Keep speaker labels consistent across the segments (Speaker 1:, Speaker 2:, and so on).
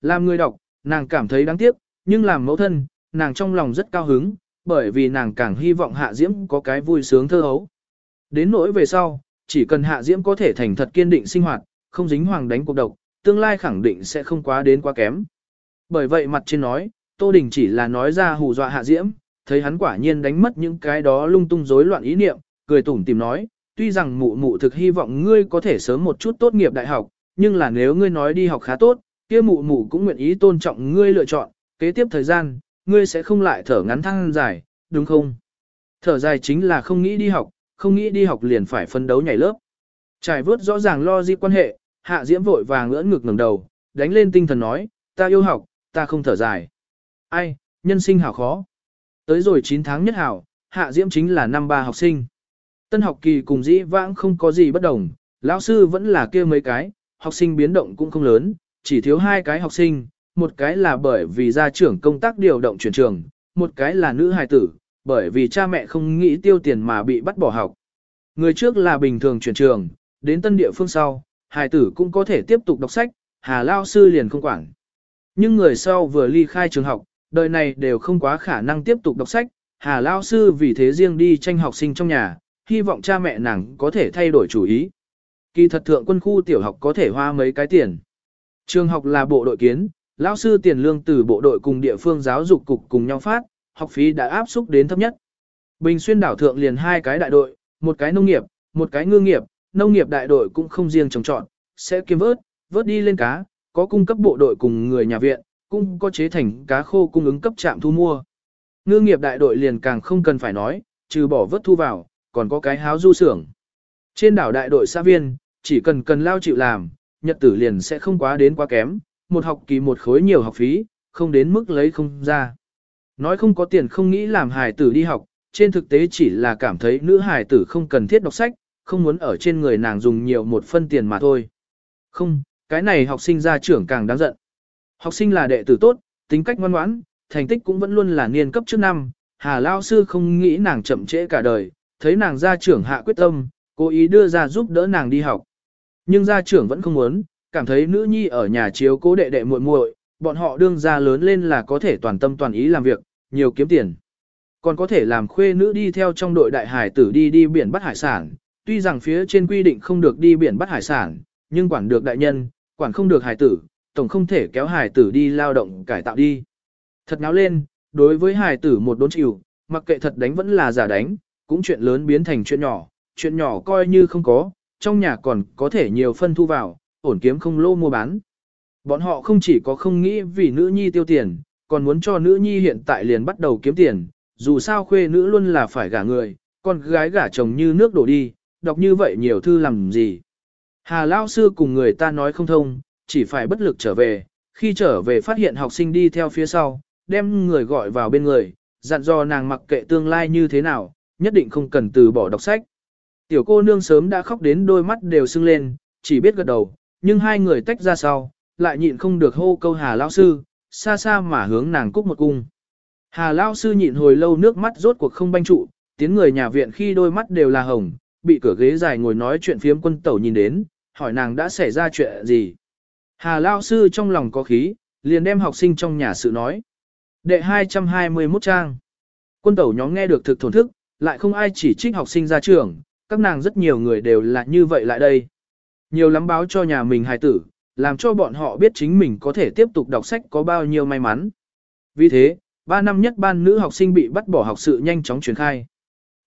Speaker 1: Làm người đọc, nàng cảm thấy đáng tiếc, nhưng làm mẫu thân, nàng trong lòng rất cao hứng, bởi vì nàng càng hy vọng Hạ Diễm có cái vui sướng thơ hấu. Đến nỗi về sau, chỉ cần Hạ Diễm có thể thành thật kiên định sinh hoạt, không dính hoàng đánh cuộc độc, tương lai khẳng định sẽ không quá đến quá kém. Bởi vậy mặt trên nói, Tô Đình chỉ là nói ra hù dọa Hạ Diễm, thấy hắn quả nhiên đánh mất những cái đó lung tung rối loạn ý niệm, cười tủm tìm nói, tuy rằng mụ mụ thực hy vọng ngươi có thể sớm một chút tốt nghiệp đại học, nhưng là nếu ngươi nói đi học khá tốt, kia mụ mụ cũng nguyện ý tôn trọng ngươi lựa chọn, kế tiếp thời gian, ngươi sẽ không lại thở ngắn thăng dài, đúng không? Thở dài chính là không nghĩ đi học, không nghĩ đi học liền phải phân đấu nhảy lớp. Trải vớt rõ ràng lo di quan hệ, hạ diễm vội vàng ngỡ ngực ngẩng đầu, đánh lên tinh thần nói, ta yêu học, ta không thở dài. Ai, nhân sinh hảo khó. Tới rồi 9 tháng nhất hảo, hạ diễm chính là năm ba học sinh. Tân học kỳ cùng dĩ vãng không có gì bất đồng, lão sư vẫn là kia mấy cái, học sinh biến động cũng không lớn, chỉ thiếu hai cái học sinh, một cái là bởi vì gia trưởng công tác điều động chuyển trường, một cái là nữ hài tử, bởi vì cha mẹ không nghĩ tiêu tiền mà bị bắt bỏ học. Người trước là bình thường chuyển trường, đến tân địa phương sau, hài tử cũng có thể tiếp tục đọc sách, hà lao sư liền không quản. Nhưng người sau vừa ly khai trường học, đời này đều không quá khả năng tiếp tục đọc sách, hà lao sư vì thế riêng đi tranh học sinh trong nhà, hy vọng cha mẹ nàng có thể thay đổi chủ ý. Kỳ thật thượng quân khu tiểu học có thể hoa mấy cái tiền. Trường học là bộ đội kiến, lão sư tiền lương từ bộ đội cùng địa phương giáo dục cục cùng nhau phát, học phí đã áp xúc đến thấp nhất. Bình xuyên đảo thượng liền hai cái đại đội, một cái nông nghiệp, một cái ngư nghiệp, nông nghiệp đại đội cũng không riêng trồng trọt, sẽ kiếm vớt, vớt đi lên cá, có cung cấp bộ đội cùng người nhà viện, cũng có chế thành cá khô cung ứng cấp trạm thu mua. Ngư nghiệp đại đội liền càng không cần phải nói, trừ bỏ vớt thu vào, còn có cái háo du xưởng. Trên đảo đại đội xã viên, chỉ cần cần lao chịu làm, nhật tử liền sẽ không quá đến quá kém, một học kỳ một khối nhiều học phí, không đến mức lấy không ra. Nói không có tiền không nghĩ làm hài tử đi học, trên thực tế chỉ là cảm thấy nữ hài tử không cần thiết đọc sách, không muốn ở trên người nàng dùng nhiều một phân tiền mà thôi. Không, cái này học sinh ra trưởng càng đáng giận. Học sinh là đệ tử tốt, tính cách ngoan ngoãn, thành tích cũng vẫn luôn là niên cấp trước năm, Hà Lao Sư không nghĩ nàng chậm trễ cả đời, thấy nàng ra trưởng hạ quyết tâm, cố ý đưa ra giúp đỡ nàng đi học. Nhưng gia trưởng vẫn không muốn, cảm thấy nữ nhi ở nhà chiếu cố đệ đệ muội muội, bọn họ đương gia lớn lên là có thể toàn tâm toàn ý làm việc, nhiều kiếm tiền. Còn có thể làm khuê nữ đi theo trong đội đại hải tử đi đi biển bắt hải sản, tuy rằng phía trên quy định không được đi biển bắt hải sản, nhưng quản được đại nhân, quản không được hải tử, tổng không thể kéo hải tử đi lao động cải tạo đi. Thật náo lên, đối với hải tử một đốn chịu, mặc kệ thật đánh vẫn là giả đánh, cũng chuyện lớn biến thành chuyện nhỏ, chuyện nhỏ coi như không có, trong nhà còn có thể nhiều phân thu vào, ổn kiếm không lô mua bán. Bọn họ không chỉ có không nghĩ vì nữ nhi tiêu tiền, còn muốn cho nữ nhi hiện tại liền bắt đầu kiếm tiền, dù sao khuê nữ luôn là phải gả người, con gái gả chồng như nước đổ đi, đọc như vậy nhiều thư làm gì. Hà Lao Sư cùng người ta nói không thông, chỉ phải bất lực trở về, khi trở về phát hiện học sinh đi theo phía sau, đem người gọi vào bên người, dặn dò nàng mặc kệ tương lai như thế nào, nhất định không cần từ bỏ đọc sách. Tiểu cô nương sớm đã khóc đến đôi mắt đều sưng lên, chỉ biết gật đầu, nhưng hai người tách ra sau, lại nhịn không được hô câu Hà Lao Sư, xa xa mà hướng nàng cúc một cung. Hà Lao Sư nhịn hồi lâu nước mắt rốt cuộc không banh trụ, tiến người nhà viện khi đôi mắt đều là hồng, bị cửa ghế dài ngồi nói chuyện phiếm quân tẩu nhìn đến, hỏi nàng đã xảy ra chuyện gì. Hà Lao Sư trong lòng có khí, liền đem học sinh trong nhà sự nói. Đệ 221 trang. Quân tẩu nhóm nghe được thực thổn thức, lại không ai chỉ trích học sinh ra trường, các nàng rất nhiều người đều là như vậy lại đây. Nhiều lắm báo cho nhà mình hài tử, làm cho bọn họ biết chính mình có thể tiếp tục đọc sách có bao nhiêu may mắn. Vì thế, 3 năm nhất ban nữ học sinh bị bắt bỏ học sự nhanh chóng truyền khai.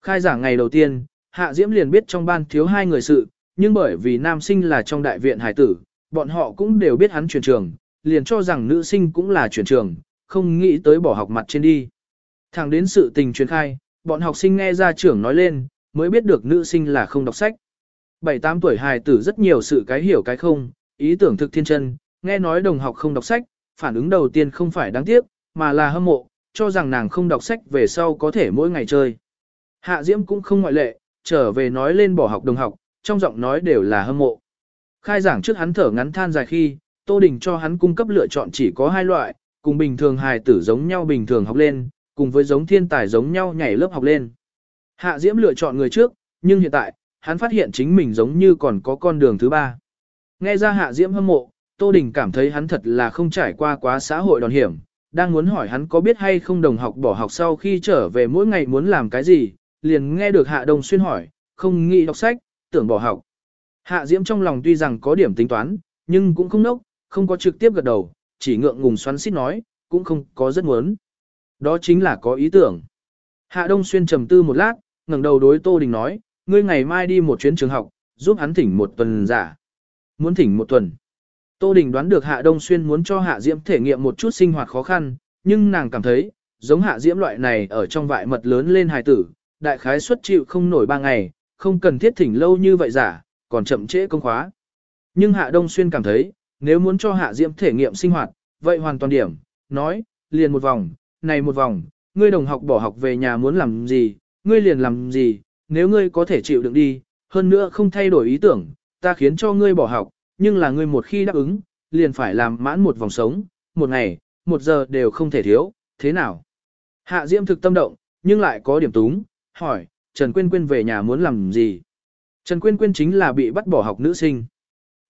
Speaker 1: Khai giảng ngày đầu tiên, Hạ Diễm liền biết trong ban thiếu hai người sự, nhưng bởi vì nam sinh là trong đại viện hài tử, bọn họ cũng đều biết hắn chuyển trường, liền cho rằng nữ sinh cũng là chuyển trường, không nghĩ tới bỏ học mặt trên đi. Thẳng đến sự tình truyền khai, bọn học sinh nghe ra trưởng nói lên, mới biết được nữ sinh là không đọc sách. 7-8 tuổi hài tử rất nhiều sự cái hiểu cái không, ý tưởng thực thiên chân, nghe nói đồng học không đọc sách, phản ứng đầu tiên không phải đáng tiếc, mà là hâm mộ, cho rằng nàng không đọc sách về sau có thể mỗi ngày chơi. Hạ Diễm cũng không ngoại lệ, trở về nói lên bỏ học đồng học, trong giọng nói đều là hâm mộ. Khai giảng trước hắn thở ngắn than dài khi, Tô Đình cho hắn cung cấp lựa chọn chỉ có hai loại, cùng bình thường hài tử giống nhau bình thường học lên, cùng với giống thiên tài giống nhau nhảy lớp học lên. Hạ Diễm lựa chọn người trước, nhưng hiện tại, hắn phát hiện chính mình giống như còn có con đường thứ ba. Nghe ra Hạ Diễm hâm mộ, Tô Đình cảm thấy hắn thật là không trải qua quá xã hội đòn hiểm, đang muốn hỏi hắn có biết hay không đồng học bỏ học sau khi trở về mỗi ngày muốn làm cái gì, liền nghe được Hạ Đông Xuyên hỏi, không nghĩ đọc sách, tưởng bỏ học. Hạ Diễm trong lòng tuy rằng có điểm tính toán, nhưng cũng không nốc, không có trực tiếp gật đầu, chỉ ngượng ngùng xoắn xít nói, cũng không có rất muốn. Đó chính là có ý tưởng. Hạ Đông Xuyên trầm tư một lát, ngẩng đầu đối Tô Đình nói, ngươi ngày mai đi một chuyến trường học, giúp hắn thỉnh một tuần giả. Muốn thỉnh một tuần. Tô Đình đoán được Hạ Đông Xuyên muốn cho Hạ Diễm thể nghiệm một chút sinh hoạt khó khăn, nhưng nàng cảm thấy, giống Hạ Diễm loại này ở trong vại mật lớn lên hài tử, đại khái xuất chịu không nổi ba ngày, không cần thiết thỉnh lâu như vậy giả, còn chậm trễ công khóa. Nhưng Hạ Đông Xuyên cảm thấy, nếu muốn cho Hạ Diễm thể nghiệm sinh hoạt, vậy hoàn toàn điểm, nói, liền một vòng, này một vòng, ngươi đồng học bỏ học về nhà muốn làm gì, ngươi liền làm gì, nếu ngươi có thể chịu đựng đi, hơn nữa không thay đổi ý tưởng, ta khiến cho ngươi bỏ học, nhưng là ngươi một khi đáp ứng, liền phải làm mãn một vòng sống, một ngày, một giờ đều không thể thiếu, thế nào? Hạ Diễm thực tâm động, nhưng lại có điểm túng, hỏi, Trần Quyên Quyên về nhà muốn làm gì? Trần Quyên Quyên chính là bị bắt bỏ học nữ sinh.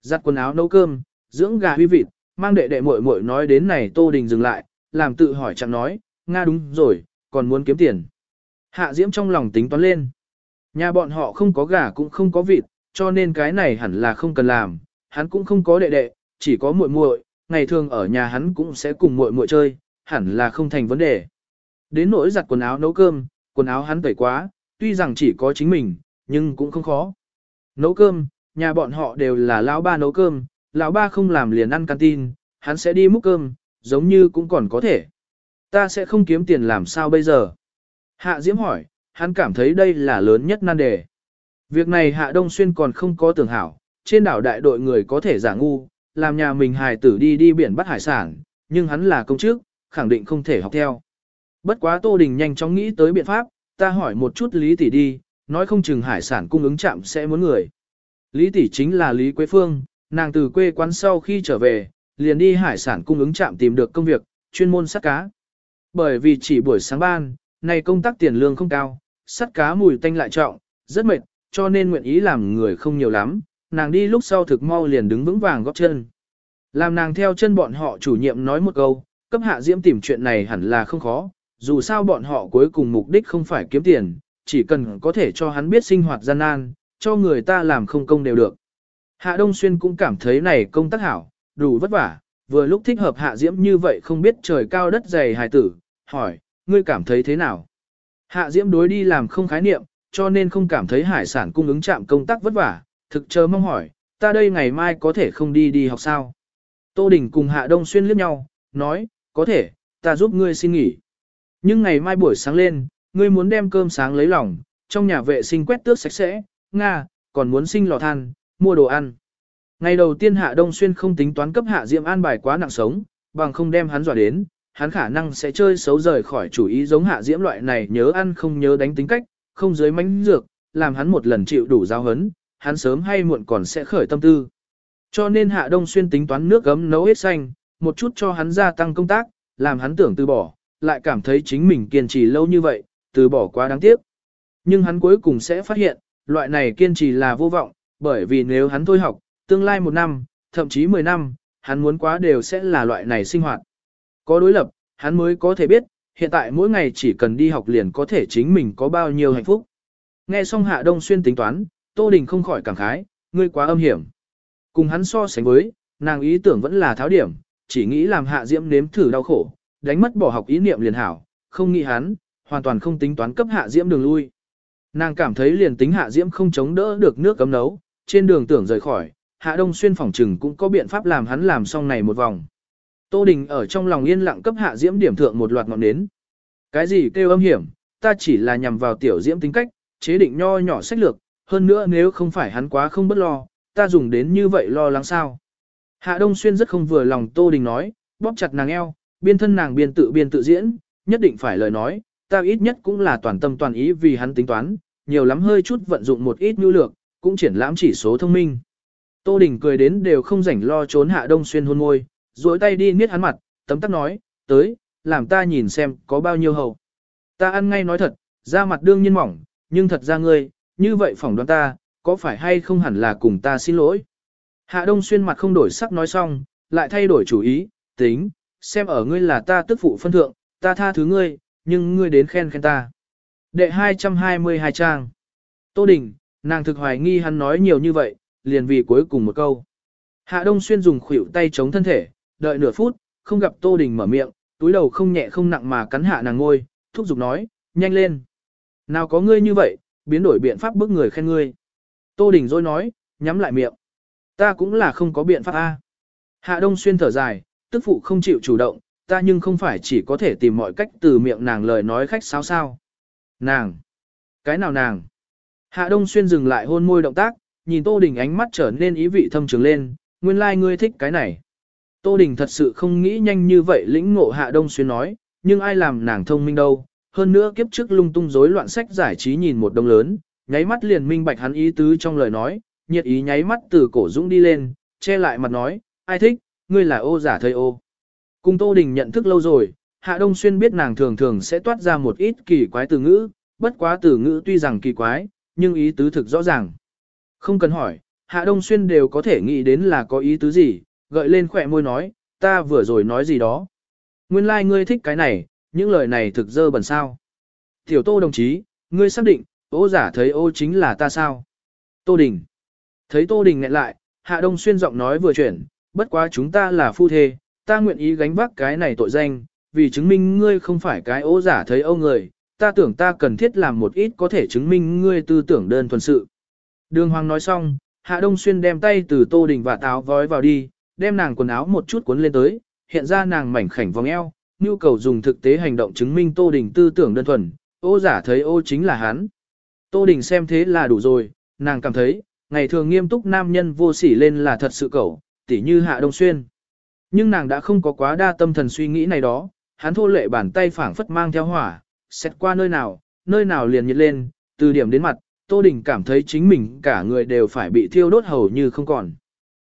Speaker 1: Giặt quần áo nấu cơm, dưỡng gà huy vịt, mang đệ đệ muội muội nói đến này Tô Đình dừng lại, làm tự hỏi chẳng nói, Nga đúng rồi, còn muốn kiếm tiền. Hạ Diễm trong lòng tính toán lên. Nhà bọn họ không có gà cũng không có vịt, cho nên cái này hẳn là không cần làm, hắn cũng không có đệ đệ, chỉ có muội muội, ngày thường ở nhà hắn cũng sẽ cùng muội muội chơi, hẳn là không thành vấn đề. Đến nỗi giặt quần áo nấu cơm, quần áo hắn tẩy quá, tuy rằng chỉ có chính mình, nhưng cũng không khó. Nấu cơm, nhà bọn họ đều là lão ba nấu cơm, lão ba không làm liền ăn canteen, hắn sẽ đi múc cơm, giống như cũng còn có thể. Ta sẽ không kiếm tiền làm sao bây giờ? Hạ Diễm hỏi, hắn cảm thấy đây là lớn nhất nan đề. Việc này Hạ Đông Xuyên còn không có tưởng hảo, trên đảo đại đội người có thể giả ngu, làm nhà mình hài tử đi đi biển bắt hải sản, nhưng hắn là công chức, khẳng định không thể học theo. Bất quá Tô Đình nhanh chóng nghĩ tới biện pháp, ta hỏi một chút Lý Tỷ đi, nói không chừng hải sản cung ứng chạm sẽ muốn người. Lý Tỷ chính là Lý Quế Phương, nàng từ quê quán sau khi trở về, liền đi hải sản cung ứng chạm tìm được công việc, chuyên môn sát cá. Bởi vì chỉ buổi sáng ban, này công tác tiền lương không cao, sắt cá mùi tanh lại trọng, rất mệt, cho nên nguyện ý làm người không nhiều lắm, nàng đi lúc sau thực mau liền đứng vững vàng góp chân. Làm nàng theo chân bọn họ chủ nhiệm nói một câu, cấp hạ diễm tìm chuyện này hẳn là không khó, dù sao bọn họ cuối cùng mục đích không phải kiếm tiền, chỉ cần có thể cho hắn biết sinh hoạt gian nan, cho người ta làm không công đều được. Hạ Đông Xuyên cũng cảm thấy này công tác hảo, đủ vất vả, vừa lúc thích hợp hạ diễm như vậy không biết trời cao đất dày hài tử, hỏi, ngươi cảm thấy thế nào? Hạ diễm đối đi làm không khái niệm, cho nên không cảm thấy hải sản cung ứng chạm công tác vất vả, thực chờ mong hỏi, ta đây ngày mai có thể không đi đi học sao? Tô Đình cùng Hạ Đông Xuyên liếc nhau, nói, có thể, ta giúp ngươi xin nghỉ. Nhưng ngày mai buổi sáng lên, ngươi muốn đem cơm sáng lấy lòng, trong nhà vệ sinh quét tước sạch sẽ, Nga, còn muốn sinh lò than, mua đồ ăn. Ngày đầu tiên Hạ Đông Xuyên không tính toán cấp Hạ Diệm an bài quá nặng sống, bằng không đem hắn dọa đến, hắn khả năng sẽ chơi xấu rời khỏi chủ ý giống Hạ Diễm loại này nhớ ăn không nhớ đánh tính cách, không dưới mánh dược, làm hắn một lần chịu đủ giao hấn, hắn sớm hay muộn còn sẽ khởi tâm tư. Cho nên Hạ Đông Xuyên tính toán nước gấm nấu hết xanh, một chút cho hắn gia tăng công tác, làm hắn tưởng từ bỏ, lại cảm thấy chính mình kiên trì lâu như vậy, từ bỏ quá đáng tiếc. Nhưng hắn cuối cùng sẽ phát hiện, loại này kiên trì là vô vọng, bởi vì nếu hắn thôi học, tương lai một năm, thậm chí 10 năm, hắn muốn quá đều sẽ là loại này sinh hoạt. Có đối lập, hắn mới có thể biết, hiện tại mỗi ngày chỉ cần đi học liền có thể chính mình có bao nhiêu hạnh phúc. Nghe xong Hạ Đông Xuyên tính toán, Tô Đình không khỏi cảm khái, ngươi quá âm hiểm. Cùng hắn so sánh với, nàng ý tưởng vẫn là tháo điểm, chỉ nghĩ làm Hạ Diễm nếm thử đau khổ, đánh mất bỏ học ý niệm liền hảo, không nghĩ hắn, hoàn toàn không tính toán cấp Hạ Diễm đường lui. Nàng cảm thấy liền tính Hạ Diễm không chống đỡ được nước cấm nấu, trên đường tưởng rời khỏi, Hạ Đông Xuyên phòng trừng cũng có biện pháp làm hắn làm xong này một vòng. Tô Đình ở trong lòng yên lặng cấp Hạ Diễm điểm thượng một loạt ngọn nến. Cái gì kêu âm hiểm, ta chỉ là nhằm vào tiểu Diễm tính cách, chế định nho nhỏ sách lược, hơn nữa nếu không phải hắn quá không bất lo, ta dùng đến như vậy lo lắng sao. Hạ Đông Xuyên rất không vừa lòng Tô Đình nói, bóp chặt nàng eo, biên thân nàng biên tự biên tự diễn, nhất định phải lời nói, ta ít nhất cũng là toàn tâm toàn ý vì hắn tính toán, nhiều lắm hơi chút vận dụng một ít nhu lược, cũng triển lãm chỉ số thông minh. Tô Đình cười đến đều không rảnh lo trốn Hạ Đông Xuyên hôn môi, duỗi tay đi niết hắn mặt, tấm tắc nói, tới, làm ta nhìn xem có bao nhiêu hầu, Ta ăn ngay nói thật, da mặt đương nhiên mỏng, nhưng thật ra ngươi, như vậy phỏng đoán ta, có phải hay không hẳn là cùng ta xin lỗi. Hạ Đông Xuyên mặt không đổi sắc nói xong, lại thay đổi chủ ý, tính, xem ở ngươi là ta tức phụ phân thượng, ta tha thứ ngươi, nhưng ngươi đến khen khen ta. Đệ 222 trang. Tô Đình, nàng thực hoài nghi hắn nói nhiều như vậy, liền vì cuối cùng một câu. Hạ Đông Xuyên dùng khuỷu tay chống thân thể, đợi nửa phút, không gặp Tô Đình mở miệng, túi đầu không nhẹ không nặng mà cắn hạ nàng ngôi, thúc giục nói, nhanh lên. Nào có ngươi như vậy, biến đổi biện pháp bức người khen ngươi. Tô Đình rồi nói, nhắm lại miệng. Ta cũng là không có biện pháp A. Hạ Đông Xuyên thở dài, tức phụ không chịu chủ động, ta nhưng không phải chỉ có thể tìm mọi cách từ miệng nàng lời nói khách sáo sao. Nàng! Cái nào nàng? Hạ Đông Xuyên dừng lại hôn môi động tác, nhìn Tô Đình ánh mắt trở nên ý vị thâm trường lên, nguyên lai like ngươi thích cái này. Tô Đình thật sự không nghĩ nhanh như vậy lĩnh ngộ Hạ Đông Xuyên nói, nhưng ai làm nàng thông minh đâu. Hơn nữa kiếp trước lung tung rối loạn sách giải trí nhìn một đông lớn, nháy mắt liền minh bạch hắn ý tứ trong lời nói, nhiệt ý nháy mắt từ cổ dũng đi lên, che lại mặt nói, ai thích, ngươi là ô giả thầy ô. Cùng Tô Đình nhận thức lâu rồi, Hạ Đông Xuyên biết nàng thường thường sẽ toát ra một ít kỳ quái từ ngữ, bất quá từ ngữ tuy rằng kỳ quái, nhưng ý tứ thực rõ ràng. Không cần hỏi, Hạ Đông Xuyên đều có thể nghĩ đến là có ý tứ gì, gợi lên khỏe môi nói, ta vừa rồi nói gì đó. Nguyên lai like ngươi thích cái này, những lời này thực dơ bẩn sao. Tiểu Tô đồng chí, ngươi xác định, ô giả thấy ô chính là ta sao? Tô Đình. Thấy Tô Đình ngẹn lại, Hạ Đông Xuyên giọng nói vừa chuyển, bất quá chúng ta là phu thê, ta nguyện ý gánh vác cái này tội danh, vì chứng minh ngươi không phải cái ô giả thấy ô người, ta tưởng ta cần thiết làm một ít có thể chứng minh ngươi tư tưởng đơn thuần sự. Đường Hoàng nói xong, Hạ Đông Xuyên đem tay từ Tô Đình và táo vói vào đi, đem nàng quần áo một chút cuốn lên tới, hiện ra nàng mảnh khảnh vòng eo, nhu cầu dùng thực tế hành động chứng minh Tô Đình tư tưởng đơn thuần, ô giả thấy ô chính là hắn. Tô Đình xem thế là đủ rồi, nàng cảm thấy, ngày thường nghiêm túc nam nhân vô sỉ lên là thật sự cẩu, tỉ như Hạ Đông Xuyên. Nhưng nàng đã không có quá đa tâm thần suy nghĩ này đó, hắn thô lệ bàn tay phảng phất mang theo hỏa, xét qua nơi nào, nơi nào liền nhiệt lên, từ điểm đến mặt, Tô Đình cảm thấy chính mình cả người đều phải bị thiêu đốt hầu như không còn.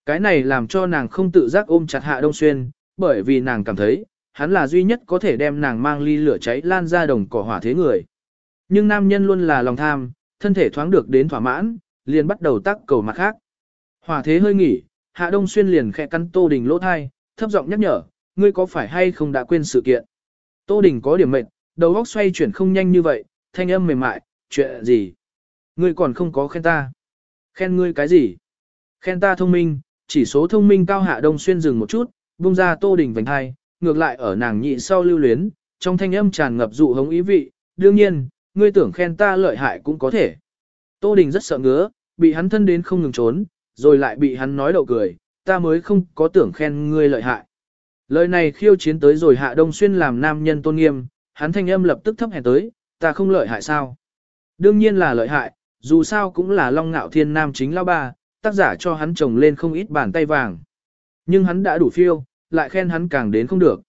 Speaker 1: Cái này làm cho nàng không tự giác ôm chặt Hạ Đông Xuyên, bởi vì nàng cảm thấy, hắn là duy nhất có thể đem nàng mang ly lửa cháy lan ra đồng cỏ hỏa thế người. Nhưng nam nhân luôn là lòng tham, thân thể thoáng được đến thỏa mãn, liền bắt đầu tác cầu mặt khác. Hỏa thế hơi nghỉ, Hạ Đông Xuyên liền khẽ cắn Tô Đình lỗ thai, thấp giọng nhắc nhở, ngươi có phải hay không đã quên sự kiện. Tô Đình có điểm mệnh, đầu óc xoay chuyển không nhanh như vậy, thanh âm mềm mại, chuyện gì? Ngươi còn không có khen ta. Khen ngươi cái gì? Khen ta thông minh, chỉ số thông minh cao Hạ Đông Xuyên dừng một chút, buông ra Tô Đình vành hai, ngược lại ở nàng nhị sau lưu luyến, trong thanh âm tràn ngập dụ hống ý vị, đương nhiên, ngươi tưởng khen ta lợi hại cũng có thể. Tô Đình rất sợ ngứa, bị hắn thân đến không ngừng trốn, rồi lại bị hắn nói đậu cười, ta mới không có tưởng khen ngươi lợi hại. Lời này khiêu chiến tới rồi Hạ Đông Xuyên làm nam nhân tôn nghiêm, hắn thanh âm lập tức thấp hèn tới, ta không lợi hại sao? Đương nhiên là lợi hại, dù sao cũng là long ngạo thiên nam chính lao ba, tác giả cho hắn trồng lên không ít bàn tay vàng. Nhưng hắn đã đủ phiêu, lại khen hắn càng đến không được.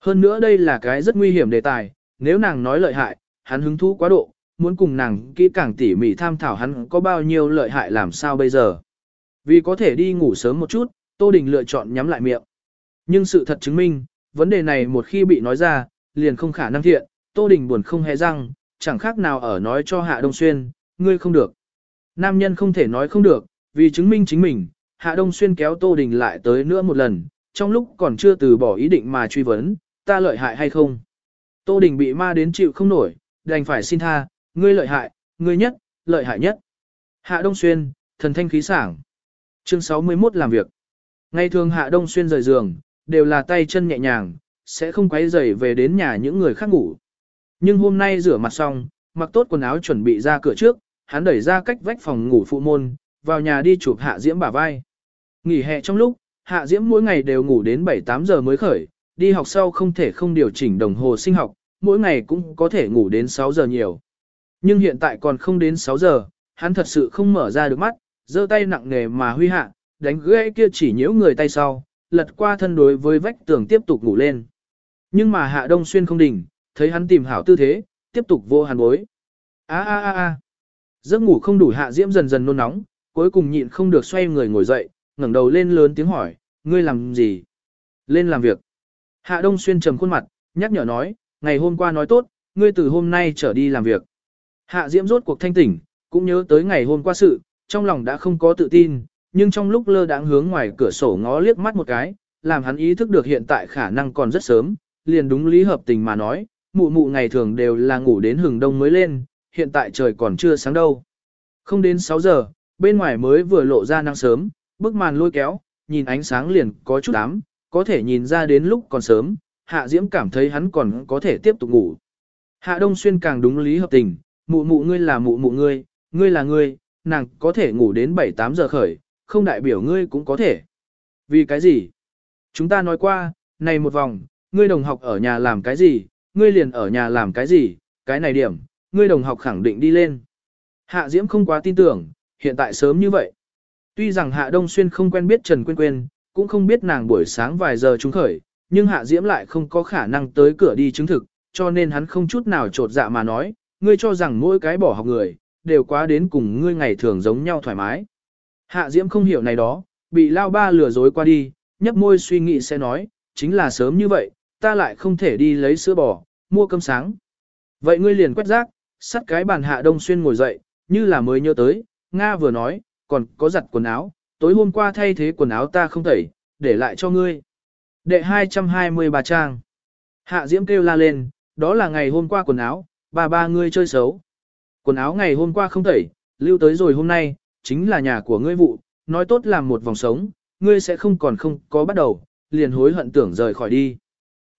Speaker 1: Hơn nữa đây là cái rất nguy hiểm đề tài, nếu nàng nói lợi hại, hắn hứng thú quá độ, muốn cùng nàng kỹ càng tỉ mỉ tham thảo hắn có bao nhiêu lợi hại làm sao bây giờ. Vì có thể đi ngủ sớm một chút, Tô Đình lựa chọn nhắm lại miệng. Nhưng sự thật chứng minh, vấn đề này một khi bị nói ra, liền không khả năng thiện, Tô Đình buồn không hề răng, chẳng khác nào ở nói cho Hạ Đông Xuyên, ngươi không được. Nam nhân không thể nói không được, vì chứng minh chính mình, Hạ Đông Xuyên kéo Tô Đình lại tới nữa một lần, trong lúc còn chưa từ bỏ ý định mà truy vấn, ta lợi hại hay không. Tô Đình bị ma đến chịu không nổi, đành phải xin tha, ngươi lợi hại, ngươi nhất, lợi hại nhất. Hạ Đông Xuyên, thần thanh khí sảng. Chương 61 làm việc. Ngày thường Hạ Đông Xuyên rời giường, đều là tay chân nhẹ nhàng, sẽ không quấy rầy về đến nhà những người khác ngủ. Nhưng hôm nay rửa mặt xong, mặc tốt quần áo chuẩn bị ra cửa trước, hắn đẩy ra cách vách phòng ngủ phụ môn, vào nhà đi chụp Hạ Diễm bả vai. Nghỉ hè trong lúc, Hạ Diễm mỗi ngày đều ngủ đến 7-8 giờ mới khởi, đi học sau không thể không điều chỉnh đồng hồ sinh học, mỗi ngày cũng có thể ngủ đến 6 giờ nhiều. Nhưng hiện tại còn không đến 6 giờ, hắn thật sự không mở ra được mắt, giơ tay nặng nề mà huy hạ, đánh gãy kia chỉ nhiễu người tay sau, lật qua thân đối với vách tường tiếp tục ngủ lên. Nhưng mà Hạ Đông Xuyên không đỉnh, thấy hắn tìm hảo tư thế, tiếp tục vô hàn bối. A a a a. Giấc ngủ không đủ Hạ Diễm dần dần nôn nóng, cuối cùng nhịn không được xoay người ngồi dậy, ngẩng đầu lên lớn tiếng hỏi, ngươi làm gì? Lên làm việc. Hạ Đông Xuyên trầm khuôn mặt, nhắc nhở nói, ngày hôm qua nói tốt, ngươi từ hôm nay trở đi làm việc. Hạ Diễm rốt cuộc thanh tỉnh, cũng nhớ tới ngày hôm qua sự, trong lòng đã không có tự tin, nhưng trong lúc lơ đãng hướng ngoài cửa sổ ngó liếc mắt một cái, làm hắn ý thức được hiện tại khả năng còn rất sớm, liền đúng lý hợp tình mà nói, mụ mụ ngày thường đều là ngủ đến hừng đông mới lên, hiện tại trời còn chưa sáng đâu. Không đến 6 giờ, bên ngoài mới vừa lộ ra nắng sớm, bức màn lôi kéo, nhìn ánh sáng liền có chút ám, có thể nhìn ra đến lúc còn sớm, Hạ Diễm cảm thấy hắn còn có thể tiếp tục ngủ. Hạ Đông Xuyên càng đúng lý hợp tình, mụ mụ ngươi là mụ mụ ngươi, ngươi là ngươi, nàng có thể ngủ đến 7-8 giờ khởi, không đại biểu ngươi cũng có thể. Vì cái gì? Chúng ta nói qua, này một vòng, ngươi đồng học ở nhà làm cái gì, ngươi liền ở nhà làm cái gì, cái này điểm, ngươi đồng học khẳng định đi lên. Hạ Diễm không quá tin tưởng, hiện tại sớm như vậy. Tuy rằng Hạ Đông Xuyên không quen biết Trần Quyên Quyên, cũng không biết nàng buổi sáng vài giờ trúng khởi, nhưng Hạ Diễm lại không có khả năng tới cửa đi chứng thực, cho nên hắn không chút nào trột dạ mà nói, ngươi cho rằng mỗi cái bỏ học người, đều quá đến cùng ngươi ngày thường giống nhau thoải mái. Hạ Diễm không hiểu này đó, bị lao ba lừa dối qua đi, nhấp môi suy nghĩ sẽ nói, chính là sớm như vậy, ta lại không thể đi lấy sữa bò, mua cơm sáng. Vậy ngươi liền quét rác, sắt cái bàn Hạ Đông Xuyên ngồi dậy, như là mới nhớ tới, Nga vừa nói, còn có giặt quần áo, tối hôm qua thay thế quần áo ta không tẩy, để lại cho ngươi. Đệ 223 trang. Hạ Diễm kêu la lên, đó là ngày hôm qua quần áo, bà ba ngươi chơi xấu. Quần áo ngày hôm qua không tẩy, lưu tới rồi hôm nay, chính là nhà của ngươi vụ, nói tốt làm một vòng sống, ngươi sẽ không còn không có bắt đầu, liền hối hận tưởng rời khỏi đi.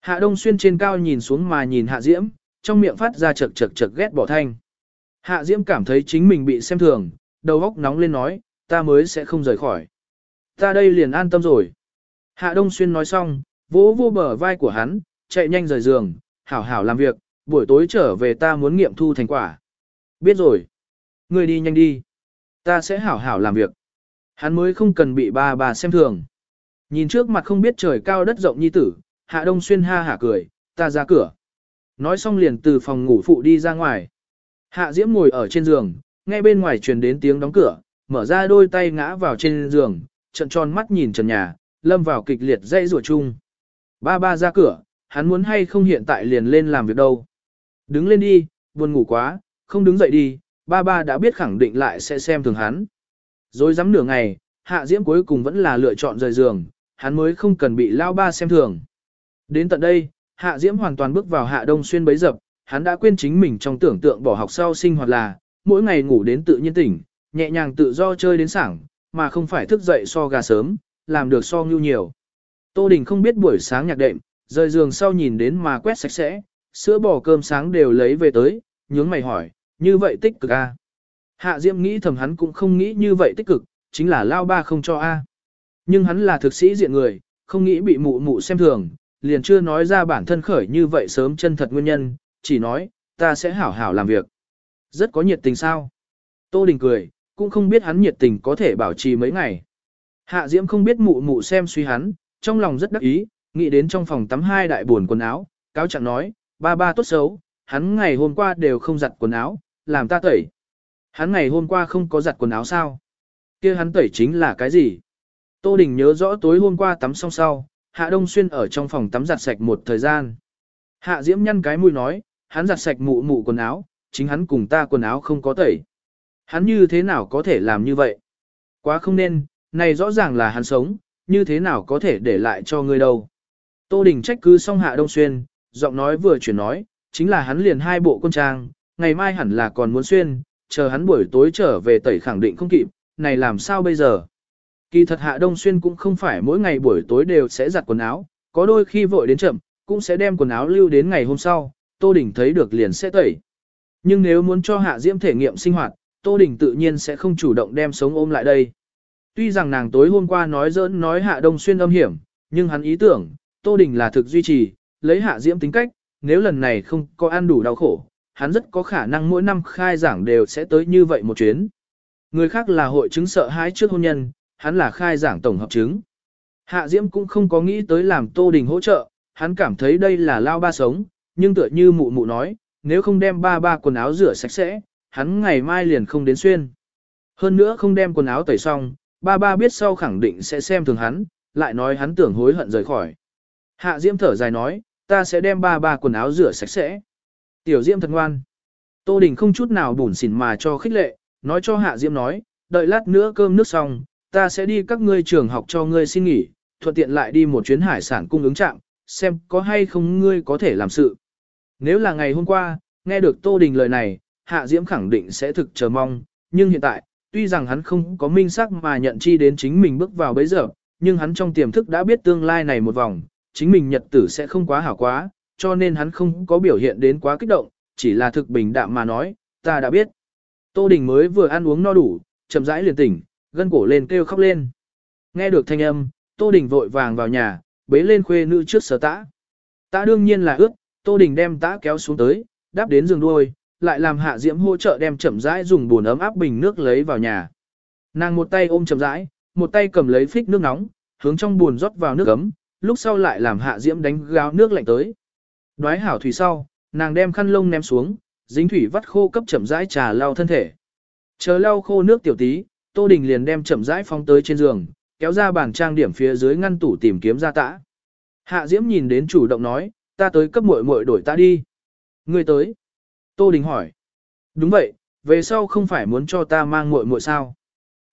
Speaker 1: Hạ Đông Xuyên trên cao nhìn xuống mà nhìn Hạ Diễm, trong miệng phát ra chật chật chật ghét bỏ thanh. Hạ Diễm cảm thấy chính mình bị xem thường, đầu óc nóng lên nói, ta mới sẽ không rời khỏi. Ta đây liền an tâm rồi. Hạ Đông Xuyên nói xong, vỗ vô bờ vai của hắn, chạy nhanh rời giường, hảo hảo làm việc, buổi tối trở về ta muốn nghiệm thu thành quả. Biết rồi. Ngươi đi nhanh đi. Ta sẽ hảo hảo làm việc. Hắn mới không cần bị ba bà xem thường. Nhìn trước mặt không biết trời cao đất rộng nhi tử, Hạ Đông Xuyên ha hả cười, ta ra cửa. Nói xong liền từ phòng ngủ phụ đi ra ngoài. Hạ Diễm ngồi ở trên giường, nghe bên ngoài truyền đến tiếng đóng cửa, mở ra đôi tay ngã vào trên giường, trận tròn mắt nhìn trần nhà, lâm vào kịch liệt dây rùa chung. Ba ba ra cửa, hắn muốn hay không hiện tại liền lên làm việc đâu. Đứng lên đi, buồn ngủ quá, không đứng dậy đi, ba ba đã biết khẳng định lại sẽ xem thường hắn. Rồi dám nửa ngày, hạ diễm cuối cùng vẫn là lựa chọn rời giường, hắn mới không cần bị lao ba xem thường. Đến tận đây, hạ diễm hoàn toàn bước vào hạ đông xuyên bấy dập, hắn đã quên chính mình trong tưởng tượng bỏ học sau sinh hoạt là, mỗi ngày ngủ đến tự nhiên tỉnh, nhẹ nhàng tự do chơi đến sảng, mà không phải thức dậy so gà sớm, làm được so ngưu nhiều. Tô Đình không biết buổi sáng nhạc đệm, rời giường sau nhìn đến mà quét sạch sẽ, sữa bò cơm sáng đều lấy về tới, nhướng mày hỏi, như vậy tích cực a? Hạ Diễm nghĩ thầm hắn cũng không nghĩ như vậy tích cực, chính là lao ba không cho a. Nhưng hắn là thực sĩ diện người, không nghĩ bị mụ mụ xem thường, liền chưa nói ra bản thân khởi như vậy sớm chân thật nguyên nhân, chỉ nói, ta sẽ hảo hảo làm việc. Rất có nhiệt tình sao? Tô Đình cười, cũng không biết hắn nhiệt tình có thể bảo trì mấy ngày. Hạ Diễm không biết mụ mụ xem suy hắn, trong lòng rất đắc ý, nghĩ đến trong phòng tắm hai đại buồn quần áo, cáo chẳng nói, ba ba tốt xấu, hắn ngày hôm qua đều không giặt quần áo, làm ta tẩy. Hắn ngày hôm qua không có giặt quần áo sao? kia hắn tẩy chính là cái gì? Tô Đình nhớ rõ tối hôm qua tắm xong sau, Hạ Đông Xuyên ở trong phòng tắm giặt sạch một thời gian. Hạ Diễm nhăn cái mũi nói, hắn giặt sạch mụ mụ quần áo, chính hắn cùng ta quần áo không có tẩy. Hắn như thế nào có thể làm như vậy? Quá không nên, này rõ ràng là hắn sống, như thế nào có thể để lại cho ngươi đâu. Tô Đình trách cứ xong Hạ Đông Xuyên, giọng nói vừa chuyển nói, chính là hắn liền hai bộ quân trang, ngày mai hẳn là còn muốn xuyên, chờ hắn buổi tối trở về tẩy khẳng định không kịp, này làm sao bây giờ? Kỳ thật Hạ Đông Xuyên cũng không phải mỗi ngày buổi tối đều sẽ giặt quần áo, có đôi khi vội đến chậm, cũng sẽ đem quần áo lưu đến ngày hôm sau, Tô Đình thấy được liền sẽ tẩy. Nhưng nếu muốn cho Hạ Diễm thể nghiệm sinh hoạt, Tô Đình tự nhiên sẽ không chủ động đem sống ôm lại đây. Tuy rằng nàng tối hôm qua nói giỡn nói Hạ Đông Xuyên âm hiểm, nhưng hắn ý tưởng, Tô Đình là thực duy trì, lấy Hạ Diễm tính cách, nếu lần này không có ăn đủ đau khổ, hắn rất có khả năng mỗi năm khai giảng đều sẽ tới như vậy một chuyến. Người khác là hội chứng sợ hãi trước hôn nhân, hắn là khai giảng tổng hợp chứng. Hạ Diễm cũng không có nghĩ tới làm Tô Đình hỗ trợ, hắn cảm thấy đây là lao ba sống, nhưng tựa như mụ mụ nói, nếu không đem ba ba quần áo rửa sạch sẽ, hắn ngày mai liền không đến xuyên. Hơn nữa không đem quần áo tẩy xong, ba ba biết sau khẳng định sẽ xem thường hắn, lại nói hắn tưởng hối hận rời khỏi. Hạ Diễm thở dài nói, ta sẽ đem ba ba quần áo rửa sạch sẽ. Tiểu Diễm thật ngoan. Tô Đình không chút nào bùn xỉn mà cho khích lệ, nói cho Hạ Diễm nói, đợi lát nữa cơm nước xong, ta sẽ đi các ngươi trường học cho ngươi xin nghỉ, thuận tiện lại đi một chuyến hải sản cung ứng trạm, xem có hay không ngươi có thể làm sự. Nếu là ngày hôm qua, nghe được Tô Đình lời này, Hạ Diễm khẳng định sẽ thực chờ mong, nhưng hiện tại, tuy rằng hắn không có minh sắc mà nhận chi đến chính mình bước vào bấy giờ, nhưng hắn trong tiềm thức đã biết tương lai này một vòng, chính mình nhật tử sẽ không quá hảo quá, cho nên hắn không có biểu hiện đến quá kích động, chỉ là thực bình đạm mà nói, ta đã biết. Tô Đình mới vừa ăn uống no đủ, chậm rãi liền tỉnh, gân cổ lên kêu khóc lên. Nghe được thanh âm, Tô Đình vội vàng vào nhà, bế lên khuê nữ trước sở tã. Tã đương nhiên là ướt, Tô Đình đem tã kéo xuống tới, đáp đến giường đuôi, lại làm Hạ Diễm hỗ trợ đem chậm rãi dùng bồn ấm áp bình nước lấy vào nhà. Nàng một tay ôm chậm rãi, một tay cầm lấy phích nước nóng, hướng trong bồn rót vào nước ấm, lúc sau lại làm Hạ Diễm đánh gáo nước lạnh tới. Đoái hảo thủy sau, nàng đem khăn lông ném xuống, dính thủy vắt khô cấp chậm rãi trà lau thân thể. Chờ lau khô nước tiểu tí, Tô Đình liền đem chậm rãi phóng tới trên giường, kéo ra bàn trang điểm phía dưới ngăn tủ tìm kiếm ra tã. Hạ Diễm nhìn đến chủ động nói, ta tới cấp muội muội đổi ta đi. Ngươi tới. Tô Đình hỏi. Đúng vậy, về sau không phải muốn cho ta mang muội muội sao?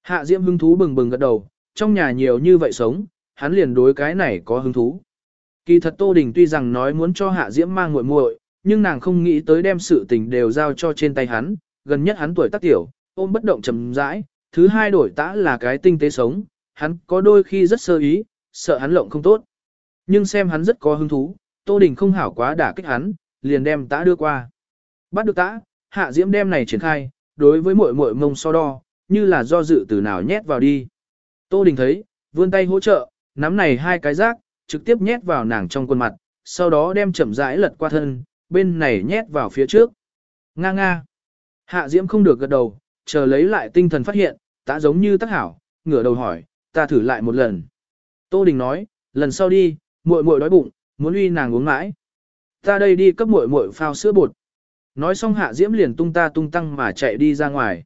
Speaker 1: Hạ Diễm hứng thú bừng bừng gật đầu, trong nhà nhiều như vậy sống, hắn liền đối cái này có hứng thú. Kỳ thật Tô Đình tuy rằng nói muốn cho Hạ Diễm mang muội muội, nhưng nàng không nghĩ tới đem sự tình đều giao cho trên tay hắn, gần nhất hắn tuổi tác tiểu, ôm bất động chầm rãi, thứ hai đổi tã là cái tinh tế sống, hắn có đôi khi rất sơ ý, sợ hắn lộng không tốt. Nhưng xem hắn rất có hứng thú, Tô Đình không hảo quá đả kích hắn, liền đem tã đưa qua. Bắt được tã, Hạ Diễm đem này triển khai, đối với muội muội mông so đo, như là do dự từ nào nhét vào đi. Tô Đình thấy, vươn tay hỗ trợ, nắm này hai cái rác, trực tiếp nhét vào nàng trong quần mặt, sau đó đem chậm rãi lật qua thân, bên này nhét vào phía trước. Nga nga. Hạ Diễm không được gật đầu, chờ lấy lại tinh thần phát hiện, tã giống như tác hảo, ngửa đầu hỏi, ta thử lại một lần. Tô Đình nói, lần sau đi, muội muội đói bụng, muốn uy nàng uống mãi. Ta đây đi cấp muội muội phao sữa bột. Nói xong Hạ Diễm liền tung ta tung tăng mà chạy đi ra ngoài.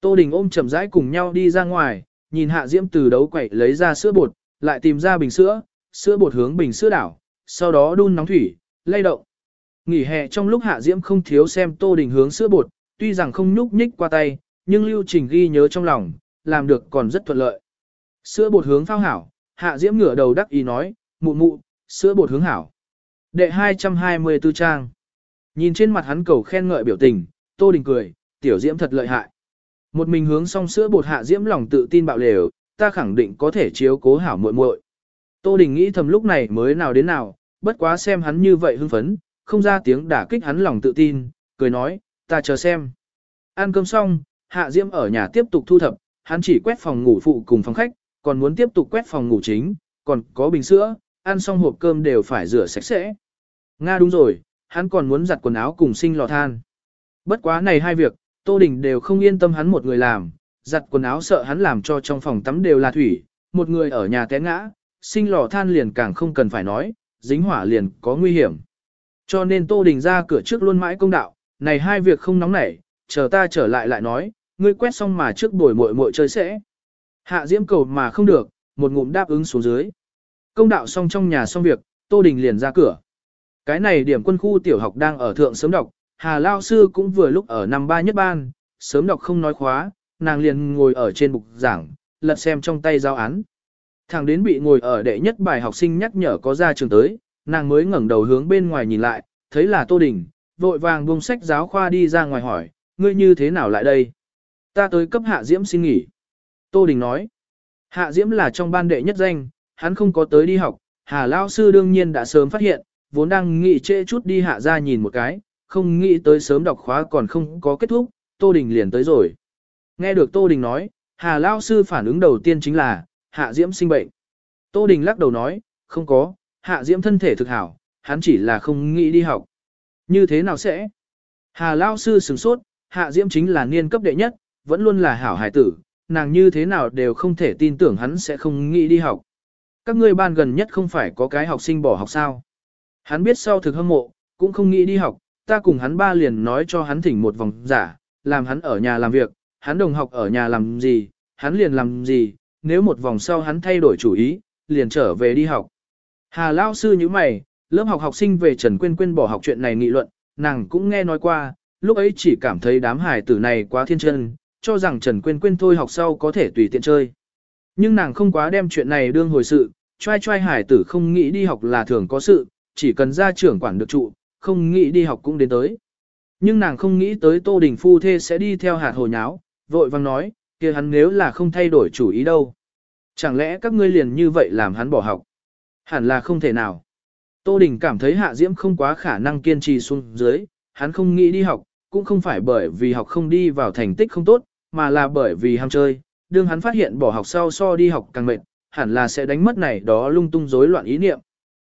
Speaker 1: Tô Đình ôm chậm rãi cùng nhau đi ra ngoài, nhìn Hạ Diễm từ đấu quậy lấy ra sữa bột, lại tìm ra bình sữa, sữa bột hướng bình sữa đảo, sau đó đun nóng thủy, lay động. Nghỉ hè trong lúc Hạ Diễm không thiếu xem Tô Đình hướng sữa bột, tuy rằng không nhúc nhích qua tay, nhưng lưu trình ghi nhớ trong lòng, làm được còn rất thuận lợi. Sữa bột hướng phao hảo, Hạ Diễm ngửa đầu đắc ý nói, mụ mụ, sữa bột hướng hảo. Đệ 224 trang. Nhìn trên mặt hắn cầu khen ngợi biểu tình, Tô Đình cười, tiểu Diễm thật lợi hại. Một mình hướng xong sữa bột Hạ Diễm lòng tự tin bạo lều, ta khẳng định có thể chiếu cố hảo muội muội. Tô Đình nghĩ thầm lúc này mới nào đến nào, bất quá xem hắn như vậy hưng phấn, không ra tiếng đả kích hắn lòng tự tin, cười nói, ta chờ xem. Ăn cơm xong, Hạ Diễm ở nhà tiếp tục thu thập, hắn chỉ quét phòng ngủ phụ cùng phòng khách, còn muốn tiếp tục quét phòng ngủ chính, còn có bình sữa, ăn xong hộp cơm đều phải rửa sạch sẽ. Nga đúng rồi, hắn còn muốn giặt quần áo cùng sinh lò than. Bất quá này hai việc, Tô Đình đều không yên tâm hắn một người làm, giặt quần áo sợ hắn làm cho trong phòng tắm đều là thủy, một người ở nhà té ngã, sinh lò than liền càng không cần phải nói, dính hỏa liền có nguy hiểm. Cho nên Tô Đình ra cửa trước luôn mãi công đạo, này hai việc không nóng nảy, chờ ta trở lại lại nói, ngươi quét xong mà trước bồi muội muội chơi sẽ. Hạ Diễm cầu mà không được, một ngụm đáp ứng xuống dưới. Công đạo xong trong nhà xong việc, Tô Đình liền ra cửa. Cái này điểm quân khu tiểu học đang ở thượng sớm đọc, Hà Lao Sư cũng vừa lúc ở năm ba nhất ban, sớm đọc không nói khóa, nàng liền ngồi ở trên bục giảng, lật xem trong tay giao án. Thằng đến bị ngồi ở đệ nhất bài học sinh nhắc nhở có ra trường tới, nàng mới ngẩng đầu hướng bên ngoài nhìn lại, thấy là Tô Đình, vội vàng buông sách giáo khoa đi ra ngoài hỏi, ngươi như thế nào lại đây? Ta tới cấp Hạ Diễm xin nghỉ. Tô Đình nói, Hạ Diễm là trong ban đệ nhất danh, hắn không có tới đi học, Hà Lao Sư đương nhiên đã sớm phát hiện, vốn đang nghĩ trễ chút đi hạ ra nhìn một cái, không nghĩ tới sớm đọc khóa còn không có kết thúc, Tô Đình liền tới rồi. Nghe được Tô Đình nói, Hà Lao Sư phản ứng đầu tiên chính là, Hạ Diễm sinh bệnh. Tô Đình lắc đầu nói, không có, Hạ Diễm thân thể thực hảo, hắn chỉ là không nghĩ đi học. Như thế nào sẽ? Hà Lao Sư sửng sốt, Hạ Diễm chính là niên cấp đệ nhất, vẫn luôn là hảo hải tử, nàng như thế nào đều không thể tin tưởng hắn sẽ không nghĩ đi học. Các ngươi ban gần nhất không phải có cái học sinh bỏ học sao? Hắn biết sau thực hâm mộ, cũng không nghĩ đi học, ta cùng hắn ba liền nói cho hắn thỉnh một vòng giả, làm hắn ở nhà làm việc, hắn đồng học ở nhà làm gì, hắn liền làm gì, nếu một vòng sau hắn thay đổi chủ ý, liền trở về đi học. Hà Lao sư như mày, lớp học học sinh về Trần Quyên Quyên bỏ học chuyện này nghị luận, nàng cũng nghe nói qua, lúc ấy chỉ cảm thấy đám hài tử này quá thiên chân, cho rằng Trần Quyên Quyên thôi học sau có thể tùy tiện chơi. Nhưng nàng không quá đem chuyện này đương hồi sự, trai trai hải tử không nghĩ đi học là thường có sự, chỉ cần ra trưởng quản được trụ, không nghĩ đi học cũng đến tới. Nhưng nàng không nghĩ tới Tô Đình phu thê sẽ đi theo hạt hồ nháo, vội vang nói, kia hắn nếu là không thay đổi chủ ý đâu. Chẳng lẽ các ngươi liền như vậy làm hắn bỏ học? Hẳn là không thể nào. Tô Đình cảm thấy Hạ Diễm không quá khả năng kiên trì xuống dưới, hắn không nghĩ đi học, cũng không phải bởi vì học không đi vào thành tích không tốt, mà là bởi vì ham chơi. Đương hắn phát hiện bỏ học sau so đi học càng mệt, hẳn là sẽ đánh mất này đó lung tung rối loạn ý niệm.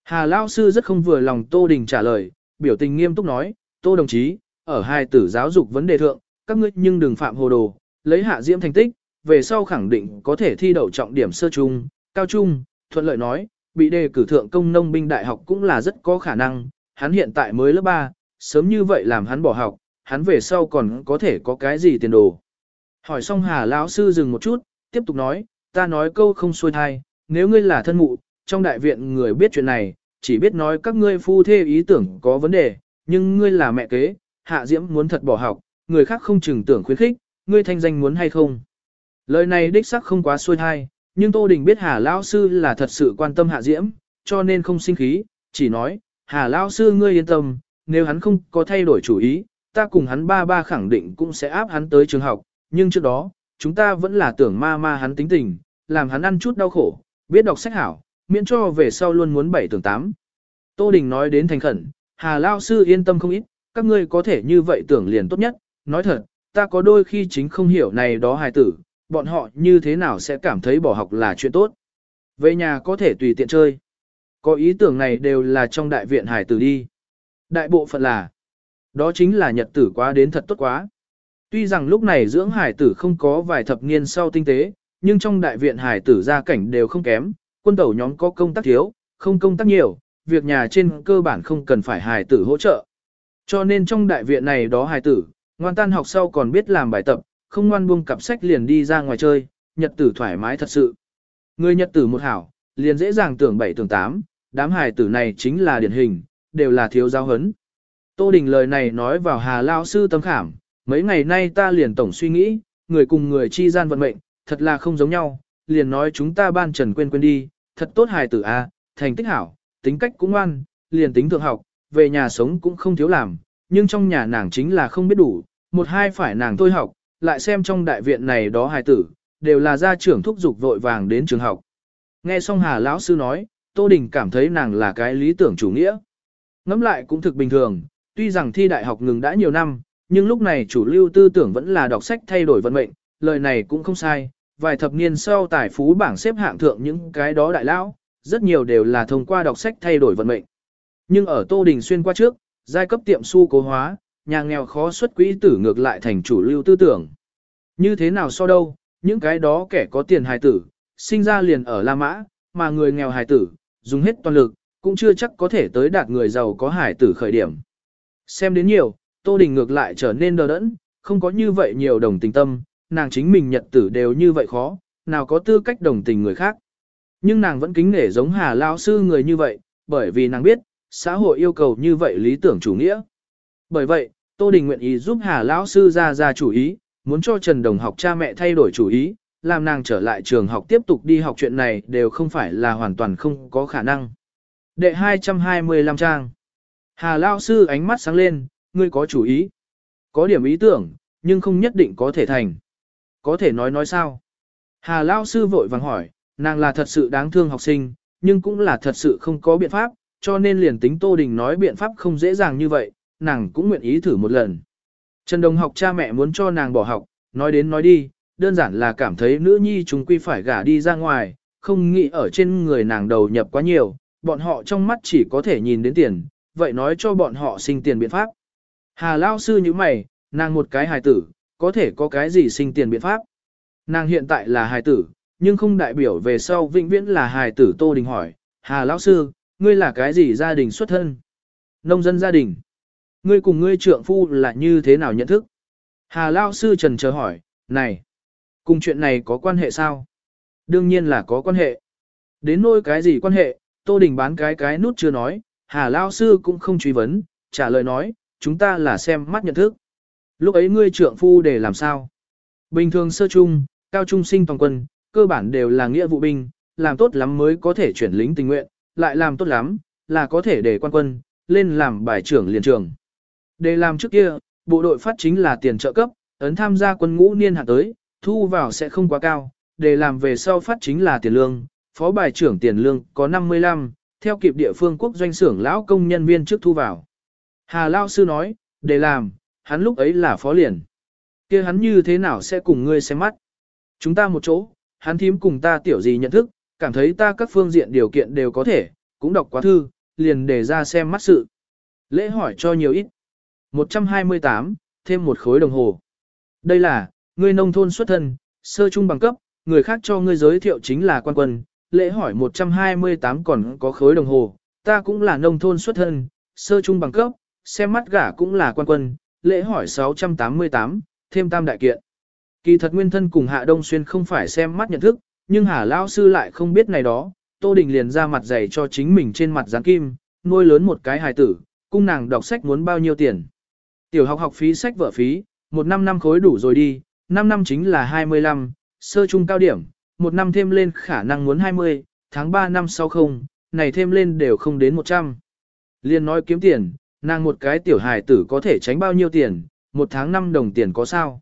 Speaker 1: Hà Lao Sư rất không vừa lòng Tô Đình trả lời, biểu tình nghiêm túc nói, Tô đồng chí, ở hai tử giáo dục vấn đề thượng, các ngươi nhưng đừng phạm hồ đồ, lấy hạ diễm thành tích, về sau khẳng định có thể thi đậu trọng điểm sơ trung, cao trung, thuận lợi nói, bị đề cử thượng công nông binh đại học cũng là rất có khả năng, hắn hiện tại mới lớp 3, sớm như vậy làm hắn bỏ học, hắn về sau còn có thể có cái gì tiền đồ. Hỏi xong Hà lão sư dừng một chút, tiếp tục nói, ta nói câu không xuôi thai, nếu ngươi là thân mụ, trong đại viện người biết chuyện này, chỉ biết nói các ngươi phu thê ý tưởng có vấn đề, nhưng ngươi là mẹ kế, hạ diễm muốn thật bỏ học, người khác không chừng tưởng khuyến khích, ngươi thanh danh muốn hay không. Lời này đích sắc không quá xuôi thai, nhưng Tô Đình biết Hà Lão Sư là thật sự quan tâm hạ diễm, cho nên không sinh khí, chỉ nói, Hà Lão Sư ngươi yên tâm, nếu hắn không có thay đổi chủ ý, ta cùng hắn ba ba khẳng định cũng sẽ áp hắn tới trường học, nhưng trước đó, chúng ta vẫn là tưởng ma ma hắn tính tình, làm hắn ăn chút đau khổ, biết đọc sách hảo, miễn cho về sau luôn muốn bảy tưởng tám. Tô Đình nói đến thành khẩn, Hà Lao Sư yên tâm không ít, các ngươi có thể như vậy tưởng liền tốt nhất, nói thật, ta có đôi khi chính không hiểu này đó hài tử, bọn họ như thế nào sẽ cảm thấy bỏ học là chuyện tốt. Về nhà có thể tùy tiện chơi. Có ý tưởng này đều là trong đại viện hài tử đi. Đại bộ phận là, đó chính là nhật tử quá đến thật tốt quá. Tuy rằng lúc này dưỡng hải tử không có vài thập niên sau tinh tế, nhưng trong đại viện hải tử gia cảnh đều không kém, quân tẩu nhóm có công tác thiếu, không công tác nhiều, việc nhà trên cơ bản không cần phải hải tử hỗ trợ. Cho nên trong đại viện này đó hải tử, ngoan tan học sau còn biết làm bài tập, không ngoan buông cặp sách liền đi ra ngoài chơi, nhật tử thoải mái thật sự. Người nhật tử một hảo, liền dễ dàng tưởng bảy tưởng tám, đám hải tử này chính là điển hình, đều là thiếu giáo hấn. Tô Đình lời này nói vào Hà Lao Sư tâm khảm, mấy ngày nay ta liền tổng suy nghĩ, người cùng người chi gian vận mệnh, thật là không giống nhau, liền nói chúng ta ban trần quên quên đi, thật tốt hài tử a, thành tích hảo, tính cách cũng ngoan, liền tính thượng học, về nhà sống cũng không thiếu làm, nhưng trong nhà nàng chính là không biết đủ, một hai phải nàng thôi học, lại xem trong đại viện này đó hài tử, đều là gia trưởng thúc giục vội vàng đến trường học. Nghe xong Hà lão sư nói, Tô Đình cảm thấy nàng là cái lý tưởng chủ nghĩa. Ngẫm lại cũng thực bình thường, tuy rằng thi đại học ngừng đã nhiều năm, nhưng lúc này chủ lưu tư tưởng vẫn là đọc sách thay đổi vận mệnh, lời này cũng không sai, vài thập niên sau tài phú bảng xếp hạng thượng những cái đó đại lão, rất nhiều đều là thông qua đọc sách thay đổi vận mệnh. Nhưng ở Tô Đình xuyên qua trước, giai cấp tiệm su cố hóa, nhà nghèo khó xuất quỹ tử ngược lại thành chủ lưu tư tưởng. Như thế nào so đâu, những cái đó kẻ có tiền hài tử, sinh ra liền ở La Mã, mà người nghèo hài tử, dùng hết toàn lực, cũng chưa chắc có thể tới đạt người giàu có hài tử khởi điểm. Xem đến nhiều, Tô Đình ngược lại trở nên đờ đẫn, không có như vậy nhiều đồng tình tâm, nàng chính mình nhật tử đều như vậy khó, nào có tư cách đồng tình người khác. Nhưng nàng vẫn kính nể giống Hà Lao Sư người như vậy, bởi vì nàng biết, xã hội yêu cầu như vậy lý tưởng chủ nghĩa. Bởi vậy, Tô Đình nguyện ý giúp Hà Lão Sư ra ra chủ ý, muốn cho Trần Đồng học cha mẹ thay đổi chủ ý, làm nàng trở lại trường học tiếp tục đi học chuyện này đều không phải là hoàn toàn không có khả năng. Đệ 225 trang Hà Lao Sư ánh mắt sáng lên, ngươi có chủ ý. Có điểm ý tưởng, nhưng không nhất định có thể thành. Có thể nói nói sao? Hà Lao Sư vội vàng hỏi, nàng là thật sự đáng thương học sinh, nhưng cũng là thật sự không có biện pháp, cho nên liền tính Tô Đình nói biện pháp không dễ dàng như vậy, nàng cũng nguyện ý thử một lần. Trần Đồng học cha mẹ muốn cho nàng bỏ học, nói đến nói đi, đơn giản là cảm thấy nữ nhi chúng quy phải gả đi ra ngoài, không nghĩ ở trên người nàng đầu nhập quá nhiều, bọn họ trong mắt chỉ có thể nhìn đến tiền, vậy nói cho bọn họ sinh tiền biện pháp. Hà Lao sư như mày, nàng một cái hài tử, có thể có cái gì sinh tiền biện pháp. Nàng hiện tại là hài tử, nhưng không đại biểu về sau vĩnh viễn là hài tử Tô Đình hỏi, Hà Lão Sư, ngươi là cái gì gia đình xuất thân? Nông dân gia đình. Ngươi cùng ngươi trượng phu là như thế nào nhận thức? Hà Lão Sư trần chờ hỏi, này, cùng chuyện này có quan hệ sao? Đương nhiên là có quan hệ. Đến nỗi cái gì quan hệ, Tô Đình bán cái cái nút chưa nói, Hà Lão Sư cũng không truy vấn, trả lời nói, chúng ta là xem mắt nhận thức. Lúc ấy ngươi trượng phu để làm sao? Bình thường sơ trung, cao trung sinh toàn quân, cơ bản đều là nghĩa vụ binh, làm tốt lắm mới có thể chuyển lính tình nguyện, lại làm tốt lắm, là có thể để quan quân, lên làm bài trưởng liền trường. Để làm trước kia, bộ đội phát chính là tiền trợ cấp, ấn tham gia quân ngũ niên hạn tới, thu vào sẽ không quá cao, để làm về sau phát chính là tiền lương, phó bài trưởng tiền lương có 55, theo kịp địa phương quốc doanh xưởng lão công nhân viên trước thu vào. Hà Lao Sư nói, để làm, hắn lúc ấy là phó liền. kia hắn như thế nào sẽ cùng ngươi xem mắt? Chúng ta một chỗ, hắn thím cùng ta tiểu gì nhận thức, cảm thấy ta các phương diện điều kiện đều có thể, cũng đọc quá thư, liền để ra xem mắt sự. Lễ hỏi cho nhiều ít. 128, thêm một khối đồng hồ. Đây là, ngươi nông thôn xuất thân, sơ trung bằng cấp, người khác cho ngươi giới thiệu chính là quan quân, lễ hỏi 128 còn có khối đồng hồ, ta cũng là nông thôn xuất thân, sơ trung bằng cấp, xem mắt gả cũng là quan quân, lễ hỏi 688, thêm tam đại kiện. Kỳ thật nguyên thân cùng Hạ Đông Xuyên không phải xem mắt nhận thức, nhưng Hà Lao Sư lại không biết này đó, Tô Đình liền ra mặt dày cho chính mình trên mặt gián kim, nuôi lớn một cái hài tử, cung nàng đọc sách muốn bao nhiêu tiền. Tiểu học học phí sách vở phí, một năm năm khối đủ rồi đi, 5 năm chính là 25, sơ trung cao điểm, một năm thêm lên khả năng muốn 20, tháng 3 năm sau không, này thêm lên đều không đến 100. Liên nói kiếm tiền, nàng một cái tiểu hài tử có thể tránh bao nhiêu tiền, một tháng 5 đồng tiền có sao.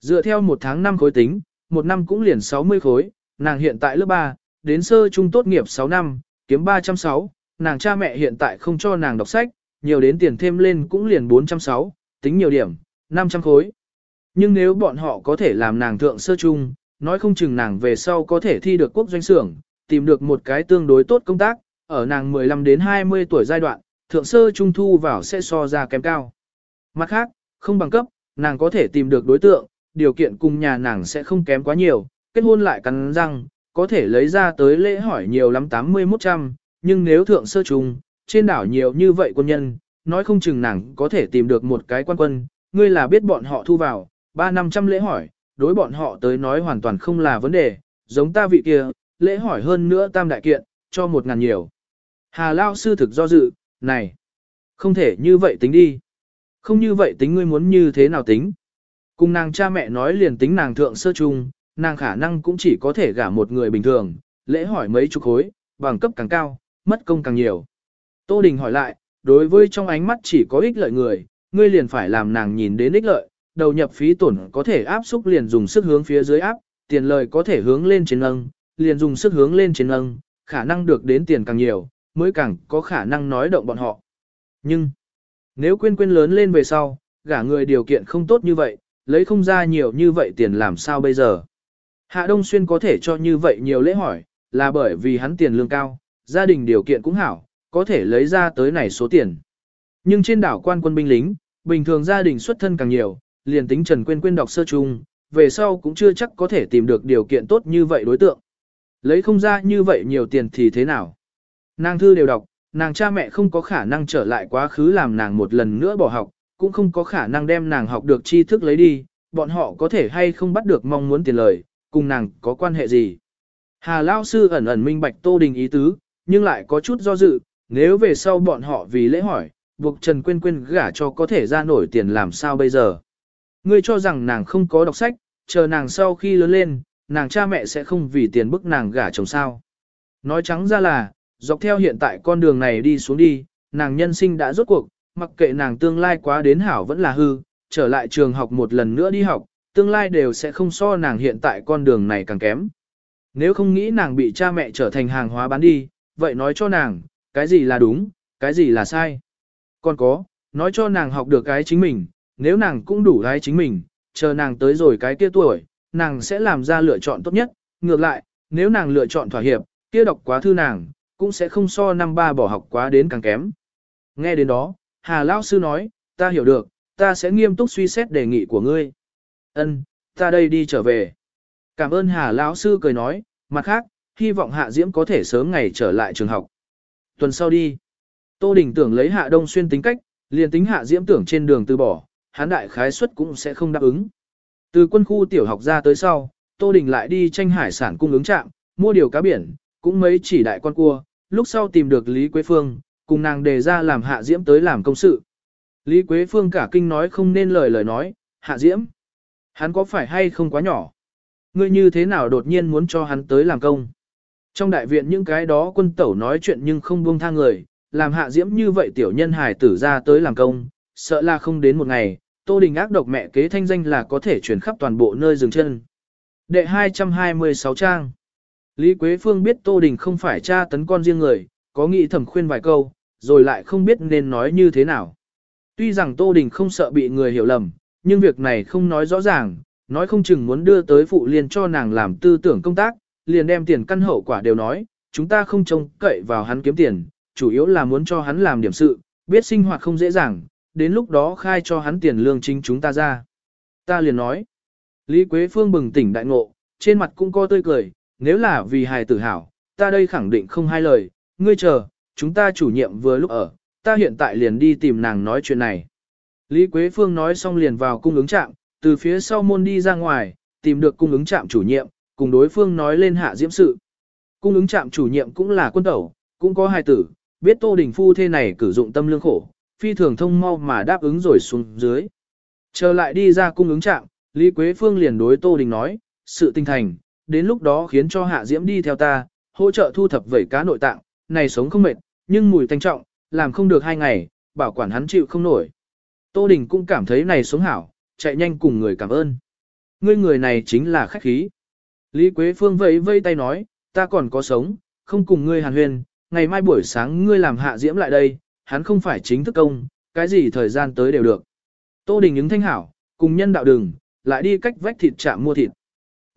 Speaker 1: Dựa theo một tháng 5 khối tính, một năm cũng liền 60 khối, nàng hiện tại lớp 3, đến sơ trung tốt nghiệp 6 năm, kiếm 360, nàng cha mẹ hiện tại không cho nàng đọc sách, nhiều đến tiền thêm lên cũng liền 460, tính nhiều điểm, 500 khối. Nhưng nếu bọn họ có thể làm nàng thượng sơ trung, nói không chừng nàng về sau có thể thi được quốc doanh xưởng, tìm được một cái tương đối tốt công tác, ở nàng 15 đến 20 tuổi giai đoạn, thượng sơ trung thu vào sẽ so ra kém cao. Mặt khác, không bằng cấp, nàng có thể tìm được đối tượng, điều kiện cùng nhà nàng sẽ không kém quá nhiều, kết hôn lại cắn răng, có thể lấy ra tới lễ hỏi nhiều lắm 81 trăm, nhưng nếu thượng sơ trung, trên đảo nhiều như vậy quân nhân, nói không chừng nàng có thể tìm được một cái quan quân, ngươi là biết bọn họ thu vào, ba năm trăm lễ hỏi, đối bọn họ tới nói hoàn toàn không là vấn đề, giống ta vị kia, lễ hỏi hơn nữa tam đại kiện, cho một ngàn nhiều. Hà Lao sư thực do dự, này, không thể như vậy tính đi. Không như vậy tính ngươi muốn như thế nào tính. Cùng nàng cha mẹ nói liền tính nàng thượng sơ trung, nàng khả năng cũng chỉ có thể gả một người bình thường, lễ hỏi mấy chục khối, bằng cấp càng cao, mất công càng nhiều. Tô Đình hỏi lại, đối với trong ánh mắt chỉ có ích lợi người, ngươi liền phải làm nàng nhìn đến ích lợi, đầu nhập phí tổn có thể áp xúc liền dùng sức hướng phía dưới áp, tiền lời có thể hướng lên trên âng, liền dùng sức hướng lên trên âng, khả năng được đến tiền càng nhiều, mới càng có khả năng nói động bọn họ. Nhưng, nếu quên quên lớn lên về sau, gả người điều kiện không tốt như vậy, lấy không ra nhiều như vậy tiền làm sao bây giờ. Hạ Đông Xuyên có thể cho như vậy nhiều lễ hỏi, là bởi vì hắn tiền lương cao, gia đình điều kiện cũng hảo, có thể lấy ra tới này số tiền. Nhưng trên đảo quan quân binh lính, bình thường gia đình xuất thân càng nhiều, liền tính Trần Quyên Quyên đọc sơ trung, về sau cũng chưa chắc có thể tìm được điều kiện tốt như vậy đối tượng. Lấy không ra như vậy nhiều tiền thì thế nào? Nàng thư đều đọc, nàng cha mẹ không có khả năng trở lại quá khứ làm nàng một lần nữa bỏ học, cũng không có khả năng đem nàng học được tri thức lấy đi, bọn họ có thể hay không bắt được mong muốn tiền lời, cùng nàng có quan hệ gì. Hà Lao Sư ẩn ẩn minh bạch Tô Đình ý tứ, nhưng lại có chút do dự, nếu về sau bọn họ vì lễ hỏi, buộc Trần Quyên Quyên gả cho có thể ra nổi tiền làm sao bây giờ. Ngươi cho rằng nàng không có đọc sách, chờ nàng sau khi lớn lên, nàng cha mẹ sẽ không vì tiền bức nàng gả chồng sao. Nói trắng ra là, dọc theo hiện tại con đường này đi xuống đi, nàng nhân sinh đã rốt cuộc, mặc kệ nàng tương lai quá đến hảo vẫn là hư, trở lại trường học một lần nữa đi học, tương lai đều sẽ không so nàng hiện tại con đường này càng kém. Nếu không nghĩ nàng bị cha mẹ trở thành hàng hóa bán đi, vậy nói cho nàng, cái gì là đúng, cái gì là sai. Còn có, nói cho nàng học được cái chính mình, nếu nàng cũng đủ cái chính mình, chờ nàng tới rồi cái kia tuổi, nàng sẽ làm ra lựa chọn tốt nhất. Ngược lại, nếu nàng lựa chọn thỏa hiệp, kia đọc quá thư nàng, cũng sẽ không so năm ba bỏ học quá đến càng kém. Nghe đến đó, Hà Lão Sư nói, ta hiểu được, ta sẽ nghiêm túc suy xét đề nghị của ngươi. Ân, ta đây đi trở về. Cảm ơn Hà Lão Sư cười nói, mặt khác, hy vọng Hạ Diễm có thể sớm ngày trở lại trường học. Tuần sau đi. Tô Đình tưởng lấy Hạ Đông Xuyên tính cách, liền tính Hạ Diễm tưởng trên đường từ bỏ, hắn đại khái suất cũng sẽ không đáp ứng. Từ quân khu tiểu học ra tới sau, Tô Đình lại đi tranh hải sản cung ứng trạm, mua điều cá biển, cũng mấy chỉ đại con cua, lúc sau tìm được Lý Quế Phương, cùng nàng đề ra làm Hạ Diễm tới làm công sự. Lý Quế Phương cả kinh nói không nên lời lời nói, Hạ Diễm, hắn có phải hay không quá nhỏ? Ngươi như thế nào đột nhiên muốn cho hắn tới làm công? Trong đại viện những cái đó quân tẩu nói chuyện nhưng không buông tha người, làm hạ diễm như vậy tiểu nhân hài tử ra tới làm công, sợ là không đến một ngày, Tô Đình ác độc mẹ kế thanh danh là có thể chuyển khắp toàn bộ nơi dừng chân. Đệ 226 trang Lý Quế Phương biết Tô Đình không phải cha tấn con riêng người, có nghĩ thầm khuyên vài câu, rồi lại không biết nên nói như thế nào. Tuy rằng Tô Đình không sợ bị người hiểu lầm, nhưng việc này không nói rõ ràng, nói không chừng muốn đưa tới phụ liên cho nàng làm tư tưởng công tác, liền đem tiền căn hậu quả đều nói, chúng ta không trông cậy vào hắn kiếm tiền, chủ yếu là muốn cho hắn làm điểm sự, biết sinh hoạt không dễ dàng, đến lúc đó khai cho hắn tiền lương chính chúng ta ra. Ta liền nói, Lý Quế Phương bừng tỉnh đại ngộ, trên mặt cũng co tươi cười, nếu là vì hài tử hảo, ta đây khẳng định không hai lời, ngươi chờ, chúng ta chủ nhiệm vừa lúc ở, ta hiện tại liền đi tìm nàng nói chuyện này. Lý Quế Phương nói xong liền vào cung ứng trạm, từ phía sau môn đi ra ngoài, tìm được cung ứng trạm chủ nhiệm, cùng đối phương nói lên hạ diễm sự. Cung ứng trạm chủ nhiệm cũng là quân tẩu, cũng có hài tử, biết Tô Đình Phu thế này cử dụng tâm lương khổ, phi thường thông mau mà đáp ứng rồi xuống dưới. Trở lại đi ra cung ứng trạm, Lý Quế Phương liền đối Tô Đình nói, sự tinh thành, đến lúc đó khiến cho Hạ Diễm đi theo ta, hỗ trợ thu thập vẩy cá nội tạng, này sống không mệt, nhưng mùi thanh trọng, làm không được hai ngày, bảo quản hắn chịu không nổi. Tô Đình cũng cảm thấy này sống hảo, chạy nhanh cùng người cảm ơn. Ngươi người này chính là khách khí. Lý Quế Phương vẫy vây tay nói, ta còn có sống, không cùng ngươi hàn huyền, ngày mai buổi sáng ngươi làm hạ diễm lại đây, hắn không phải chính thức công, cái gì thời gian tới đều được. Tô Đình ứng thanh hảo, cùng nhân đạo đường, lại đi cách vách thịt chạm mua thịt.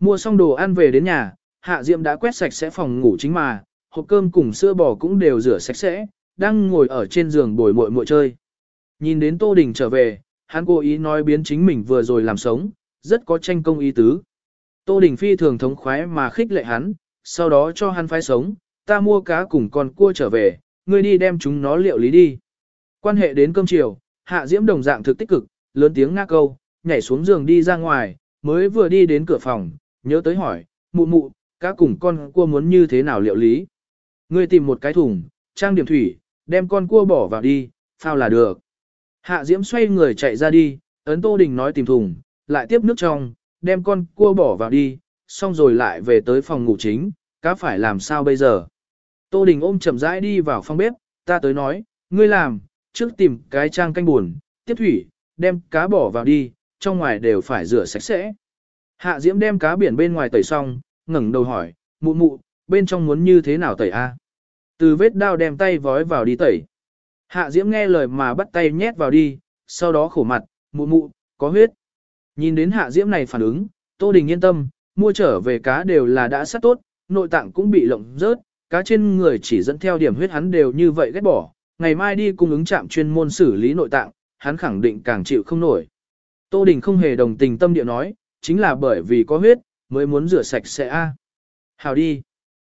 Speaker 1: Mua xong đồ ăn về đến nhà, hạ Diệm đã quét sạch sẽ phòng ngủ chính mà, hộp cơm cùng sữa bò cũng đều rửa sạch sẽ, đang ngồi ở trên giường bồi muội muội chơi. Nhìn đến Tô Đình trở về, hắn cố ý nói biến chính mình vừa rồi làm sống, rất có tranh công ý tứ. Tô Đình phi thường thống khoái mà khích lệ hắn, sau đó cho hắn phái sống, ta mua cá cùng con cua trở về, ngươi đi đem chúng nó liệu lý đi. Quan hệ đến cơm chiều, Hạ Diễm đồng dạng thực tích cực, lớn tiếng nga câu, nhảy xuống giường đi ra ngoài, mới vừa đi đến cửa phòng, nhớ tới hỏi, mụ mụ, cá cùng con cua muốn như thế nào liệu lý. Ngươi tìm một cái thùng, trang điểm thủy, đem con cua bỏ vào đi, phao là được. Hạ Diễm xoay người chạy ra đi, ấn Tô Đình nói tìm thùng, lại tiếp nước trong, đem con cua bỏ vào đi, xong rồi lại về tới phòng ngủ chính, cá phải làm sao bây giờ. Tô Đình ôm chậm rãi đi vào phòng bếp, ta tới nói, ngươi làm, trước tìm cái trang canh buồn, tiếp thủy, đem cá bỏ vào đi, trong ngoài đều phải rửa sạch sẽ. Hạ Diễm đem cá biển bên ngoài tẩy xong, ngẩng đầu hỏi, mụ mụ, bên trong muốn như thế nào tẩy a? Từ vết đao đem tay vói vào đi tẩy. Hạ Diễm nghe lời mà bắt tay nhét vào đi, sau đó khổ mặt, mụ mụ, có huyết. Nhìn đến Hạ Diễm này phản ứng, Tô Đình yên tâm, mua trở về cá đều là đã sát tốt, nội tạng cũng bị lộng rớt, cá trên người chỉ dẫn theo điểm huyết hắn đều như vậy ghét bỏ, ngày mai đi cung ứng trạm chuyên môn xử lý nội tạng, hắn khẳng định càng chịu không nổi. Tô Đình không hề đồng tình tâm địa nói, chính là bởi vì có huyết, mới muốn rửa sạch sẽ a. Hào đi.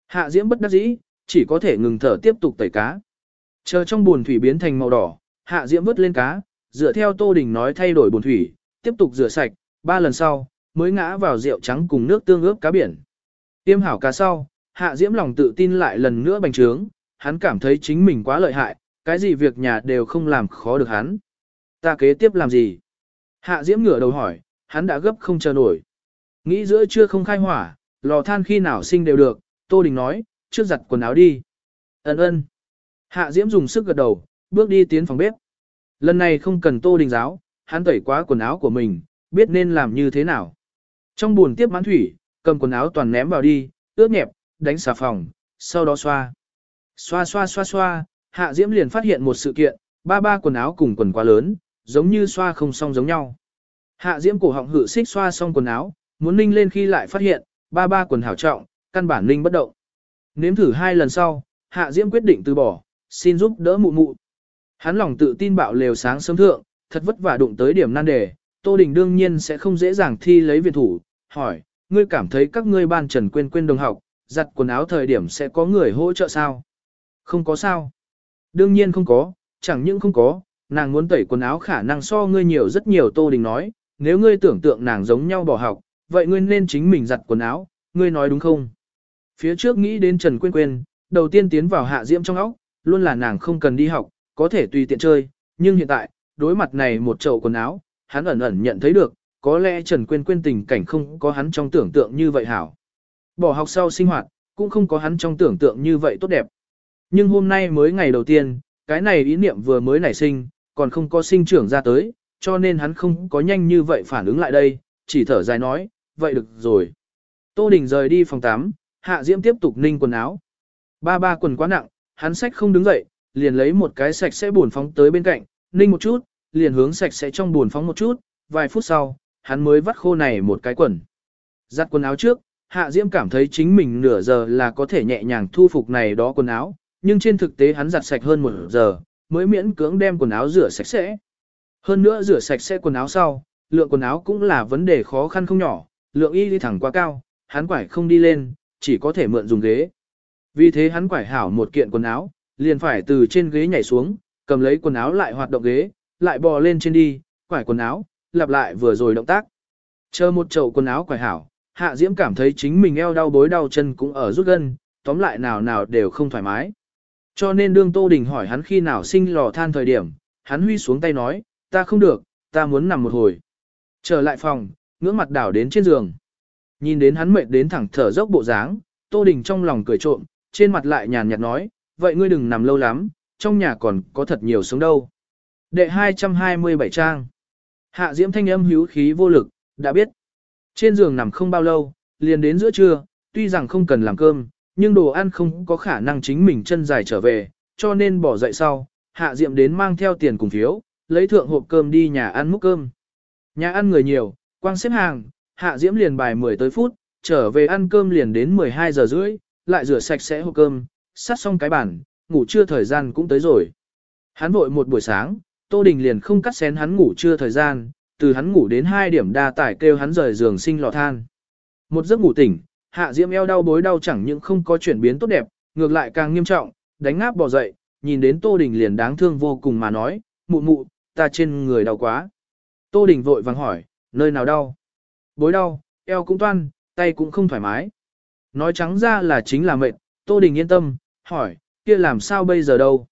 Speaker 1: Hạ Diễm bất đắc dĩ, chỉ có thể ngừng thở tiếp tục tẩy cá. Chờ trong buồn thủy biến thành màu đỏ, Hạ Diễm vớt lên cá, dựa theo Tô Đình nói thay đổi buồn thủy, tiếp tục rửa sạch, ba lần sau, mới ngã vào rượu trắng cùng nước tương ướp cá biển. Tiêm hảo cá sau, Hạ Diễm lòng tự tin lại lần nữa bành trướng, hắn cảm thấy chính mình quá lợi hại, cái gì việc nhà đều không làm khó được hắn. Ta kế tiếp làm gì? Hạ Diễm ngửa đầu hỏi, hắn đã gấp không chờ nổi. Nghĩ giữa chưa không khai hỏa, lò than khi nào sinh đều được, Tô Đình nói, trước giặt quần áo đi. Ấn ơn. Hạ Diễm dùng sức gật đầu, bước đi tiến phòng bếp. Lần này không cần Tô Đình giáo, hắn tẩy quá quần áo của mình, biết nên làm như thế nào. Trong buồn tiếp mãn thủy, cầm quần áo toàn ném vào đi, ướt nhẹp, đánh xà phòng, sau đó xoa. Xoa xoa xoa xoa, Hạ Diễm liền phát hiện một sự kiện, ba ba quần áo cùng quần quá lớn, giống như xoa không xong giống nhau. Hạ Diễm cổ họng hự xích xoa xong quần áo, muốn ninh lên khi lại phát hiện, ba ba quần hảo trọng, căn bản ninh bất động. Nếm thử hai lần sau, Hạ Diễm quyết định từ bỏ, xin giúp đỡ mụ mụ. Hắn lòng tự tin bạo lều sáng sớm thượng, thật vất vả đụng tới điểm nan đề, Tô Đình đương nhiên sẽ không dễ dàng thi lấy viện thủ, hỏi, ngươi cảm thấy các ngươi ban trần quên quên đồng học, giặt quần áo thời điểm sẽ có người hỗ trợ sao? Không có sao. Đương nhiên không có, chẳng những không có, nàng muốn tẩy quần áo khả năng so ngươi nhiều rất nhiều Tô Đình nói, nếu ngươi tưởng tượng nàng giống nhau bỏ học, vậy ngươi nên chính mình giặt quần áo, ngươi nói đúng không? Phía trước nghĩ đến Trần Quyên Quyên, đầu tiên tiến vào hạ diễm trong óc, luôn là nàng không cần đi học, có thể tùy tiện chơi, nhưng hiện tại, đối mặt này một chậu quần áo, hắn ẩn ẩn nhận thấy được, có lẽ Trần Quyên Quyên tình cảnh không có hắn trong tưởng tượng như vậy hảo. Bỏ học sau sinh hoạt, cũng không có hắn trong tưởng tượng như vậy tốt đẹp. Nhưng hôm nay mới ngày đầu tiên, cái này ý niệm vừa mới nảy sinh, còn không có sinh trưởng ra tới, cho nên hắn không có nhanh như vậy phản ứng lại đây, chỉ thở dài nói, vậy được rồi. Tô Đình rời đi phòng 8, Hạ Diễm tiếp tục ninh quần áo. Ba ba quần quá nặng, hắn sách không đứng dậy, liền lấy một cái sạch sẽ buồn phóng tới bên cạnh, ninh một chút, liền hướng sạch sẽ trong buồn phóng một chút, vài phút sau, hắn mới vắt khô này một cái quần. Giặt quần áo trước, Hạ Diễm cảm thấy chính mình nửa giờ là có thể nhẹ nhàng thu phục này đó quần áo, nhưng trên thực tế hắn giặt sạch hơn một giờ, mới miễn cưỡng đem quần áo rửa sạch sẽ. Hơn nữa rửa sạch sẽ quần áo sau, lượng quần áo cũng là vấn đề khó khăn không nhỏ, lượng y đi thẳng quá cao, hắn quải không đi lên, chỉ có thể mượn dùng ghế. Vì thế hắn quải hảo một kiện quần áo, liền phải từ trên ghế nhảy xuống, cầm lấy quần áo lại hoạt động ghế, lại bò lên trên đi, quải quần áo, lặp lại vừa rồi động tác. Chờ một chậu quần áo quải hảo, Hạ Diễm cảm thấy chính mình eo đau bối đau chân cũng ở rút gân, tóm lại nào nào đều không thoải mái. Cho nên đương Tô Đình hỏi hắn khi nào sinh lò than thời điểm, hắn huy xuống tay nói, ta không được, ta muốn nằm một hồi. Trở lại phòng, ngưỡng mặt đảo đến trên giường. Nhìn đến hắn mệt đến thẳng thở dốc bộ dáng, Tô Đình trong lòng cười trộm, trên mặt lại nhàn nhạt nói, vậy ngươi đừng nằm lâu lắm, trong nhà còn có thật nhiều sống đâu. Đệ 227 trang. Hạ Diễm thanh âm hữu khí vô lực, đã biết. Trên giường nằm không bao lâu, liền đến giữa trưa, tuy rằng không cần làm cơm, nhưng đồ ăn không có khả năng chính mình chân dài trở về, cho nên bỏ dậy sau, Hạ Diệm đến mang theo tiền cùng phiếu, lấy thượng hộp cơm đi nhà ăn múc cơm. Nhà ăn người nhiều, quang xếp hàng, Hạ Diễm liền bài 10 tới phút, trở về ăn cơm liền đến 12 giờ rưỡi, lại rửa sạch sẽ hộp cơm, sát xong cái bản ngủ trưa thời gian cũng tới rồi. Hắn vội một buổi sáng, Tô Đình liền không cắt xén hắn ngủ trưa thời gian, từ hắn ngủ đến 2 điểm đa tải kêu hắn rời giường sinh lò than. Một giấc ngủ tỉnh, Hạ Diễm eo đau bối đau chẳng những không có chuyển biến tốt đẹp, ngược lại càng nghiêm trọng, đánh ngáp bỏ dậy, nhìn đến Tô Đình liền đáng thương vô cùng mà nói, mụ mụ, ta trên người đau quá. Tô Đình vội vàng hỏi, nơi nào đau? Bối đau, eo cũng toan, tay cũng không thoải mái. Nói trắng ra là chính là mệt, Tô Đình yên tâm, hỏi, kia làm sao bây giờ đâu?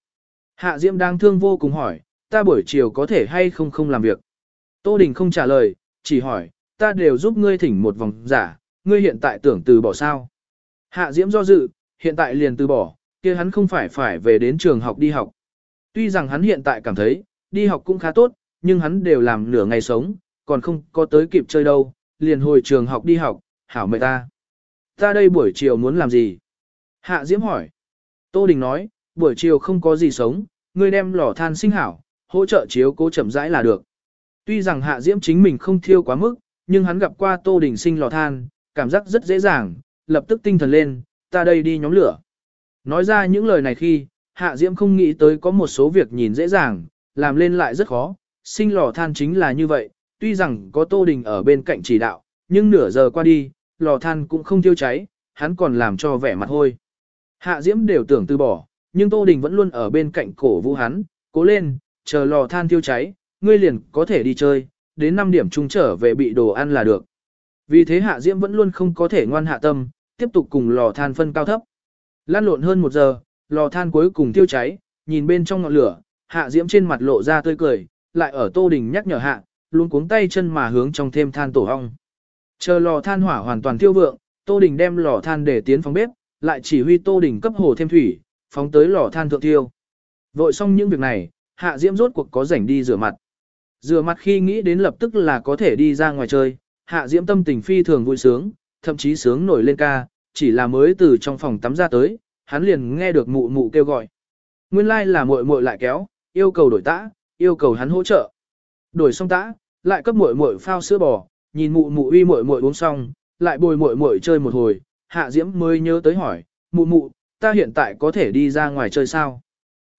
Speaker 1: Hạ Diễm đang thương vô cùng hỏi, ta buổi chiều có thể hay không không làm việc? Tô Đình không trả lời, chỉ hỏi, ta đều giúp ngươi thỉnh một vòng giả, ngươi hiện tại tưởng từ bỏ sao? Hạ Diễm do dự, hiện tại liền từ bỏ, kia hắn không phải phải về đến trường học đi học. Tuy rằng hắn hiện tại cảm thấy, đi học cũng khá tốt, nhưng hắn đều làm nửa ngày sống, còn không có tới kịp chơi đâu, liền hồi trường học đi học, hảo mệt ta. Ta đây buổi chiều muốn làm gì? Hạ Diễm hỏi. Tô Đình nói, buổi chiều không có gì sống, ngươi đem lò than sinh hảo, hỗ trợ chiếu cố chậm rãi là được. Tuy rằng Hạ Diễm chính mình không thiêu quá mức, nhưng hắn gặp qua Tô Đình sinh lò than, cảm giác rất dễ dàng, lập tức tinh thần lên, ta đây đi nhóm lửa. Nói ra những lời này khi, Hạ Diễm không nghĩ tới có một số việc nhìn dễ dàng, làm lên lại rất khó, sinh lò than chính là như vậy, tuy rằng có Tô Đình ở bên cạnh chỉ đạo, nhưng nửa giờ qua đi, lò than cũng không tiêu cháy, hắn còn làm cho vẻ mặt hôi. Hạ Diễm đều tưởng từ bỏ, nhưng Tô Đình vẫn luôn ở bên cạnh cổ vũ hắn, cố lên, chờ lò than tiêu cháy, ngươi liền có thể đi chơi, đến 5 điểm trung trở về bị đồ ăn là được. Vì thế Hạ Diễm vẫn luôn không có thể ngoan hạ tâm, tiếp tục cùng lò than phân cao thấp. Lan lộn hơn một giờ, lò than cuối cùng tiêu cháy, nhìn bên trong ngọn lửa, Hạ Diễm trên mặt lộ ra tươi cười, lại ở Tô Đình nhắc nhở Hạ, luôn cuống tay chân mà hướng trong thêm than tổ ong. Chờ lò than hỏa hoàn toàn thiêu vượng, Tô Đình đem lò than để tiến phòng bếp, lại chỉ huy Tô Đình cấp hồ thêm thủy, phóng tới lò than thượng tiêu. Vội xong những việc này, Hạ Diễm rốt cuộc có rảnh đi rửa mặt. Rửa mặt khi nghĩ đến lập tức là có thể đi ra ngoài chơi, Hạ Diễm tâm tình phi thường vui sướng, thậm chí sướng nổi lên ca, chỉ là mới từ trong phòng tắm ra tới, hắn liền nghe được mụ mụ kêu gọi. Nguyên lai like là muội muội lại kéo, yêu cầu đổi tã, yêu cầu hắn hỗ trợ. Đổi xong tã, lại cấp muội muội phao sữa bò, nhìn mụ mụ uy muội muội uống xong, lại bồi muội muội chơi một hồi, Hạ Diễm mới nhớ tới hỏi, mụ mụ, ta hiện tại có thể đi ra ngoài chơi sao?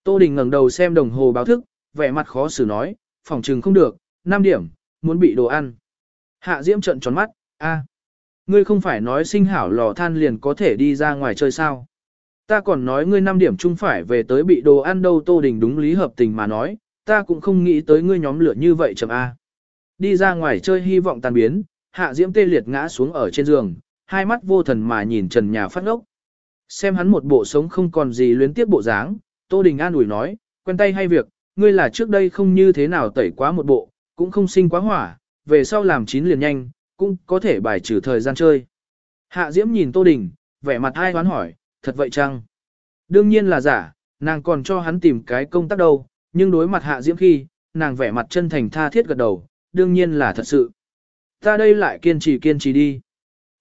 Speaker 1: Tô Đình ngẩng đầu xem đồng hồ báo thức, vẻ mặt khó xử nói, phòng trừng không được, 5 điểm, muốn bị đồ ăn. Hạ Diễm trợn tròn mắt, a, ngươi không phải nói sinh hảo lò than liền có thể đi ra ngoài chơi sao? Ta còn nói ngươi năm điểm chung phải về tới bị đồ ăn đâu Tô Đình đúng lý hợp tình mà nói, ta cũng không nghĩ tới ngươi nhóm lửa như vậy chậm a. Đi ra ngoài chơi hy vọng tan biến, Hạ Diễm tê liệt ngã xuống ở trên giường, hai mắt vô thần mà nhìn trần nhà phát ngốc. Xem hắn một bộ sống không còn gì luyến tiếp bộ dáng, Tô Đình an ủi nói, quen tay hay việc, ngươi là trước đây không như thế nào tẩy quá một bộ, cũng không sinh quá hỏa, về sau làm chín liền nhanh, cũng có thể bài trừ thời gian chơi. Hạ Diễm nhìn Tô Đình, vẻ mặt ai hoán hỏi, thật vậy chăng? Đương nhiên là giả, nàng còn cho hắn tìm cái công tác đâu, nhưng đối mặt hạ diễm khi, nàng vẻ mặt chân thành tha thiết gật đầu, đương nhiên là thật sự. Ta đây lại kiên trì kiên trì đi.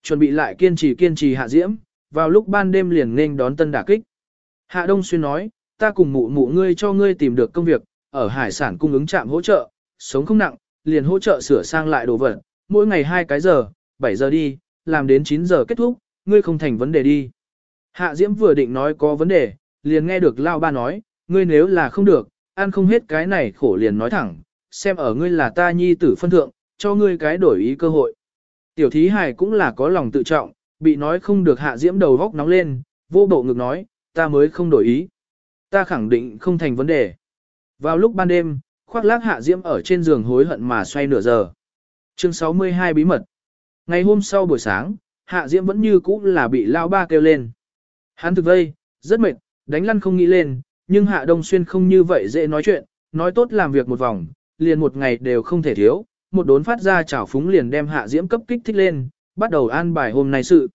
Speaker 1: Chuẩn bị lại kiên trì kiên trì hạ diễm, vào lúc ban đêm liền nên đón tân đả kích. Hạ Đông Xuyên nói, ta cùng mụ mụ ngươi cho ngươi tìm được công việc, ở hải sản cung ứng trạm hỗ trợ, sống không nặng, liền hỗ trợ sửa sang lại đồ vật, mỗi ngày 2 cái giờ, 7 giờ đi, làm đến 9 giờ kết thúc, ngươi không thành vấn đề đi. Hạ Diễm vừa định nói có vấn đề, liền nghe được Lao Ba nói, ngươi nếu là không được, ăn không hết cái này khổ liền nói thẳng, xem ở ngươi là ta nhi tử phân thượng, cho ngươi cái đổi ý cơ hội. Tiểu thí hài cũng là có lòng tự trọng, bị nói không được Hạ Diễm đầu góc nóng lên, vô bộ ngực nói, ta mới không đổi ý. Ta khẳng định không thành vấn đề. Vào lúc ban đêm, khoác lác Hạ Diễm ở trên giường hối hận mà xoay nửa giờ. Chương 62 bí mật. Ngày hôm sau buổi sáng, Hạ Diễm vẫn như cũ là bị lao ba kêu lên. Hắn thực vây, rất mệt, đánh lăn không nghĩ lên, nhưng Hạ Đông Xuyên không như vậy dễ nói chuyện, nói tốt làm việc một vòng, liền một ngày đều không thể thiếu, một đốn phát ra chảo phúng liền đem Hạ Diễm cấp kích thích lên, bắt đầu an bài hôm nay sự.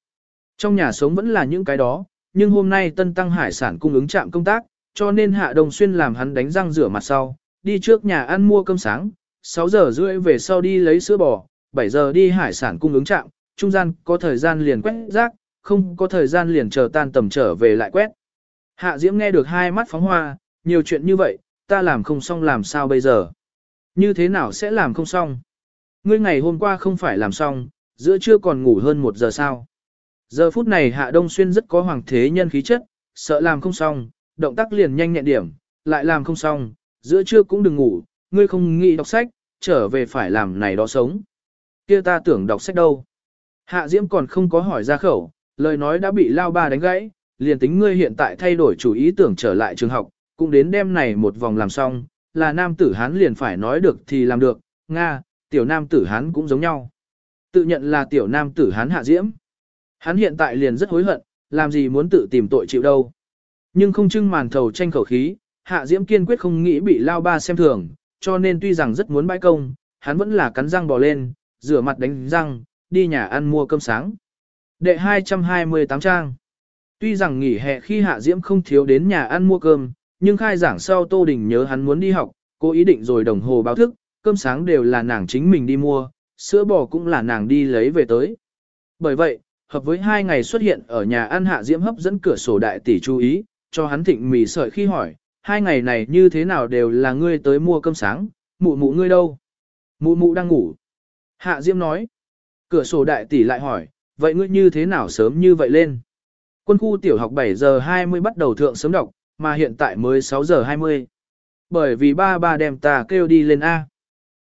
Speaker 1: Trong nhà sống vẫn là những cái đó, nhưng hôm nay tân tăng hải sản cung ứng trạm công tác, cho nên Hạ Đông Xuyên làm hắn đánh răng rửa mặt sau, đi trước nhà ăn mua cơm sáng, 6 giờ rưỡi về sau đi lấy sữa bò, 7 giờ đi hải sản cung ứng trạm, trung gian có thời gian liền quét rác, không có thời gian liền chờ tan tầm trở về lại quét. Hạ Diễm nghe được hai mắt phóng hoa, nhiều chuyện như vậy, ta làm không xong làm sao bây giờ? Như thế nào sẽ làm không xong? Ngươi ngày hôm qua không phải làm xong, giữa trưa còn ngủ hơn một giờ sao? Giờ phút này Hạ Đông Xuyên rất có hoàng thế nhân khí chất, sợ làm không xong, động tác liền nhanh nhẹn điểm, lại làm không xong, giữa trưa cũng đừng ngủ, ngươi không nghĩ đọc sách, trở về phải làm này đó sống. Kia ta tưởng đọc sách đâu. Hạ Diễm còn không có hỏi ra khẩu, lời nói đã bị lao ba đánh gãy, liền tính ngươi hiện tại thay đổi chủ ý tưởng trở lại trường học, cũng đến đêm này một vòng làm xong, là nam tử hán liền phải nói được thì làm được, Nga, tiểu nam tử hán cũng giống nhau. Tự nhận là tiểu nam tử hán hạ diễm. Hắn hiện tại liền rất hối hận, làm gì muốn tự tìm tội chịu đâu. Nhưng không trưng màn thầu tranh khẩu khí, hạ diễm kiên quyết không nghĩ bị lao ba xem thường, cho nên tuy rằng rất muốn bãi công, hắn vẫn là cắn răng bò lên, rửa mặt đánh răng, đi nhà ăn mua cơm sáng. Đệ 228 trang Tuy rằng nghỉ hè khi Hạ Diễm không thiếu đến nhà ăn mua cơm, nhưng khai giảng sau Tô Đình nhớ hắn muốn đi học, cô ý định rồi đồng hồ báo thức, cơm sáng đều là nàng chính mình đi mua, sữa bò cũng là nàng đi lấy về tới. Bởi vậy, hợp với hai ngày xuất hiện ở nhà ăn Hạ Diễm hấp dẫn cửa sổ đại tỷ chú ý, cho hắn thịnh mì sợi khi hỏi, hai ngày này như thế nào đều là ngươi tới mua cơm sáng, mụ mụ ngươi đâu? Mụ mụ đang ngủ. Hạ Diễm nói. Cửa sổ đại tỷ lại hỏi, vậy ngươi như thế nào sớm như vậy lên? Quân khu tiểu học 7 giờ 20 bắt đầu thượng sớm đọc, mà hiện tại mới 6 giờ 20. Bởi vì ba ba đem ta kêu đi lên A.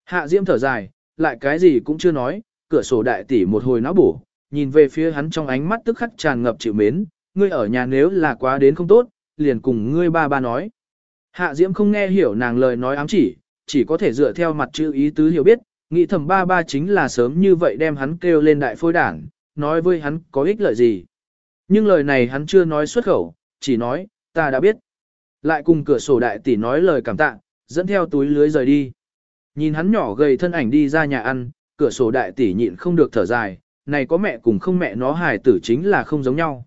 Speaker 1: Hạ Diễm thở dài, lại cái gì cũng chưa nói, cửa sổ đại tỷ một hồi náo bổ, nhìn về phía hắn trong ánh mắt tức khắc tràn ngập chịu mến, ngươi ở nhà nếu là quá đến không tốt, liền cùng ngươi ba ba nói. Hạ Diễm không nghe hiểu nàng lời nói ám chỉ, chỉ có thể dựa theo mặt chữ ý tứ hiểu biết, nghĩ thầm ba ba chính là sớm như vậy đem hắn kêu lên đại phôi đảng, nói với hắn có ích lợi gì. Nhưng lời này hắn chưa nói xuất khẩu, chỉ nói, ta đã biết. Lại cùng cửa sổ đại tỷ nói lời cảm tạ, dẫn theo túi lưới rời đi. Nhìn hắn nhỏ gầy thân ảnh đi ra nhà ăn, cửa sổ đại tỷ nhịn không được thở dài, này có mẹ cùng không mẹ nó hài tử chính là không giống nhau.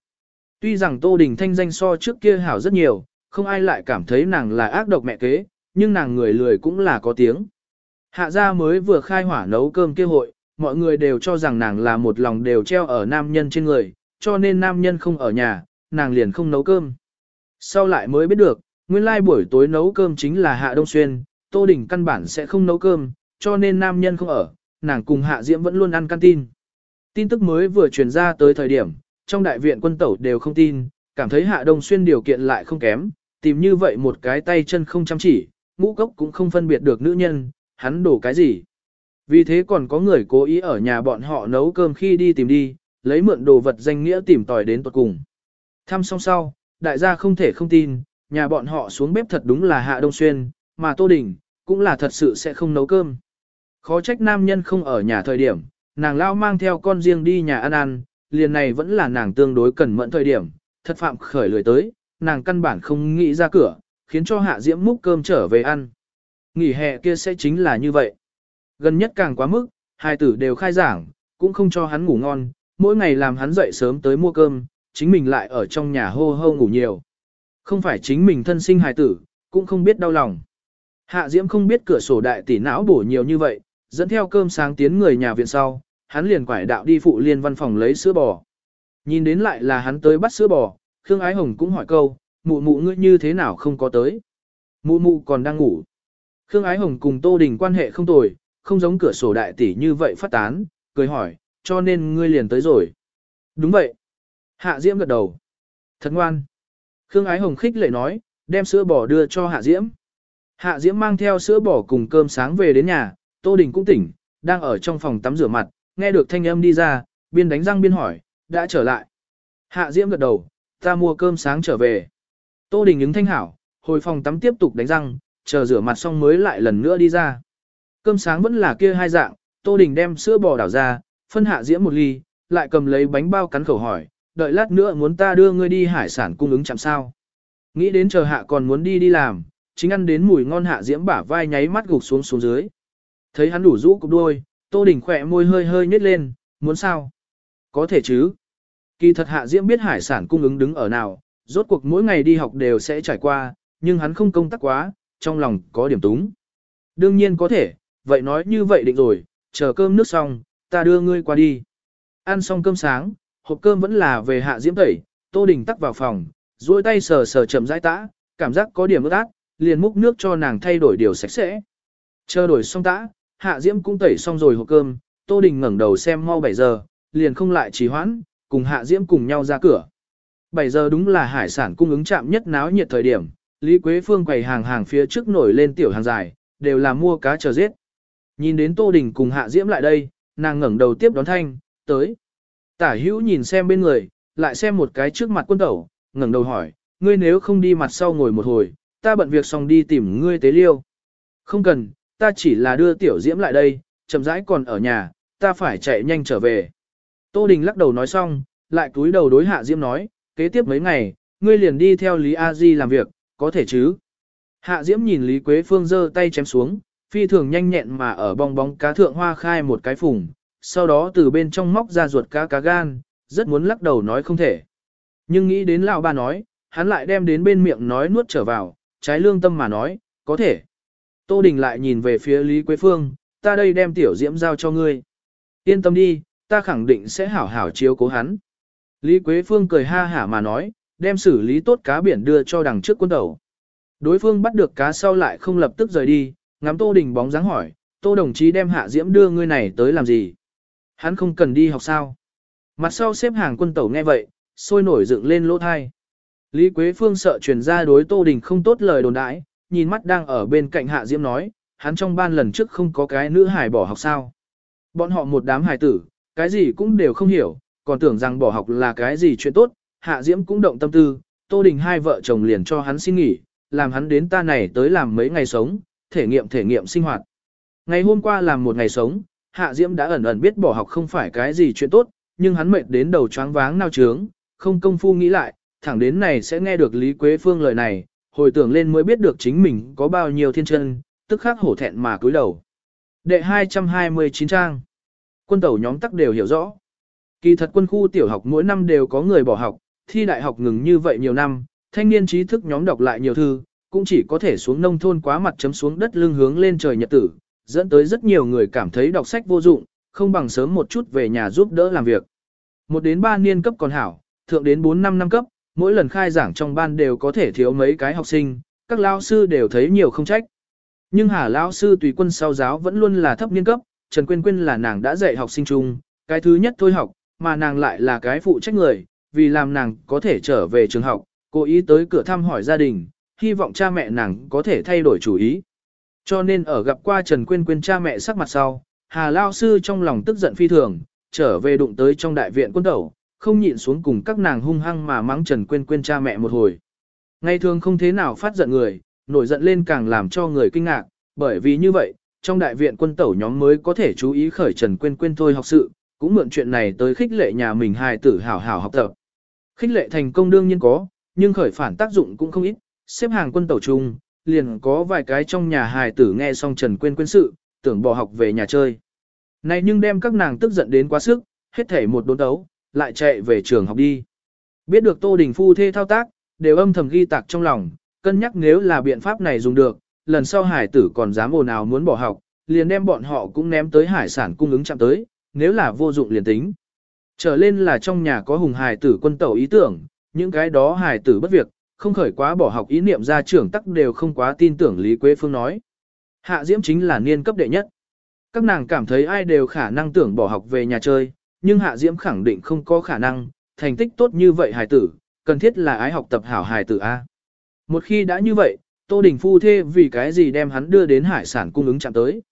Speaker 1: Tuy rằng Tô Đình thanh danh so trước kia hảo rất nhiều, không ai lại cảm thấy nàng là ác độc mẹ kế, nhưng nàng người lười cũng là có tiếng. Hạ gia mới vừa khai hỏa nấu cơm kia hội, mọi người đều cho rằng nàng là một lòng đều treo ở nam nhân trên người, cho nên nam nhân không ở nhà, nàng liền không nấu cơm. Sau lại mới biết được, nguyên lai buổi tối nấu cơm chính là Hạ Đông Xuyên, Tô Đình căn bản sẽ không nấu cơm, cho nên nam nhân không ở, nàng cùng Hạ Diễm vẫn luôn ăn canteen. Tin tức mới vừa truyền ra tới thời điểm, trong đại viện quân tẩu đều không tin, cảm thấy Hạ Đông Xuyên điều kiện lại không kém, tìm như vậy một cái tay chân không chăm chỉ, ngũ cốc cũng không phân biệt được nữ nhân, hắn đổ cái gì. Vì thế còn có người cố ý ở nhà bọn họ nấu cơm khi đi tìm đi, lấy mượn đồ vật danh nghĩa tìm tòi đến tuật cùng. Thăm xong sau, đại gia không thể không tin, nhà bọn họ xuống bếp thật đúng là Hạ Đông Xuyên, mà Tô Đình, cũng là thật sự sẽ không nấu cơm. Khó trách nam nhân không ở nhà thời điểm, nàng lao mang theo con riêng đi nhà ăn ăn, liền này vẫn là nàng tương đối cẩn mẫn thời điểm, thật phạm khởi lười tới, nàng căn bản không nghĩ ra cửa, khiến cho Hạ Diễm múc cơm trở về ăn. Nghỉ hè kia sẽ chính là như vậy. Gần nhất càng quá mức, hai tử đều khai giảng, cũng không cho hắn ngủ ngon, mỗi ngày làm hắn dậy sớm tới mua cơm, chính mình lại ở trong nhà hô hô ngủ nhiều. Không phải chính mình thân sinh hài tử, cũng không biết đau lòng. Hạ Diễm không biết cửa sổ đại tỷ não bổ nhiều như vậy, dẫn theo cơm sáng tiến người nhà viện sau, hắn liền quải đạo đi phụ liên văn phòng lấy sữa bò. Nhìn đến lại là hắn tới bắt sữa bò, Khương Ái Hồng cũng hỏi câu, mụ mụ ngươi như thế nào không có tới. Mụ mụ còn đang ngủ. Khương Ái Hồng cùng Tô Đình quan hệ không tồi, không giống cửa sổ đại tỷ như vậy phát tán, cười hỏi, cho nên ngươi liền tới rồi. Đúng vậy. Hạ Diễm gật đầu. Thật ngoan. Khương Ái Hồng khích lệ nói, đem sữa bò đưa cho Hạ Diễm. Hạ Diễm mang theo sữa bò cùng cơm sáng về đến nhà, Tô Đình cũng tỉnh, đang ở trong phòng tắm rửa mặt, nghe được thanh âm đi ra, biên đánh răng biên hỏi, đã trở lại. Hạ Diễm gật đầu, ta mua cơm sáng trở về. Tô Đình ứng thanh hảo, hồi phòng tắm tiếp tục đánh răng, chờ rửa mặt xong mới lại lần nữa đi ra. Cơm sáng vẫn là kia hai dạng, Tô Đình đem sữa bò đảo ra, phân Hạ Diễm một ly, lại cầm lấy bánh bao cắn khẩu hỏi, đợi lát nữa muốn ta đưa ngươi đi hải sản cung ứng chạm sao. Nghĩ đến chờ Hạ còn muốn đi đi làm, chính ăn đến mùi ngon Hạ Diễm bả vai nháy mắt gục xuống xuống dưới. Thấy hắn đủ rũ cục đôi, Tô Đình khỏe môi hơi hơi nhếch lên, muốn sao? Có thể chứ. Kỳ thật Hạ Diễm biết hải sản cung ứng đứng ở nào, rốt cuộc mỗi ngày đi học đều sẽ trải qua, nhưng hắn không công tác quá, trong lòng có điểm túng. Đương nhiên có thể, vậy nói như vậy định rồi, chờ cơm nước xong, ta đưa ngươi qua đi. Ăn xong cơm sáng, hộp cơm vẫn là về Hạ Diễm tẩy, Tô Đình tắc vào phòng, duỗi tay sờ sờ chậm rãi tã, cảm giác có điểm ướt át, liền múc nước cho nàng thay đổi điều sạch sẽ. Chờ đổi xong tã, Hạ Diễm cũng tẩy xong rồi hộp cơm, Tô Đình ngẩng đầu xem mau 7 giờ, liền không lại trì hoãn, cùng Hạ Diễm cùng nhau ra cửa. 7 giờ đúng là hải sản cung ứng chạm nhất náo nhiệt thời điểm, Lý Quế Phương quầy hàng hàng phía trước nổi lên tiểu hàng dài, đều là mua cá chờ giết. Nhìn đến Tô Đình cùng Hạ Diễm lại đây, nàng ngẩng đầu tiếp đón thanh, tới. Tả hữu nhìn xem bên người, lại xem một cái trước mặt quân tẩu, ngẩng đầu hỏi, ngươi nếu không đi mặt sau ngồi một hồi, ta bận việc xong đi tìm ngươi tế liêu. Không cần, ta chỉ là đưa tiểu diễm lại đây, chậm rãi còn ở nhà, ta phải chạy nhanh trở về. Tô Đình lắc đầu nói xong, lại cúi đầu đối hạ diễm nói, kế tiếp mấy ngày, ngươi liền đi theo Lý A Di làm việc, có thể chứ. Hạ diễm nhìn Lý Quế Phương giơ tay chém xuống, phi thường nhanh nhẹn mà ở bong bóng cá thượng hoa khai một cái phùng, sau đó từ bên trong móc ra ruột cá cá gan, rất muốn lắc đầu nói không thể. Nhưng nghĩ đến lão ba nói, hắn lại đem đến bên miệng nói nuốt trở vào, trái lương tâm mà nói, có thể. Tô Đình lại nhìn về phía Lý Quế Phương, ta đây đem tiểu diễm giao cho ngươi. Yên tâm đi, ta khẳng định sẽ hảo hảo chiếu cố hắn. Lý Quế Phương cười ha hả mà nói, đem xử lý tốt cá biển đưa cho đằng trước quân đầu. Đối phương bắt được cá sau lại không lập tức rời đi, ngắm Tô Đình bóng dáng hỏi, Tô đồng chí đem hạ diễm đưa ngươi này tới làm gì? Hắn không cần đi học sao? Mặt sau xếp hàng quân tẩu nghe vậy, sôi nổi dựng lên lỗ thai. Lý Quế Phương sợ truyền ra đối Tô Đình không tốt lời đồn đãi, nhìn mắt đang ở bên cạnh Hạ Diễm nói, hắn trong ban lần trước không có cái nữ hải bỏ học sao. Bọn họ một đám hải tử, cái gì cũng đều không hiểu, còn tưởng rằng bỏ học là cái gì chuyện tốt, Hạ Diễm cũng động tâm tư, Tô Đình hai vợ chồng liền cho hắn xin nghỉ, làm hắn đến ta này tới làm mấy ngày sống, thể nghiệm thể nghiệm sinh hoạt. Ngày hôm qua làm một ngày sống, Hạ Diễm đã ẩn ẩn biết bỏ học không phải cái gì chuyện tốt, nhưng hắn mệt đến đầu choáng váng nao trướng, không công phu nghĩ lại, thẳng đến này sẽ nghe được Lý Quế Phương lời này, hồi tưởng lên mới biết được chính mình có bao nhiêu thiên chân, tức khắc hổ thẹn mà cúi đầu. Đệ 229 trang. Quân tẩu nhóm tắc đều hiểu rõ. Kỳ thật quân khu tiểu học mỗi năm đều có người bỏ học, thi đại học ngừng như vậy nhiều năm, thanh niên trí thức nhóm đọc lại nhiều thư, cũng chỉ có thể xuống nông thôn quá mặt chấm xuống đất lưng hướng lên trời nhật tử, dẫn tới rất nhiều người cảm thấy đọc sách vô dụng, không bằng sớm một chút về nhà giúp đỡ làm việc. Một đến ba niên cấp còn hảo, thượng đến 4 năm năm cấp, mỗi lần khai giảng trong ban đều có thể thiếu mấy cái học sinh, các lao sư đều thấy nhiều không trách. Nhưng Hà lao sư tùy quân sau giáo vẫn luôn là thấp niên cấp, Trần Quyên Quyên là nàng đã dạy học sinh chung, cái thứ nhất thôi học, mà nàng lại là cái phụ trách người, vì làm nàng có thể trở về trường học, cố ý tới cửa thăm hỏi gia đình, hy vọng cha mẹ nàng có thể thay đổi chủ ý. Cho nên ở gặp qua Trần Quyên Quyên cha mẹ sắc mặt sau, Hà Lao Sư trong lòng tức giận phi thường, trở về đụng tới trong đại viện quân tẩu, không nhịn xuống cùng các nàng hung hăng mà mắng Trần Quyên Quyên cha mẹ một hồi. Ngày thường không thế nào phát giận người, nổi giận lên càng làm cho người kinh ngạc, bởi vì như vậy, trong đại viện quân tẩu nhóm mới có thể chú ý khởi Trần Quyên Quyên thôi học sự, cũng mượn chuyện này tới khích lệ nhà mình hài tử hảo hảo học tập. Khích lệ thành công đương nhiên có, nhưng khởi phản tác dụng cũng không ít, xếp hàng quân tẩu chung, liền có vài cái trong nhà hài tử nghe xong Trần Quyên quên sự, tưởng bỏ học về nhà chơi. Này nhưng đem các nàng tức giận đến quá sức, hết thể một đốn đấu, lại chạy về trường học đi. Biết được Tô Đình phu thê thao tác, đều âm thầm ghi tạc trong lòng, cân nhắc nếu là biện pháp này dùng được, lần sau hải tử còn dám ồn ào muốn bỏ học, liền đem bọn họ cũng ném tới hải sản cung ứng chạm tới, nếu là vô dụng liền tính. Trở lên là trong nhà có hùng hải tử quân tẩu ý tưởng, những cái đó hải tử bất việc, không khởi quá bỏ học ý niệm ra trưởng tắc đều không quá tin tưởng Lý Quế Phương nói. Hạ Diễm chính là niên cấp đệ nhất. Các nàng cảm thấy ai đều khả năng tưởng bỏ học về nhà chơi, nhưng Hạ Diễm khẳng định không có khả năng, thành tích tốt như vậy hài tử, cần thiết là ái học tập hảo hài tử A. Một khi đã như vậy, Tô Đình Phu Thê vì cái gì đem hắn đưa đến hải sản cung ứng chạm tới.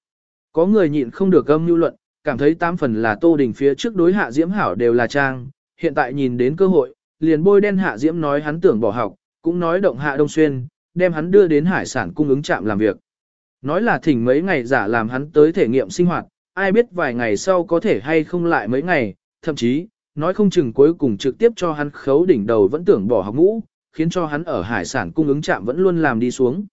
Speaker 1: Có người nhịn không được âm lưu luận, cảm thấy tam phần là Tô Đình phía trước đối Hạ Diễm hảo đều là trang, hiện tại nhìn đến cơ hội, liền bôi đen Hạ Diễm nói hắn tưởng bỏ học, cũng nói động Hạ Đông Xuyên, đem hắn đưa đến hải sản cung ứng trạm làm việc. Nói là thỉnh mấy ngày giả làm hắn tới thể nghiệm sinh hoạt, ai biết vài ngày sau có thể hay không lại mấy ngày, thậm chí, nói không chừng cuối cùng trực tiếp cho hắn khấu đỉnh đầu vẫn tưởng bỏ học ngũ, khiến cho hắn ở hải sản cung ứng trạm vẫn luôn làm đi xuống.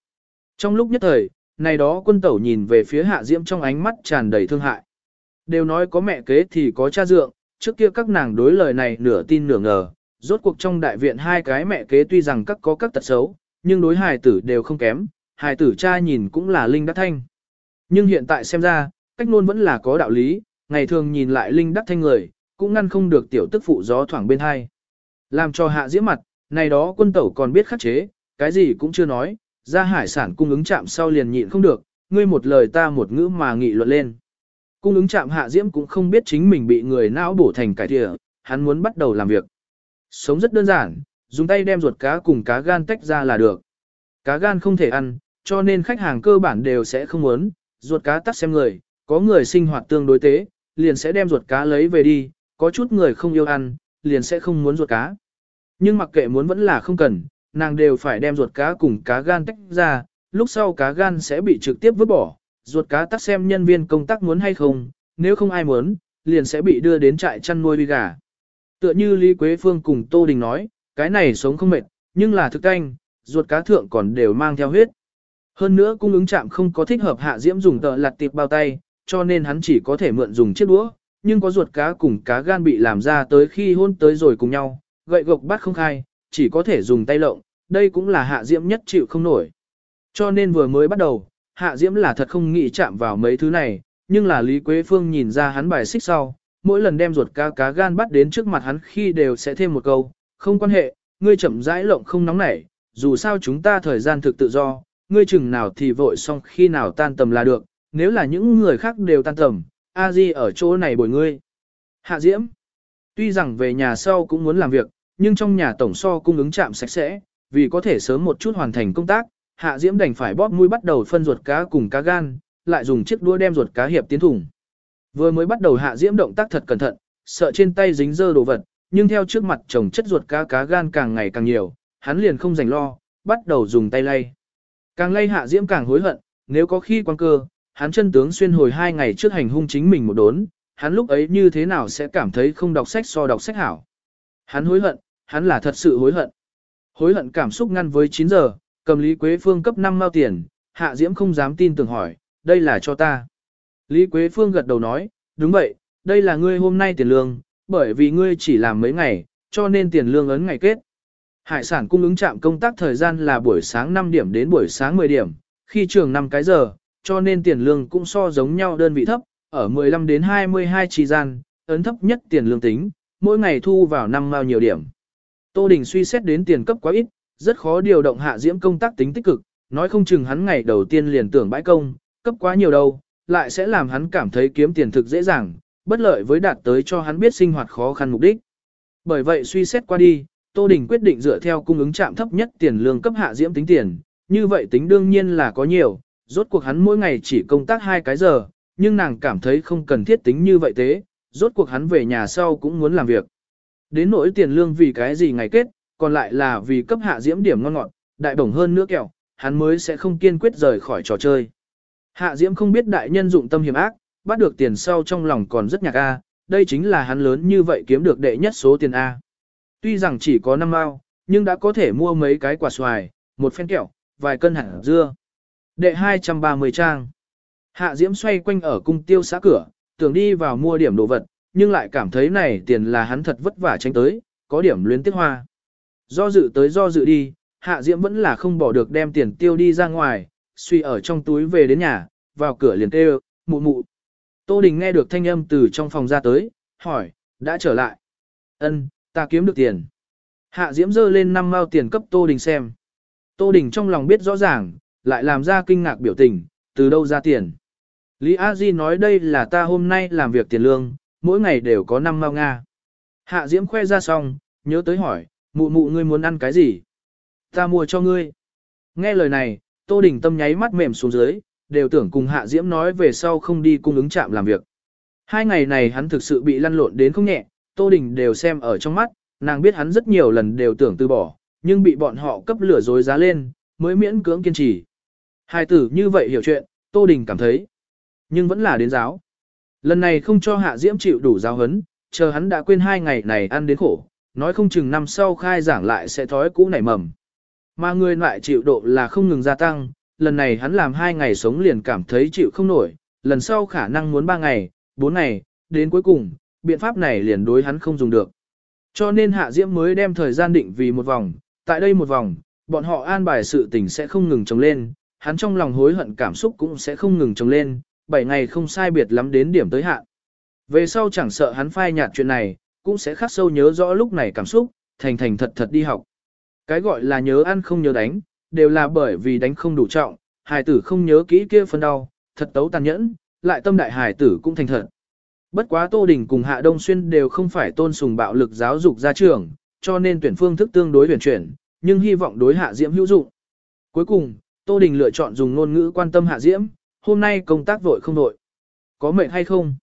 Speaker 1: Trong lúc nhất thời, này đó quân tẩu nhìn về phía hạ diễm trong ánh mắt tràn đầy thương hại. Đều nói có mẹ kế thì có cha dượng, trước kia các nàng đối lời này nửa tin nửa ngờ, rốt cuộc trong đại viện hai cái mẹ kế tuy rằng các có các tật xấu, nhưng đối hài tử đều không kém, hài tử cha nhìn cũng là linh đắc thanh. Nhưng hiện tại xem ra, cách luôn vẫn là có đạo lý, ngày thường nhìn lại linh đắc thanh người, cũng ngăn không được tiểu tức phụ gió thoảng bên hai. Làm cho hạ diễm mặt, này đó quân tẩu còn biết khắc chế, cái gì cũng chưa nói, ra hải sản cung ứng chạm sau liền nhịn không được, ngươi một lời ta một ngữ mà nghị luận lên. Cung ứng chạm hạ diễm cũng không biết chính mình bị người não bổ thành cải thịa, hắn muốn bắt đầu làm việc. Sống rất đơn giản, dùng tay đem ruột cá cùng cá gan tách ra là được. Cá gan không thể ăn, cho nên khách hàng cơ bản đều sẽ không muốn, ruột cá tắt xem người, có người sinh hoạt tương đối tế, liền sẽ đem ruột cá lấy về đi, có chút người không yêu ăn, liền sẽ không muốn ruột cá. Nhưng mặc kệ muốn vẫn là không cần, nàng đều phải đem ruột cá cùng cá gan tách ra, lúc sau cá gan sẽ bị trực tiếp vứt bỏ, ruột cá tắt xem nhân viên công tác muốn hay không, nếu không ai muốn, liền sẽ bị đưa đến trại chăn nuôi gà. Tựa như Lý Quế Phương cùng Tô Đình nói, cái này sống không mệt, nhưng là thực canh, ruột cá thượng còn đều mang theo huyết. Hơn nữa cung ứng chạm không có thích hợp hạ diễm dùng tợ lặt tiệp bao tay, cho nên hắn chỉ có thể mượn dùng chiếc đũa, nhưng có ruột cá cùng cá gan bị làm ra tới khi hôn tới rồi cùng nhau, gậy gộc bắt không khai, chỉ có thể dùng tay lộng, đây cũng là hạ diễm nhất chịu không nổi. Cho nên vừa mới bắt đầu, hạ diễm là thật không nghĩ chạm vào mấy thứ này, nhưng là Lý Quế Phương nhìn ra hắn bài xích sau, mỗi lần đem ruột cá cá gan bắt đến trước mặt hắn khi đều sẽ thêm một câu, không quan hệ, ngươi chậm rãi lộng không nóng nảy, dù sao chúng ta thời gian thực tự do, ngươi chừng nào thì vội xong khi nào tan tầm là được, nếu là những người khác đều tan tầm, a di ở chỗ này bồi ngươi. Hạ Diễm, tuy rằng về nhà sau cũng muốn làm việc, nhưng trong nhà tổng so cung ứng chạm sạch sẽ, vì có thể sớm một chút hoàn thành công tác, Hạ Diễm đành phải bóp mũi bắt đầu phân ruột cá cùng cá gan, lại dùng chiếc đũa đem ruột cá hiệp tiến thùng. Vừa mới bắt đầu Hạ Diễm động tác thật cẩn thận, sợ trên tay dính dơ đồ vật, nhưng theo trước mặt chồng chất ruột cá cá gan càng ngày càng nhiều, hắn liền không rảnh lo, bắt đầu dùng tay lay. Càng lay Hạ Diễm càng hối hận, nếu có khi quan cơ, hắn chân tướng xuyên hồi hai ngày trước hành hung chính mình một đốn, hắn lúc ấy như thế nào sẽ cảm thấy không đọc sách so đọc sách hảo. Hắn hối hận, hắn là thật sự hối hận. Hối hận cảm xúc ngăn với 9 giờ, cầm Lý Quế Phương cấp 5 mao tiền, Hạ Diễm không dám tin tưởng hỏi, đây là cho ta. Lý Quế Phương gật đầu nói, đúng vậy, đây là ngươi hôm nay tiền lương, bởi vì ngươi chỉ làm mấy ngày, cho nên tiền lương ấn ngày kết. Hải sản cung ứng trạm công tác thời gian là buổi sáng 5 điểm đến buổi sáng 10 điểm, khi trường 5 cái giờ, cho nên tiền lương cũng so giống nhau đơn vị thấp, ở 15 đến 22 trì gian, ấn thấp nhất tiền lương tính, mỗi ngày thu vào năm mao nhiều điểm. Tô Đình suy xét đến tiền cấp quá ít, rất khó điều động hạ diễm công tác tính tích cực, nói không chừng hắn ngày đầu tiên liền tưởng bãi công, cấp quá nhiều đâu, lại sẽ làm hắn cảm thấy kiếm tiền thực dễ dàng, bất lợi với đạt tới cho hắn biết sinh hoạt khó khăn mục đích. Bởi vậy suy xét qua đi, Tô Đình quyết định dựa theo cung ứng trạm thấp nhất tiền lương cấp hạ diễm tính tiền, như vậy tính đương nhiên là có nhiều, rốt cuộc hắn mỗi ngày chỉ công tác hai cái giờ, nhưng nàng cảm thấy không cần thiết tính như vậy thế, rốt cuộc hắn về nhà sau cũng muốn làm việc. Đến nỗi tiền lương vì cái gì ngày kết, còn lại là vì cấp hạ diễm điểm ngon ngọt, đại bổng hơn nữa kẹo, hắn mới sẽ không kiên quyết rời khỏi trò chơi. Hạ diễm không biết đại nhân dụng tâm hiểm ác, bắt được tiền sau trong lòng còn rất nhạc A, đây chính là hắn lớn như vậy kiếm được đệ nhất số tiền A. Tuy rằng chỉ có 5 mao, nhưng đã có thể mua mấy cái quả xoài, một phen kẹo, vài cân hạt dưa. Đệ 230 trang. Hạ Diễm xoay quanh ở cung tiêu xã cửa, tưởng đi vào mua điểm đồ vật, nhưng lại cảm thấy này tiền là hắn thật vất vả tránh tới, có điểm luyến tiếc hoa. Do dự tới do dự đi, Hạ Diễm vẫn là không bỏ được đem tiền tiêu đi ra ngoài, suy ở trong túi về đến nhà, vào cửa liền kêu, mụ mụ. Tô Đình nghe được thanh âm từ trong phòng ra tới, hỏi, đã trở lại. Ân, ta kiếm được tiền. Hạ Diễm dơ lên năm mao tiền cấp Tô Đình xem. Tô Đình trong lòng biết rõ ràng, lại làm ra kinh ngạc biểu tình, từ đâu ra tiền. Lý A Di nói đây là ta hôm nay làm việc tiền lương, mỗi ngày đều có 5 mao Nga. Hạ Diễm khoe ra xong, nhớ tới hỏi, mụ mụ ngươi muốn ăn cái gì? Ta mua cho ngươi. Nghe lời này, Tô Đình tâm nháy mắt mềm xuống dưới, đều tưởng cùng Hạ Diễm nói về sau không đi cung ứng chạm làm việc. Hai ngày này hắn thực sự bị lăn lộn đến không nhẹ, Tô Đình đều xem ở trong mắt, nàng biết hắn rất nhiều lần đều tưởng từ bỏ, nhưng bị bọn họ cấp lửa dối giá lên, mới miễn cưỡng kiên trì. Hai tử như vậy hiểu chuyện, Tô Đình cảm thấy, nhưng vẫn là đến giáo. Lần này không cho Hạ Diễm chịu đủ giáo hấn, chờ hắn đã quên hai ngày này ăn đến khổ, nói không chừng năm sau khai giảng lại sẽ thói cũ nảy mầm. Mà người lại chịu độ là không ngừng gia tăng, lần này hắn làm hai ngày sống liền cảm thấy chịu không nổi, lần sau khả năng muốn ba ngày, bốn ngày, đến cuối cùng, biện pháp này liền đối hắn không dùng được. Cho nên Hạ Diễm mới đem thời gian định vì một vòng, tại đây một vòng, bọn họ an bài sự tình sẽ không ngừng trồng lên, hắn trong lòng hối hận cảm xúc cũng sẽ không ngừng trồng lên, 7 ngày không sai biệt lắm đến điểm tới hạn. Về sau chẳng sợ hắn phai nhạt chuyện này, cũng sẽ khắc sâu nhớ rõ lúc này cảm xúc, thành thành thật thật đi học. Cái gọi là nhớ ăn không nhớ đánh, đều là bởi vì đánh không đủ trọng, hài tử không nhớ kỹ kia phân đau, thật tấu tàn nhẫn, lại tâm đại hài tử cũng thành thật. Bất quá Tô Đình cùng Hạ Đông Xuyên đều không phải tôn sùng bạo lực giáo dục gia trưởng, cho nên tuyển phương thức tương đối tuyển chuyển, nhưng hy vọng đối Hạ Diễm hữu dụng. Cuối cùng, Tô Đình lựa chọn dùng ngôn ngữ quan tâm Hạ Diễm, hôm nay công tác vội không vội. Có mệt hay không?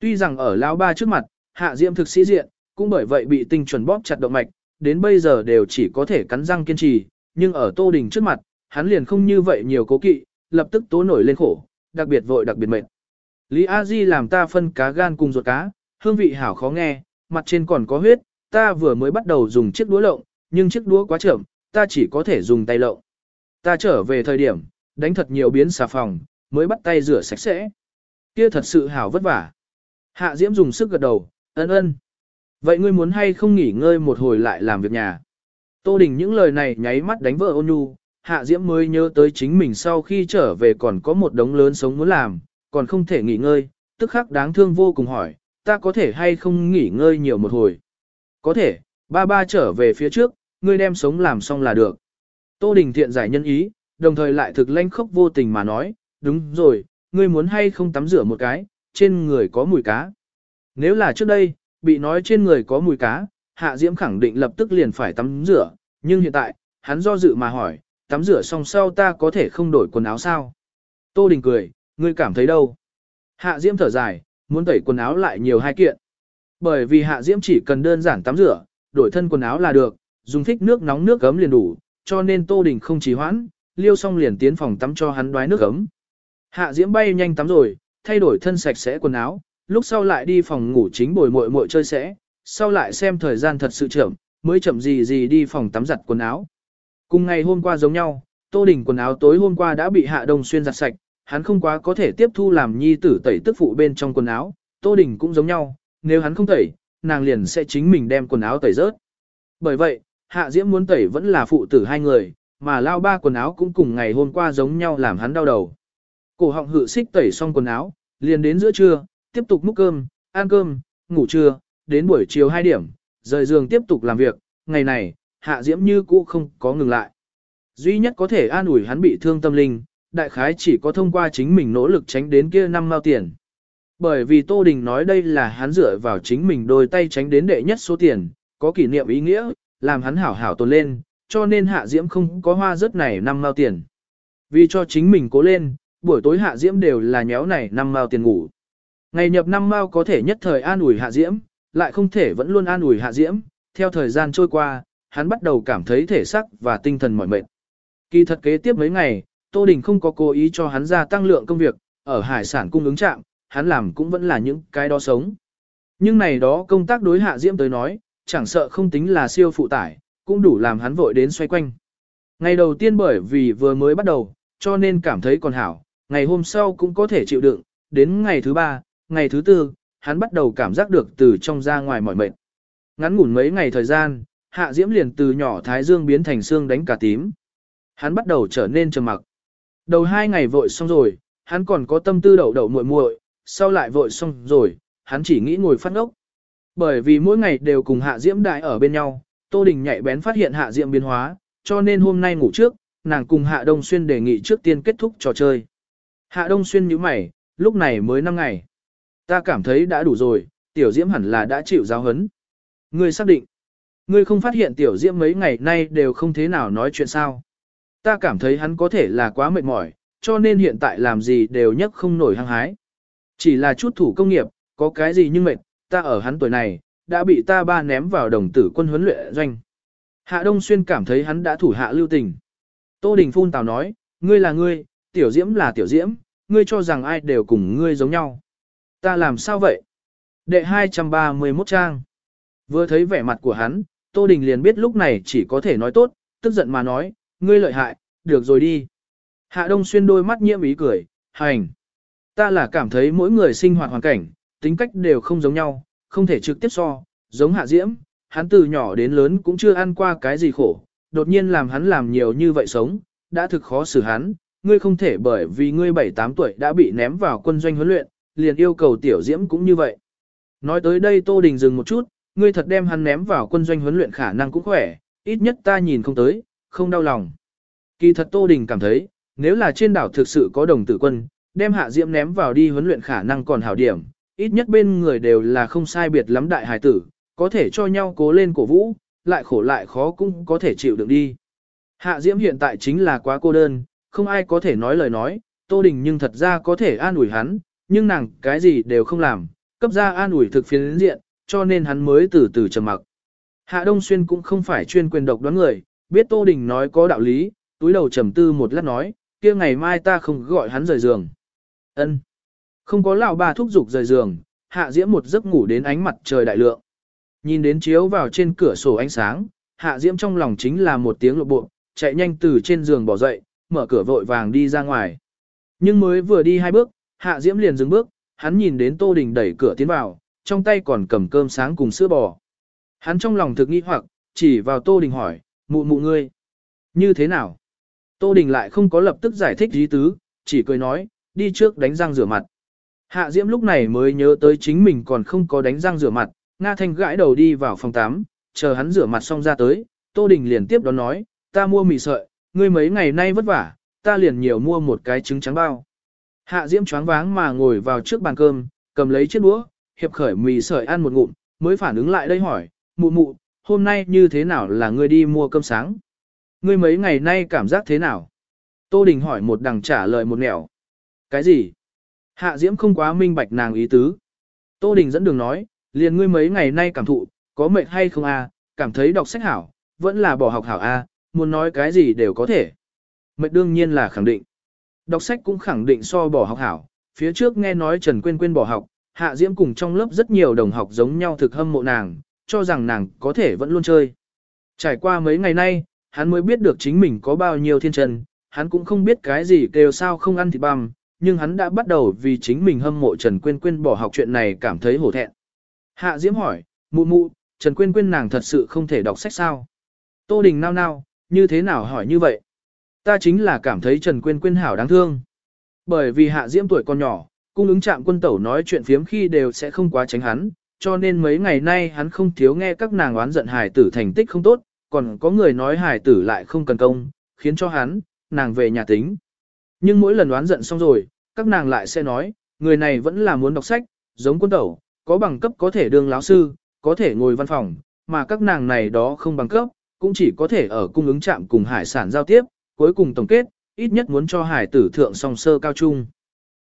Speaker 1: Tuy rằng ở lão ba trước mặt, Hạ Diễm thực sĩ diện, cũng bởi vậy bị tinh chuẩn bóp chặt động mạch, đến bây giờ đều chỉ có thể cắn răng kiên trì, nhưng ở Tô Đình trước mặt, hắn liền không như vậy nhiều cố kỵ, lập tức tố nổi lên khổ, đặc biệt vội đặc biệt mệt. Lý A Di làm ta phân cá gan cùng ruột cá, hương vị hảo khó nghe, mặt trên còn có huyết, ta vừa mới bắt đầu dùng chiếc đũa lộng, nhưng chiếc đũa quá chậm, ta chỉ có thể dùng tay lộng. Ta trở về thời điểm, đánh thật nhiều biến xà phòng, mới bắt tay rửa sạch sẽ. Kia thật sự hảo vất vả. Hạ Diễm dùng sức gật đầu, ân ân. Vậy ngươi muốn hay không nghỉ ngơi một hồi lại làm việc nhà? Tô Đình những lời này nháy mắt đánh vợ ôn nhu, Hạ Diễm mới nhớ tới chính mình sau khi trở về còn có một đống lớn sống muốn làm, còn không thể nghỉ ngơi, tức khắc đáng thương vô cùng hỏi, ta có thể hay không nghỉ ngơi nhiều một hồi? Có thể, ba ba trở về phía trước, ngươi đem sống làm xong là được. Tô Đình thiện giải nhân ý, đồng thời lại thực lanh khốc vô tình mà nói, đúng rồi, ngươi muốn hay không tắm rửa một cái, trên người có mùi cá. Nếu là trước đây, bị nói trên người có mùi cá, Hạ Diễm khẳng định lập tức liền phải tắm rửa, nhưng hiện tại, hắn do dự mà hỏi, tắm rửa xong sau ta có thể không đổi quần áo sao? Tô Đình cười, ngươi cảm thấy đâu? Hạ Diễm thở dài, muốn tẩy quần áo lại nhiều hai kiện. Bởi vì Hạ Diễm chỉ cần đơn giản tắm rửa, đổi thân quần áo là được, dùng thích nước nóng nước gấm liền đủ, cho nên Tô Đình không trì hoãn, liêu xong liền tiến phòng tắm cho hắn đoái nước gấm. Hạ Diễm bay nhanh tắm rồi, thay đổi thân sạch sẽ quần áo, lúc sau lại đi phòng ngủ chính bồi muội muội chơi sẽ, sau lại xem thời gian thật sự chậm, mới chậm gì gì đi phòng tắm giặt quần áo. Cùng ngày hôm qua giống nhau, Tô Đình quần áo tối hôm qua đã bị Hạ Đông Xuyên giặt sạch, hắn không quá có thể tiếp thu làm nhi tử tẩy tức phụ bên trong quần áo, Tô Đình cũng giống nhau, nếu hắn không tẩy, nàng liền sẽ chính mình đem quần áo tẩy rớt. Bởi vậy, Hạ Diễm muốn tẩy vẫn là phụ tử hai người, mà lao ba quần áo cũng cùng ngày hôm qua giống nhau làm hắn đau đầu. Cổ họng hự xích tẩy xong quần áo, liền đến giữa trưa, tiếp tục múc cơm, ăn cơm, ngủ trưa, đến buổi chiều 2 điểm, rời giường tiếp tục làm việc, ngày này, Hạ Diễm như cũ không có ngừng lại. Duy nhất có thể an ủi hắn bị thương tâm linh, đại khái chỉ có thông qua chính mình nỗ lực tránh đến kia năm mao tiền. Bởi vì Tô Đình nói đây là hắn dựa vào chính mình đôi tay tránh đến đệ nhất số tiền, có kỷ niệm ý nghĩa, làm hắn hảo hảo tồn lên, cho nên Hạ Diễm không có hoa rớt này năm mao tiền. Vì cho chính mình cố lên, buổi tối Hạ Diễm đều là nhéo này năm mao tiền ngủ. Ngày nhập năm mao có thể nhất thời an ủi Hạ Diễm, lại không thể vẫn luôn an ủi Hạ Diễm, theo thời gian trôi qua, hắn bắt đầu cảm thấy thể sắc và tinh thần mỏi mệt. Kỳ thật kế tiếp mấy ngày, Tô Đình không có cố ý cho hắn gia tăng lượng công việc, ở hải sản cung ứng trạm, hắn làm cũng vẫn là những cái đó sống. Nhưng này đó công tác đối Hạ Diễm tới nói, chẳng sợ không tính là siêu phụ tải, cũng đủ làm hắn vội đến xoay quanh. Ngày đầu tiên bởi vì vừa mới bắt đầu, cho nên cảm thấy còn hảo, ngày hôm sau cũng có thể chịu đựng, đến ngày thứ ba, ngày thứ tư, hắn bắt đầu cảm giác được từ trong ra ngoài mỏi mệt. Ngắn ngủn mấy ngày thời gian, Hạ Diễm liền từ nhỏ thái dương biến thành xương đánh cả tím. Hắn bắt đầu trở nên trầm mặc. Đầu hai ngày vội xong rồi, hắn còn có tâm tư đậu đậu muội muội, sau lại vội xong rồi, hắn chỉ nghĩ ngồi phát ngốc. Bởi vì mỗi ngày đều cùng Hạ Diễm đại ở bên nhau, Tô Đình nhạy bén phát hiện Hạ Diễm biến hóa, cho nên hôm nay ngủ trước, nàng cùng Hạ Đông Xuyên đề nghị trước tiên kết thúc trò chơi. Hạ Đông Xuyên nhíu mày, lúc này mới 5 ngày. Ta cảm thấy đã đủ rồi, Tiểu Diễm hẳn là đã chịu giáo hấn. Ngươi xác định. Ngươi không phát hiện Tiểu Diễm mấy ngày nay đều không thế nào nói chuyện sao. Ta cảm thấy hắn có thể là quá mệt mỏi, cho nên hiện tại làm gì đều nhất không nổi hăng hái. Chỉ là chút thủ công nghiệp, có cái gì nhưng mệt, ta ở hắn tuổi này, đã bị ta ba ném vào đồng tử quân huấn luyện doanh. Hạ Đông Xuyên cảm thấy hắn đã thủ hạ lưu tình. Tô Đình phun tào nói, ngươi là ngươi, tiểu diễm là tiểu diễm, ngươi cho rằng ai đều cùng ngươi giống nhau. Ta làm sao vậy? Đệ 231 trang. Vừa thấy vẻ mặt của hắn, Tô Đình liền biết lúc này chỉ có thể nói tốt, tức giận mà nói, ngươi lợi hại, được rồi đi. Hạ Đông Xuyên đôi mắt nhiễm ý cười, hành. Ta là cảm thấy mỗi người sinh hoạt hoàn cảnh, tính cách đều không giống nhau, không thể trực tiếp so, giống Hạ Diễm, hắn từ nhỏ đến lớn cũng chưa ăn qua cái gì khổ, đột nhiên làm hắn làm nhiều như vậy sống, đã thực khó xử hắn, ngươi không thể bởi vì ngươi 7-8 tuổi đã bị ném vào quân doanh huấn luyện, liền yêu cầu tiểu Diễm cũng như vậy. Nói tới đây Tô Đình dừng một chút, ngươi thật đem hắn ném vào quân doanh huấn luyện khả năng cũng khỏe, ít nhất ta nhìn không tới, không đau lòng. Kỳ thật Tô Đình cảm thấy, nếu là trên đảo thực sự có đồng tử quân, đem hạ diễm ném vào đi huấn luyện khả năng còn hảo điểm, ít nhất bên người đều là không sai biệt lắm đại hài tử, có thể cho nhau cố lên cổ vũ, lại khổ lại khó cũng có thể chịu đựng đi. Hạ diễm hiện tại chính là quá cô đơn, không ai có thể nói lời nói, Tô Đình nhưng thật ra có thể an ủi hắn, nhưng nàng cái gì đều không làm, cấp ra an ủi thực phiến diện, cho nên hắn mới từ từ trầm mặc. Hạ Đông Xuyên cũng không phải chuyên quyền độc đoán người, biết Tô Đình nói có đạo lý, túi đầu trầm tư một lát nói, kia ngày mai ta không gọi hắn rời giường. Ân. Không có lão bà thúc giục rời giường, hạ diễm một giấc ngủ đến ánh mặt trời đại lượng. Nhìn đến chiếu vào trên cửa sổ ánh sáng, hạ diễm trong lòng chính là một tiếng lộ bộ, chạy nhanh từ trên giường bỏ dậy, mở cửa vội vàng đi ra ngoài. Nhưng mới vừa đi hai bước, hạ diễm liền dừng bước, hắn nhìn đến tô đình đẩy cửa tiến vào, trong tay còn cầm cơm sáng cùng sữa bò. Hắn trong lòng thực nghi hoặc, chỉ vào tô đình hỏi, mụ mụ ngươi. Như thế nào? Tô Đình lại không có lập tức giải thích ý tứ, chỉ cười nói, đi trước đánh răng rửa mặt. Hạ Diễm lúc này mới nhớ tới chính mình còn không có đánh răng rửa mặt, Nga Thanh gãi đầu đi vào phòng 8, chờ hắn rửa mặt xong ra tới, Tô Đình liền tiếp đón nói, ta mua mì sợi, ngươi mấy ngày nay vất vả, ta liền nhiều mua một cái trứng trắng bao. Hạ Diễm choáng váng mà ngồi vào trước bàn cơm, cầm lấy chiếc đũa, hiệp khởi mì sợi ăn một ngụm, mới phản ứng lại đây hỏi, mụ mụ, hôm nay như thế nào là ngươi đi mua cơm sáng? Ngươi mấy ngày nay cảm giác thế nào? Tô Đình hỏi một đằng trả lời một nẻo. Cái gì? Hạ Diễm không quá minh bạch nàng ý tứ. Tô Đình dẫn đường nói, liền ngươi mấy ngày nay cảm thụ, có mệt hay không? À? cảm thấy đọc sách hảo, vẫn là bỏ học hảo à? muốn nói cái gì đều có thể. Mệt đương nhiên là khẳng định. Đọc sách cũng khẳng định so bỏ học hảo, phía trước nghe nói Trần Quyên Quyên bỏ học, Hạ Diễm cùng trong lớp rất nhiều đồng học giống nhau thực hâm mộ nàng, cho rằng nàng có thể vẫn luôn chơi. Trải qua mấy ngày nay, hắn mới biết được chính mình có bao nhiêu thiên trần, hắn cũng không biết cái gì kêu sao không ăn thịt băm, nhưng hắn đã bắt đầu vì chính mình hâm mộ Trần Quyên Quyên bỏ học chuyện này cảm thấy hổ thẹn. Hạ Diễm hỏi, mụ mụ, Trần Quyên Quyên nàng thật sự không thể đọc sách sao? Tô Đình nao nao, như thế nào hỏi như vậy? Ta chính là cảm thấy Trần Quyên Quyên hảo đáng thương. Bởi vì Hạ Diễm tuổi còn nhỏ, cung ứng trạm quân tẩu nói chuyện phiếm khi đều sẽ không quá tránh hắn, cho nên mấy ngày nay hắn không thiếu nghe các nàng oán giận Hải tử thành tích không tốt, còn có người nói Hải tử lại không cần công, khiến cho hắn, nàng về nhà tính. Nhưng mỗi lần oán giận xong rồi, các nàng lại sẽ nói, người này vẫn là muốn đọc sách, giống quân tẩu, có bằng cấp có thể đương láo sư, có thể ngồi văn phòng, mà các nàng này đó không bằng cấp, cũng chỉ có thể ở cung ứng trạm cùng hải sản giao tiếp, cuối cùng tổng kết, ít nhất muốn cho hải tử thượng song sơ cao trung.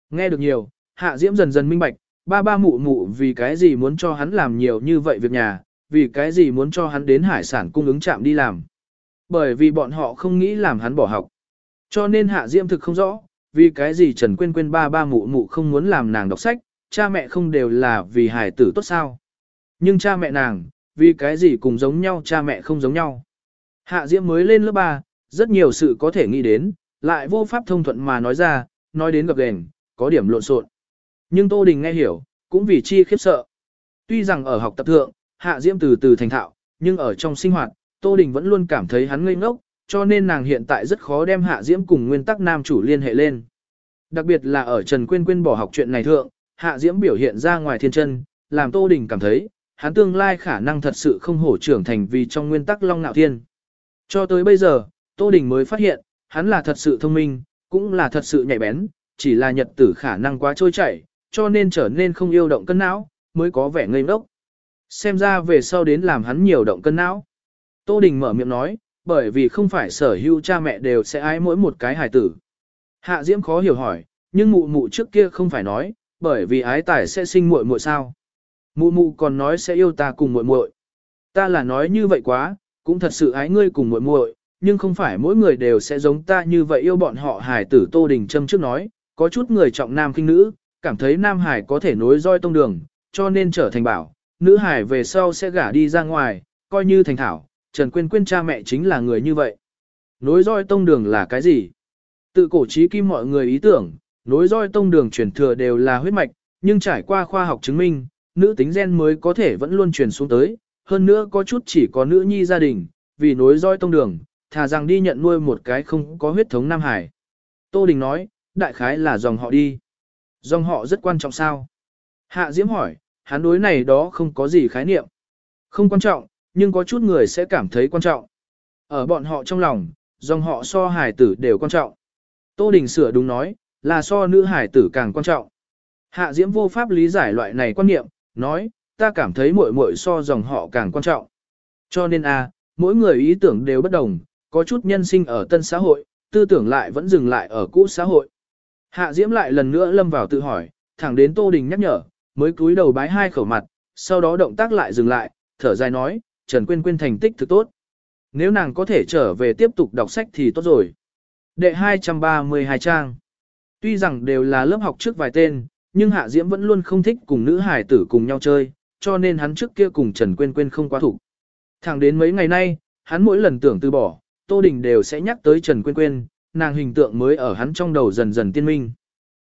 Speaker 1: Nghe được nhiều, hạ diễm dần dần minh bạch, ba ba mụ mụ vì cái gì muốn cho hắn làm nhiều như vậy việc nhà, vì cái gì muốn cho hắn đến hải sản cung ứng trạm đi làm. Bởi vì bọn họ không nghĩ làm hắn bỏ học. Cho nên hạ diễm thực không rõ, vì cái gì Trần Quyên Quyên ba ba mụ mụ không muốn làm nàng đọc sách, cha mẹ không đều là vì hải tử tốt sao. Nhưng cha mẹ nàng, vì cái gì cùng giống nhau cha mẹ không giống nhau. Hạ diễm mới lên lớp 3, rất nhiều sự có thể nghĩ đến, lại vô pháp thông thuận mà nói ra, nói đến gặp đèn, có điểm lộn xộn. Nhưng Tô Đình nghe hiểu, cũng vì chi khiếp sợ. Tuy rằng ở học tập thượng, Hạ Diễm từ từ thành thạo, nhưng ở trong sinh hoạt, Tô Đình vẫn luôn cảm thấy hắn ngây ngốc, cho nên nàng hiện tại rất khó đem Hạ Diễm cùng nguyên tắc nam chủ liên hệ lên. Đặc biệt là ở Trần Quyên Quyên bỏ học chuyện này thượng, Hạ Diễm biểu hiện ra ngoài thiên chân, làm Tô Đình cảm thấy, hắn tương lai khả năng thật sự không hổ trưởng thành vì trong nguyên tắc Long Nạo Thiên. Cho tới bây giờ, Tô Đình mới phát hiện, hắn là thật sự thông minh, cũng là thật sự nhạy bén, chỉ là nhật tử khả năng quá trôi chảy, cho nên trở nên không yêu động cân não, mới có vẻ ngây ngốc. Xem ra về sau đến làm hắn nhiều động cân não. Tô Đình mở miệng nói, bởi vì không phải sở hữu cha mẹ đều sẽ ái mỗi một cái hài tử. Hạ Diễm khó hiểu hỏi, nhưng mụ mụ trước kia không phải nói, bởi vì ái tài sẽ sinh muội muội sao. Mụ mụ còn nói sẽ yêu ta cùng muội muội. Ta là nói như vậy quá, cũng thật sự ái ngươi cùng muội muội, nhưng không phải mỗi người đều sẽ giống ta như vậy yêu bọn họ hài tử Tô Đình Trâm trước nói, có chút người trọng nam khinh nữ, cảm thấy nam hải có thể nối roi tông đường, cho nên trở thành bảo, nữ hải về sau sẽ gả đi ra ngoài, coi như thành thảo, Trần Quyên Quyên cha mẹ chính là người như vậy. Nối roi tông đường là cái gì? Tự cổ trí kim mọi người ý tưởng, nối roi tông đường truyền thừa đều là huyết mạch, nhưng trải qua khoa học chứng minh, nữ tính gen mới có thể vẫn luôn truyền xuống tới, hơn nữa có chút chỉ có nữ nhi gia đình, vì nối roi tông đường, thà rằng đi nhận nuôi một cái không có huyết thống Nam Hải. Tô Đình nói, đại khái là dòng họ đi. Dòng họ rất quan trọng sao? Hạ Diễm hỏi, hắn đối này đó không có gì khái niệm. Không quan trọng, nhưng có chút người sẽ cảm thấy quan trọng. Ở bọn họ trong lòng, dòng họ so hải tử đều quan trọng. Tô Đình sửa đúng nói, là so nữ hải tử càng quan trọng. Hạ Diễm vô pháp lý giải loại này quan niệm, nói, ta cảm thấy muội muội so dòng họ càng quan trọng. Cho nên a, mỗi người ý tưởng đều bất đồng, có chút nhân sinh ở tân xã hội, tư tưởng lại vẫn dừng lại ở cũ xã hội. Hạ Diễm lại lần nữa lâm vào tự hỏi, thẳng đến Tô Đình nhắc nhở, mới cúi đầu bái hai khẩu mặt, sau đó động tác lại dừng lại, thở dài nói, Trần Quyên Quyên thành tích thực tốt. Nếu nàng có thể trở về tiếp tục đọc sách thì tốt rồi. Đệ 232 trang. Tuy rằng đều là lớp học trước vài tên, nhưng Hạ Diễm vẫn luôn không thích cùng nữ hải tử cùng nhau chơi, cho nên hắn trước kia cùng Trần Quyên Quyên không quá thủ. Thẳng đến mấy ngày nay, hắn mỗi lần tưởng từ bỏ, Tô Đình đều sẽ nhắc tới Trần Quyên Quyên, nàng hình tượng mới ở hắn trong đầu dần dần tiên minh.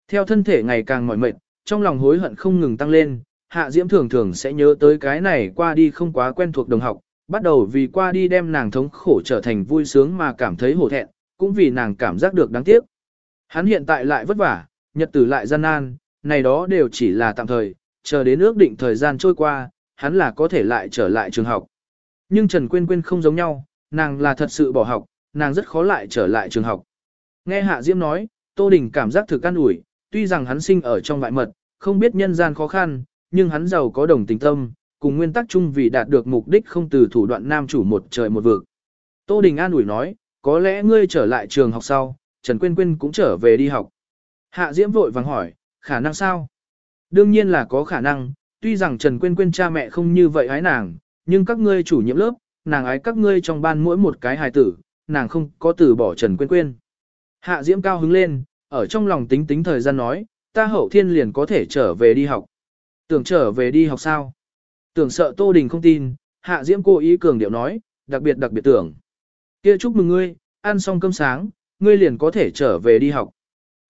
Speaker 1: Theo thân thể ngày càng mỏi mệt, trong lòng hối hận không ngừng tăng lên, Hạ Diễm thường thường sẽ nhớ tới cái này qua đi không quá quen thuộc đồng học, bắt đầu vì qua đi đem nàng thống khổ trở thành vui sướng mà cảm thấy hổ thẹn, cũng vì nàng cảm giác được đáng tiếc. Hắn hiện tại lại vất vả, nhật tử lại gian nan, này đó đều chỉ là tạm thời, chờ đến ước định thời gian trôi qua, hắn là có thể lại trở lại trường học. Nhưng Trần Quyên Quyên không giống nhau, nàng là thật sự bỏ học, nàng rất khó lại trở lại trường học. Nghe Hạ Diễm nói, Tô Đình cảm giác thực an ủi, tuy rằng hắn sinh ở trong vại mật, không biết nhân gian khó khăn, nhưng hắn giàu có đồng tình tâm, cùng nguyên tắc chung vì đạt được mục đích không từ thủ đoạn nam chủ một trời một vực. Tô Đình an ủi nói, có lẽ ngươi trở lại trường học sau, Trần Quyên Quyên cũng trở về đi học. Hạ Diễm vội vàng hỏi, khả năng sao? Đương nhiên là có khả năng, tuy rằng Trần Quyên Quyên cha mẹ không như vậy hái nàng, nhưng các ngươi chủ nhiệm lớp, nàng ái các ngươi trong ban mỗi một cái hài tử, nàng không có từ bỏ Trần Quyên Quyên. Hạ Diễm cao hứng lên, ở trong lòng tính tính thời gian nói, ta hậu thiên liền có thể trở về đi học. Tưởng trở về đi học sao? Tưởng sợ Tô Đình không tin, Hạ Diễm cố ý cường điệu nói, đặc biệt đặc biệt tưởng. kia chúc mừng ngươi, ăn xong cơm sáng, ngươi liền có thể trở về đi học.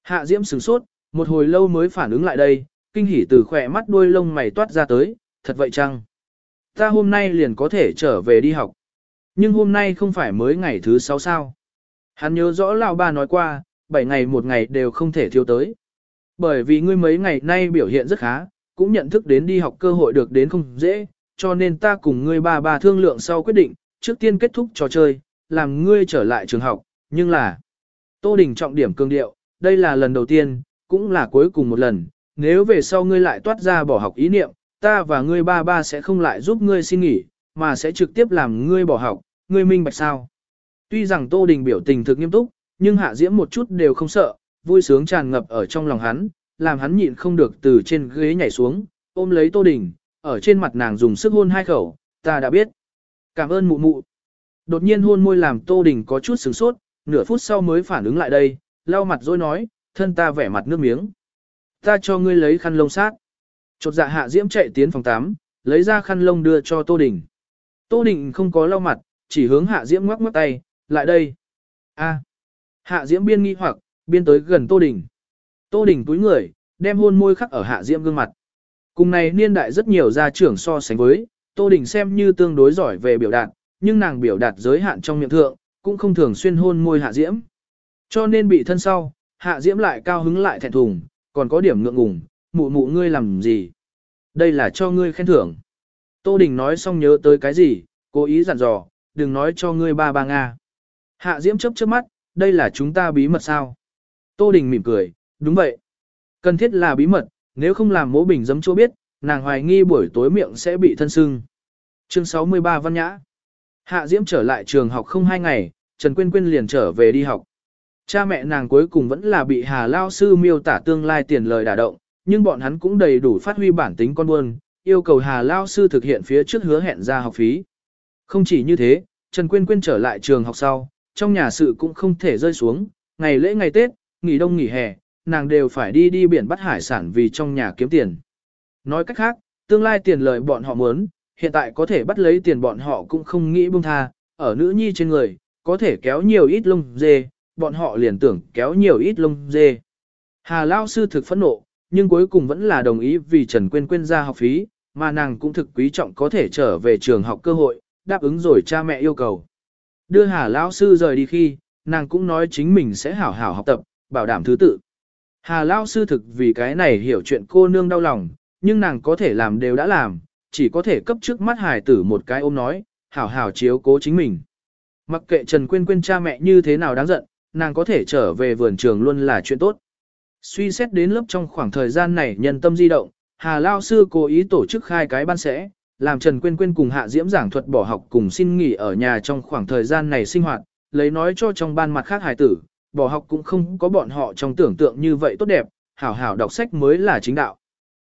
Speaker 1: Hạ Diễm sửng sốt, một hồi lâu mới phản ứng lại đây, kinh hỉ từ khỏe mắt đuôi lông mày toát ra tới, thật vậy chăng? Ta hôm nay liền có thể trở về đi học. Nhưng hôm nay không phải mới ngày thứ sáu sao. Hắn nhớ rõ lão ba nói qua, 7 ngày một ngày đều không thể thiếu tới. Bởi vì ngươi mấy ngày nay biểu hiện rất khá, cũng nhận thức đến đi học cơ hội được đến không dễ, cho nên ta cùng ngươi ba ba thương lượng sau quyết định, trước tiên kết thúc trò chơi, làm ngươi trở lại trường học, nhưng là... Tô Đình trọng điểm cương điệu, đây là lần đầu tiên, cũng là cuối cùng một lần, nếu về sau ngươi lại toát ra bỏ học ý niệm, ta và ngươi ba ba sẽ không lại giúp ngươi xin nghỉ, mà sẽ trực tiếp làm ngươi bỏ học, ngươi minh bạch sao. Tuy rằng Tô Đình biểu tình thực nghiêm túc, nhưng Hạ Diễm một chút đều không sợ, vui sướng tràn ngập ở trong lòng hắn, làm hắn nhịn không được từ trên ghế nhảy xuống, ôm lấy Tô Đình, ở trên mặt nàng dùng sức hôn hai khẩu, ta đã biết. Cảm ơn mụ mụ. Đột nhiên hôn môi làm Tô Đình có chút sửng sốt, nửa phút sau mới phản ứng lại đây, lau mặt rồi nói, thân ta vẻ mặt nước miếng. Ta cho ngươi lấy khăn lông sát. Chột dạ Hạ Diễm chạy tiến phòng 8, lấy ra khăn lông đưa cho Tô Đình. Tô Đình không có lau mặt, chỉ hướng Hạ Diễm ngoắc ngoắc tay, lại đây. A. Hạ Diễm biên nghi hoặc, biên tới gần Tô Đình. Tô Đình túi người, đem hôn môi khắc ở Hạ Diễm gương mặt. Cùng này niên đại rất nhiều gia trưởng so sánh với, Tô Đình xem như tương đối giỏi về biểu đạt, nhưng nàng biểu đạt giới hạn trong miệng thượng, cũng không thường xuyên hôn môi hạ diễm. Cho nên bị thân sau, hạ diễm lại cao hứng lại thẹn thùng, còn có điểm ngượng ngùng, mụ mụ ngươi làm gì? Đây là cho ngươi khen thưởng. Tô Đình nói xong nhớ tới cái gì, cố ý dặn dò, đừng nói cho ngươi ba ba Nga. Hạ diễm chấp chớp mắt, đây là chúng ta bí mật sao? Tô Đình mỉm cười, đúng vậy. Cần thiết là bí mật, nếu không làm mố bình giấm chỗ biết, nàng hoài nghi buổi tối miệng sẽ bị thân sưng. Chương 63 Văn Nhã Hạ Diễm trở lại trường học không hai ngày, Trần Quyên Quyên liền trở về đi học. Cha mẹ nàng cuối cùng vẫn là bị Hà Lao Sư miêu tả tương lai tiền lời đả động, nhưng bọn hắn cũng đầy đủ phát huy bản tính con buôn, yêu cầu Hà Lao Sư thực hiện phía trước hứa hẹn ra học phí. Không chỉ như thế, Trần Quyên Quyên trở lại trường học sau, trong nhà sự cũng không thể rơi xuống, ngày lễ ngày Tết, nghỉ đông nghỉ hè, nàng đều phải đi đi biển bắt hải sản vì trong nhà kiếm tiền. Nói cách khác, tương lai tiền lời bọn họ muốn, hiện tại có thể bắt lấy tiền bọn họ cũng không nghĩ buông tha, ở nữ nhi trên người, có thể kéo nhiều ít lông dê, bọn họ liền tưởng kéo nhiều ít lông dê. Hà Lao sư thực phẫn nộ, nhưng cuối cùng vẫn là đồng ý vì Trần Quyên Quyên ra học phí, mà nàng cũng thực quý trọng có thể trở về trường học cơ hội, đáp ứng rồi cha mẹ yêu cầu. Đưa Hà Lão sư rời đi khi, nàng cũng nói chính mình sẽ hảo hảo học tập, bảo đảm thứ tự. Hà Lão sư thực vì cái này hiểu chuyện cô nương đau lòng, nhưng nàng có thể làm đều đã làm, chỉ có thể cấp trước mắt hài tử một cái ôm nói, hảo hảo chiếu cố chính mình. Mặc kệ Trần Quyên Quyên cha mẹ như thế nào đáng giận, nàng có thể trở về vườn trường luôn là chuyện tốt. Suy xét đến lớp trong khoảng thời gian này nhân tâm di động, Hà Lao sư cố ý tổ chức khai cái ban sẽ, làm Trần Quyên Quyên cùng Hạ Diễm giảng thuật bỏ học cùng xin nghỉ ở nhà trong khoảng thời gian này sinh hoạt, lấy nói cho trong ban mặt khác hài tử, bỏ học cũng không có bọn họ trong tưởng tượng như vậy tốt đẹp, hảo hảo đọc sách mới là chính đạo.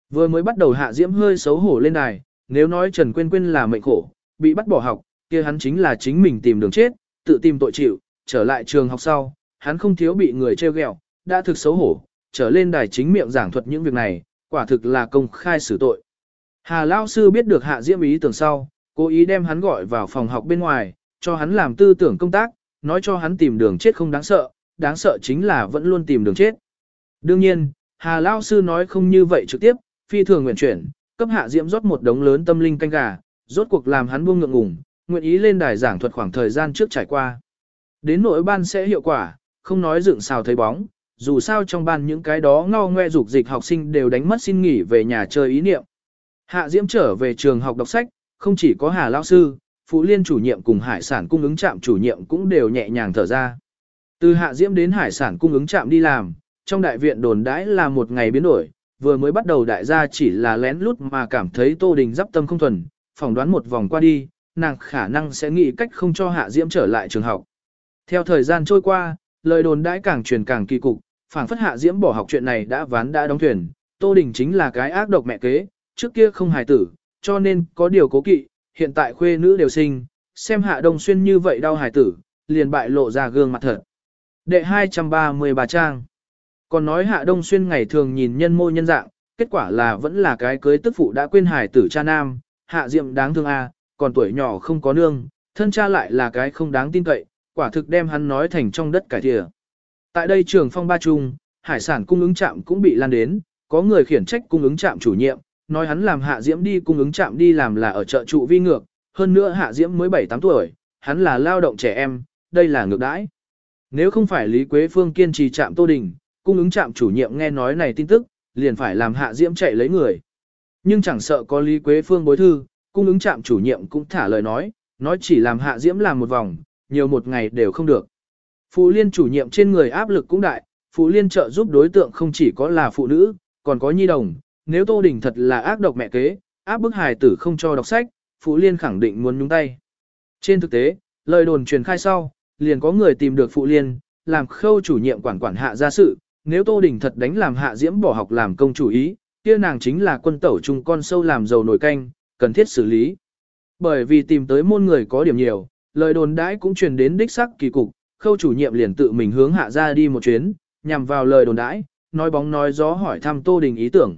Speaker 1: Vừa mới bắt đầu Hạ Diễm hơi xấu hổ lên đài, nếu nói Trần Quyên Quyên là mệnh khổ, bị bắt bỏ học, kia hắn chính là chính mình tìm đường chết, tự tìm tội chịu, trở lại trường học sau, hắn không thiếu bị người trêu ghẹo, đã thực xấu hổ, trở lên đài chính miệng giảng thuật những việc này, quả thực là công khai xử tội. Hà Lao sư biết được Hạ Diễm ý tưởng sau, cố ý đem hắn gọi vào phòng học bên ngoài, cho hắn làm tư tưởng công tác, nói cho hắn tìm đường chết không đáng sợ, đáng sợ chính là vẫn luôn tìm đường chết. Đương nhiên, Hà Lao sư nói không như vậy trực tiếp, phi thường nguyện chuyển, cấp Hạ Diễm rót một đống lớn tâm linh canh gà, rốt cuộc làm hắn buông ngượng ngùng, nguyện ý lên đài giảng thuật khoảng thời gian trước trải qua. Đến nỗi ban sẽ hiệu quả, không nói dựng xào thấy bóng, dù sao trong ban những cái đó ngao ngoe dục dịch học sinh đều đánh mất xin nghỉ về nhà chơi ý niệm. Hạ Diễm trở về trường học đọc sách, không chỉ có Hà Lao Sư, Phụ Liên chủ nhiệm cùng Hải sản cung ứng trạm chủ nhiệm cũng đều nhẹ nhàng thở ra. Từ Hạ Diễm đến Hải sản cung ứng trạm đi làm, trong đại viện đồn đãi là một ngày biến đổi, vừa mới bắt đầu đại gia chỉ là lén lút mà cảm thấy Tô Đình giáp tâm không thuần, phỏng đoán một vòng qua đi, nàng khả năng sẽ nghĩ cách không cho Hạ Diễm trở lại trường học. Theo thời gian trôi qua, lời đồn đãi càng truyền càng kỳ cục, phảng phất Hạ Diễm bỏ học chuyện này đã ván đã đóng thuyền, Tô Đình chính là cái ác độc mẹ kế, trước kia không hài tử, cho nên có điều cố kỵ, hiện tại khuê nữ đều sinh, xem Hạ Đông Xuyên như vậy đau hài tử, liền bại lộ ra gương mặt thật. Đệ 233 trang còn nói Hạ Đông Xuyên ngày thường nhìn nhân mô nhân dạng, kết quả là vẫn là cái cưới tức phụ đã quên hài tử cha nam, Hạ Diệm đáng thương a, còn tuổi nhỏ không có nương, thân cha lại là cái không đáng tin cậy, quả thực đem hắn nói thành trong đất cải thìa. Tại đây trường phong ba trung, hải sản cung ứng trạm cũng bị lan đến, có người khiển trách cung ứng trạm chủ nhiệm, nói hắn làm Hạ Diễm đi cung ứng trạm đi làm là ở chợ trụ vi ngược, hơn nữa Hạ Diễm mới 7-8 tuổi, hắn là lao động trẻ em, đây là ngược đãi. Nếu không phải Lý Quế Phương kiên trì trạm Tô Đình, cung ứng trạm chủ nhiệm nghe nói này tin tức, liền phải làm Hạ Diễm chạy lấy người. Nhưng chẳng sợ có Lý Quế Phương bối thư, cung ứng trạm chủ nhiệm cũng thả lời nói, nói chỉ làm Hạ Diễm làm một vòng, nhiều một ngày đều không được. Phụ liên chủ nhiệm trên người áp lực cũng đại, phụ liên trợ giúp đối tượng không chỉ có là phụ nữ, còn có nhi đồng, nếu Tô Đình thật là ác độc mẹ kế, áp bức hài tử không cho đọc sách, phụ liên khẳng định muốn nhúng tay. Trên thực tế, lời đồn truyền khai sau, liền có người tìm được phụ liên, làm khâu chủ nhiệm quản quản hạ gia sự, nếu Tô Đình thật đánh làm hạ diễm bỏ học làm công chủ ý, kia nàng chính là quân tẩu chung con sâu làm dầu nổi canh, cần thiết xử lý. Bởi vì tìm tới môn người có điểm nhiều, lời đồn đãi cũng truyền đến đích sắc kỳ cục, khâu chủ nhiệm liền tự mình hướng hạ ra đi một chuyến, nhằm vào lời đồn đãi, nói bóng nói gió hỏi thăm Tô Đình ý tưởng.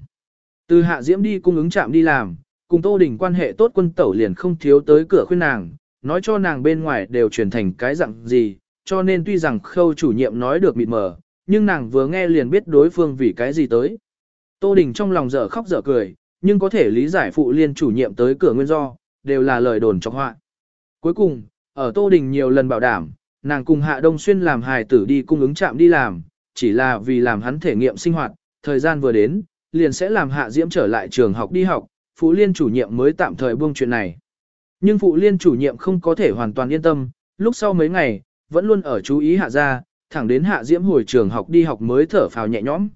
Speaker 1: Từ hạ diễm đi cung ứng chạm đi làm, cùng Tô Đình quan hệ tốt quân tẩu liền không thiếu tới cửa khuyên nàng, nói cho nàng bên ngoài đều truyền thành cái dạng gì, cho nên tuy rằng khâu chủ nhiệm nói được mịt mờ, nhưng nàng vừa nghe liền biết đối phương vì cái gì tới. Tô Đình trong lòng dở khóc dở cười, nhưng có thể lý giải phụ liên chủ nhiệm tới cửa nguyên do, đều là lời đồn trong họa. Cuối cùng, ở Tô Đình nhiều lần bảo đảm, nàng cùng Hạ Đông Xuyên làm hài tử đi cung ứng trạm đi làm, chỉ là vì làm hắn thể nghiệm sinh hoạt, thời gian vừa đến, liền sẽ làm Hạ Diễm trở lại trường học đi học, Phụ Liên chủ nhiệm mới tạm thời buông chuyện này. Nhưng Phụ Liên chủ nhiệm không có thể hoàn toàn yên tâm, lúc sau mấy ngày, vẫn luôn ở chú ý Hạ ra, thẳng đến Hạ Diễm hồi trường học đi học mới thở phào nhẹ nhõm.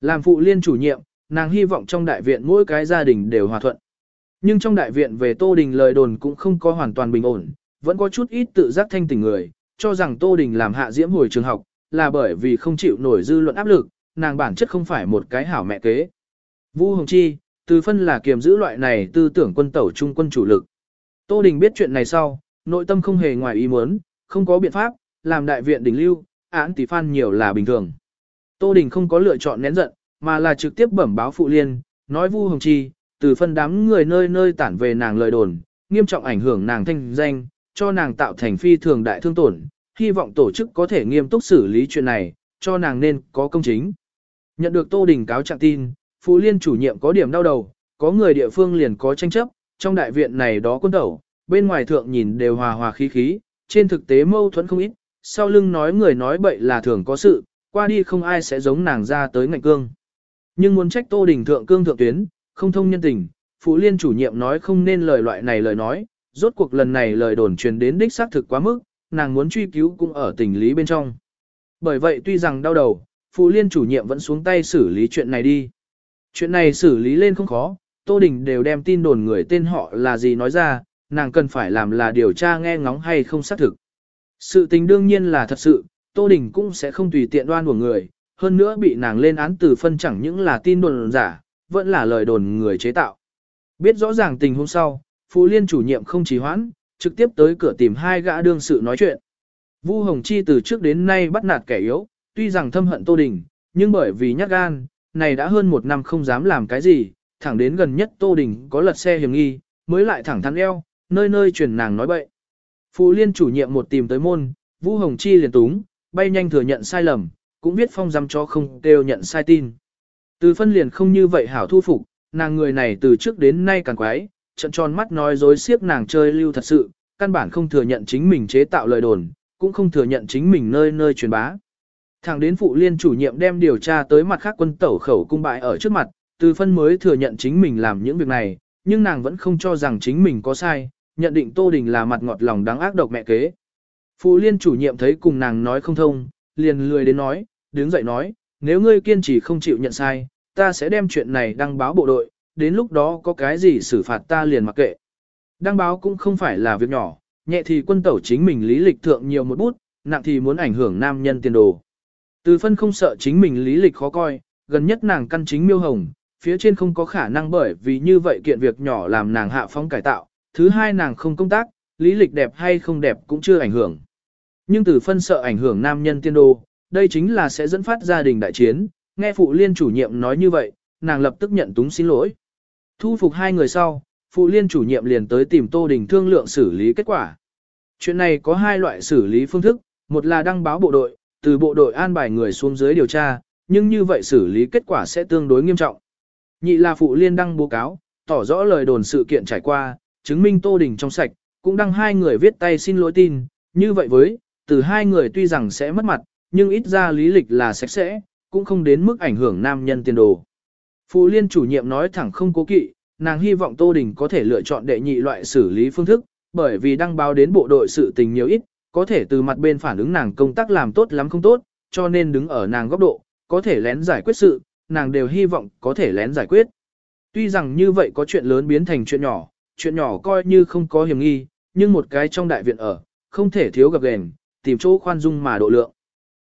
Speaker 1: Làm Phụ Liên chủ nhiệm, nàng hy vọng trong đại viện mỗi cái gia đình đều hòa thuận. Nhưng trong đại viện về Tô Đình lời đồn cũng không có hoàn toàn bình ổn, vẫn có chút ít tự giác thanh tỉnh người, cho rằng Tô Đình làm hạ diễm hồi trường học, là bởi vì không chịu nổi dư luận áp lực, nàng bản chất không phải một cái hảo mẹ kế. Vu Hồng Chi, từ phân là kiềm giữ loại này tư tưởng quân tẩu trung quân chủ lực. Tô Đình biết chuyện này sau, nội tâm không hề ngoài ý muốn, không có biện pháp, làm đại viện đỉnh lưu, án tỷ phan nhiều là bình thường. Tô Đình không có lựa chọn nén giận, mà là trực tiếp bẩm báo phụ liên, nói Vu Hồng Chi, từ phân đám người nơi nơi tản về nàng lời đồn, nghiêm trọng ảnh hưởng nàng thanh danh, cho nàng tạo thành phi thường đại thương tổn, hy vọng tổ chức có thể nghiêm túc xử lý chuyện này, cho nàng nên có công chính. Nhận được Tô Đình cáo trạng tin, Phụ Liên chủ nhiệm có điểm đau đầu, có người địa phương liền có tranh chấp, trong đại viện này đó quân tẩu, bên ngoài thượng nhìn đều hòa hòa khí khí, trên thực tế mâu thuẫn không ít, sau lưng nói người nói bậy là thường có sự, qua đi không ai sẽ giống nàng ra tới ngạnh cương. Nhưng muốn trách Tô Đình thượng cương thượng tuyến, không thông nhân tình, Phụ Liên chủ nhiệm nói không nên lời loại này lời nói, rốt cuộc lần này lời đồn truyền đến đích xác thực quá mức, nàng muốn truy cứu cũng ở tình lý bên trong. Bởi vậy tuy rằng đau đầu, Phụ Liên chủ nhiệm vẫn xuống tay xử lý chuyện này đi. Chuyện này xử lý lên không khó, Tô Đình đều đem tin đồn người tên họ là gì nói ra, nàng cần phải làm là điều tra nghe ngóng hay không xác thực. Sự tình đương nhiên là thật sự, Tô Đình cũng sẽ không tùy tiện đoan của người, hơn nữa bị nàng lên án từ phân chẳng những là tin đồn giả, vẫn là lời đồn người chế tạo. Biết rõ ràng tình hôm sau, Phụ Liên chủ nhiệm không trì hoãn, trực tiếp tới cửa tìm hai gã đương sự nói chuyện. Vu Hồng Chi từ trước đến nay bắt nạt kẻ yếu, tuy rằng thâm hận Tô Đình, nhưng bởi vì nhát gan, này đã hơn một năm không dám làm cái gì, thẳng đến gần nhất Tô Đình có lật xe hiểm nghi, mới lại thẳng thắn eo, nơi nơi truyền nàng nói bậy. Phụ Liên chủ nhiệm một tìm tới môn, Vu Hồng Chi liền túng, bay nhanh thừa nhận sai lầm, cũng biết phong giam cho không đều nhận sai tin. Từ phân liền không như vậy hảo thu phục, nàng người này từ trước đến nay càng quái, trận tròn mắt nói dối siếp nàng chơi lưu thật sự, căn bản không thừa nhận chính mình chế tạo lời đồn, cũng không thừa nhận chính mình nơi nơi truyền bá. Thẳng đến phụ liên chủ nhiệm đem điều tra tới mặt khác quân tẩu khẩu cung bại ở trước mặt, từ phân mới thừa nhận chính mình làm những việc này, nhưng nàng vẫn không cho rằng chính mình có sai, nhận định Tô Đình là mặt ngọt lòng đáng ác độc mẹ kế. Phụ liên chủ nhiệm thấy cùng nàng nói không thông, liền lười đến nói, đứng dậy nói, nếu ngươi kiên trì không chịu nhận sai, ta sẽ đem chuyện này đăng báo bộ đội, đến lúc đó có cái gì xử phạt ta liền mặc kệ. Đăng báo cũng không phải là việc nhỏ, nhẹ thì quân tẩu chính mình lý lịch thượng nhiều một bút, nặng thì muốn ảnh hưởng nam nhân tiền đồ. Từ phân không sợ chính mình lý lịch khó coi, gần nhất nàng căn chính miêu hồng, phía trên không có khả năng bởi vì như vậy kiện việc nhỏ làm nàng hạ phong cải tạo, thứ hai nàng không công tác, lý lịch đẹp hay không đẹp cũng chưa ảnh hưởng. Nhưng từ phân sợ ảnh hưởng nam nhân tiên đồ, đây chính là sẽ dẫn phát gia đình đại chiến, nghe phụ liên chủ nhiệm nói như vậy, nàng lập tức nhận túng xin lỗi. Thu phục hai người sau, phụ liên chủ nhiệm liền tới tìm Tô Đình thương lượng xử lý kết quả. Chuyện này có hai loại xử lý phương thức, một là đăng báo bộ đội, từ bộ đội an bài người xuống dưới điều tra, nhưng như vậy xử lý kết quả sẽ tương đối nghiêm trọng. Nhị là phụ liên đăng báo cáo, tỏ rõ lời đồn sự kiện trải qua, chứng minh Tô Đình trong sạch, cũng đăng hai người viết tay xin lỗi tin, như vậy với, từ hai người tuy rằng sẽ mất mặt, nhưng ít ra lý lịch là sạch sẽ, cũng không đến mức ảnh hưởng nam nhân tiền đồ. Phụ liên chủ nhiệm nói thẳng không cố kỵ, nàng hy vọng Tô Đình có thể lựa chọn đệ nhị loại xử lý phương thức, bởi vì đăng báo đến bộ đội sự tình nhiều ít, có thể từ mặt bên phản ứng nàng công tác làm tốt lắm không tốt, cho nên đứng ở nàng góc độ, có thể lén giải quyết sự, nàng đều hy vọng có thể lén giải quyết. Tuy rằng như vậy có chuyện lớn biến thành chuyện nhỏ, chuyện nhỏ coi như không có hiểm nghi, nhưng một cái trong đại viện ở, không thể thiếu gặp gền, tìm chỗ khoan dung mà độ lượng.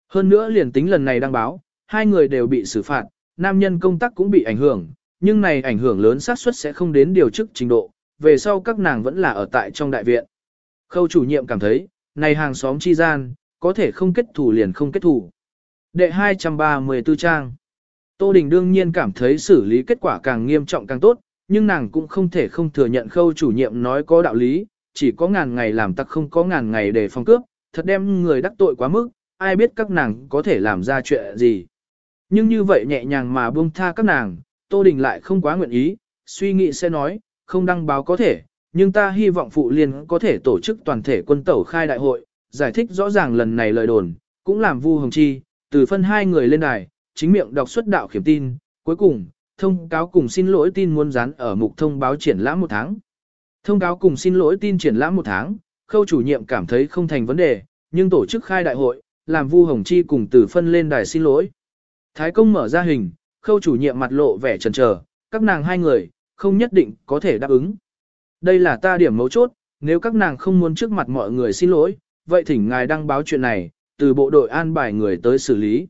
Speaker 1: Hơn nữa liền tính lần này đăng báo, hai người đều bị xử phạt, nam nhân công tác cũng bị ảnh hưởng, nhưng này ảnh hưởng lớn xác suất sẽ không đến điều chức trình độ, về sau các nàng vẫn là ở tại trong đại viện. Khâu chủ nhiệm cảm thấy, này hàng xóm chi gian, có thể không kết thủ liền không kết thủ. Đệ 234 trang. Tô Đình đương nhiên cảm thấy xử lý kết quả càng nghiêm trọng càng tốt, nhưng nàng cũng không thể không thừa nhận khâu chủ nhiệm nói có đạo lý, chỉ có ngàn ngày làm tặc không có ngàn ngày để phòng cướp, thật đem người đắc tội quá mức, ai biết các nàng có thể làm ra chuyện gì. Nhưng như vậy nhẹ nhàng mà buông tha các nàng, Tô Đình lại không quá nguyện ý, suy nghĩ sẽ nói, không đăng báo có thể, nhưng ta hy vọng phụ liên có thể tổ chức toàn thể quân tẩu khai đại hội, giải thích rõ ràng lần này lời đồn, cũng làm Vu Hồng Chi, từ phân hai người lên đài, chính miệng đọc xuất đạo khiểm tin, cuối cùng, thông cáo cùng xin lỗi tin muốn dán ở mục thông báo triển lãm một tháng. Thông cáo cùng xin lỗi tin triển lãm một tháng, khâu chủ nhiệm cảm thấy không thành vấn đề, nhưng tổ chức khai đại hội, làm Vu Hồng Chi cùng từ phân lên đài xin lỗi. Thái công mở ra hình, khâu chủ nhiệm mặt lộ vẻ chần trờ, các nàng hai người, không nhất định có thể đáp ứng. Đây là ta điểm mấu chốt, nếu các nàng không muốn trước mặt mọi người xin lỗi, vậy thỉnh ngài đăng báo chuyện này, từ bộ đội an bài người tới xử lý.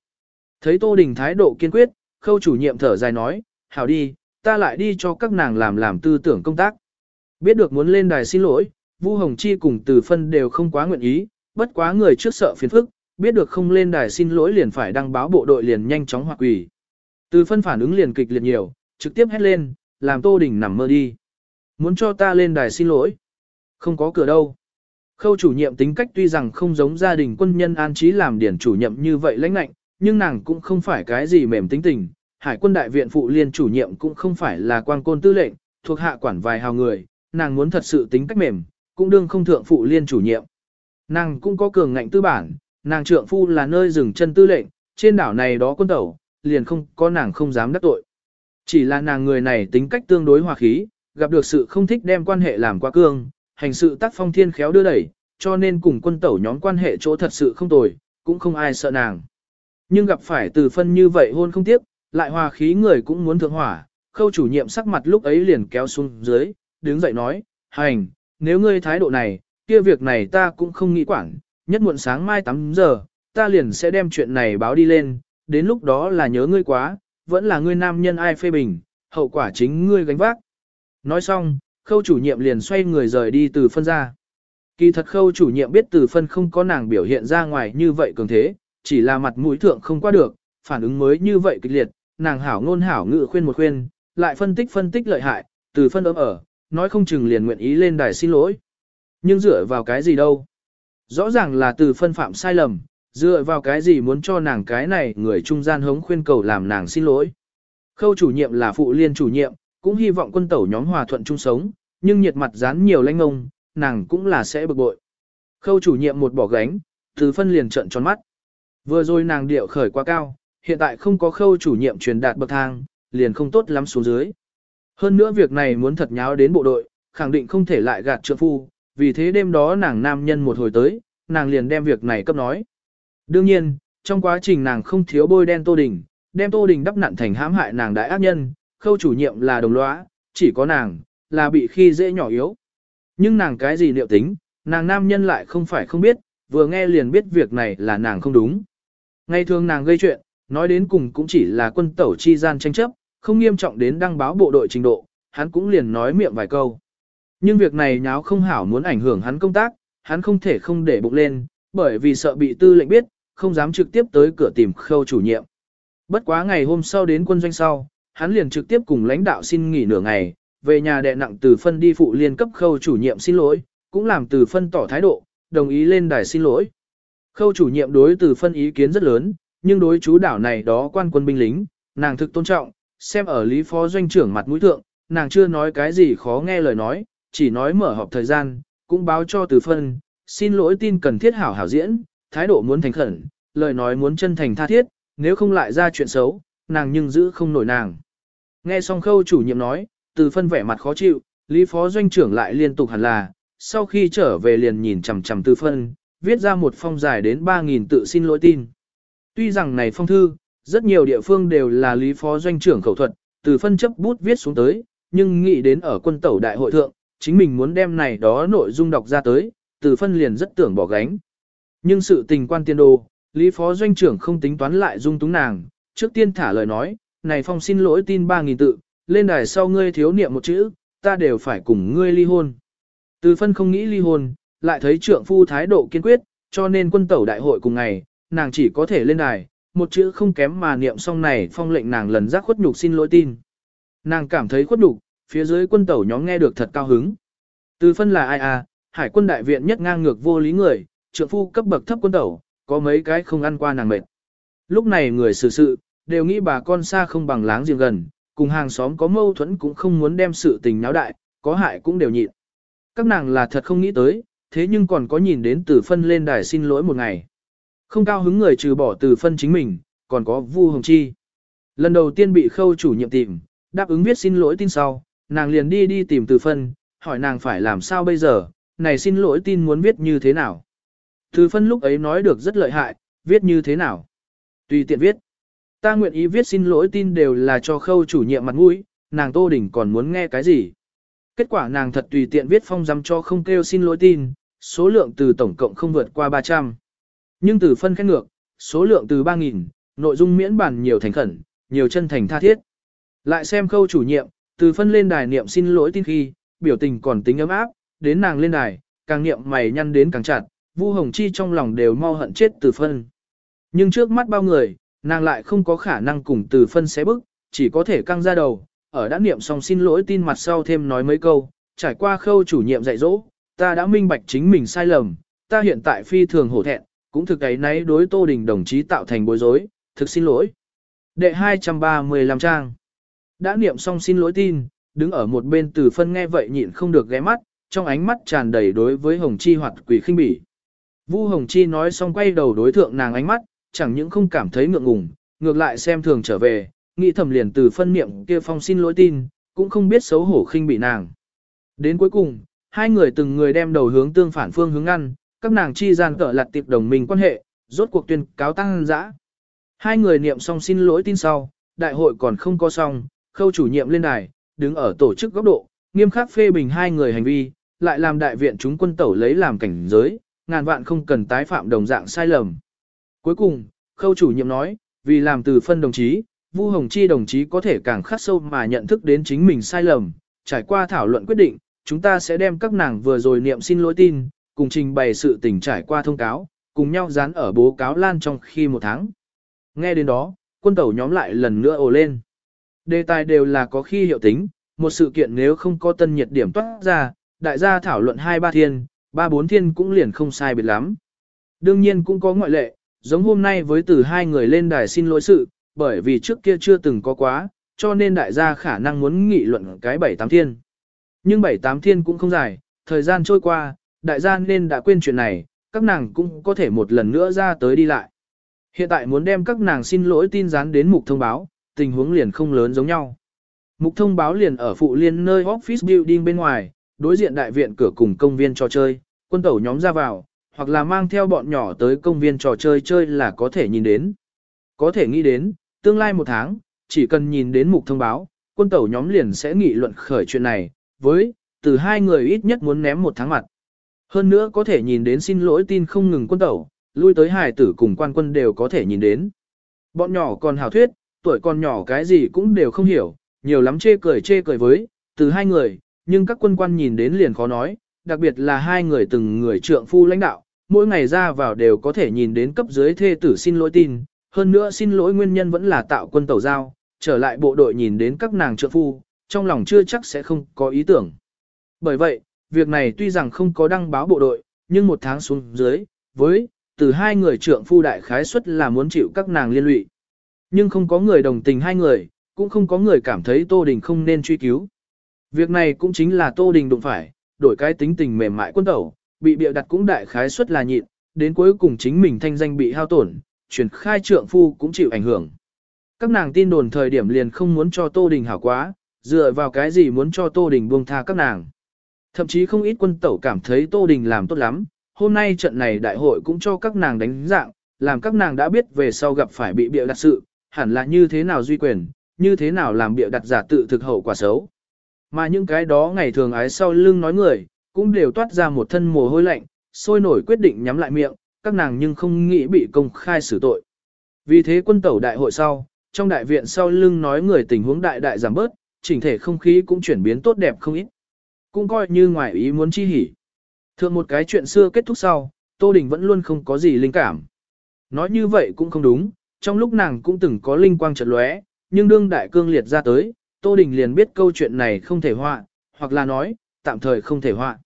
Speaker 1: Thấy Tô Đình thái độ kiên quyết, khâu chủ nhiệm thở dài nói, hảo đi, ta lại đi cho các nàng làm làm tư tưởng công tác. Biết được muốn lên đài xin lỗi, Vu Hồng Chi cùng Từ Phân đều không quá nguyện ý, bất quá người trước sợ phiền phức, biết được không lên đài xin lỗi liền phải đăng báo bộ đội liền nhanh chóng hoặc quỷ. Từ Phân phản ứng liền kịch liệt nhiều, trực tiếp hét lên, làm Tô Đình nằm mơ đi. Muốn cho ta lên đài xin lỗi. Không có cửa đâu. Khâu chủ nhiệm tính cách tuy rằng không giống gia đình quân nhân an trí làm điển chủ nhiệm như vậy lãnh lạnh, nhưng nàng cũng không phải cái gì mềm tính tình. Hải quân đại viện phụ liên chủ nhiệm cũng không phải là quan côn tư lệnh, thuộc hạ quản vài hào người, nàng muốn thật sự tính cách mềm, cũng đương không thượng phụ liên chủ nhiệm. Nàng cũng có cường ngạnh tư bản, nàng trượng phu là nơi dừng chân tư lệnh, trên đảo này đó quân tẩu, liền không có nàng không dám đắc tội. Chỉ là nàng người này tính cách tương đối hòa khí, gặp được sự không thích đem quan hệ làm quá cương, hành sự tác phong thiên khéo đưa đẩy, cho nên cùng quân tẩu nhóm quan hệ chỗ thật sự không tồi, cũng không ai sợ nàng. Nhưng gặp phải từ phân như vậy hôn không tiếp, lại hòa khí người cũng muốn thượng hỏa, khâu chủ nhiệm sắc mặt lúc ấy liền kéo xuống dưới, đứng dậy nói, hành, nếu ngươi thái độ này, kia việc này ta cũng không nghĩ quản, nhất muộn sáng mai 8 giờ, ta liền sẽ đem chuyện này báo đi lên, đến lúc đó là nhớ ngươi quá, vẫn là ngươi nam nhân ai phê bình, hậu quả chính ngươi gánh vác. Nói xong, khâu chủ nhiệm liền xoay người rời đi từ phân ra. Kỳ thật khâu chủ nhiệm biết từ phân không có nàng biểu hiện ra ngoài như vậy cường thế, chỉ là mặt mũi thượng không qua được, phản ứng mới như vậy kịch liệt, nàng hảo ngôn hảo ngự khuyên một khuyên, lại phân tích phân tích lợi hại, từ phân ấm ở, nói không chừng liền nguyện ý lên đài xin lỗi. Nhưng dựa vào cái gì đâu? Rõ ràng là từ phân phạm sai lầm, dựa vào cái gì muốn cho nàng cái này người trung gian hống khuyên cầu làm nàng xin lỗi. Khâu chủ nhiệm là phụ liên chủ nhiệm, cũng hy vọng quân tẩu nhóm hòa thuận chung sống, nhưng nhiệt mặt dán nhiều lanh ngông, nàng cũng là sẽ bực bội. Khâu chủ nhiệm một bỏ gánh, từ phân liền trận tròn mắt. Vừa rồi nàng điệu khởi quá cao, hiện tại không có khâu chủ nhiệm truyền đạt bậc thang, liền không tốt lắm xuống dưới. Hơn nữa việc này muốn thật nháo đến bộ đội, khẳng định không thể lại gạt trượng phu, vì thế đêm đó nàng nam nhân một hồi tới, nàng liền đem việc này cấp nói. Đương nhiên, trong quá trình nàng không thiếu bôi đen Tô Đình, đem Tô Đình đắp nặn thành hãm hại nàng đại ác nhân, khâu chủ nhiệm là đồng lõa, chỉ có nàng, là bị khi dễ nhỏ yếu. Nhưng nàng cái gì liệu tính, nàng nam nhân lại không phải không biết, vừa nghe liền biết việc này là nàng không đúng. Ngày thường nàng gây chuyện, nói đến cùng cũng chỉ là quân tẩu chi gian tranh chấp, không nghiêm trọng đến đăng báo bộ đội trình độ, hắn cũng liền nói miệng vài câu. Nhưng việc này nháo không hảo muốn ảnh hưởng hắn công tác, hắn không thể không để bụng lên, bởi vì sợ bị tư lệnh biết, không dám trực tiếp tới cửa tìm khâu chủ nhiệm. Bất quá ngày hôm sau đến quân doanh sau, hắn liền trực tiếp cùng lãnh đạo xin nghỉ nửa ngày, về nhà đệ nặng từ phân đi phụ liên cấp khâu chủ nhiệm xin lỗi, cũng làm từ phân tỏ thái độ, đồng ý lên đài xin lỗi. Khâu chủ nhiệm đối từ phân ý kiến rất lớn, nhưng đối chú đảo này đó quan quân binh lính, nàng thực tôn trọng, xem ở lý phó doanh trưởng mặt mũi thượng, nàng chưa nói cái gì khó nghe lời nói, chỉ nói mở họp thời gian, cũng báo cho từ phân, xin lỗi tin cần thiết hảo hảo diễn, thái độ muốn thành khẩn, lời nói muốn chân thành tha thiết, nếu không lại ra chuyện xấu, nàng nhưng giữ không nổi nàng. Nghe xong khâu chủ nhiệm nói, từ phân vẻ mặt khó chịu, lý phó doanh trưởng lại liên tục hẳn là, sau khi trở về liền nhìn chằm chằm từ phân, viết ra một phong dài đến 3.000 tự xin lỗi tin. Tuy rằng này phong thư, rất nhiều địa phương đều là lý phó doanh trưởng khẩu thuật, từ phân chấp bút viết xuống tới, nhưng nghĩ đến ở quân tẩu đại hội thượng, chính mình muốn đem này đó nội dung đọc ra tới, từ phân liền rất tưởng bỏ gánh. Nhưng sự tình quan tiên đồ, lý phó doanh trưởng không tính toán lại dung túng nàng, trước tiên thả lời nói, này phong xin lỗi tin 3.000 tự, lên đài sau ngươi thiếu niệm một chữ, ta đều phải cùng ngươi ly hôn. Từ phân không nghĩ ly hôn, lại thấy trượng phu thái độ kiên quyết, cho nên quân tẩu đại hội cùng ngày, nàng chỉ có thể lên đài, một chữ không kém mà niệm xong này phong lệnh nàng lần giác khuất nhục xin lỗi tin. Nàng cảm thấy khuất nhục, phía dưới quân tẩu nhóm nghe được thật cao hứng. Từ phân là ai à, hải quân đại viện nhất ngang ngược vô lý người, trượng phu cấp bậc thấp quân tẩu, có mấy cái không ăn qua nàng mệt. Lúc này người xử sự, đều nghĩ bà con xa không bằng láng giềng gần, cùng hàng xóm có mâu thuẫn cũng không muốn đem sự tình náo đại, có hại cũng đều nhịn. các nàng là thật không nghĩ tới, thế nhưng còn có nhìn đến từ phân lên đài xin lỗi một ngày. Không cao hứng người trừ bỏ từ phân chính mình, còn có Vu Hồng Chi. Lần đầu tiên bị khâu chủ nhiệm tìm, đáp ứng viết xin lỗi tin sau, nàng liền đi đi tìm từ phân, hỏi nàng phải làm sao bây giờ, này xin lỗi tin muốn viết như thế nào. Từ phân lúc ấy nói được rất lợi hại, viết như thế nào. Tùy tiện viết. Ta nguyện ý viết xin lỗi tin đều là cho khâu chủ nhiệm mặt mũi, nàng Tô Đình còn muốn nghe cái gì. Kết quả nàng thật tùy tiện viết phong giam cho không kêu xin lỗi tin, số lượng từ tổng cộng không vượt qua 300. Nhưng từ phân khen ngược, số lượng từ 3.000, nội dung miễn bản nhiều thành khẩn, nhiều chân thành tha thiết. Lại xem khâu chủ nhiệm, từ phân lên đài niệm xin lỗi tin khi, biểu tình còn tính ấm áp, đến nàng lên đài, càng niệm mày nhăn đến càng chặt, Vu Hồng Chi trong lòng đều mau hận chết từ phân. Nhưng trước mắt bao người, nàng lại không có khả năng cùng từ phân xé bức, chỉ có thể căng ra đầu, ở đã niệm xong xin lỗi tin mặt sau thêm nói mấy câu, trải qua khâu chủ nhiệm dạy dỗ, ta đã minh bạch chính mình sai lầm, ta hiện tại phi thường hổ thẹn, cũng thực ấy nấy đối Tô Đình đồng chí tạo thành bối rối, thực xin lỗi. Đệ 235 trang. Đã niệm xong xin lỗi tin, đứng ở một bên từ phân nghe vậy nhịn không được ghé mắt, trong ánh mắt tràn đầy đối với Hồng Chi hoặc quỷ khinh bỉ. Vu Hồng Chi nói xong quay đầu đối thượng nàng ánh mắt, chẳng những không cảm thấy ngượng ngùng, ngược lại xem thường trở về, nghĩ thầm liền từ phân niệm kia phong xin lỗi tin, cũng không biết xấu hổ khinh bị nàng. Đến cuối cùng, hai người từng người đem đầu hướng tương phản phương hướng ngăn, các nàng chi gian cỡ lặt tiệp đồng minh quan hệ, rốt cuộc tuyên cáo tăng dã. Hai người niệm xong xin lỗi tin sau, đại hội còn không có xong, khâu chủ nhiệm lên đài, đứng ở tổ chức góc độ, nghiêm khắc phê bình hai người hành vi, lại làm đại viện chúng quân tẩu lấy làm cảnh giới, ngàn vạn không cần tái phạm đồng dạng sai lầm. Cuối cùng, khâu chủ nhiệm nói, vì làm từ phân đồng chí, Vu Hồng Chi đồng chí có thể càng khắc sâu mà nhận thức đến chính mình sai lầm, trải qua thảo luận quyết định, chúng ta sẽ đem các nàng vừa rồi niệm xin lỗi tin, cùng trình bày sự tình trải qua thông cáo, cùng nhau dán ở bố cáo lan trong khi một tháng. Nghe đến đó, quân tẩu nhóm lại lần nữa ồ lên. Đề tài đều là có khi hiệu tính, một sự kiện nếu không có tân nhiệt điểm toát ra, đại gia thảo luận hai ba thiên, ba bốn thiên cũng liền không sai biệt lắm. Đương nhiên cũng có ngoại lệ, giống hôm nay với từ hai người lên đài xin lỗi sự, bởi vì trước kia chưa từng có quá, cho nên đại gia khả năng muốn nghị luận cái bảy tám thiên. Nhưng bảy tám thiên cũng không dài, thời gian trôi qua, đại gia nên đã quên chuyện này, các nàng cũng có thể một lần nữa ra tới đi lại. Hiện tại muốn đem các nàng xin lỗi tin dán đến mục thông báo, tình huống liền không lớn giống nhau. Mục thông báo liền ở phụ liên nơi office building bên ngoài, đối diện đại viện cửa cùng công viên trò chơi, quân tẩu nhóm ra vào, hoặc là mang theo bọn nhỏ tới công viên trò chơi chơi là có thể nhìn đến. Có thể nghĩ đến, tương lai một tháng, chỉ cần nhìn đến mục thông báo, quân tẩu nhóm liền sẽ nghị luận khởi chuyện này, với, từ hai người ít nhất muốn ném một tháng mặt. Hơn nữa có thể nhìn đến xin lỗi tin không ngừng quân tẩu, lui tới hài tử cùng quan quân đều có thể nhìn đến. Bọn nhỏ còn hào thuyết, tuổi còn nhỏ cái gì cũng đều không hiểu, nhiều lắm chê cười chê cười với, từ hai người, nhưng các quân quan nhìn đến liền khó nói, đặc biệt là hai người từng người trượng phu lãnh đạo, mỗi ngày ra vào đều có thể nhìn đến cấp dưới thê tử xin lỗi tin, hơn nữa xin lỗi nguyên nhân vẫn là tạo quân tàu giao, trở lại bộ đội nhìn đến các nàng trượng phu, trong lòng chưa chắc sẽ không có ý tưởng. Bởi vậy, việc này tuy rằng không có đăng báo bộ đội, nhưng một tháng xuống dưới, với, từ hai người trượng phu đại khái suất là muốn chịu các nàng liên lụy. Nhưng không có người đồng tình hai người, cũng không có người cảm thấy Tô Đình không nên truy cứu. Việc này cũng chính là Tô Đình đụng phải, đổi cái tính tình mềm mại quân tẩu, bị bịa đặt cũng đại khái suất là nhịn, đến cuối cùng chính mình thanh danh bị hao tổn, truyền khai trượng phu cũng chịu ảnh hưởng. Các nàng tin đồn thời điểm liền không muốn cho Tô Đình hảo quá, dựa vào cái gì muốn cho Tô Đình buông tha các nàng. Thậm chí không ít quân tẩu cảm thấy Tô Đình làm tốt lắm, hôm nay trận này đại hội cũng cho các nàng đánh dạng, làm các nàng đã biết về sau gặp phải bị bịa đặt sự, hẳn là như thế nào duy quyền, như thế nào làm bịa đặt giả tự thực hậu quả xấu. Mà những cái đó ngày thường ái sau lưng nói người, cũng đều toát ra một thân mồ hôi lạnh, sôi nổi quyết định nhắm lại miệng, các nàng nhưng không nghĩ bị công khai xử tội. Vì thế quân tẩu đại hội sau, trong đại viện sau lưng nói người tình huống đại đại giảm bớt, chỉnh thể không khí cũng chuyển biến tốt đẹp không ít. Cũng coi như ngoài ý muốn chi hỉ. Thượng một cái chuyện xưa kết thúc sau, Tô Đình vẫn luôn không có gì linh cảm. Nói như vậy cũng không đúng, trong lúc nàng cũng từng có linh quang chợt lóe, nhưng đương đại cương liệt ra tới, Tô Đình liền biết câu chuyện này không thể họa, hoặc là nói, tạm thời không thể họa.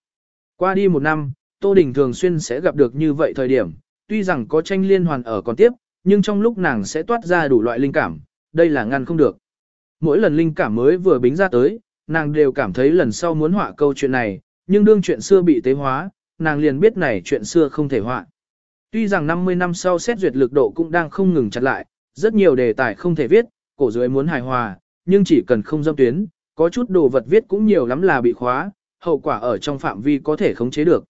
Speaker 1: Qua đi một năm, Tô Đình thường xuyên sẽ gặp được như vậy thời điểm, tuy rằng có tranh liên hoàn ở còn tiếp, nhưng trong lúc nàng sẽ toát ra đủ loại linh cảm, đây là ngăn không được. Mỗi lần linh cảm mới vừa bính ra tới, nàng đều cảm thấy lần sau muốn họa câu chuyện này, nhưng đương chuyện xưa bị tế hóa, nàng liền biết này chuyện xưa không thể họa. Tuy rằng 50 năm sau xét duyệt lực độ cũng đang không ngừng chặt lại, rất nhiều đề tài không thể viết, cổ dưới muốn hài hòa, nhưng chỉ cần không dâm tuyến, có chút đồ vật viết cũng nhiều lắm là bị khóa, hậu quả ở trong phạm vi có thể khống chế được.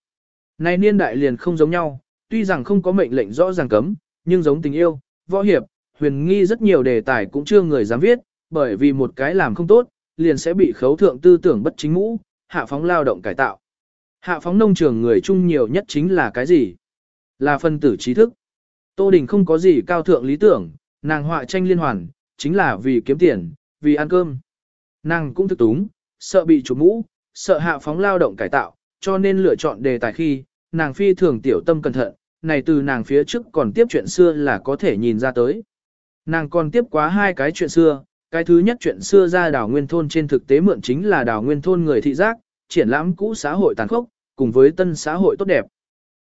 Speaker 1: Này niên đại liền không giống nhau, tuy rằng không có mệnh lệnh rõ ràng cấm, nhưng giống tình yêu, võ hiệp, huyền nghi rất nhiều đề tài cũng chưa người dám viết, bởi vì một cái làm không tốt, liền sẽ bị khấu thượng tư tưởng bất chính ngũ, hạ phóng lao động cải tạo. Hạ phóng nông trường người chung nhiều nhất chính là cái gì? Là phân tử trí thức. Tô Đình không có gì cao thượng lý tưởng, nàng họa tranh liên hoàn, chính là vì kiếm tiền, vì ăn cơm. Nàng cũng thức túng, sợ bị chủ mũ, sợ hạ phóng lao động cải tạo, cho nên lựa chọn đề tài khi, nàng phi thường tiểu tâm cẩn thận, này từ nàng phía trước còn tiếp chuyện xưa là có thể nhìn ra tới. Nàng còn tiếp quá hai cái chuyện xưa, cái thứ nhất chuyện xưa ra đảo nguyên thôn trên thực tế mượn chính là đảo nguyên thôn người thị giác, triển lãm cũ xã hội tàn khốc, cùng với tân xã hội tốt đẹp.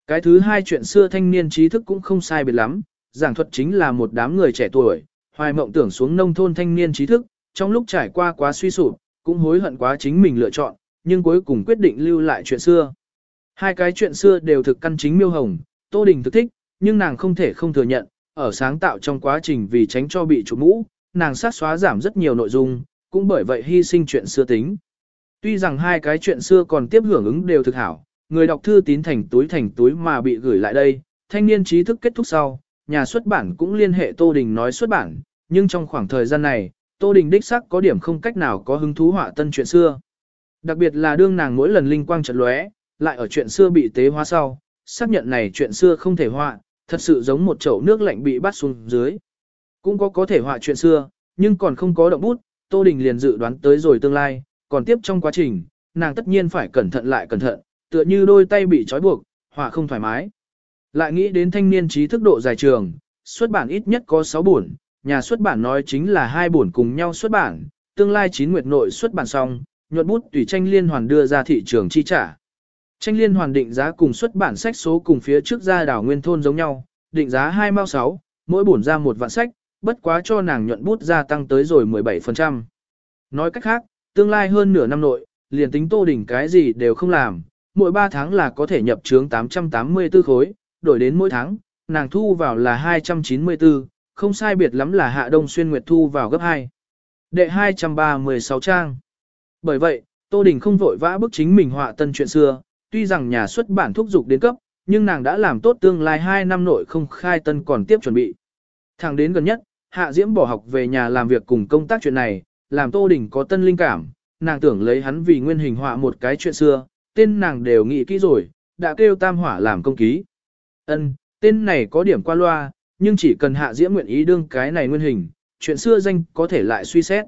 Speaker 1: Cái thứ hai chuyện xưa thanh niên trí thức cũng không sai biệt lắm, giảng thuật chính là một đám người trẻ tuổi, hoài mộng tưởng xuống nông thôn thanh niên trí thức, trong lúc trải qua quá suy sụp, cũng hối hận quá chính mình lựa chọn, nhưng cuối cùng quyết định lưu lại chuyện xưa. Hai cái chuyện xưa đều thực căn chính miêu hồng, Tô Đình thực thích, nhưng nàng không thể không thừa nhận, ở sáng tạo trong quá trình vì tránh cho bị chủ mũ, nàng sát xóa giảm rất nhiều nội dung, cũng bởi vậy hy sinh chuyện xưa tính. Tuy rằng hai cái chuyện xưa còn tiếp hưởng ứng đều thực hảo, người đọc thư tín thành túi thành túi mà bị gửi lại đây, thanh niên trí thức kết thúc sau, nhà xuất bản cũng liên hệ Tô Đình nói xuất bản, nhưng trong khoảng thời gian này, Tô Đình đích sắc có điểm không cách nào có hứng thú họa tân chuyện xưa. Đặc biệt là đương nàng mỗi lần linh quang chợt lóe, lại ở chuyện xưa bị tế hóa sau, xác nhận này chuyện xưa không thể họa, thật sự giống một chậu nước lạnh bị bắt xuống dưới. Cũng có có thể họa chuyện xưa, nhưng còn không có động bút, Tô Đình liền dự đoán tới rồi tương lai, còn tiếp trong quá trình, nàng tất nhiên phải cẩn thận lại cẩn thận, tựa như đôi tay bị trói buộc, họa không thoải mái. Lại nghĩ đến thanh niên trí thức độ dài trường, xuất bản ít nhất có 6 buồn, nhà xuất bản nói chính là hai buồn cùng nhau xuất bản, tương lai chín nguyệt nội xuất bản xong, nhuận bút tùy tranh liên hoàn đưa ra thị trường chi trả. Tranh liên hoàn định giá cùng xuất bản sách số cùng phía trước ra đảo nguyên thôn giống nhau, định giá 2 mao 6, mỗi bổn ra một vạn sách, bất quá cho nàng nhuận bút gia tăng tới rồi 17%. Nói cách khác, tương lai hơn nửa năm nội, liền tính tô đỉnh cái gì đều không làm, mỗi 3 tháng là có thể nhập trướng 884 khối, đổi đến mỗi tháng, nàng thu vào là 294, không sai biệt lắm là hạ đông xuyên nguyệt thu vào gấp 2. Đệ 236 trang. Bởi vậy, Tô Đình không vội vã bức chính mình họa tân chuyện xưa, tuy rằng nhà xuất bản thúc dục đến cấp, nhưng nàng đã làm tốt tương lai 2 năm nội không khai tân còn tiếp chuẩn bị. Thẳng đến gần nhất, Hạ Diễm bỏ học về nhà làm việc cùng công tác chuyện này, làm Tô Đình có tân linh cảm, nàng tưởng lấy hắn vì nguyên hình họa một cái chuyện xưa, tên nàng đều nghĩ kỹ rồi, đã kêu tam hỏa làm công ký. Ân, tên này có điểm qua loa, nhưng chỉ cần Hạ Diễm nguyện ý đương cái này nguyên hình, chuyện xưa danh có thể lại suy xét.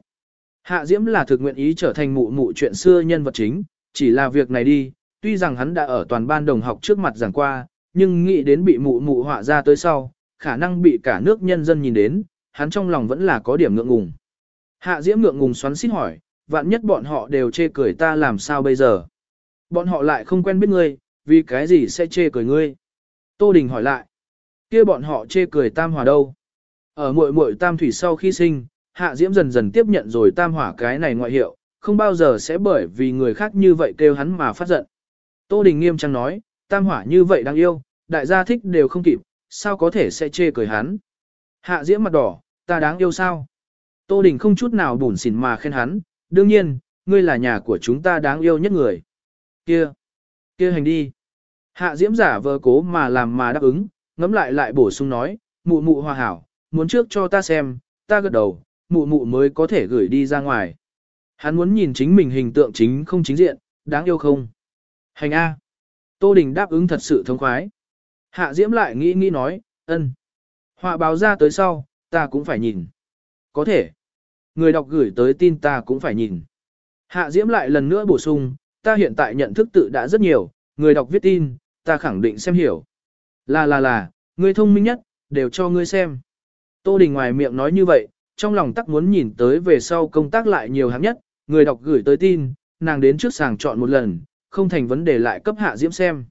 Speaker 1: Hạ Diễm là thực nguyện ý trở thành mụ mụ chuyện xưa nhân vật chính, chỉ là việc này đi, tuy rằng hắn đã ở toàn ban đồng học trước mặt giảng qua, nhưng nghĩ đến bị mụ mụ họa ra tới sau, khả năng bị cả nước nhân dân nhìn đến, hắn trong lòng vẫn là có điểm ngượng ngùng. Hạ Diễm ngượng ngùng xoắn xít hỏi, vạn nhất bọn họ đều chê cười ta làm sao bây giờ? Bọn họ lại không quen biết ngươi, vì cái gì sẽ chê cười ngươi? Tô Đình hỏi lại, kia bọn họ chê cười tam hòa đâu? Ở muội muội tam thủy sau khi sinh, Hạ Diễm dần dần tiếp nhận rồi tam hỏa cái này ngoại hiệu, không bao giờ sẽ bởi vì người khác như vậy kêu hắn mà phát giận. Tô Đình nghiêm trang nói, tam hỏa như vậy đáng yêu, đại gia thích đều không kịp, sao có thể sẽ chê cười hắn. Hạ Diễm mặt đỏ, ta đáng yêu sao? Tô Đình không chút nào bùn xỉn mà khen hắn, đương nhiên, ngươi là nhà của chúng ta đáng yêu nhất người. Kia, kia hành đi. Hạ Diễm giả vờ cố mà làm mà đáp ứng, ngẫm lại lại bổ sung nói, mụ mụ hòa hảo, muốn trước cho ta xem, ta gật đầu, mụ mụ mới có thể gửi đi ra ngoài. Hắn muốn nhìn chính mình hình tượng chính không chính diện, đáng yêu không. Hành A. Tô Đình đáp ứng thật sự thông khoái. Hạ Diễm lại nghĩ nghĩ nói, ân. Họa báo ra tới sau, ta cũng phải nhìn. Có thể. Người đọc gửi tới tin ta cũng phải nhìn. Hạ Diễm lại lần nữa bổ sung, ta hiện tại nhận thức tự đã rất nhiều, người đọc viết tin, ta khẳng định xem hiểu. Là là là, người thông minh nhất, đều cho ngươi xem. Tô Đình ngoài miệng nói như vậy, trong lòng tắc muốn nhìn tới về sau công tác lại nhiều hạng nhất, người đọc gửi tới tin, nàng đến trước sàng chọn một lần, không thành vấn đề lại cấp hạ diễm xem.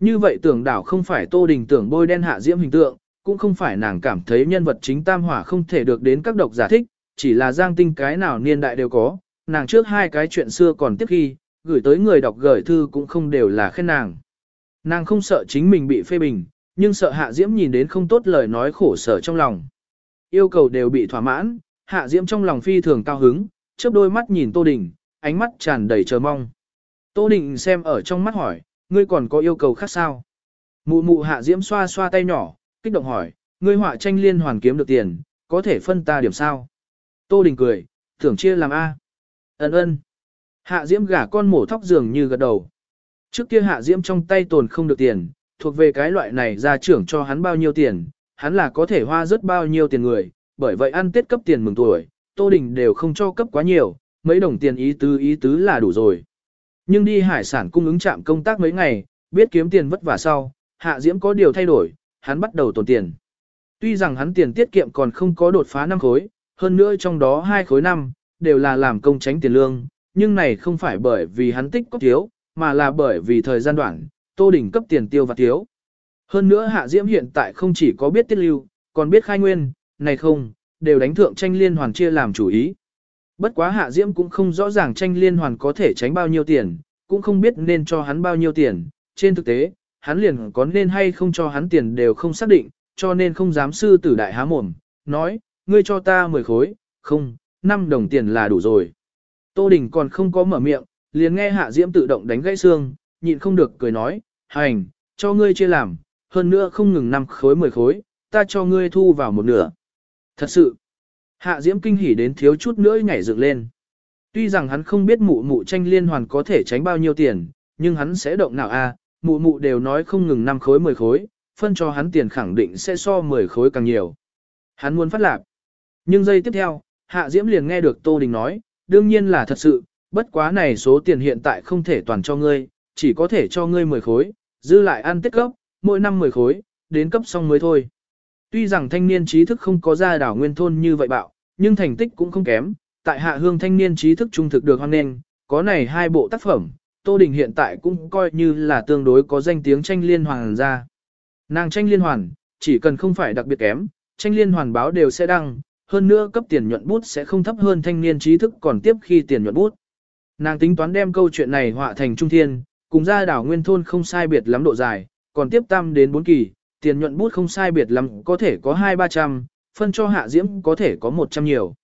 Speaker 1: Như vậy tưởng đảo không phải Tô Đình tưởng bôi đen hạ diễm hình tượng, cũng không phải nàng cảm thấy nhân vật chính tam hỏa không thể được đến các độc giả thích, chỉ là giang tinh cái nào niên đại đều có, nàng trước hai cái chuyện xưa còn tiếp khi, gửi tới người đọc gửi thư cũng không đều là khen nàng. Nàng không sợ chính mình bị phê bình, nhưng sợ Hạ Diễm nhìn đến không tốt lời nói khổ sở trong lòng. Yêu cầu đều bị thỏa mãn, Hạ Diễm trong lòng phi thường cao hứng, chớp đôi mắt nhìn Tô Đình, ánh mắt tràn đầy chờ mong. Tô Đình xem ở trong mắt hỏi, ngươi còn có yêu cầu khác sao? Mụ mụ Hạ Diễm xoa xoa tay nhỏ, kích động hỏi, ngươi họa tranh liên hoàn kiếm được tiền, có thể phân ta điểm sao? Tô Đình cười, tưởng chia làm A. Ấn ơn. Hạ Diễm gả con mổ thóc dường như gật đầu. Trước kia Hạ Diễm trong tay tồn không được tiền, thuộc về cái loại này ra trưởng cho hắn bao nhiêu tiền, hắn là có thể hoa rất bao nhiêu tiền người, bởi vậy ăn tết cấp tiền mừng tuổi, Tô Đình đều không cho cấp quá nhiều, mấy đồng tiền ý tứ ý tứ là đủ rồi. Nhưng đi hải sản cung ứng trạm công tác mấy ngày, biết kiếm tiền vất vả sau, Hạ Diễm có điều thay đổi, hắn bắt đầu tồn tiền. Tuy rằng hắn tiền tiết kiệm còn không có đột phá năm khối, hơn nữa trong đó hai khối năm, đều là làm công tránh tiền lương, nhưng này không phải bởi vì hắn tích có thiếu, mà là bởi vì thời gian đoạn, Tô Đình cấp tiền tiêu và thiếu. Hơn nữa Hạ Diễm hiện tại không chỉ có biết tiết lưu, còn biết khai nguyên, này không, đều đánh thượng tranh liên hoàn chia làm chủ ý. Bất quá Hạ Diễm cũng không rõ ràng tranh liên hoàn có thể tránh bao nhiêu tiền, cũng không biết nên cho hắn bao nhiêu tiền. Trên thực tế, hắn liền có nên hay không cho hắn tiền đều không xác định, cho nên không dám sư tử đại há mồm, nói, ngươi cho ta 10 khối, không, 5 đồng tiền là đủ rồi. Tô Đình còn không có mở miệng, liền nghe Hạ Diễm tự động đánh gãy xương, nhịn không được cười nói, hành, cho ngươi chia làm, hơn nữa không ngừng năm khối 10 khối, ta cho ngươi thu vào một nửa. Thật sự, Hạ Diễm kinh hỉ đến thiếu chút nữa nhảy dựng lên. Tuy rằng hắn không biết mụ mụ tranh liên hoàn có thể tránh bao nhiêu tiền, nhưng hắn sẽ động nào a? mụ mụ đều nói không ngừng năm khối 10 khối, phân cho hắn tiền khẳng định sẽ so 10 khối càng nhiều. Hắn muốn phát lạc. Nhưng giây tiếp theo, Hạ Diễm liền nghe được Tô Đình nói, đương nhiên là thật sự, bất quá này số tiền hiện tại không thể toàn cho ngươi, chỉ có thể cho ngươi 10 khối, dư lại ăn tích cấp, mỗi năm 10 khối, đến cấp xong mới thôi. Tuy rằng thanh niên trí thức không có ra đảo nguyên thôn như vậy bạo, nhưng thành tích cũng không kém, tại hạ hương thanh niên trí thức trung thực được hoan nghênh, có này hai bộ tác phẩm, Tô Đình hiện tại cũng coi như là tương đối có danh tiếng tranh liên hoàn ra. Nàng tranh liên hoàn, chỉ cần không phải đặc biệt kém, tranh liên hoàn báo đều sẽ đăng, hơn nữa cấp tiền nhuận bút sẽ không thấp hơn thanh niên trí thức còn tiếp khi tiền nhuận bút. Nàng tính toán đem câu chuyện này họa thành trung thiên, cùng ra đảo nguyên thôn không sai biệt lắm độ dài, còn tiếp tam đến 4 kỳ, tiền nhuận bút không sai biệt lắm có thể có 2-300, phân cho hạ diễm có thể có 100 nhiều.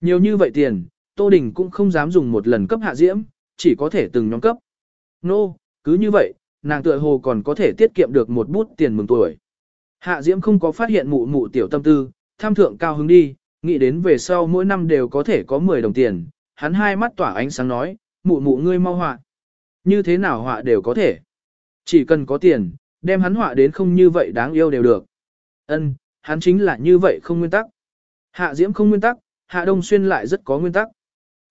Speaker 1: Nhiều như vậy tiền, Tô Đình cũng không dám dùng một lần cấp hạ diễm, chỉ có thể từng nhóm cấp. Nô, no, cứ như vậy, nàng tựa hồ còn có thể tiết kiệm được một bút tiền mừng tuổi. Hạ diễm không có phát hiện mụ mụ tiểu tâm tư, tham thượng cao hứng đi, nghĩ đến về sau mỗi năm đều có thể có 10 đồng tiền, hắn hai mắt tỏa ánh sáng nói, mụ mụ ngươi mau họa. Như thế nào họa đều có thể. Chỉ cần có tiền, đem hắn họa đến không như vậy đáng yêu đều được. Ân, hắn chính là như vậy không nguyên tắc. Hạ Diễm không nguyên tắc, Hạ Đông Xuyên lại rất có nguyên tắc.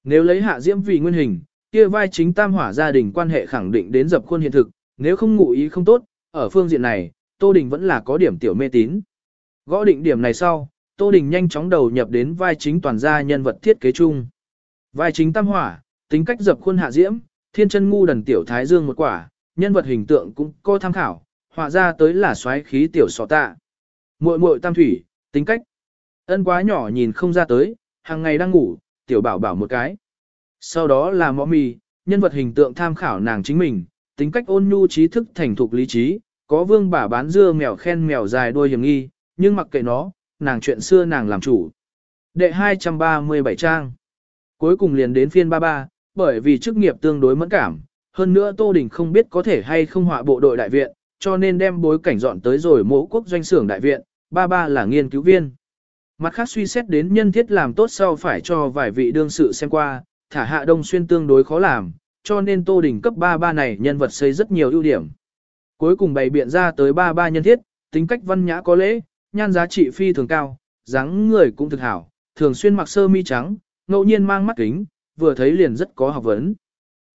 Speaker 1: Nếu lấy Hạ Diễm vì nguyên hình, kia vai chính tam hỏa gia đình quan hệ khẳng định đến dập khuôn hiện thực, nếu không ngụ ý không tốt, ở phương diện này, Tô Đình vẫn là có điểm tiểu mê tín. Gõ định điểm này sau, Tô Đình nhanh chóng đầu nhập đến vai chính toàn gia nhân vật thiết kế chung. Vai chính tam hỏa, tính cách dập khuôn hạ diễm, thiên chân ngu đần tiểu thái dương một quả, nhân vật hình tượng cũng có tham khảo, họa ra tới là xoáy khí tiểu sọ tạ. Muội muội tam thủy, tính cách. Ân quá nhỏ nhìn không ra tới, hàng ngày đang ngủ, tiểu bảo bảo một cái. Sau đó là mõ mì, nhân vật hình tượng tham khảo nàng chính mình, tính cách ôn nhu trí thức thành thục lý trí, có vương bà bán dưa mèo khen mèo dài đuôi hiểm nghi, nhưng mặc kệ nó, nàng chuyện xưa nàng làm chủ. Đệ 237 trang. Cuối cùng liền đến phiên 33, bởi vì chức nghiệp tương đối mẫn cảm, hơn nữa Tô Đình không biết có thể hay không họa bộ đội đại viện, cho nên đem bối cảnh dọn tới rồi mẫu quốc doanh xưởng đại viện, 33 là nghiên cứu viên. Mặt khác suy xét đến nhân thiết làm tốt sau phải cho vài vị đương sự xem qua, thả hạ đông xuyên tương đối khó làm, cho nên Tô Đình cấp 33 này nhân vật xây rất nhiều ưu điểm. Cuối cùng bày biện ra tới 33 nhân thiết, tính cách văn nhã có lễ, nhan giá trị phi thường cao, dáng người cũng thực hảo, thường xuyên mặc sơ mi trắng, ngẫu nhiên mang mắt kính, vừa thấy liền rất có học vấn.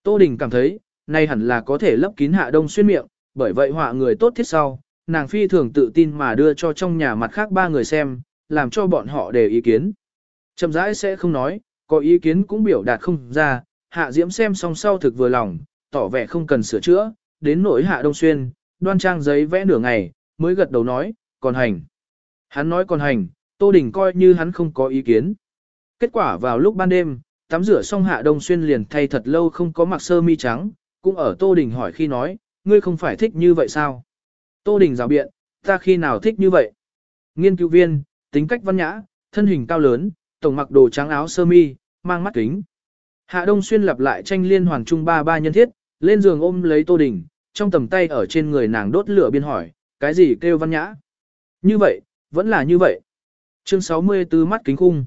Speaker 1: Tô Đình cảm thấy, nay hẳn là có thể lấp kín hạ đông xuyên miệng, bởi vậy họa người tốt thiết sau, nàng phi thường tự tin mà đưa cho trong nhà mặt khác ba người xem, làm cho bọn họ đề ý kiến. Chậm rãi sẽ không nói, có ý kiến cũng biểu đạt không ra, hạ diễm xem xong sau thực vừa lòng, tỏ vẻ không cần sửa chữa, đến nỗi hạ đông xuyên, đoan trang giấy vẽ nửa ngày, mới gật đầu nói, còn hành. Hắn nói còn hành, Tô Đình coi như hắn không có ý kiến. Kết quả vào lúc ban đêm, tắm rửa xong Hạ Đông Xuyên liền thay thật lâu không có mặc sơ mi trắng, cũng ở Tô Đình hỏi khi nói, ngươi không phải thích như vậy sao? Tô Đình rào biện, ta khi nào thích như vậy? Nghiên cứu viên, tính cách văn nhã, thân hình cao lớn, tổng mặc đồ trắng áo sơ mi, mang mắt kính. Hạ Đông Xuyên lặp lại tranh liên hoàn trung ba ba nhân thiết, lên giường ôm lấy Tô Đình, trong tầm tay ở trên người nàng đốt lửa biên hỏi, cái gì kêu văn nhã? Như vậy, vẫn là như vậy. Chương 64 mắt kính khung.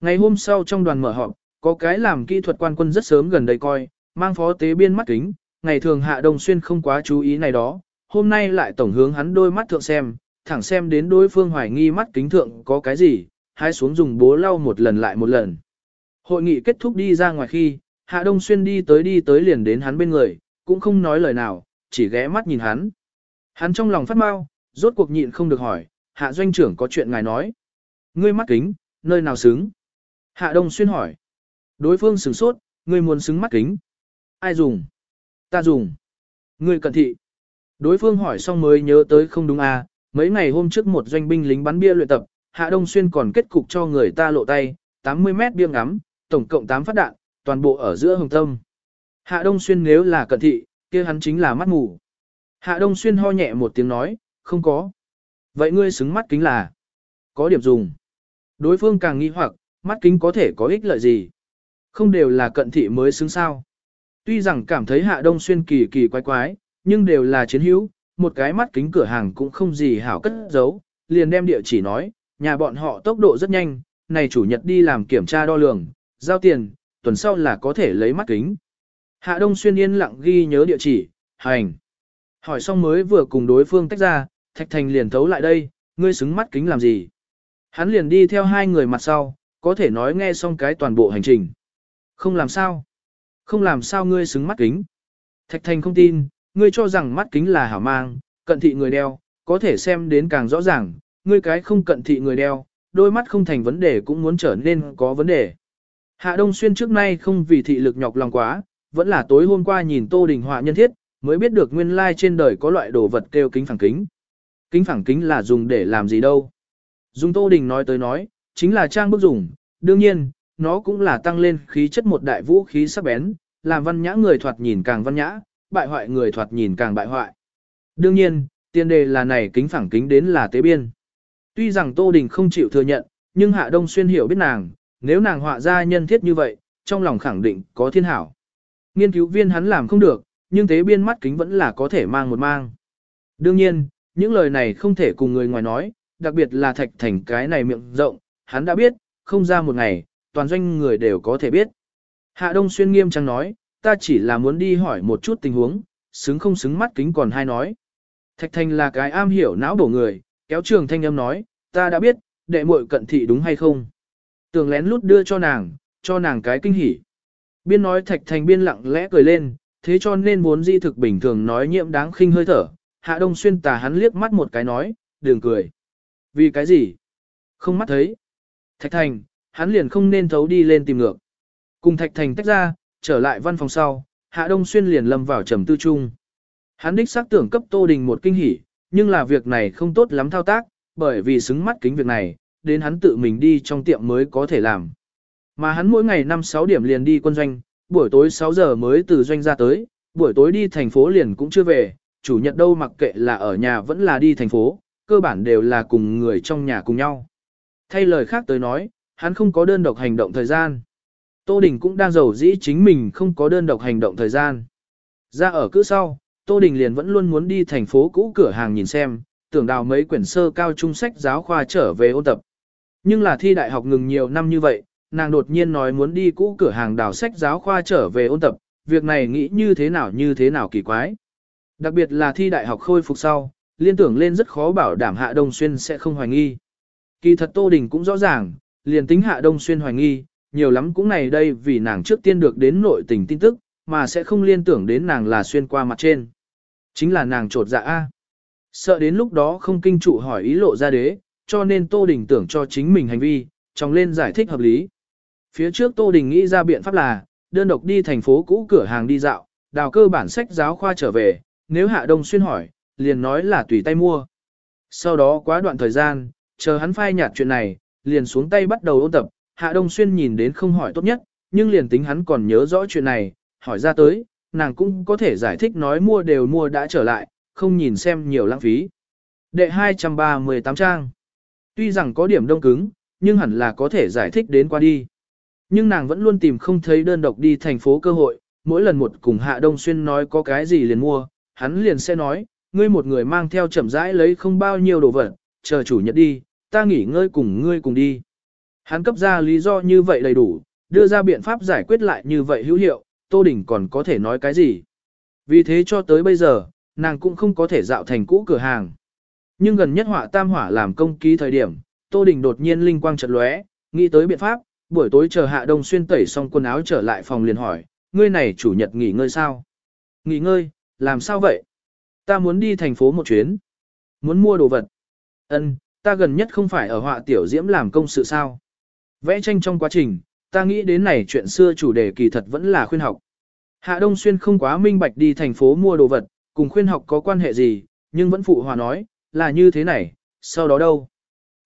Speaker 1: Ngày hôm sau trong đoàn mở họp, có cái làm kỹ thuật quan quân rất sớm gần đây coi, mang phó tế biên mắt kính, ngày thường Hạ Đông Xuyên không quá chú ý này đó, hôm nay lại tổng hướng hắn đôi mắt thượng xem, thẳng xem đến đối phương hoài nghi mắt kính thượng có cái gì, hai xuống dùng bố lau một lần lại một lần. Hội nghị kết thúc đi ra ngoài khi, Hạ Đông Xuyên đi tới đi tới liền đến hắn bên người, cũng không nói lời nào, chỉ ghé mắt nhìn hắn. Hắn trong lòng phát mau, rốt cuộc nhịn không được hỏi, Hạ Doanh trưởng có chuyện ngài nói. Ngươi mắt kính, nơi nào xứng? Hạ Đông Xuyên hỏi. Đối phương sửng sốt, ngươi muốn xứng mắt kính. Ai dùng? Ta dùng. Ngươi cẩn thị. Đối phương hỏi xong mới nhớ tới không đúng à, mấy ngày hôm trước một doanh binh lính bắn bia luyện tập, Hạ Đông Xuyên còn kết cục cho người ta lộ tay, 80 mét bia ngắm, tổng cộng 8 phát đạn, toàn bộ ở giữa hồng tâm. Hạ Đông Xuyên nếu là cận thị, kia hắn chính là mắt mù. Hạ Đông Xuyên ho nhẹ một tiếng nói, không có. Vậy ngươi xứng mắt kính là? Có điểm dùng. Đối phương càng nghi hoặc, mắt kính có thể có ích lợi gì? Không đều là cận thị mới xứng sao. Tuy rằng cảm thấy Hạ Đông Xuyên kỳ kỳ quái quái, nhưng đều là chiến hữu, một cái mắt kính cửa hàng cũng không gì hảo cất giấu, liền đem địa chỉ nói, nhà bọn họ tốc độ rất nhanh, này chủ nhật đi làm kiểm tra đo lường, giao tiền, tuần sau là có thể lấy mắt kính. Hạ Đông Xuyên yên lặng ghi nhớ địa chỉ, hành. Hỏi xong mới vừa cùng đối phương tách ra, Thạch Thành liền thấu lại đây, ngươi xứng mắt kính làm gì? Hắn liền đi theo hai người mặt sau, có thể nói nghe xong cái toàn bộ hành trình. Không làm sao? Không làm sao ngươi xứng mắt kính? Thạch Thành không tin, ngươi cho rằng mắt kính là hảo mang, cận thị người đeo, có thể xem đến càng rõ ràng, ngươi cái không cận thị người đeo, đôi mắt không thành vấn đề cũng muốn trở nên có vấn đề. Hạ Đông Xuyên trước nay không vì thị lực nhọc lòng quá, vẫn là tối hôm qua nhìn Tô Đình họa nhân thiết, mới biết được nguyên lai trên đời có loại đồ vật kêu kính phẳng kính. Kính phẳng kính là dùng để làm gì đâu. Dùng Tô Đình nói tới nói, chính là trang bức dùng, đương nhiên, nó cũng là tăng lên khí chất một đại vũ khí sắc bén, làm văn nhã người thoạt nhìn càng văn nhã, bại hoại người thoạt nhìn càng bại hoại. Đương nhiên, tiền đề là này kính phẳng kính đến là tế biên. Tuy rằng Tô Đình không chịu thừa nhận, nhưng Hạ Đông Xuyên hiểu biết nàng, nếu nàng họa ra nhân thiết như vậy, trong lòng khẳng định có thiên hảo. Nghiên cứu viên hắn làm không được, nhưng tế biên mắt kính vẫn là có thể mang một mang. Đương nhiên, những lời này không thể cùng người ngoài nói, đặc biệt là thạch thành cái này miệng rộng, hắn đã biết, không ra một ngày, toàn doanh người đều có thể biết. Hạ Đông Xuyên nghiêm trang nói, ta chỉ là muốn đi hỏi một chút tình huống, xứng không xứng mắt kính còn hai nói. Thạch thành là cái am hiểu não bổ người, kéo trường thanh âm nói, ta đã biết, đệ muội cận thị đúng hay không. Tường lén lút đưa cho nàng, cho nàng cái kinh hỉ. Biên nói thạch thành biên lặng lẽ cười lên, thế cho nên muốn di thực bình thường nói nhiễm đáng khinh hơi thở. Hạ Đông Xuyên tà hắn liếc mắt một cái nói, đừng cười. Vì cái gì? Không mắt thấy. Thạch thành, hắn liền không nên thấu đi lên tìm ngược. Cùng thạch thành tách ra, trở lại văn phòng sau, Hạ Đông Xuyên liền lâm vào trầm tư trung. Hắn đích xác tưởng cấp Tô Đình một kinh hỉ, nhưng là việc này không tốt lắm thao tác, bởi vì xứng mắt kính việc này, đến hắn tự mình đi trong tiệm mới có thể làm. Mà hắn mỗi ngày 5-6 điểm liền đi quân doanh, buổi tối 6 giờ mới từ doanh ra tới, buổi tối đi thành phố liền cũng chưa về, chủ nhật đâu mặc kệ là ở nhà vẫn là đi thành phố, cơ bản đều là cùng người trong nhà cùng nhau. Thay lời khác tới nói, hắn không có đơn độc hành động thời gian. Tô Đình cũng đang giàu dĩ chính mình không có đơn độc hành động thời gian. Ra ở cứ sau, Tô Đình liền vẫn luôn muốn đi thành phố cũ cửa hàng nhìn xem, tưởng đào mấy quyển sơ cao trung sách giáo khoa trở về ôn tập. Nhưng là thi đại học ngừng nhiều năm như vậy, nàng đột nhiên nói muốn đi cũ cửa hàng đào sách giáo khoa trở về ôn tập, việc này nghĩ như thế nào như thế nào kỳ quái. Đặc biệt là thi đại học khôi phục sau, liên tưởng lên rất khó bảo đảm Hạ Đông Xuyên sẽ không hoài nghi. Kỳ thật Tô Đình cũng rõ ràng, liền tính Hạ Đông Xuyên hoài nghi, nhiều lắm cũng này đây vì nàng trước tiên được đến nội tình tin tức, mà sẽ không liên tưởng đến nàng là xuyên qua mặt trên. Chính là nàng trột dạ A. Sợ đến lúc đó không kinh trụ hỏi ý lộ ra đế, cho nên Tô Đình tưởng cho chính mình hành vi, trong lên giải thích hợp lý. Phía trước Tô Đình nghĩ ra biện pháp là, đơn độc đi thành phố cũ cửa hàng đi dạo, đào cơ bản sách giáo khoa trở về, nếu Hạ Đông Xuyên hỏi, liền nói là tùy tay mua. Sau đó quá đoạn thời gian, chờ hắn phai nhạt chuyện này, liền xuống tay bắt đầu ôn tập, Hạ Đông Xuyên nhìn đến không hỏi tốt nhất, nhưng liền tính hắn còn nhớ rõ chuyện này, hỏi ra tới, nàng cũng có thể giải thích nói mua đều mua đã trở lại, không nhìn xem nhiều lãng phí. Đệ 238 trang. Tuy rằng có điểm đông cứng, nhưng hẳn là có thể giải thích đến qua đi. Nhưng nàng vẫn luôn tìm không thấy đơn độc đi thành phố cơ hội, mỗi lần một cùng Hạ Đông Xuyên nói có cái gì liền mua, hắn liền sẽ nói, ngươi một người mang theo chậm rãi lấy không bao nhiêu đồ vật, chờ chủ nhật đi, ta nghỉ ngơi cùng ngươi cùng đi. Hắn cấp ra lý do như vậy đầy đủ, đưa ra biện pháp giải quyết lại như vậy hữu hiệu, Tô Đình còn có thể nói cái gì. Vì thế cho tới bây giờ, nàng cũng không có thể dạo thành cũ cửa hàng. Nhưng gần nhất họa tam hỏa làm công ký thời điểm, Tô Đình đột nhiên linh quang chợt lóe, nghĩ tới biện pháp, buổi tối chờ Hạ Đông Xuyên tẩy xong quần áo trở lại phòng liền hỏi, ngươi này chủ nhật nghỉ ngơi sao? Nghỉ ngơi, làm sao vậy? Ta muốn đi thành phố một chuyến. Muốn mua đồ vật. Ân, ta gần nhất không phải ở họa tiểu diễm làm công sự sao? Vẽ tranh trong quá trình, ta nghĩ đến này chuyện xưa chủ đề kỳ thật vẫn là khuyên học. Hạ Đông Xuyên không quá minh bạch đi thành phố mua đồ vật, cùng khuyên học có quan hệ gì, nhưng vẫn phụ hòa nói, là như thế này, sau đó đâu?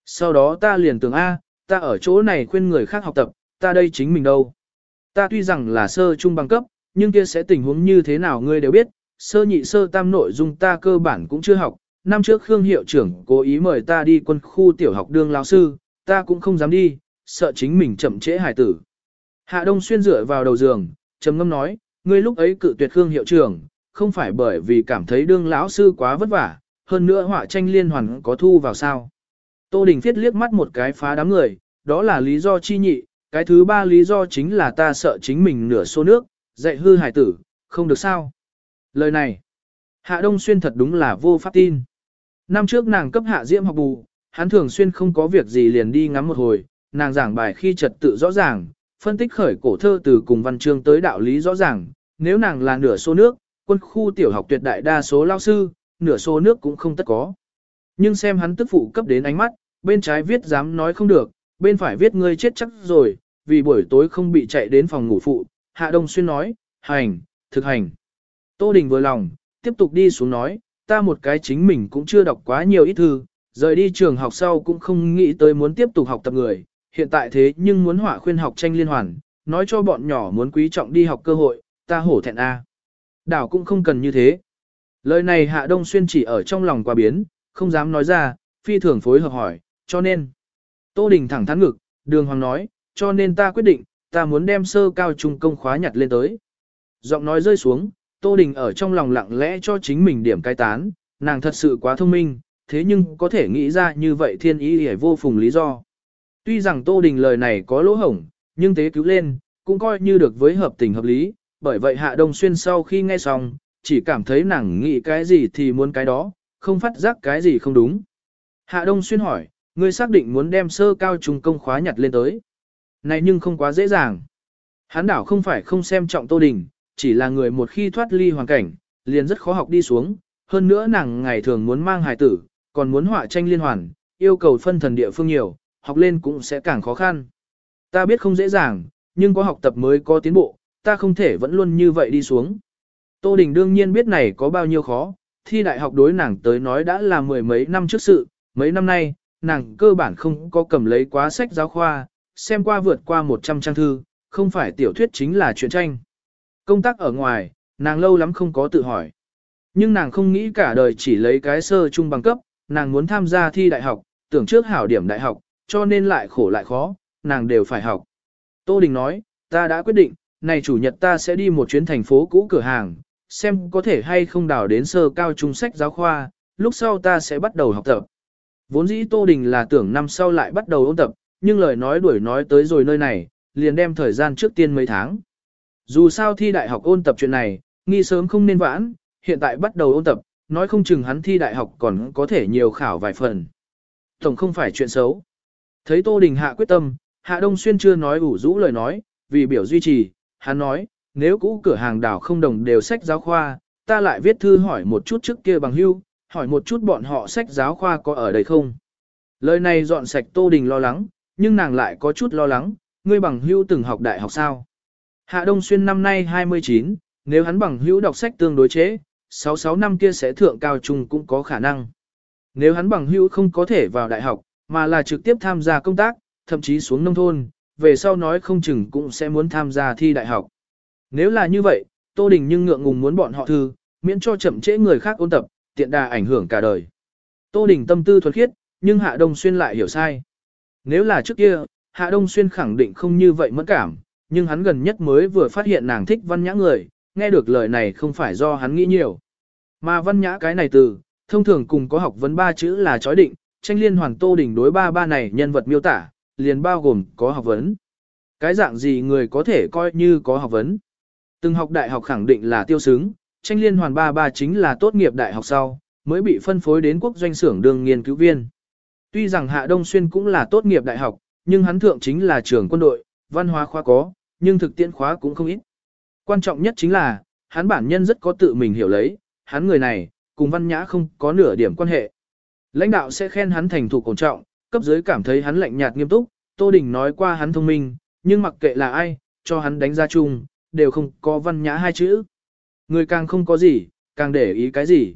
Speaker 1: Sau đó ta liền tưởng A, ta ở chỗ này khuyên người khác học tập, ta đây chính mình đâu? Ta tuy rằng là sơ trung bằng cấp, nhưng kia sẽ tình huống như thế nào ngươi đều biết, sơ nhị sơ tam nội dung ta cơ bản cũng chưa học. Năm trước Khương hiệu trưởng cố ý mời ta đi quân khu tiểu học đương lão sư, ta cũng không dám đi, sợ chính mình chậm trễ hải tử. Hạ Đông Xuyên dựa vào đầu giường, trầm ngâm nói, ngươi lúc ấy cự tuyệt Khương hiệu trưởng, không phải bởi vì cảm thấy đương lão sư quá vất vả, hơn nữa họa tranh liên hoàn có thu vào sao. Tô Đình Phiết liếc mắt một cái phá đám người, đó là lý do chi nhị, cái thứ ba lý do chính là ta sợ chính mình nửa số nước, dạy hư hải tử, không được sao. Lời này, Hạ Đông Xuyên thật đúng là vô pháp tin. Năm trước nàng cấp Hạ Diễm học bù, hắn thường xuyên không có việc gì liền đi ngắm một hồi, nàng giảng bài khi trật tự rõ ràng, phân tích khởi cổ thơ từ cùng văn chương tới đạo lý rõ ràng, nếu nàng là nửa số nước, quân khu tiểu học tuyệt đại đa số lao sư, nửa số nước cũng không tất có. Nhưng xem hắn tức phụ cấp đến ánh mắt, bên trái viết dám nói không được, bên phải viết ngươi chết chắc rồi, vì buổi tối không bị chạy đến phòng ngủ phụ, Hạ Đông Xuyên nói, hành, thực hành. Tô Đình vừa lòng, tiếp tục đi xuống nói, ta một cái chính mình cũng chưa đọc quá nhiều ít thư, rời đi trường học sau cũng không nghĩ tới muốn tiếp tục học tập người, hiện tại thế nhưng muốn họa khuyên học tranh liên hoàn, nói cho bọn nhỏ muốn quý trọng đi học cơ hội, ta hổ thẹn a. Đảo cũng không cần như thế. Lời này Hạ Đông Xuyên chỉ ở trong lòng qua biến, không dám nói ra, phi thường phối hợp hỏi, cho nên. Tô Đình thẳng thắn ngực, đường hoàng nói, cho nên ta quyết định, ta muốn đem sơ cao trung công khóa nhặt lên tới. Giọng nói rơi xuống, Tô Đình ở trong lòng lặng lẽ cho chính mình điểm cai tán, nàng thật sự quá thông minh, thế nhưng có thể nghĩ ra như vậy thiên ý hề vô phùng lý do. Tuy rằng Tô Đình lời này có lỗ hổng, nhưng tế cứu lên, cũng coi như được với hợp tình hợp lý, bởi vậy Hạ Đông Xuyên sau khi nghe xong, chỉ cảm thấy nàng nghĩ cái gì thì muốn cái đó, không phát giác cái gì không đúng. Hạ Đông Xuyên hỏi, ngươi xác định muốn đem sơ cao trung công khóa nhặt lên tới. Này nhưng không quá dễ dàng. Hán đảo không phải không xem trọng Tô Đình, chỉ là người một khi thoát ly hoàn cảnh, liền rất khó học đi xuống. Hơn nữa nàng ngày thường muốn mang hài tử, còn muốn họa tranh liên hoàn, yêu cầu phân thần địa phương nhiều, học lên cũng sẽ càng khó khăn. Ta biết không dễ dàng, nhưng có học tập mới có tiến bộ, ta không thể vẫn luôn như vậy đi xuống. Tô Đình đương nhiên biết này có bao nhiêu khó, thi đại học đối nàng tới nói đã là mười mấy năm trước sự, mấy năm nay, nàng cơ bản không có cầm lấy quá sách giáo khoa, xem qua vượt qua 100 trang thư, không phải tiểu thuyết chính là truyện tranh. Công tác ở ngoài, nàng lâu lắm không có tự hỏi. Nhưng nàng không nghĩ cả đời chỉ lấy cái sơ trung bằng cấp, nàng muốn tham gia thi đại học, tưởng trước hảo điểm đại học, cho nên lại khổ lại khó, nàng đều phải học. Tô Đình nói, ta đã quyết định, này chủ nhật ta sẽ đi một chuyến thành phố cũ cửa hàng, xem có thể hay không đào đến sơ cao trung sách giáo khoa, lúc sau ta sẽ bắt đầu học tập. Vốn dĩ Tô Đình là tưởng năm sau lại bắt đầu ôn tập, nhưng lời nói đuổi nói tới rồi nơi này, liền đem thời gian trước tiên mấy tháng. Dù sao thi đại học ôn tập chuyện này, nghi sớm không nên vãn, hiện tại bắt đầu ôn tập, nói không chừng hắn thi đại học còn có thể nhiều khảo vài phần. Tổng không phải chuyện xấu. Thấy Tô Đình hạ quyết tâm, Hạ Đông Xuyên chưa nói ủ rũ lời nói, vì biểu duy trì, hắn nói, nếu cũ cửa hàng đảo không đồng đều sách giáo khoa, ta lại viết thư hỏi một chút trước kia bằng hưu, hỏi một chút bọn họ sách giáo khoa có ở đây không. Lời này dọn sạch Tô Đình lo lắng, nhưng nàng lại có chút lo lắng, ngươi bằng hưu từng học đại học sao. Hạ Đông Xuyên năm nay 29, nếu hắn bằng hữu đọc sách tương đối chế, 66 năm kia sẽ thượng cao trung cũng có khả năng. Nếu hắn bằng hữu không có thể vào đại học, mà là trực tiếp tham gia công tác, thậm chí xuống nông thôn, về sau nói không chừng cũng sẽ muốn tham gia thi đại học. Nếu là như vậy, Tô Đình nhưng ngượng ngùng muốn bọn họ thư, miễn cho chậm trễ người khác ôn tập, tiện đà ảnh hưởng cả đời. Tô Đình tâm tư thuần khiết, nhưng Hạ Đông Xuyên lại hiểu sai. Nếu là trước kia, Hạ Đông Xuyên khẳng định không như vậy mất cảm, nhưng hắn gần nhất mới vừa phát hiện nàng thích văn nhã người, nghe được lời này không phải do hắn nghĩ nhiều. Mà văn nhã cái này từ, thông thường cùng có học vấn ba chữ là chói định, tranh liên hoàn Tô đỉnh đối ba ba này nhân vật miêu tả, liền bao gồm có học vấn. Cái dạng gì người có thể coi như có học vấn. Từng học đại học khẳng định là tiêu xứng, tranh liên hoàn ba ba chính là tốt nghiệp đại học sau, mới bị phân phối đến quốc doanh xưởng đường nghiên cứu viên. Tuy rằng Hạ Đông Xuyên cũng là tốt nghiệp đại học, nhưng hắn thượng chính là trường quân đội, văn hóa khoa có, nhưng thực tiễn khóa cũng không ít. Quan trọng nhất chính là, hắn bản nhân rất có tự mình hiểu lấy, hắn người này, cùng văn nhã không có nửa điểm quan hệ. Lãnh đạo sẽ khen hắn thành thục cổ trọng, cấp dưới cảm thấy hắn lạnh nhạt nghiêm túc, Tô Đình nói qua hắn thông minh, nhưng mặc kệ là ai, cho hắn đánh ra chung, đều không có văn nhã hai chữ. Người càng không có gì, càng để ý cái gì.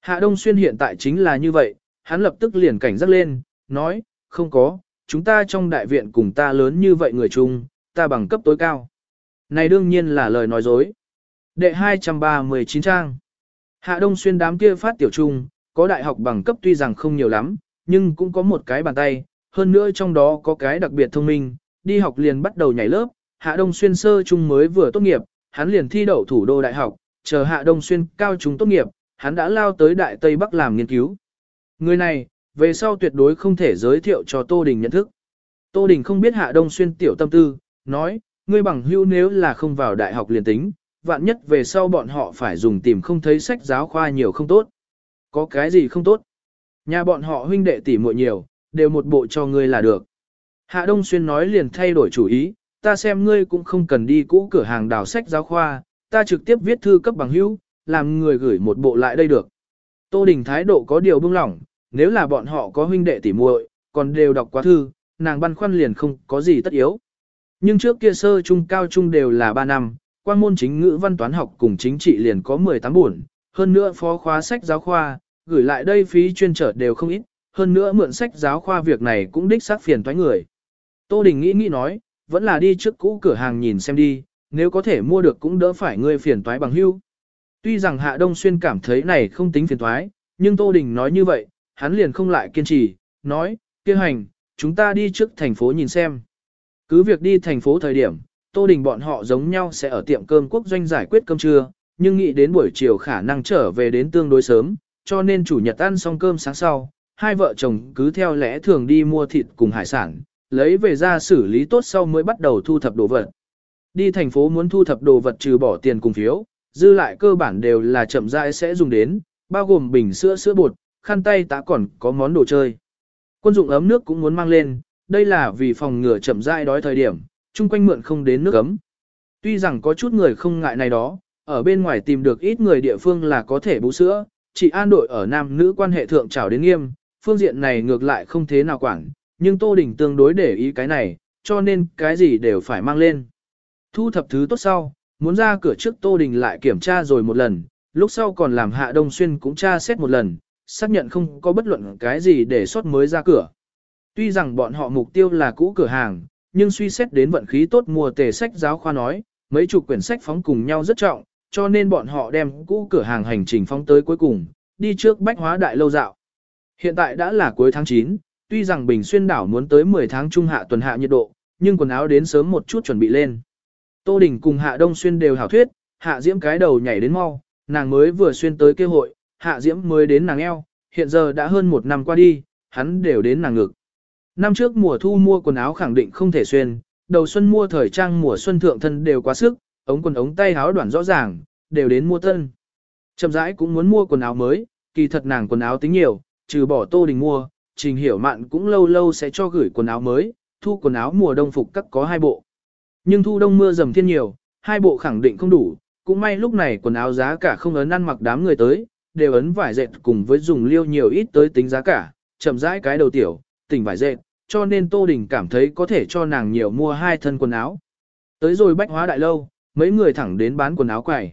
Speaker 1: Hạ Đông Xuyên hiện tại chính là như vậy, hắn lập tức liền cảnh giác lên, nói, không có, chúng ta trong đại viện cùng ta lớn như vậy người chung, ta bằng cấp tối cao. Này đương nhiên là lời nói dối. Đệ 239 trang. Hạ Đông Xuyên đám kia phát tiểu trung, có đại học bằng cấp tuy rằng không nhiều lắm, nhưng cũng có một cái bàn tay, hơn nữa trong đó có cái đặc biệt thông minh, đi học liền bắt đầu nhảy lớp, Hạ Đông Xuyên sơ trung mới vừa tốt nghiệp, hắn liền thi đậu thủ đô đại học, chờ Hạ Đông Xuyên cao trung tốt nghiệp, hắn đã lao tới Đại Tây Bắc làm nghiên cứu. Người này, về sau tuyệt đối không thể giới thiệu cho Tô Đình nhận thức. Tô Đình không biết Hạ Đông Xuyên tiểu tâm tư, nói, ngươi bằng hữu nếu là không vào đại học liền tính, vạn nhất về sau bọn họ phải dùng tìm không thấy sách giáo khoa nhiều không tốt. Có cái gì không tốt? Nhà bọn họ huynh đệ tỷ muội nhiều, đều một bộ cho ngươi là được. Hạ Đông Xuyên nói liền thay đổi chủ ý, ta xem ngươi cũng không cần đi cũ cửa hàng đào sách giáo khoa, ta trực tiếp viết thư cấp bằng hữu, làm người gửi một bộ lại đây được. Tô Đình thái độ có điều bưng lỏng, nếu là bọn họ có huynh đệ tỉ muội, còn đều đọc quá thư, nàng băn khoăn liền không có gì tất yếu. Nhưng trước kia sơ trung cao trung đều là 3 năm, quan môn chính ngữ văn toán học cùng chính trị liền có 18 buồn, hơn nữa phó khóa sách giáo khoa, gửi lại đây phí chuyên trở đều không ít, hơn nữa mượn sách giáo khoa việc này cũng đích xác phiền toái người. Tô Đình nghĩ nghĩ nói, vẫn là đi trước cũ cửa hàng nhìn xem đi, nếu có thể mua được cũng đỡ phải ngươi phiền toái bằng hưu. Tuy rằng Hạ Đông Xuyên cảm thấy này không tính phiền toái, nhưng Tô Đình nói như vậy, hắn liền không lại kiên trì, nói, kia hành, chúng ta đi trước thành phố nhìn xem. Cứ việc đi thành phố thời điểm, Tô Đình bọn họ giống nhau sẽ ở tiệm cơm quốc doanh giải quyết cơm trưa, nhưng nghĩ đến buổi chiều khả năng trở về đến tương đối sớm, cho nên chủ nhật ăn xong cơm sáng sau, hai vợ chồng cứ theo lẽ thường đi mua thịt cùng hải sản, lấy về ra xử lý tốt sau mới bắt đầu thu thập đồ vật. Đi thành phố muốn thu thập đồ vật trừ bỏ tiền cùng phiếu, dư lại cơ bản đều là chậm rãi sẽ dùng đến, bao gồm bình sữa sữa bột, khăn tay tá còn có món đồ chơi. Quân dụng ấm nước cũng muốn mang lên, đây là vì phòng ngừa chậm rãi đói thời điểm, chung quanh mượn không đến nước ấm. Tuy rằng có chút người không ngại này đó, ở bên ngoài tìm được ít người địa phương là có thể bú sữa, chỉ an đội ở nam nữ quan hệ thượng trào đến nghiêm, phương diện này ngược lại không thế nào quản, nhưng Tô Đình tương đối để ý cái này, cho nên cái gì đều phải mang lên. Thu thập thứ tốt sau, muốn ra cửa trước Tô Đình lại kiểm tra rồi một lần, lúc sau còn làm Hạ Đông Xuyên cũng tra xét một lần, xác nhận không có bất luận cái gì để sót mới ra cửa. Tuy rằng bọn họ mục tiêu là cũ cửa hàng, nhưng suy xét đến vận khí tốt mùa tề sách giáo khoa nói, mấy chục quyển sách phóng cùng nhau rất trọng, cho nên bọn họ đem cũ cửa hàng hành trình phóng tới cuối cùng, đi trước bách hóa đại lâu dạo. Hiện tại đã là cuối tháng 9, tuy rằng Bình Xuyên đảo muốn tới 10 tháng trung hạ tuần hạ nhiệt độ, nhưng quần áo đến sớm một chút chuẩn bị lên. Tô Đình cùng Hạ Đông Xuyên đều hảo thuyết, Hạ Diễm cái đầu nhảy đến mau, nàng mới vừa xuyên tới kêu hội, Hạ Diễm mới đến nàng eo, hiện giờ đã hơn một năm qua đi, hắn đều đến nàng ngực. Năm trước mùa thu mua quần áo khẳng định không thể xuyên, đầu xuân mua thời trang mùa xuân thượng thân đều quá sức, ống quần ống tay áo đoạn rõ ràng, đều đến mua tân. Chậm rãi cũng muốn mua quần áo mới, kỳ thật nàng quần áo tính nhiều, trừ bỏ Tô Đình mua, Trình Hiểu Mạn cũng lâu lâu sẽ cho gửi quần áo mới, thu quần áo mùa đông phục các có hai bộ. Nhưng thu đông mưa dầm thiên nhiều, hai bộ khẳng định không đủ, cũng may lúc này quần áo giá cả không ấn ăn mặc đám người tới, đều ấn vải dệt cùng với dùng liêu nhiều ít tới tính giá cả, chậm rãi cái đầu tiểu, tỉnh vải dệt, cho nên Tô Đình cảm thấy có thể cho nàng nhiều mua hai thân quần áo. Tới rồi bách hóa đại lâu, mấy người thẳng đến bán quần áo quầy.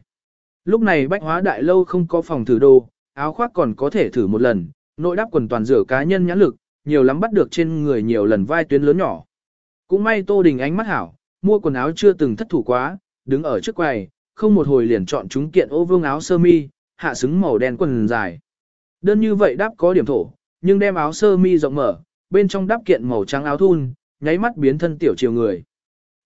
Speaker 1: Lúc này bách hóa đại lâu không có phòng thử đồ, áo khoác còn có thể thử một lần, nội đắp quần toàn rửa cá nhân nhãn lực, nhiều lắm bắt được trên người nhiều lần vai tuyến lớn nhỏ. Cũng may Tô Đình ánh mắt hảo, mua quần áo chưa từng thất thủ quá, đứng ở trước quầy, không một hồi liền chọn chúng kiện ô vương áo sơ mi, hạ xứng màu đen quần dài. Đơn như vậy đáp có điểm thổ, nhưng đem áo sơ mi rộng mở, bên trong đáp kiện màu trắng áo thun, nháy mắt biến thân tiểu chiều người.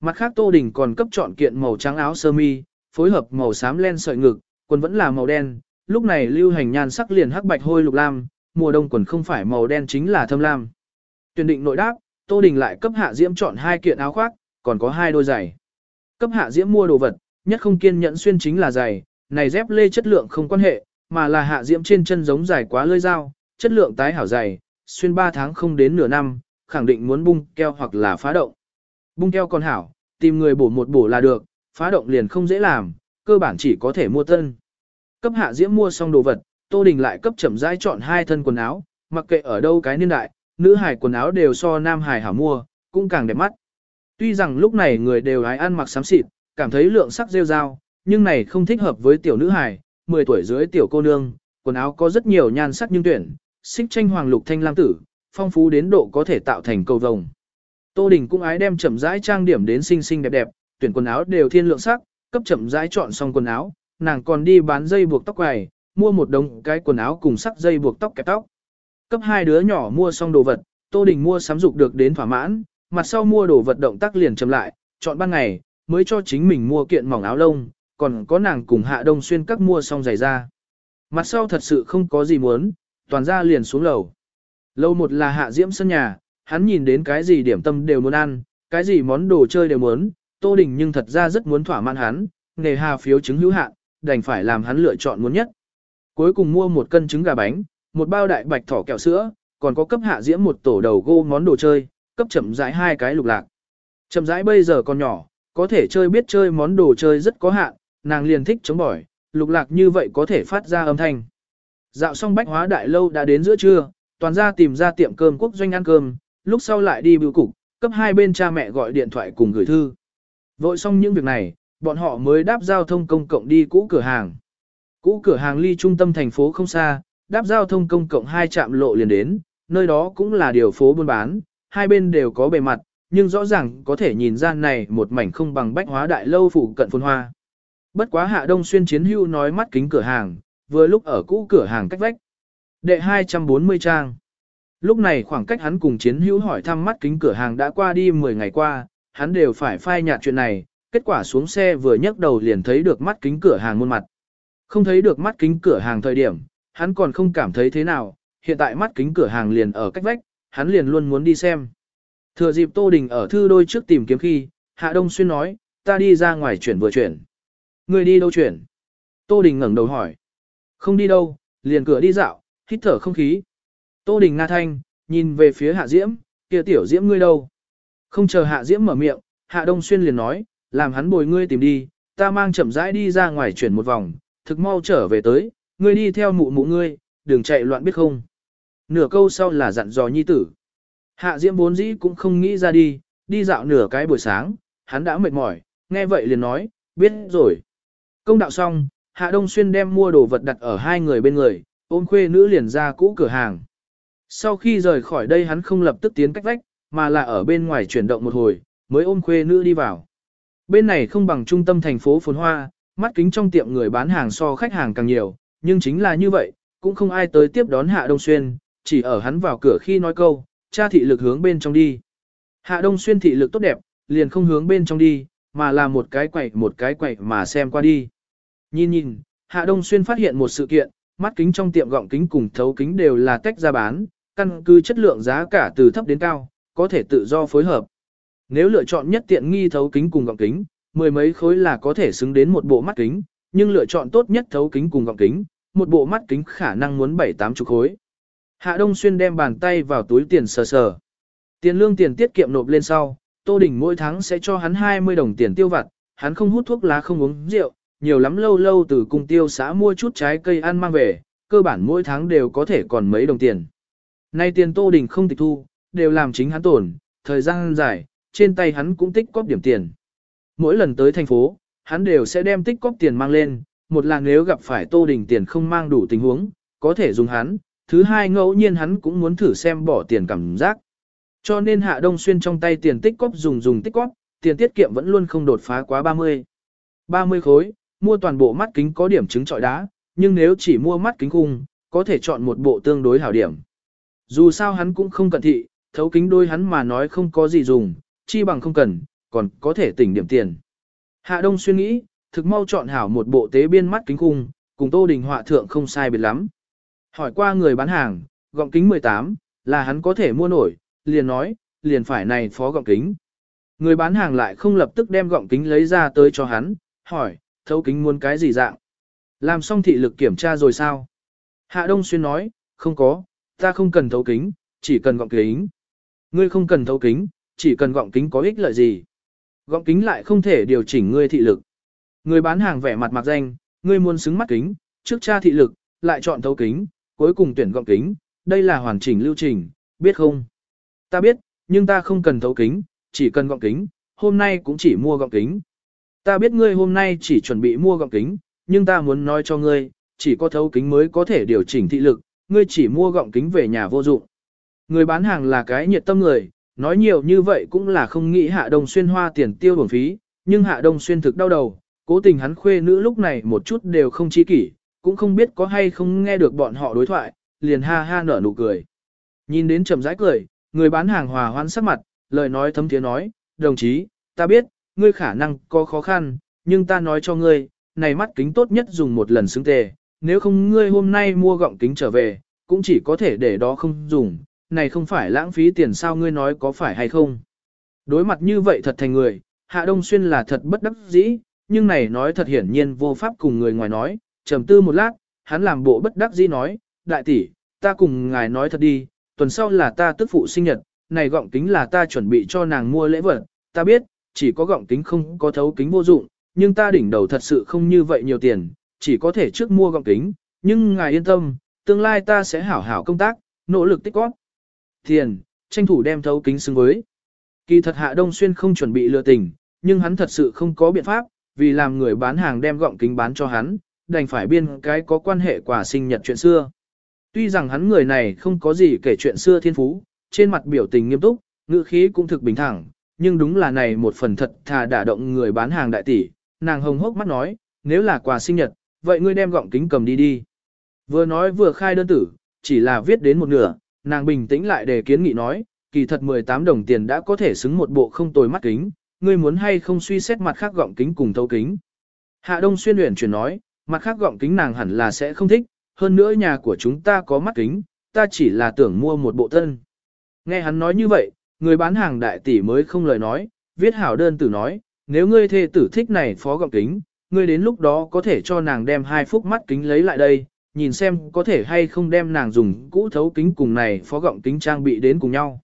Speaker 1: Mặt khác Tô Đình còn cấp chọn kiện màu trắng áo sơ mi, phối hợp màu xám len sợi ngực, quần vẫn là màu đen, lúc này lưu hành nhan sắc liền hắc bạch hôi lục lam, mùa đông quần không phải màu đen chính là thâm lam. Tuyển định nội đáp, Tô Đình lại cấp hạ diễm chọn hai kiện áo khoác, còn có hai đôi giày. Cấp hạ diễm mua đồ vật, nhất không kiên nhẫn xuyên chính là giày, này dép lê chất lượng không quan hệ, mà là hạ diễm trên chân giống giày quá lơi dao, chất lượng tái hảo giày xuyên 3 tháng không đến nửa năm, khẳng định muốn bung keo hoặc là phá động. Bung keo còn hảo, tìm người bổ một bổ là được, phá động liền không dễ làm, cơ bản chỉ có thể mua thân. Cấp hạ diễm mua xong đồ vật, Tô Đình lại cấp chậm rãi chọn hai thân quần áo, mặc kệ ở đâu cái niên đại, nữ hải quần áo đều so nam hải hảo mua, cũng càng đẹp mắt. Tuy rằng lúc này người đều ái ăn mặc xám xịt, cảm thấy lượng sắc rêu rao, nhưng này không thích hợp với tiểu nữ hải, 10 tuổi dưới tiểu cô nương, quần áo có rất nhiều nhan sắc nhưng tuyển, xích tranh hoàng lục thanh lam tử, phong phú đến độ có thể tạo thành cầu vồng. Tô Đình cũng ái đem chậm rãi trang điểm đến xinh xinh đẹp đẹp, tuyển quần áo đều thiên lượng sắc, cấp chậm rãi chọn xong quần áo, nàng còn đi bán dây buộc tóc quầy, mua một đống cái quần áo cùng sắc dây buộc tóc kẹp tóc. Cấp hai đứa nhỏ mua xong đồ vật, Tô Đình mua sắm dục được đến thỏa mãn, mặt sau mua đồ vật động tác liền chậm lại, chọn ban ngày, mới cho chính mình mua kiện mỏng áo lông, còn có nàng cùng Hạ Đông Xuyên các mua xong giày da. Mặt sau thật sự không có gì muốn, toàn ra liền xuống lầu. Lâu một là Hạ Diễm sân nhà, hắn nhìn đến cái gì điểm tâm đều muốn ăn, cái gì món đồ chơi đều muốn, Tô Đình nhưng thật ra rất muốn thỏa mãn hắn, nghề hà phiếu chứng hữu hạn, đành phải làm hắn lựa chọn muốn nhất. Cuối cùng mua một cân trứng gà bánh, một bao đại bạch thỏ kẹo sữa, còn có cấp hạ diễm một tổ đầu gô món đồ chơi, cấp chậm rãi hai cái lục lạc. Chậm rãi bây giờ còn nhỏ, có thể chơi biết chơi món đồ chơi rất có hạn, nàng liền thích chống bỏi, lục lạc như vậy có thể phát ra âm thanh. Dạo xong bách hóa đại lâu đã đến giữa trưa, toàn ra tìm ra tiệm cơm quốc doanh ăn cơm, lúc sau lại đi bưu cục, cấp hai bên cha mẹ gọi điện thoại cùng gửi thư. Vội xong những việc này, bọn họ mới đáp giao thông công cộng đi cũ cửa hàng. Cũ cửa hàng ly trung tâm thành phố không xa, đáp giao thông công cộng hai trạm lộ liền đến, nơi đó cũng là điều phố buôn bán, hai bên đều có bề mặt, nhưng rõ ràng có thể nhìn ra này một mảnh không bằng bách hóa đại lâu phủ cận phồn hoa. Bất quá hạ đông xuyên chiến hưu nói mắt kính cửa hàng, vừa lúc ở cũ cửa hàng cách vách. Đệ 240 trang. Lúc này khoảng cách hắn cùng chiến hữu hỏi thăm mắt kính cửa hàng đã qua đi 10 ngày qua, hắn đều phải phai nhạt chuyện này, kết quả xuống xe vừa nhấc đầu liền thấy được mắt kính cửa hàng muôn mặt. Không thấy được mắt kính cửa hàng thời điểm, hắn còn không cảm thấy thế nào, hiện tại mắt kính cửa hàng liền ở cách vách, hắn liền luôn muốn đi xem. Thừa dịp Tô Đình ở thư đôi trước tìm kiếm khi, Hạ Đông Xuyên nói, ta đi ra ngoài chuyển vừa chuyển. Người đi đâu chuyển? Tô Đình ngẩng đầu hỏi. Không đi đâu, liền cửa đi dạo, hít thở không khí. Tô Đình Nga Thanh, nhìn về phía Hạ Diễm, kia tiểu Diễm ngươi đâu? Không chờ Hạ Diễm mở miệng, Hạ Đông Xuyên liền nói, làm hắn bồi ngươi tìm đi, ta mang chậm rãi đi ra ngoài chuyển một vòng, thực mau trở về tới, ngươi đi theo mụ mụ ngươi, đừng chạy loạn biết không. Nửa câu sau là dặn dò nhi tử. Hạ Diễm vốn dĩ cũng không nghĩ ra đi, đi dạo nửa cái buổi sáng, hắn đã mệt mỏi, nghe vậy liền nói, biết rồi. Công đạo xong, Hạ Đông Xuyên đem mua đồ vật đặt ở hai người bên người, ôm khuê nữ liền ra cũ cửa hàng. Sau khi rời khỏi đây hắn không lập tức tiến cách vách, mà là ở bên ngoài chuyển động một hồi, mới ôm khuê nữ đi vào. Bên này không bằng trung tâm thành phố phồn hoa, mắt kính trong tiệm người bán hàng so khách hàng càng nhiều, nhưng chính là như vậy, cũng không ai tới tiếp đón Hạ Đông Xuyên, chỉ ở hắn vào cửa khi nói câu, cha thị lực hướng bên trong đi. Hạ Đông Xuyên thị lực tốt đẹp, liền không hướng bên trong đi, mà là một cái quậy một cái quậy mà xem qua đi. Nhìn nhìn, Hạ Đông Xuyên phát hiện một sự kiện, mắt kính trong tiệm gọng kính cùng thấu kính đều là tách ra bán, căn cứ chất lượng giá cả từ thấp đến cao, có thể tự do phối hợp. Nếu lựa chọn nhất tiện nghi thấu kính cùng gọng kính, mười mấy khối là có thể xứng đến một bộ mắt kính, nhưng lựa chọn tốt nhất thấu kính cùng gọng kính, một bộ mắt kính khả năng muốn bảy tám chục khối. Hạ Đông Xuyên đem bàn tay vào túi tiền sờ sờ. Tiền lương tiền tiết kiệm nộp lên sau, Tô Đình mỗi tháng sẽ cho hắn 20 đồng tiền tiêu vặt, hắn không hút thuốc lá không uống rượu, nhiều lắm lâu lâu từ cung tiêu xã mua chút trái cây ăn mang về, cơ bản mỗi tháng đều có thể còn mấy đồng tiền. Nay tiền Tô Đình không tịch thu, đều làm chính hắn tổn, thời gian dài, trên tay hắn cũng tích cóp điểm tiền. Mỗi lần tới thành phố, hắn đều sẽ đem tích cóp tiền mang lên, một là nếu gặp phải Tô Đình tiền không mang đủ tình huống, có thể dùng hắn, thứ hai ngẫu nhiên hắn cũng muốn thử xem bỏ tiền cảm giác. Cho nên Hạ Đông Xuyên trong tay tiền tích cóp dùng dùng tích cóp, tiền tiết kiệm vẫn luôn không đột phá quá 30. 30 khối, mua toàn bộ mắt kính có điểm chứng trọi đá, nhưng nếu chỉ mua mắt kính khung, có thể chọn một bộ tương đối hảo điểm. Dù sao hắn cũng không cận thị, thấu kính đôi hắn mà nói không có gì dùng, chi bằng không cần, còn có thể tỉnh điểm tiền. Hạ Đông suy nghĩ, thực mau chọn hảo một bộ tế biên mắt kính khung, cùng Tô Đình họa thượng không sai biệt lắm. Hỏi qua người bán hàng, gọng kính 18, là hắn có thể mua nổi, liền nói, liền phải này phó gọng kính. Người bán hàng lại không lập tức đem gọng kính lấy ra tới cho hắn, hỏi, thấu kính muốn cái gì dạng? Làm xong thị lực kiểm tra rồi sao? Hạ Đông Xuyên nói, không có, ta không cần thấu kính, chỉ cần gọng kính. Ngươi không cần thấu kính, chỉ cần gọng kính có ích lợi gì? Gọng kính lại không thể điều chỉnh ngươi thị lực. Người bán hàng vẻ mặt mặc danh, ngươi muốn xứng mắt kính, trước tra thị lực, lại chọn thấu kính, cuối cùng tuyển gọng kính, đây là hoàn chỉnh lưu trình, biết không? Ta biết, nhưng ta không cần thấu kính, chỉ cần gọng kính, hôm nay cũng chỉ mua gọng kính. Ta biết ngươi hôm nay chỉ chuẩn bị mua gọng kính, nhưng ta muốn nói cho ngươi, chỉ có thấu kính mới có thể điều chỉnh thị lực, ngươi chỉ mua gọng kính về nhà vô dụng. Người bán hàng là cái nhiệt tâm người, nói nhiều như vậy cũng là không nghĩ Hạ Đông Xuyên hoa tiền tiêu bổng phí, nhưng Hạ Đông Xuyên thực đau đầu, cố tình hắn khuê nữ lúc này một chút đều không chi kỷ, cũng không biết có hay không nghe được bọn họ đối thoại, liền ha ha nở nụ cười. Nhìn đến chậm rãi cười, người bán hàng hòa hoan sắc mặt, lời nói thấm tiếng nói, đồng chí, ta biết, ngươi khả năng có khó khăn, nhưng ta nói cho ngươi, này mắt kính tốt nhất dùng một lần xứng tề, nếu không ngươi hôm nay mua gọng kính trở về, cũng chỉ có thể để đó không dùng, này không phải lãng phí tiền sao ngươi nói có phải hay không. Đối mặt như vậy thật thành người, Hạ Đông Xuyên là thật bất đắc dĩ, nhưng này nói thật hiển nhiên vô pháp cùng người ngoài nói, trầm tư một lát, hắn làm bộ bất đắc dĩ nói, đại tỷ, ta cùng ngài nói thật đi, tuần sau là ta tức phụ sinh nhật, này gọng kính là ta chuẩn bị cho nàng mua lễ vật, ta biết, chỉ có gọng kính không có thấu kính vô dụng, nhưng ta đỉnh đầu thật sự không như vậy nhiều tiền, chỉ có thể trước mua gọng kính, nhưng ngài yên tâm, tương lai ta sẽ hảo hảo công tác, nỗ lực tích góp. Tiền, tranh thủ đem thấu kính xứng với. Kỳ thật Hạ Đông Xuyên không chuẩn bị lừa tình, nhưng hắn thật sự không có biện pháp, vì làm người bán hàng đem gọng kính bán cho hắn, đành phải biên cái có quan hệ quả sinh nhật chuyện xưa. Tuy rằng hắn người này không có gì kể chuyện xưa thiên phú, trên mặt biểu tình nghiêm túc, ngữ khí cũng thực bình thẳng, nhưng đúng là này một phần thật thà đả động người bán hàng đại tỷ, nàng hồng hốc mắt nói, nếu là quà sinh nhật, vậy ngươi đem gọng kính cầm đi đi. Vừa nói vừa khai đơn tử, chỉ là viết đến một nửa, nàng bình tĩnh lại để kiến nghị nói, kỳ thật 18 đồng tiền đã có thể xứng một bộ không tồi mắt kính, ngươi muốn hay không suy xét mặt khác gọng kính cùng thấu kính. Hạ Đông Xuyên luyện chuyển nói, mặt khác gọng kính nàng hẳn là sẽ không thích, hơn nữa nhà của chúng ta có mắt kính, ta chỉ là tưởng mua một bộ tân. Nghe hắn nói như vậy, người bán hàng đại tỷ mới không lời nói, viết hảo đơn tử nói, nếu ngươi thê tử thích này phó gọng kính, ngươi đến lúc đó có thể cho nàng đem hai phút mắt kính lấy lại đây, nhìn xem có thể hay không đem nàng dùng cũ thấu kính cùng này phó gọng kính trang bị đến cùng nhau.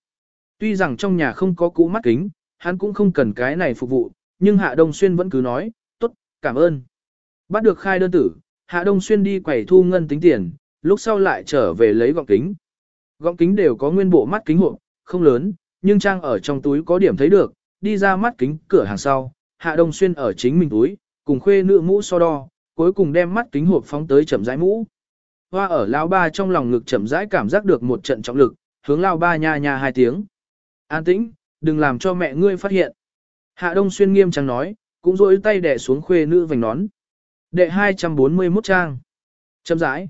Speaker 1: Tuy rằng trong nhà không có cũ mắt kính, hắn cũng không cần cái này phục vụ, nhưng Hạ Đông Xuyên vẫn cứ nói, tốt, cảm ơn. Bắt được khai đơn tử, Hạ Đông Xuyên đi quẩy thu ngân tính tiền, lúc sau lại trở về lấy gọng kính. Gọng kính đều có nguyên bộ mắt kính hộp, không lớn, nhưng trang ở trong túi có điểm thấy được, đi ra mắt kính cửa hàng sau, Hạ Đông Xuyên ở chính mình túi, cùng khuê nữ mũ so đo, cuối cùng đem mắt kính hộp phóng tới chậm rãi mũ. Hoa ở lao ba trong lòng ngực chậm rãi cảm giác được một trận trọng lực, hướng lao ba nha nha hai tiếng. An tĩnh, đừng làm cho mẹ ngươi phát hiện. Hạ Đông Xuyên nghiêm trang nói, cũng rỗi tay đè xuống khuê nữ vành nón. Đệ 241 trang. Chậm rãi.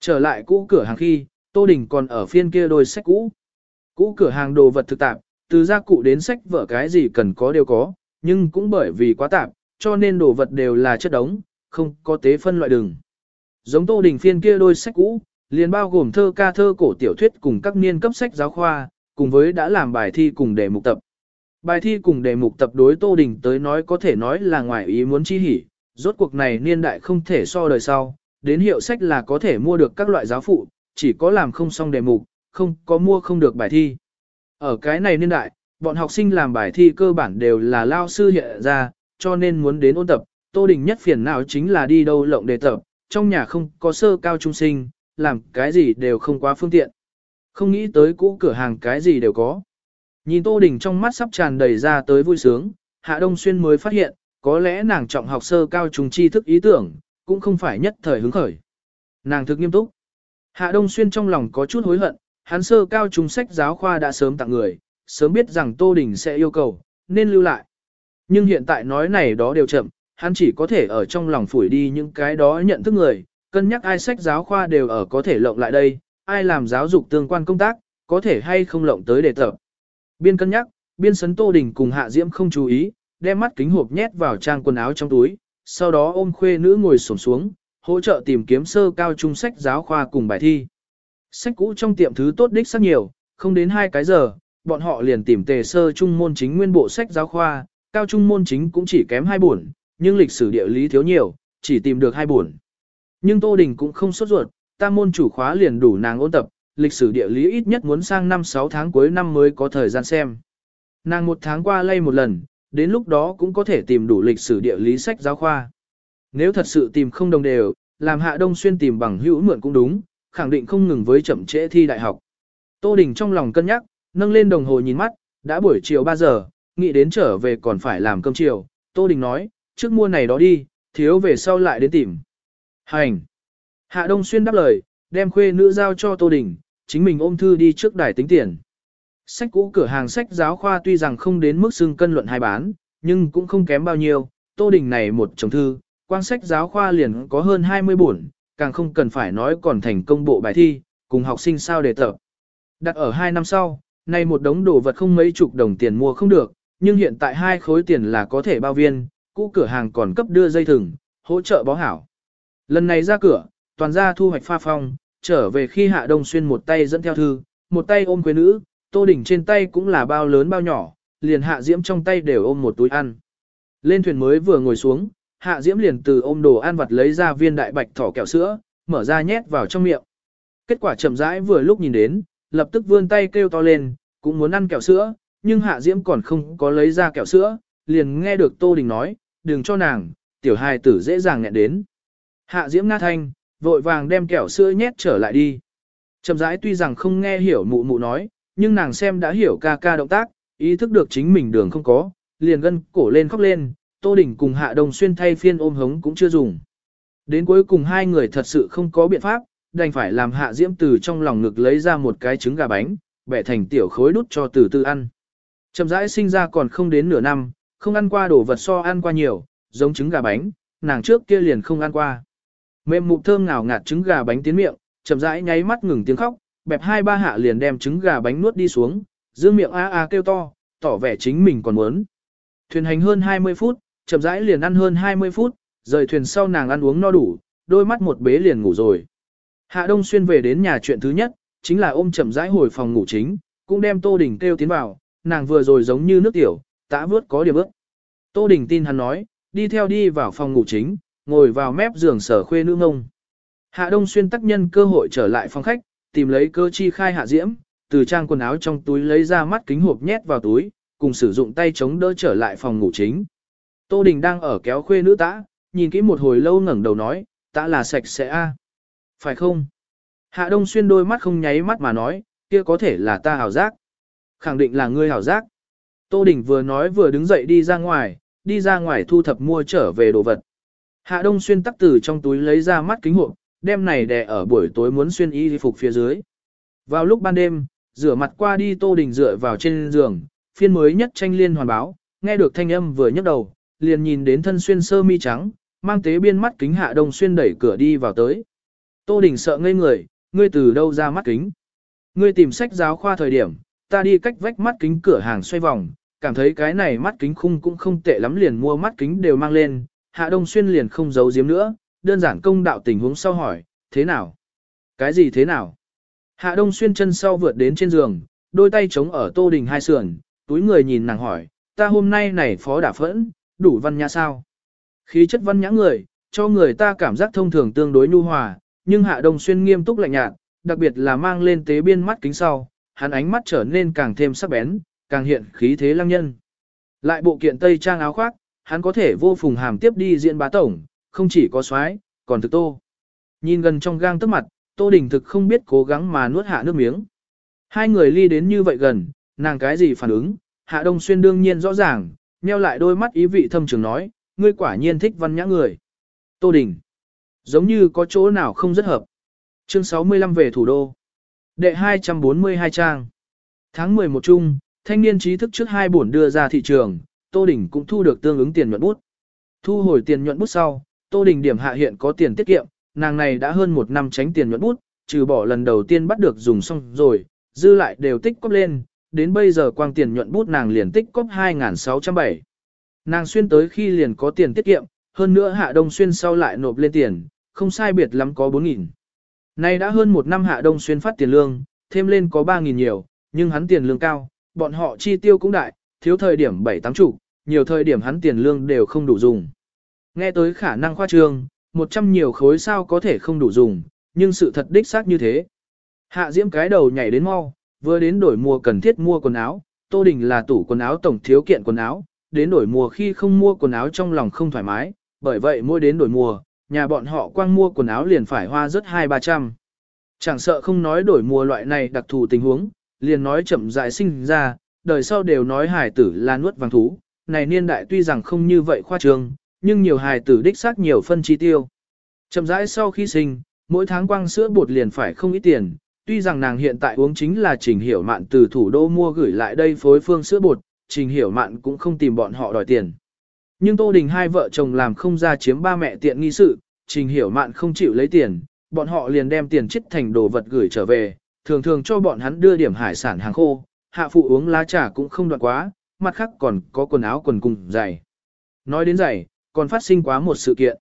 Speaker 1: Trở lại cũ cửa hàng khi, Tô Đình còn ở phiên kia đôi sách cũ. Cũ cửa hàng đồ vật thực tạp, từ gia cụ đến sách vở cái gì cần có đều có, nhưng cũng bởi vì quá tạp, cho nên đồ vật đều là chất đống, không có tế phân loại đường. Giống Tô Đình phiên kia đôi sách cũ, liền bao gồm thơ ca thơ cổ tiểu thuyết cùng các niên cấp sách giáo khoa, cùng với đã làm bài thi cùng đề mục tập. Bài thi cùng đề mục tập đối Tô Đình tới nói có thể nói là ngoài ý muốn chi hỉ, rốt cuộc này niên đại không thể so đời sau, đến hiệu sách là có thể mua được các loại giáo phụ, chỉ có làm không xong đề mục, không có mua không được bài thi. Ở cái này niên đại, bọn học sinh làm bài thi cơ bản đều là lao sư hiện ra, cho nên muốn đến ôn tập, Tô Đình nhất phiền não chính là đi đâu lộng đề tập, trong nhà không có sơ cao trung sinh, làm cái gì đều không quá phương tiện. Không nghĩ tới cũ cửa hàng cái gì đều có. Nhìn Tô Đình trong mắt sắp tràn đầy ra tới vui sướng, Hạ Đông Xuyên mới phát hiện, có lẽ nàng trọng học sơ cao trung tri thức ý tưởng, cũng không phải nhất thời hứng khởi. Nàng thực nghiêm túc. Hạ Đông Xuyên trong lòng có chút hối hận, hắn sơ cao trung sách giáo khoa đã sớm tặng người, sớm biết rằng Tô Đình sẽ yêu cầu, nên lưu lại. Nhưng hiện tại nói này đó đều chậm, hắn chỉ có thể ở trong lòng phủi đi những cái đó nhận thức người, cân nhắc ai sách giáo khoa đều ở có thể lộng lại đây, ai làm giáo dục tương quan công tác, có thể hay không lộng tới để tập. Biên cân nhắc, biên sấn Tô Đình cùng Hạ Diễm không chú ý, đem mắt kính hộp nhét vào trang quần áo trong túi, sau đó ôm khuê nữ ngồi xổm xuống, hỗ trợ tìm kiếm sơ cao trung sách giáo khoa cùng bài thi. Sách cũ trong tiệm thứ tốt đích sắc nhiều, không đến hai cái giờ, bọn họ liền tìm tề sơ trung môn chính nguyên bộ sách giáo khoa, cao trung môn chính cũng chỉ kém hai buồn, nhưng lịch sử địa lý thiếu nhiều, chỉ tìm được hai buồn. Nhưng Tô Đình cũng không sốt ruột, ta môn chủ khóa liền đủ nàng ôn tập, lịch sử địa lý ít nhất muốn sang năm 6 tháng cuối năm mới có thời gian xem. Nàng một tháng qua lay một lần, đến lúc đó cũng có thể tìm đủ lịch sử địa lý sách giáo khoa. Nếu thật sự tìm không đồng đều, làm hạ đông xuyên tìm bằng hữu mượn cũng đúng, khẳng định không ngừng với chậm trễ thi đại học. Tô Đình trong lòng cân nhắc, nâng lên đồng hồ nhìn mắt, đã buổi chiều 3 giờ, nghĩ đến trở về còn phải làm cơm chiều. Tô Đình nói, trước mua này đó đi, thiếu về sau lại đến tìm. Hành! Hạ Đông Xuyên đáp lời, đem khuê nữ giao cho Tô Đình, chính mình ôm thư đi trước đài tính tiền. Sách cũ cửa hàng sách giáo khoa tuy rằng không đến mức xưng cân luận hai bán, nhưng cũng không kém bao nhiêu. Tô Đình này một chồng thư, quan sách giáo khoa liền có hơn 20 buồn, càng không cần phải nói còn thành công bộ bài thi, cùng học sinh sao để tập. Đặt ở hai năm sau, nay một đống đồ vật không mấy chục đồng tiền mua không được, nhưng hiện tại hai khối tiền là có thể bao viên, cũ cửa hàng còn cấp đưa dây thừng, hỗ trợ bó hảo. Lần này ra cửa, toàn gia thu hoạch pha phong, trở về khi Hạ Đông Xuyên một tay dẫn theo thư, một tay ôm quê nữ, Tô Đỉnh trên tay cũng là bao lớn bao nhỏ, liền Hạ Diễm trong tay đều ôm một túi ăn. Lên thuyền mới vừa ngồi xuống, Hạ Diễm liền từ ôm đồ ăn vặt lấy ra viên đại bạch thỏ kẹo sữa, mở ra nhét vào trong miệng. Kết quả chậm rãi vừa lúc nhìn đến, lập tức vươn tay kêu to lên, cũng muốn ăn kẹo sữa, nhưng Hạ Diễm còn không có lấy ra kẹo sữa, liền nghe được Tô Đình nói, đừng cho nàng, tiểu hài tử dễ dàng nghẹn đến. Hạ Diễm nga thanh, vội vàng đem kẹo sữa nhét trở lại đi. Chậm rãi tuy rằng không nghe hiểu mụ mụ nói, nhưng nàng xem đã hiểu ca ca động tác, ý thức được chính mình đường không có, liền gân cổ lên khóc lên, Tô Đình cùng Hạ Đông Xuyên thay phiên ôm hống cũng chưa dùng. Đến cuối cùng hai người thật sự không có biện pháp, đành phải làm Hạ Diễm từ trong lòng ngực lấy ra một cái trứng gà bánh, bẻ thành tiểu khối đút cho từ từ ăn. Chậm rãi sinh ra còn không đến nửa năm, không ăn qua đồ vật so ăn qua nhiều, giống trứng gà bánh, nàng trước kia liền không ăn qua. Mềm mụn thơm ngào ngạt trứng gà bánh tiến miệng, chậm rãi nháy mắt ngừng tiếng khóc, bẹp hai ba hạ liền đem trứng gà bánh nuốt đi xuống, dương miệng a a kêu to, tỏ vẻ chính mình còn muốn. Thuyền hành hơn 20 phút, chậm rãi liền ăn hơn 20 phút, rời thuyền sau nàng ăn uống no đủ, đôi mắt một bế liền ngủ rồi. Hạ Đông Xuyên về đến nhà chuyện thứ nhất, chính là ôm chậm rãi hồi phòng ngủ chính, cũng đem Tô Đình kêu tiến vào, nàng vừa rồi giống như nước tiểu, tã vớt có điểm ước. Tô Đình tin hắn nói, đi theo đi vào phòng ngủ chính, ngồi vào mép giường sở khuê nữ ngông. Hạ Đông Xuyên tác nhân cơ hội trở lại phòng khách, tìm lấy cơ chi khai hạ diễm, từ trang quần áo trong túi lấy ra mắt kính hộp nhét vào túi, cùng sử dụng tay chống đỡ trở lại phòng ngủ chính. Tô Đình đang ở kéo khuê nữ tã, nhìn kỹ một hồi lâu ngẩng đầu nói, tã là sạch sẽ a, Phải không? Hạ Đông Xuyên đôi mắt không nháy mắt mà nói, kia có thể là ta hảo giác. Khẳng định là ngươi hảo giác. Tô Đình vừa nói vừa đứng dậy đi ra ngoài, đi ra ngoài thu thập mua trở về đồ vật. Hạ Đông Xuyên tắc từ trong túi lấy ra mắt kính hộp, đem này đè ở buổi tối muốn xuyên y phục phía dưới. Vào lúc ban đêm, rửa mặt qua đi Tô Đình dựa vào trên giường, phiên mới nhất tranh liên hoàn báo, nghe được thanh âm vừa nhấc đầu, liền nhìn đến thân xuyên sơ mi trắng, mang tế biên mắt kính Hạ Đông Xuyên đẩy cửa đi vào tới. Tô Đình sợ ngây người, ngươi từ đâu ra mắt kính? Ngươi tìm sách giáo khoa thời điểm, ta đi cách vách mắt kính cửa hàng xoay vòng, cảm thấy cái này mắt kính khung cũng không tệ lắm liền mua mắt kính đều mang lên, Hạ Đông Xuyên liền không giấu giếm nữa, đơn giản công đạo tình huống sau hỏi, thế nào? Cái gì thế nào? Hạ Đông Xuyên chân sau vượt đến trên giường, đôi tay chống ở tô đình hai sườn, túi người nhìn nàng hỏi, ta hôm nay này phó đả phẫn, đủ văn nhã sao? Khí chất văn nhã người, cho người ta cảm giác thông thường tương đối nhu hòa, nhưng Hạ Đông Xuyên nghiêm túc lạnh nhạt, đặc biệt là mang lên tế biên mắt kính sau, hắn ánh mắt trở nên càng thêm sắc bén, càng hiện khí thế lăng nhân. Lại bộ kiện tây trang áo khoác, hắn có thể vô phùng hàm tiếp đi diễn bá tổng, không chỉ có soái, còn thực tô. Nhìn gần trong gang tức mặt, Tô Đình thực không biết cố gắng mà nuốt hạ nước miếng. Hai người ly đến như vậy gần, nàng cái gì phản ứng, Hạ Đông Xuyên đương nhiên rõ ràng, nheo lại đôi mắt ý vị thâm trường nói, ngươi quả nhiên thích văn nhã người. Tô Đình, giống như có chỗ nào không rất hợp. Chương 65 về thủ đô. Đệ 242 trang. Tháng 11 chung, Thanh niên trí thức trước hai bổn đưa ra thị trường, Tô Đình cũng thu được tương ứng tiền nhuận bút. Thu hồi tiền nhuận bút sau, Tô Đình điểm hạ hiện có tiền tiết kiệm, nàng này đã hơn một năm tránh tiền nhuận bút, trừ bỏ lần đầu tiên bắt được dùng xong rồi, dư lại đều tích cóp lên, đến bây giờ quang tiền nhuận bút nàng liền tích cóp 2.607. Nàng xuyên tới khi liền có tiền tiết kiệm, hơn nữa hạ đông xuyên sau lại nộp lên tiền, không sai biệt lắm có 4.000. Nay đã hơn một năm hạ đông xuyên phát tiền lương, thêm lên có 3.000 nhiều, nhưng hắn tiền lương cao, bọn họ chi tiêu cũng đại, thiếu thời điểm 7-8 chủ, nhiều thời điểm hắn tiền lương đều không đủ dùng. Nghe tới khả năng khoa trương, 100 nhiều khối sao có thể không đủ dùng, nhưng sự thật đích xác như thế. Hạ diễm cái đầu nhảy đến mau, vừa đến đổi mùa cần thiết mua quần áo, Tô Đình là tủ quần áo tổng thiếu kiện quần áo, đến đổi mùa khi không mua quần áo trong lòng không thoải mái, bởi vậy mỗi đến đổi mùa, nhà bọn họ quang mua quần áo liền phải hoa rất hai ba trăm. Chẳng sợ không nói đổi mùa loại này đặc thù tình huống, liền nói chậm rãi sinh ra, đời sau đều nói hài tử là nuốt vàng thú, này niên đại tuy rằng không như vậy khoa trương, nhưng nhiều hài tử đích xác nhiều phân chi tiêu. Chậm rãi sau khi sinh, mỗi tháng quang sữa bột liền phải không ít tiền, tuy rằng nàng hiện tại uống chính là trình hiểu mạn từ thủ đô mua gửi lại đây phối phương sữa bột, trình hiểu mạn cũng không tìm bọn họ đòi tiền. Nhưng Tô Đình hai vợ chồng làm không ra chiếm ba mẹ tiện nghi sự, trình hiểu mạn không chịu lấy tiền, bọn họ liền đem tiền chích thành đồ vật gửi trở về, thường thường cho bọn hắn đưa điểm hải sản hàng khô, hạ phụ uống lá trà cũng không đoạn quá, mặt khác còn có quần áo quần cùng giày. Nói đến giày, còn phát sinh quá một sự kiện.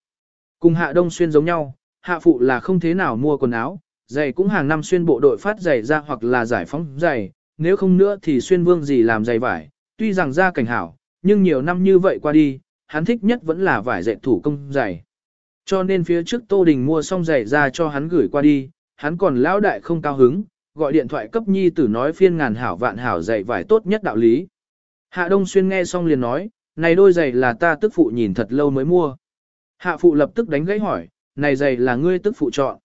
Speaker 1: Cùng hạ đông xuyên giống nhau, hạ phụ là không thế nào mua quần áo, giày cũng hàng năm xuyên bộ đội phát giày ra hoặc là giải phóng giày, nếu không nữa thì xuyên vương gì làm giày vải, tuy rằng ra cảnh hảo, nhưng nhiều năm như vậy qua đi, hắn thích nhất vẫn là vải dệt thủ công giày. Cho nên phía trước Tô Đình mua xong giày ra cho hắn gửi qua đi, hắn còn lão đại không cao hứng, gọi điện thoại cấp nhi tử nói phiên ngàn hảo vạn hảo giày vải tốt nhất đạo lý. Hạ Đông Xuyên nghe xong liền nói, này đôi giày là ta tức phụ nhìn thật lâu mới mua. Hạ phụ lập tức đánh gãy hỏi, này giày là ngươi tức phụ chọn.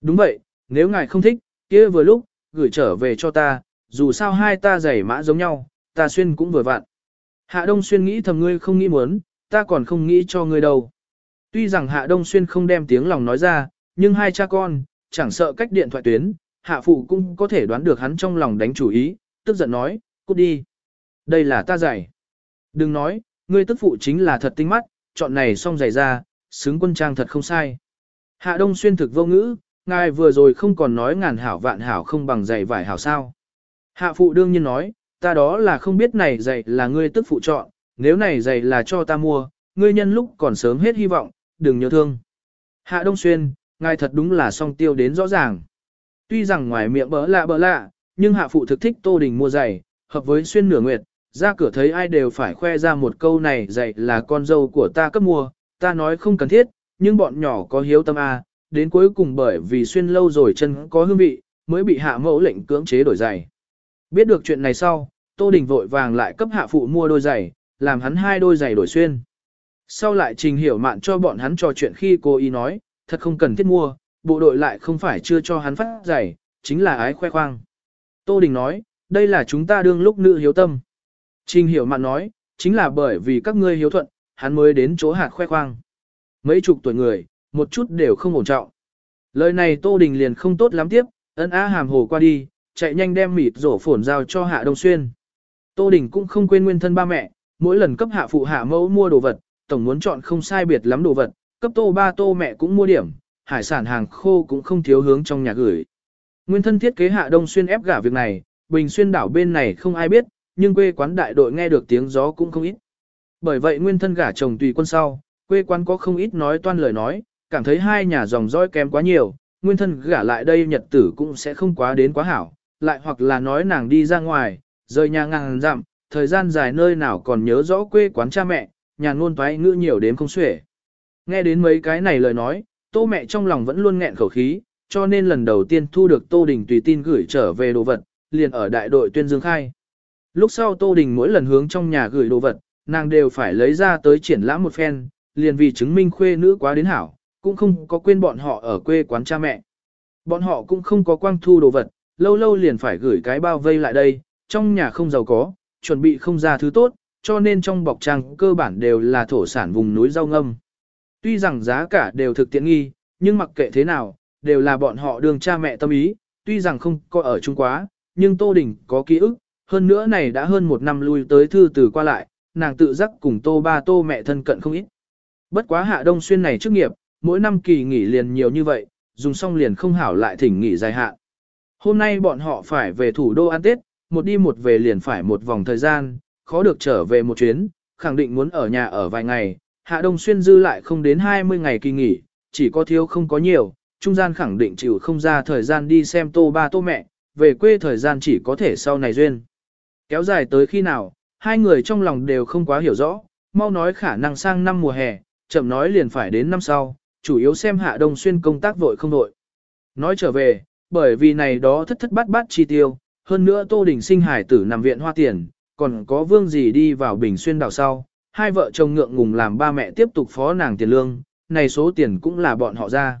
Speaker 1: Đúng vậy, nếu ngài không thích, kia vừa lúc, gửi trở về cho ta, dù sao hai ta giày mã giống nhau, ta xuyên cũng vừa vặn. Hạ Đông Xuyên nghĩ thầm ngươi không nghĩ muốn, ta còn không nghĩ cho ngươi đâu. Tuy rằng Hạ Đông Xuyên không đem tiếng lòng nói ra, nhưng hai cha con, chẳng sợ cách điện thoại tuyến, Hạ Phụ cũng có thể đoán được hắn trong lòng đánh chủ ý, tức giận nói, cút đi. Đây là ta giày. Đừng nói, ngươi tức phụ chính là thật tinh mắt, chọn này xong giày ra, xứng quân trang thật không sai. Hạ Đông Xuyên thực vô ngữ, ngài vừa rồi không còn nói ngàn hảo vạn hảo không bằng giày vải hảo sao. Hạ Phụ đương nhiên nói, ta đó là không biết này giày là ngươi tức phụ chọn, nếu này giày là cho ta mua, ngươi nhân lúc còn sớm hết hy vọng, đừng nhớ thương. Hạ Đông Xuyên, ngài thật đúng là song tiêu đến rõ ràng. Tuy rằng ngoài miệng bỡ lạ bỡ lạ, nhưng hạ phụ thực thích Tô Đình mua giày, hợp với xuyên nửa nguyệt, ra cửa thấy ai đều phải khoe ra một câu này giày là con dâu của ta cấp mua, ta nói không cần thiết, nhưng bọn nhỏ có hiếu tâm à? Đến cuối cùng bởi vì xuyên lâu rồi chân có hương vị, mới bị hạ mẫu lệnh cưỡng chế đổi giày. Biết được chuyện này sau, Tô Đình vội vàng lại cấp hạ phụ mua đôi giày, làm hắn hai đôi giày đổi xuyên. Sau lại trình hiểu mạn cho bọn hắn trò chuyện khi cô ý nói, thật không cần thiết mua, bộ đội lại không phải chưa cho hắn phát giày, chính là ái khoe khoang. Tô Đình nói, đây là chúng ta đương lúc nữ hiếu tâm. Trình hiểu mạn nói, chính là bởi vì các ngươi hiếu thuận, hắn mới đến chỗ hạt khoe khoang. Mấy chục tuổi người, một chút đều không ổn trọng. Lời này Tô Đình liền không tốt lắm tiếp, ấn á hàm hồ qua đi, chạy nhanh đem mịt rổ phổn giao cho Hạ Đông Xuyên. Tô Đình cũng không quên nguyên thân ba mẹ, mỗi lần cấp hạ phụ hạ mẫu mua đồ vật, tổng muốn chọn không sai biệt lắm đồ vật, cấp tô ba tô mẹ cũng mua điểm, hải sản hàng khô cũng không thiếu hướng trong nhà gửi. Nguyên thân thiết kế hạ đông xuyên ép gả việc này, bình xuyên đảo bên này không ai biết, nhưng quê quán đại đội nghe được tiếng gió cũng không ít. Bởi vậy nguyên thân gả chồng tùy quân sau, quê quán có không ít nói toan lời nói, cảm thấy hai nhà dòng dõi kém quá nhiều, nguyên thân gả lại đây nhật tử cũng sẽ không quá đến quá hảo, lại hoặc là nói nàng đi ra ngoài, rời nhà ngang dặm, thời gian dài nơi nào còn nhớ rõ quê quán cha mẹ, nhà ngôn toái ngữ nhiều đến không xuể. Nghe đến mấy cái này lời nói, tô mẹ trong lòng vẫn luôn nghẹn khẩu khí, cho nên lần đầu tiên thu được Tô Đình tùy tin gửi trở về đồ vật, liền ở đại đội tuyên dương khai. Lúc sau Tô Đình mỗi lần hướng trong nhà gửi đồ vật, nàng đều phải lấy ra tới triển lãm một phen, liền vì chứng minh khuê nữ quá đến hảo, cũng không có quên bọn họ ở quê quán cha mẹ. Bọn họ cũng không có quang thu đồ vật, lâu lâu liền phải gửi cái bao vây lại đây, trong nhà không giàu có, chuẩn bị không ra thứ tốt, cho nên trong bọc trang cơ bản đều là thổ sản vùng núi rau ngâm. Tuy rằng giá cả đều thực tiện nghi, nhưng mặc kệ thế nào, đều là bọn họ đường cha mẹ tâm ý, tuy rằng không có ở Trung quá, nhưng Tô Đình có ký ức, hơn nữa này đã hơn một năm lui tới thư từ qua lại, nàng tự giác cùng tô ba tô mẹ thân cận không ít. Bất quá hạ đông xuyên này chức nghiệp, mỗi năm kỳ nghỉ liền nhiều như vậy, dùng xong liền không hảo lại thỉnh nghỉ dài hạn. Hôm nay bọn họ phải về thủ đô ăn Tết, một đi một về liền phải một vòng thời gian, khó được trở về một chuyến, khẳng định muốn ở nhà ở vài ngày, hạ đông xuyên dư lại không đến 20 ngày kỳ nghỉ, chỉ có thiếu không có nhiều, trung gian khẳng định chịu không ra thời gian đi xem tô ba tô mẹ, về quê thời gian chỉ có thể sau này duyên. Kéo dài tới khi nào, hai người trong lòng đều không quá hiểu rõ, mau nói khả năng sang năm mùa hè, chậm nói liền phải đến năm sau, chủ yếu xem hạ đông xuyên công tác vội không vội. Nói trở về, bởi vì này đó thất thất bát bát chi tiêu, hơn nữa Tô Đình sinh hải tử nằm viện hoa tiền, còn có vương gì đi vào bình xuyên đảo sau, hai vợ chồng ngượng ngùng làm ba mẹ tiếp tục phó nàng tiền lương, này số tiền cũng là bọn họ ra.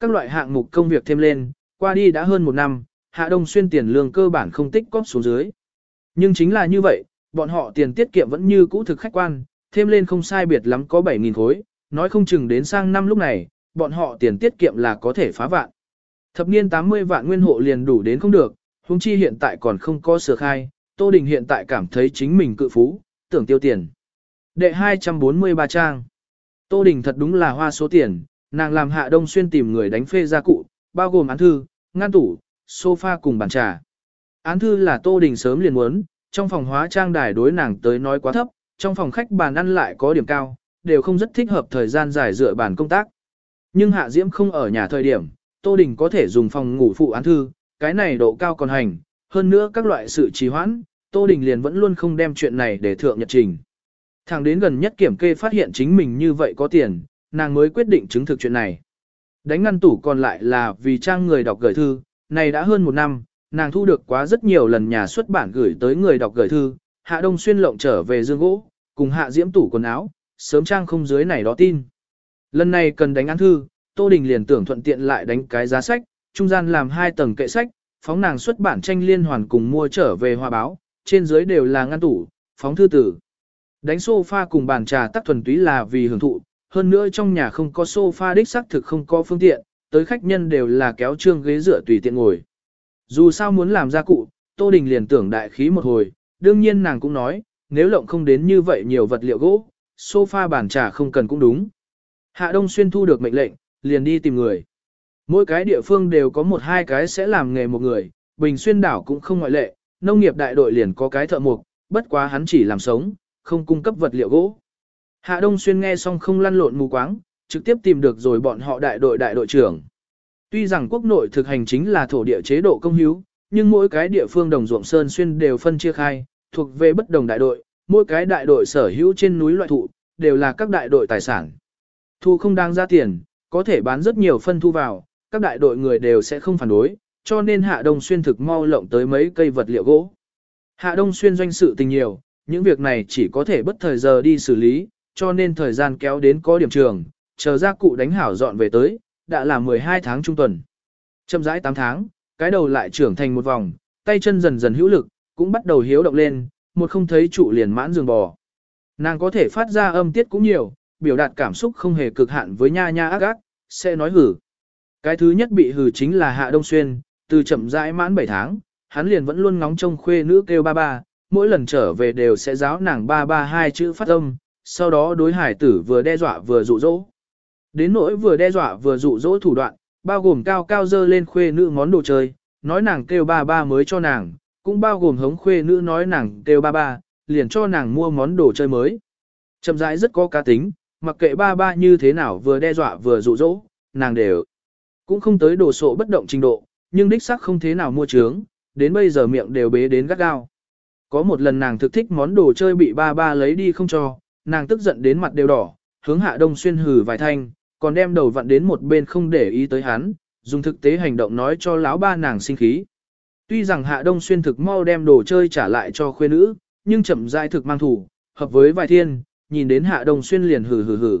Speaker 1: Các loại hạng mục công việc thêm lên, qua đi đã hơn một năm, hạ đông xuyên tiền lương cơ bản không tích cóp xuống dưới. Nhưng chính là như vậy, bọn họ tiền tiết kiệm vẫn như cũ thực khách quan, thêm lên không sai biệt lắm có 7.000 khối, nói không chừng đến sang năm lúc này, bọn họ tiền tiết kiệm là có thể phá vạn. Thập niên 80 vạn nguyên hộ liền đủ đến không được, huống chi hiện tại còn không có sửa khai, Tô Đình hiện tại cảm thấy chính mình cự phú, tưởng tiêu tiền. Đệ 243 trang. Tô Đình thật đúng là hoa số tiền, nàng làm hạ đông xuyên tìm người đánh phê gia cụ, bao gồm án thư, ngăn tủ, sofa cùng bàn trà. Án thư là Tô Đình sớm liền muốn, trong phòng hóa trang đài đối nàng tới nói quá thấp, trong phòng khách bàn ăn lại có điểm cao, đều không rất thích hợp thời gian dài dựa bàn công tác. Nhưng Hạ Diễm không ở nhà thời điểm, Tô Đình có thể dùng phòng ngủ phụ án thư, cái này độ cao còn hành, hơn nữa các loại sự trì hoãn, Tô Đình liền vẫn luôn không đem chuyện này để thượng nhật trình. Thằng đến gần nhất kiểm kê phát hiện chính mình như vậy có tiền, nàng mới quyết định chứng thực chuyện này. Đánh ngăn tủ còn lại là vì trang người đọc gửi thư, này đã hơn một năm, nàng thu được quá rất nhiều lần nhà xuất bản gửi tới người đọc gửi thư, Hạ Đông Xuyên lộng trở về dương gỗ, cùng Hạ Diễm tủ quần áo, sớm trang không dưới này đó tin. Lần này cần đánh án thư, Tô Đình liền tưởng thuận tiện lại đánh cái giá sách, trung gian làm hai tầng kệ sách, phóng nàng xuất bản tranh liên hoàn cùng mua trở về hoa báo, trên dưới đều là ngăn tủ, phóng thư tử. Đánh sofa cùng bàn trà tắc thuần túy là vì hưởng thụ, hơn nữa trong nhà không có sofa đích xác thực không có phương tiện, tới khách nhân đều là kéo trương ghế dựa tùy tiện ngồi. Dù sao muốn làm gia cụ, Tô Đình liền tưởng đại khí một hồi, đương nhiên nàng cũng nói, nếu lộng không đến như vậy nhiều vật liệu gỗ, sofa bàn trà không cần cũng đúng. Hạ Đông Xuyên thu được mệnh lệnh, liền đi tìm người. Mỗi cái địa phương đều có một hai cái sẽ làm nghề một người, Bình Xuyên đảo cũng không ngoại lệ, nông nghiệp đại đội liền có cái thợ mộc, bất quá hắn chỉ làm sống, không cung cấp vật liệu gỗ. Hạ Đông Xuyên nghe xong không lăn lộn mù quáng, trực tiếp tìm được rồi bọn họ đại đội đại đội trưởng. Tuy rằng quốc nội thực hành chính là thổ địa chế độ công hiếu, nhưng mỗi cái địa phương đồng ruộng sơn xuyên đều phân chia khai, thuộc về bất đồng đại đội, mỗi cái đại đội sở hữu trên núi loại thụ, đều là các đại đội tài sản. Thu không đáng ra tiền, có thể bán rất nhiều phân thu vào, các đại đội người đều sẽ không phản đối, cho nên Hạ Đông Xuyên thực mau lộng tới mấy cây vật liệu gỗ. Hạ Đông Xuyên doanh sự tình nhiều, những việc này chỉ có thể bất thời giờ đi xử lý, cho nên thời gian kéo đến có điểm trường, chờ ra cụ đánh hảo dọn về tới, đã là 12 tháng trung tuần. Chậm rãi 8 tháng, cái đầu lại trưởng thành một vòng, tay chân dần dần hữu lực, cũng bắt đầu hiếu động lên, một không thấy trụ liền mãn giường bò. Nàng có thể phát ra âm tiết cũng nhiều, biểu đạt cảm xúc không hề cực hạn với nha nha ác ác, sẽ nói hử. Cái thứ nhất bị hử chính là Hạ Đông Xuyên, từ chậm rãi mãn 7 tháng, hắn liền vẫn luôn ngóng trông khuê nữ kêu ba ba, mỗi lần trở về đều sẽ giáo nàng ba ba hai chữ phát âm, sau đó đối hải tử vừa đe dọa vừa dụ dỗ. Đến nỗi vừa đe dọa vừa dụ dỗ thủ đoạn, bao gồm cao cao dơ lên khuê nữ món đồ chơi, nói nàng kêu ba ba mới cho nàng, cũng bao gồm hống khuê nữ nói nàng kêu ba ba, liền cho nàng mua món đồ chơi mới. Chậm rãi rất có cá tính, mặc kệ ba ba như thế nào vừa đe dọa vừa dụ dỗ, nàng đều cũng không tới đồ sộ bất động trình độ, nhưng đích xác không thế nào mua trướng, đến bây giờ miệng đều bế đến gắt gao. Có một lần nàng thực thích món đồ chơi bị ba ba lấy đi không cho, nàng tức giận đến mặt đều đỏ, hướng hạ đông xuyên hừ vài thanh, còn đem đầu vặn đến một bên không để ý tới hắn, dùng thực tế hành động nói cho lão ba nàng sinh khí. Tuy rằng hạ đông xuyên thực mau đem đồ chơi trả lại cho khuê nữ, nhưng chậm rãi thực mang thủ, hợp với vài thiên, nhìn đến hạ đông xuyên liền hừ hừ hừ.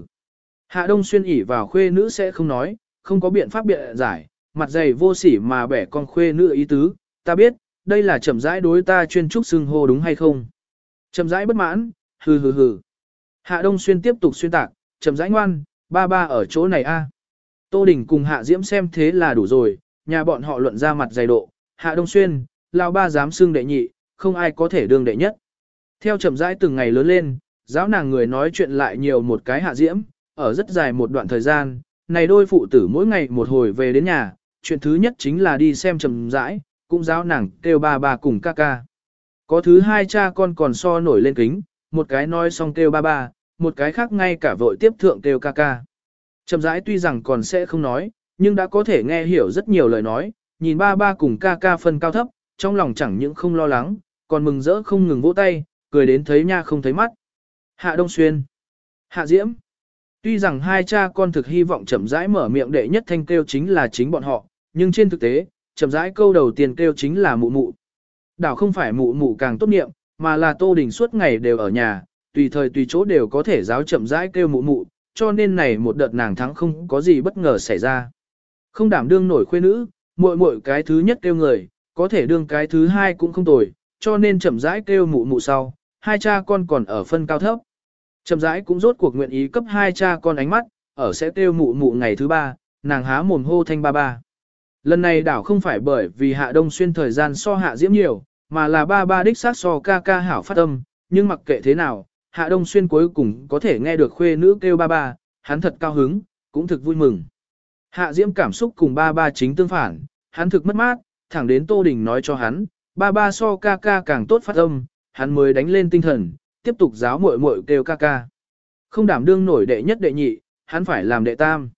Speaker 1: Hạ đông xuyên ỉ vào khuê nữ sẽ không nói, không có biện pháp biện giải, mặt dày vô sỉ mà bẻ con khuê nữ ý tứ, ta biết, đây là chậm rãi đối ta chuyên trúc xưng hô đúng hay không. Chậm rãi bất mãn, hừ hừ hừ. Hạ đông xuyên tiếp tục xuyên tạc, chậm rãi ngoan, ba ba ở chỗ này a. Tô Đình cùng Hạ Diễm xem thế là đủ rồi, nhà bọn họ luận ra mặt dày độ, Hạ Đông Xuyên, Lão ba dám xưng đệ nhị, không ai có thể đương đệ nhất. Theo chậm rãi từng ngày lớn lên, giáo nàng người nói chuyện lại nhiều một cái hạ diễm, ở rất dài một đoạn thời gian, này đôi phụ tử mỗi ngày một hồi về đến nhà, chuyện thứ nhất chính là đi xem chậm rãi, cũng giáo nàng kêu ba ba cùng ca ca. Có thứ hai cha con còn so nổi lên kính, một cái nói xong kêu ba ba, một cái khác ngay cả vội tiếp thượng kêu ca ca. Chậm rãi tuy rằng còn sẽ không nói, nhưng đã có thể nghe hiểu rất nhiều lời nói, nhìn ba ba cùng ca ca phân cao thấp, trong lòng chẳng những không lo lắng, còn mừng rỡ không ngừng vỗ tay, cười đến thấy nha không thấy mắt. Hạ Đông Xuyên, Hạ Diễm. Tuy rằng hai cha con thực hy vọng chậm rãi mở miệng đệ nhất thanh kêu chính là chính bọn họ, nhưng trên thực tế, chậm rãi câu đầu tiên kêu chính là mụ mụ. Đảo không phải mụ mụ càng tốt niệm, mà là Tô Đình suốt ngày đều ở nhà, tùy thời tùy chỗ đều có thể giáo chậm rãi kêu mụ mụ, cho nên này một đợt nàng thắng không có gì bất ngờ xảy ra. Không đảm đương nổi khuê nữ, muội muội cái thứ nhất kêu người, có thể đương cái thứ hai cũng không tồi, cho nên chậm rãi kêu mụ mụ sau, hai cha con còn ở phân cao thấp. Chậm rãi cũng rốt cuộc nguyện ý cấp hai cha con ánh mắt, ở sẽ kêu mụ mụ ngày thứ ba, nàng há mồm hô thanh ba ba. Lần này đảo không phải bởi vì hạ đông xuyên thời gian so hạ diễm nhiều, mà là ba ba đích sát so ca ca hảo phát âm, nhưng mặc kệ thế nào, hạ đông xuyên cuối cùng có thể nghe được khuê nữ kêu ba ba, hắn thật cao hứng, cũng thực vui mừng. Hạ diễm cảm xúc cùng ba ba chính tương phản, hắn thực mất mát, thẳng đến Tô Đình nói cho hắn, ba ba so ca ca càng tốt phát âm, hắn mới đánh lên tinh thần, tiếp tục giáo muội muội kêu ca ca. Không đảm đương nổi đệ nhất đệ nhị, hắn phải làm đệ tam.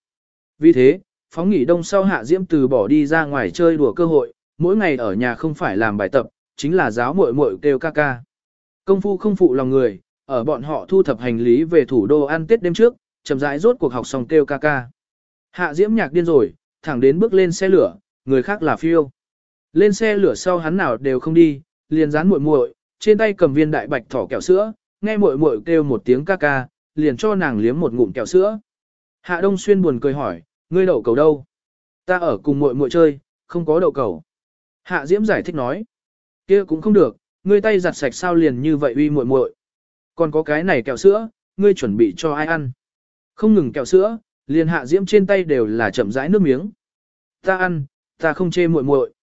Speaker 1: Vì thế, phóng nghỉ đông sau hạ diễm từ bỏ đi ra ngoài chơi đùa cơ hội, mỗi ngày ở nhà không phải làm bài tập, chính là giáo muội muội kêu ca ca. Công phu không phụ lòng người, ở bọn họ thu thập hành lý về thủ đô ăn tết đêm trước, chậm rãi rốt cuộc học xong kêu ca ca. Hạ diễm nhạc điên rồi, thẳng đến bước lên xe lửa, người khác là phiêu. Lên xe lửa sau hắn nào đều không đi, liền dán muội muội, trên tay cầm viên đại bạch thỏ kẹo sữa, nghe muội muội kêu một tiếng ca ca, liền cho nàng liếm một ngụm kẹo sữa. Hạ Đông Xuyên buồn cười hỏi, ngươi đậu cầu đâu? Ta ở cùng muội muội chơi, không có đậu cầu. Hạ Diễm giải thích nói, kia cũng không được, ngươi tay giặt sạch sao liền như vậy uy muội muội. Còn có cái này kẹo sữa, ngươi chuẩn bị cho ai ăn? Không ngừng kẹo sữa, liền Hạ Diễm trên tay đều là chậm rãi nước miếng. Ta ăn, ta không chê muội muội.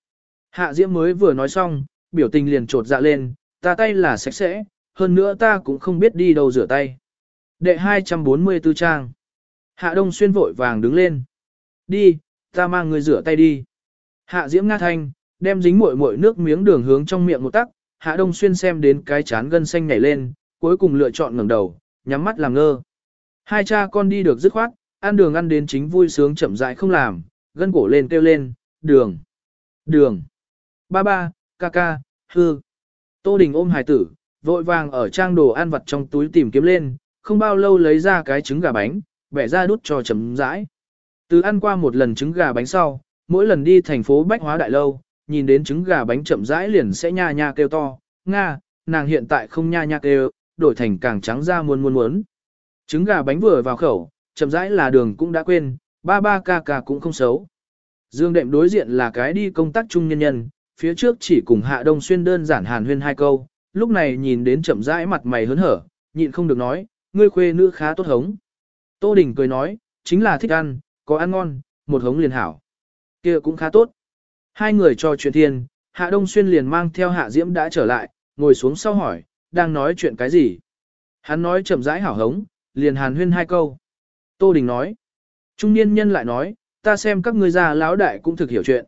Speaker 1: Hạ Diễm mới vừa nói xong, biểu tình liền trột dạ lên, ta tay là sạch sẽ, hơn nữa ta cũng không biết đi đâu rửa tay. Đệ 244 trang. Hạ Đông Xuyên vội vàng đứng lên. Đi, ta mang người rửa tay đi. Hạ Diễm Nga Thanh, đem dính muội muội nước miếng đường hướng trong miệng một tắc. Hạ Đông Xuyên xem đến cái chán gân xanh nhảy lên, cuối cùng lựa chọn ngẩng đầu, nhắm mắt làm ngơ. Hai cha con đi được dứt khoát, ăn đường ăn đến chính vui sướng chậm rãi không làm, gân cổ lên kêu lên, đường, đường, ba ba, ca ca, hư. Tô Đình ôm hài tử, vội vàng ở trang đồ ăn vặt trong túi tìm kiếm lên, không bao lâu lấy ra cái trứng gà bánh, bẻ ra đút cho chấm rãi. Từ ăn qua một lần trứng gà bánh sau, mỗi lần đi thành phố Bách Hóa Đại Lâu, nhìn đến trứng gà bánh chậm rãi liền sẽ nha nha kêu to, Nga, nàng hiện tại không nha nha kêu, đổi thành càng trắng ra muôn muôn muốn. Trứng gà bánh vừa vào khẩu, chậm rãi là đường cũng đã quên, ba ba ca ca cũng không xấu. Dương đệm đối diện là cái đi công tác chung nhân nhân, phía trước chỉ cùng Hạ Đông Xuyên đơn giản hàn huyên hai câu, lúc này nhìn đến chậm rãi mặt mày hớn hở, nhịn không được nói, ngươi khuê nữ khá tốt hống. Tô Đình cười nói, chính là thích ăn, có ăn ngon, một hống liền hảo. kia cũng khá tốt. Hai người cho chuyện thiên, Hạ Đông Xuyên liền mang theo Hạ Diễm đã trở lại, ngồi xuống sau hỏi, đang nói chuyện cái gì? Hắn nói chậm rãi hảo hống, liền hàn huyên hai câu. Tô Đình nói, trung niên nhân lại nói, ta xem các ngươi già lão đại cũng thực hiểu chuyện.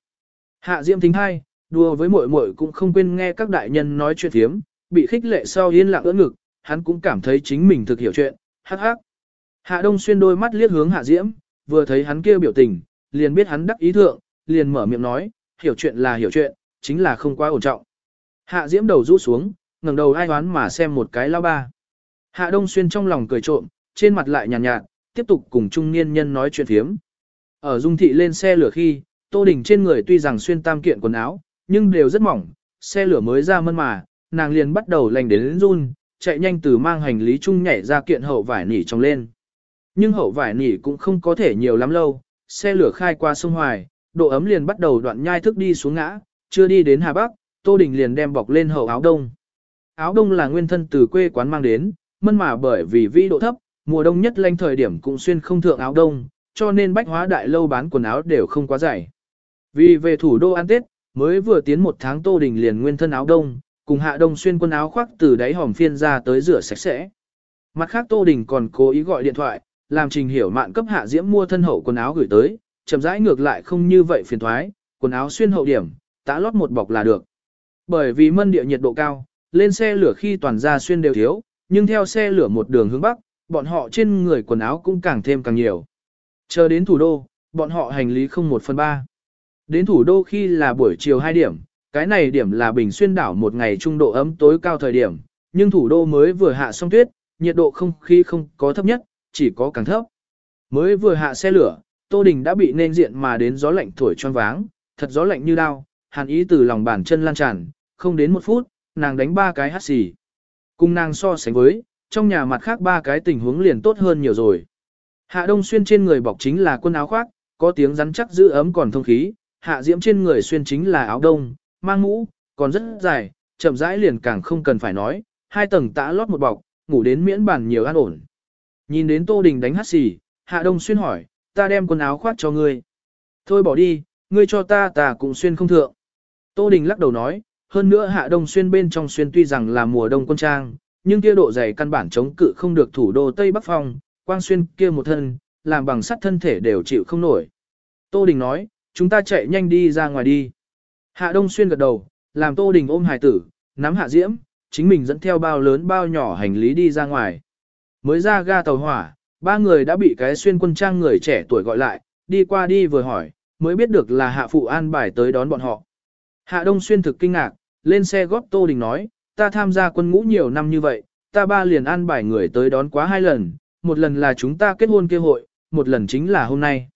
Speaker 1: Hạ Diễm thính hai, đùa với muội muội cũng không quên nghe các đại nhân nói chuyện thiếm, bị khích lệ sau yên lặng ưỡn ngực, hắn cũng cảm thấy chính mình thực hiểu chuyện, hắc hắc. Hạ Đông xuyên đôi mắt liếc hướng Hạ Diễm, vừa thấy hắn kia biểu tình, liền biết hắn đắc ý thượng, liền mở miệng nói, hiểu chuyện là hiểu chuyện, chính là không quá ổn trọng. Hạ Diễm đầu rũ xuống, ngẩng đầu ai đoán mà xem một cái lao ba. Hạ Đông xuyên trong lòng cười trộm, trên mặt lại nhàn nhạt, nhạt, tiếp tục cùng trung niên nhân nói chuyện phiếm Ở dung thị lên xe lửa khi, Tô Đình trên người tuy rằng xuyên tam kiện quần áo, nhưng đều rất mỏng, xe lửa mới ra mân mà, nàng liền bắt đầu lành đến run, chạy nhanh từ mang hành lý chung nhảy ra kiện hậu vải nỉ trong lên. Nhưng hậu vải nỉ cũng không có thể nhiều lắm lâu, xe lửa khai qua sông Hoài, độ ấm liền bắt đầu đoạn nhai thức đi xuống ngã, chưa đi đến Hà Bắc, Tô Đình liền đem bọc lên hậu áo đông. Áo đông là nguyên thân từ quê quán mang đến, mân mà bởi vì vĩ độ thấp, mùa đông nhất lanh thời điểm cũng xuyên không thượng áo đông, cho nên bách hóa đại lâu bán quần áo đều không quá dày. Vì về thủ đô ăn Tết, mới vừa tiến một tháng Tô Đình liền nguyên thân áo đông, cùng Hạ Đông Xuyên quần áo khoác từ đáy hòm phiên ra tới rửa sạch sẽ. Mặt khác Tô Đình còn cố ý gọi điện thoại, làm Trình Hiểu Mạn cấp Hạ Diễm mua thân hậu quần áo gửi tới, chậm rãi ngược lại không như vậy phiền thoái, quần áo xuyên hậu điểm, tã lót một bọc là được. Bởi vì mân địa nhiệt độ cao, lên xe lửa khi toàn ra xuyên đều thiếu, nhưng theo xe lửa một đường hướng bắc, bọn họ trên người quần áo cũng càng thêm càng nhiều. Chờ đến thủ đô, bọn họ hành lý không một phần ba. Đến thủ đô khi là buổi chiều 2 điểm, cái này điểm là bình xuyên đảo một ngày trung độ ấm tối cao thời điểm, nhưng thủ đô mới vừa hạ xong tuyết, nhiệt độ không khí không có thấp nhất, chỉ có càng thấp. Mới vừa hạ xe lửa, Tô Đình đã bị nên diện mà đến gió lạnh thổi choáng váng, thật gió lạnh như đao, hàn ý từ lòng bàn chân lan tràn, không đến một phút, nàng đánh ba cái hát xì. Cùng nàng so sánh với, trong nhà mặt khác ba cái tình huống liền tốt hơn nhiều rồi. Hạ Đông Xuyên trên người bọc chính là quần áo khoác, có tiếng rắn chắc giữ ấm còn thông khí, Hạ Diễm trên người xuyên chính là áo đông, mang mũ, còn rất dài, chậm rãi liền càng không cần phải nói, hai tầng tã lót một bọc, ngủ đến miễn bàn nhiều an ổn. Nhìn đến Tô Đình đánh hát xì, Hạ Đông Xuyên hỏi, ta đem quần áo khoác cho ngươi. Thôi bỏ đi, ngươi cho ta ta cũng xuyên không thượng. Tô Đình lắc đầu nói, hơn nữa Hạ Đông Xuyên bên trong xuyên tuy rằng là mùa đông quân trang, nhưng kia độ dày căn bản chống cự không được thủ đô Tây Bắc Phong, quang xuyên kia một thân, làm bằng sắt thân thể đều chịu không nổi. Tô Đình nói, chúng ta chạy nhanh đi ra ngoài đi. Hạ Đông Xuyên gật đầu, làm Tô Đình ôm hài tử, nắm Hạ Diễm, chính mình dẫn theo bao lớn bao nhỏ hành lý đi ra ngoài. Mới ra ga tàu hỏa, ba người đã bị cái xuyên quân trang người trẻ tuổi gọi lại, đi qua đi vừa hỏi, mới biết được là Hạ Phụ an bài tới đón bọn họ. Hạ Đông Xuyên thực kinh ngạc, lên xe góp Tô Đình nói, ta tham gia quân ngũ nhiều năm như vậy, ta ba liền an bài người tới đón quá hai lần, một lần là chúng ta kết hôn kêu hội, một lần chính là hôm nay.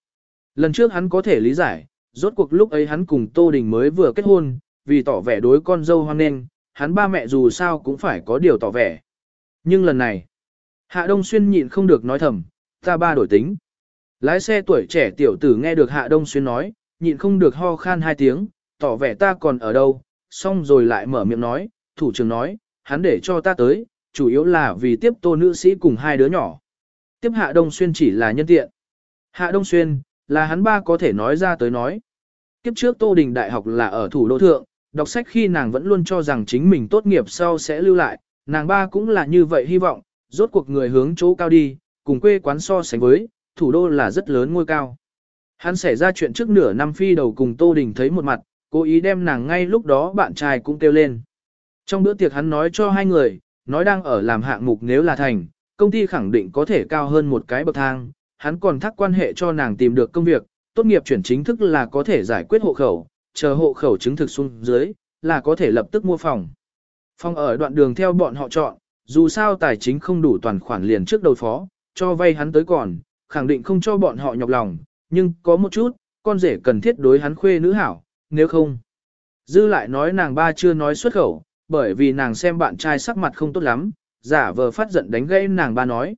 Speaker 1: Lần trước hắn có thể lý giải, rốt cuộc lúc ấy hắn cùng Tô Đình mới vừa kết hôn, vì tỏ vẻ đối con dâu hoang nên, hắn ba mẹ dù sao cũng phải có điều tỏ vẻ. Nhưng lần này, Hạ Đông Xuyên nhịn không được nói thầm, ta ba đổi tính. Lái xe tuổi trẻ tiểu tử nghe được Hạ Đông Xuyên nói, nhịn không được ho khan hai tiếng, tỏ vẻ ta còn ở đâu, xong rồi lại mở miệng nói, thủ trưởng nói, hắn để cho ta tới, chủ yếu là vì tiếp tô nữ sĩ cùng hai đứa nhỏ. Tiếp Hạ Đông Xuyên chỉ là nhân tiện. Hạ Đông Xuyên, là hắn ba có thể nói ra tới nói. Kiếp trước Tô Đình Đại học là ở thủ đô thượng, đọc sách khi nàng vẫn luôn cho rằng chính mình tốt nghiệp sau sẽ lưu lại, nàng ba cũng là như vậy hy vọng, rốt cuộc người hướng chỗ cao đi, cùng quê quán so sánh với, thủ đô là rất lớn ngôi cao. Hắn xảy ra chuyện trước nửa năm phi đầu cùng Tô Đình thấy một mặt, cố ý đem nàng ngay lúc đó bạn trai cũng kêu lên. Trong bữa tiệc hắn nói cho hai người, nói đang ở làm hạng mục nếu là thành, công ty khẳng định có thể cao hơn một cái bậc thang, hắn còn thắc quan hệ cho nàng tìm được công việc, tốt nghiệp chuyển chính thức là có thể giải quyết hộ khẩu, chờ hộ khẩu chứng thực xuống dưới, là có thể lập tức mua phòng. Phòng ở đoạn đường theo bọn họ chọn, dù sao tài chính không đủ toàn khoản liền trước đầu phó, cho vay hắn tới còn, khẳng định không cho bọn họ nhọc lòng, nhưng có một chút, con rể cần thiết đối hắn khuê nữ hảo, nếu không. Dư lại nói nàng ba chưa nói xuất khẩu, bởi vì nàng xem bạn trai sắc mặt không tốt lắm, giả vờ phát giận đánh gãy nàng ba nói.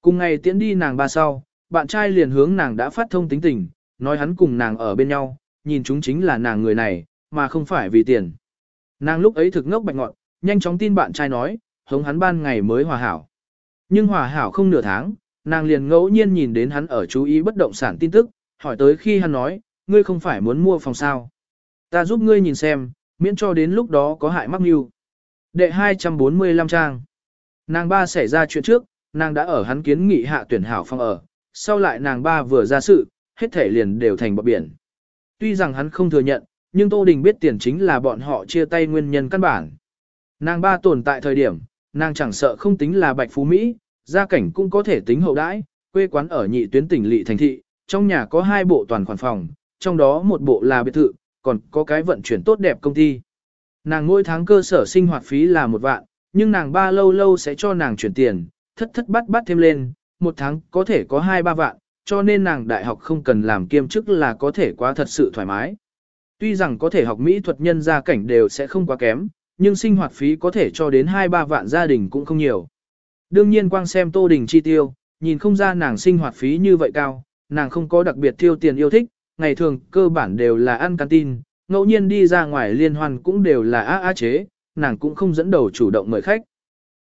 Speaker 1: Cùng ngày tiễn đi nàng ba sau, bạn trai liền hướng nàng đã phát thông tính tình, nói hắn cùng nàng ở bên nhau, nhìn chúng chính là nàng người này, mà không phải vì tiền. Nàng lúc ấy thực ngốc bạch ngọn, nhanh chóng tin bạn trai nói, hống hắn ban ngày mới hòa hảo. Nhưng hòa hảo không nửa tháng, nàng liền ngẫu nhiên nhìn đến hắn ở chú ý bất động sản tin tức, hỏi tới khi hắn nói, ngươi không phải muốn mua phòng sao. Ta giúp ngươi nhìn xem, miễn cho đến lúc đó có hại mắc mưu. Đệ 245 trang. Nàng ba xảy ra chuyện trước, nàng đã ở hắn kiến nghị hạ tuyển hảo phong ở, sau lại nàng ba vừa ra sự, hết thể liền đều thành bọc biển. Tuy rằng hắn không thừa nhận, nhưng Tô Đình biết tiền chính là bọn họ chia tay nguyên nhân căn bản. Nàng ba tồn tại thời điểm, nàng chẳng sợ không tính là bạch phú Mỹ, gia cảnh cũng có thể tính hậu đãi, quê quán ở nhị tuyến tỉnh lỵ thành thị, trong nhà có hai bộ toàn khoản phòng, trong đó một bộ là biệt thự, còn có cái vận chuyển tốt đẹp công ty. Nàng mỗi tháng cơ sở sinh hoạt phí là một vạn, nhưng nàng ba lâu lâu sẽ cho nàng chuyển tiền, thất thất bắt bắt thêm lên, một tháng có thể có hai ba vạn, cho nên nàng đại học không cần làm kiêm chức là có thể quá thật sự thoải mái. Tuy rằng có thể học mỹ thuật nhân gia cảnh đều sẽ không quá kém, nhưng sinh hoạt phí có thể cho đến 2-3 vạn gia đình cũng không nhiều. Đương nhiên quang xem Tô Đình chi tiêu, nhìn không ra nàng sinh hoạt phí như vậy cao, nàng không có đặc biệt tiêu tiền yêu thích, ngày thường cơ bản đều là ăn canteen, ngẫu nhiên đi ra ngoài liên hoan cũng đều là á á chế, nàng cũng không dẫn đầu chủ động mời khách.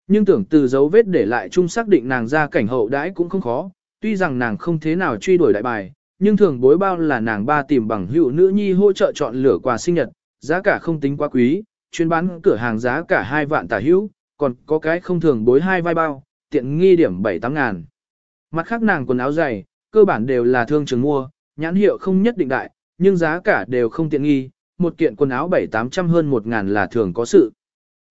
Speaker 1: Nhưng tưởng từ dấu vết để lại chung xác định nàng ra cảnh hậu đãi cũng không khó, tuy rằng nàng không thế nào truy đuổi đại bài, nhưng thường bối bao là nàng ba tìm bằng hữu nữ nhi hỗ trợ chọn lửa quà sinh nhật, giá cả không tính quá quý, chuyên bán cửa hàng giá cả 2 vạn tả hữu, còn có cái không thường bối hai vai bao, tiện nghi điểm 7-8 ngàn. Mặt khác nàng quần áo dày, cơ bản đều là thương trường mua, nhãn hiệu không nhất định đại, nhưng giá cả đều không tiện nghi, một kiện quần áo 7-800 hơn 1 ngàn là thường có sự.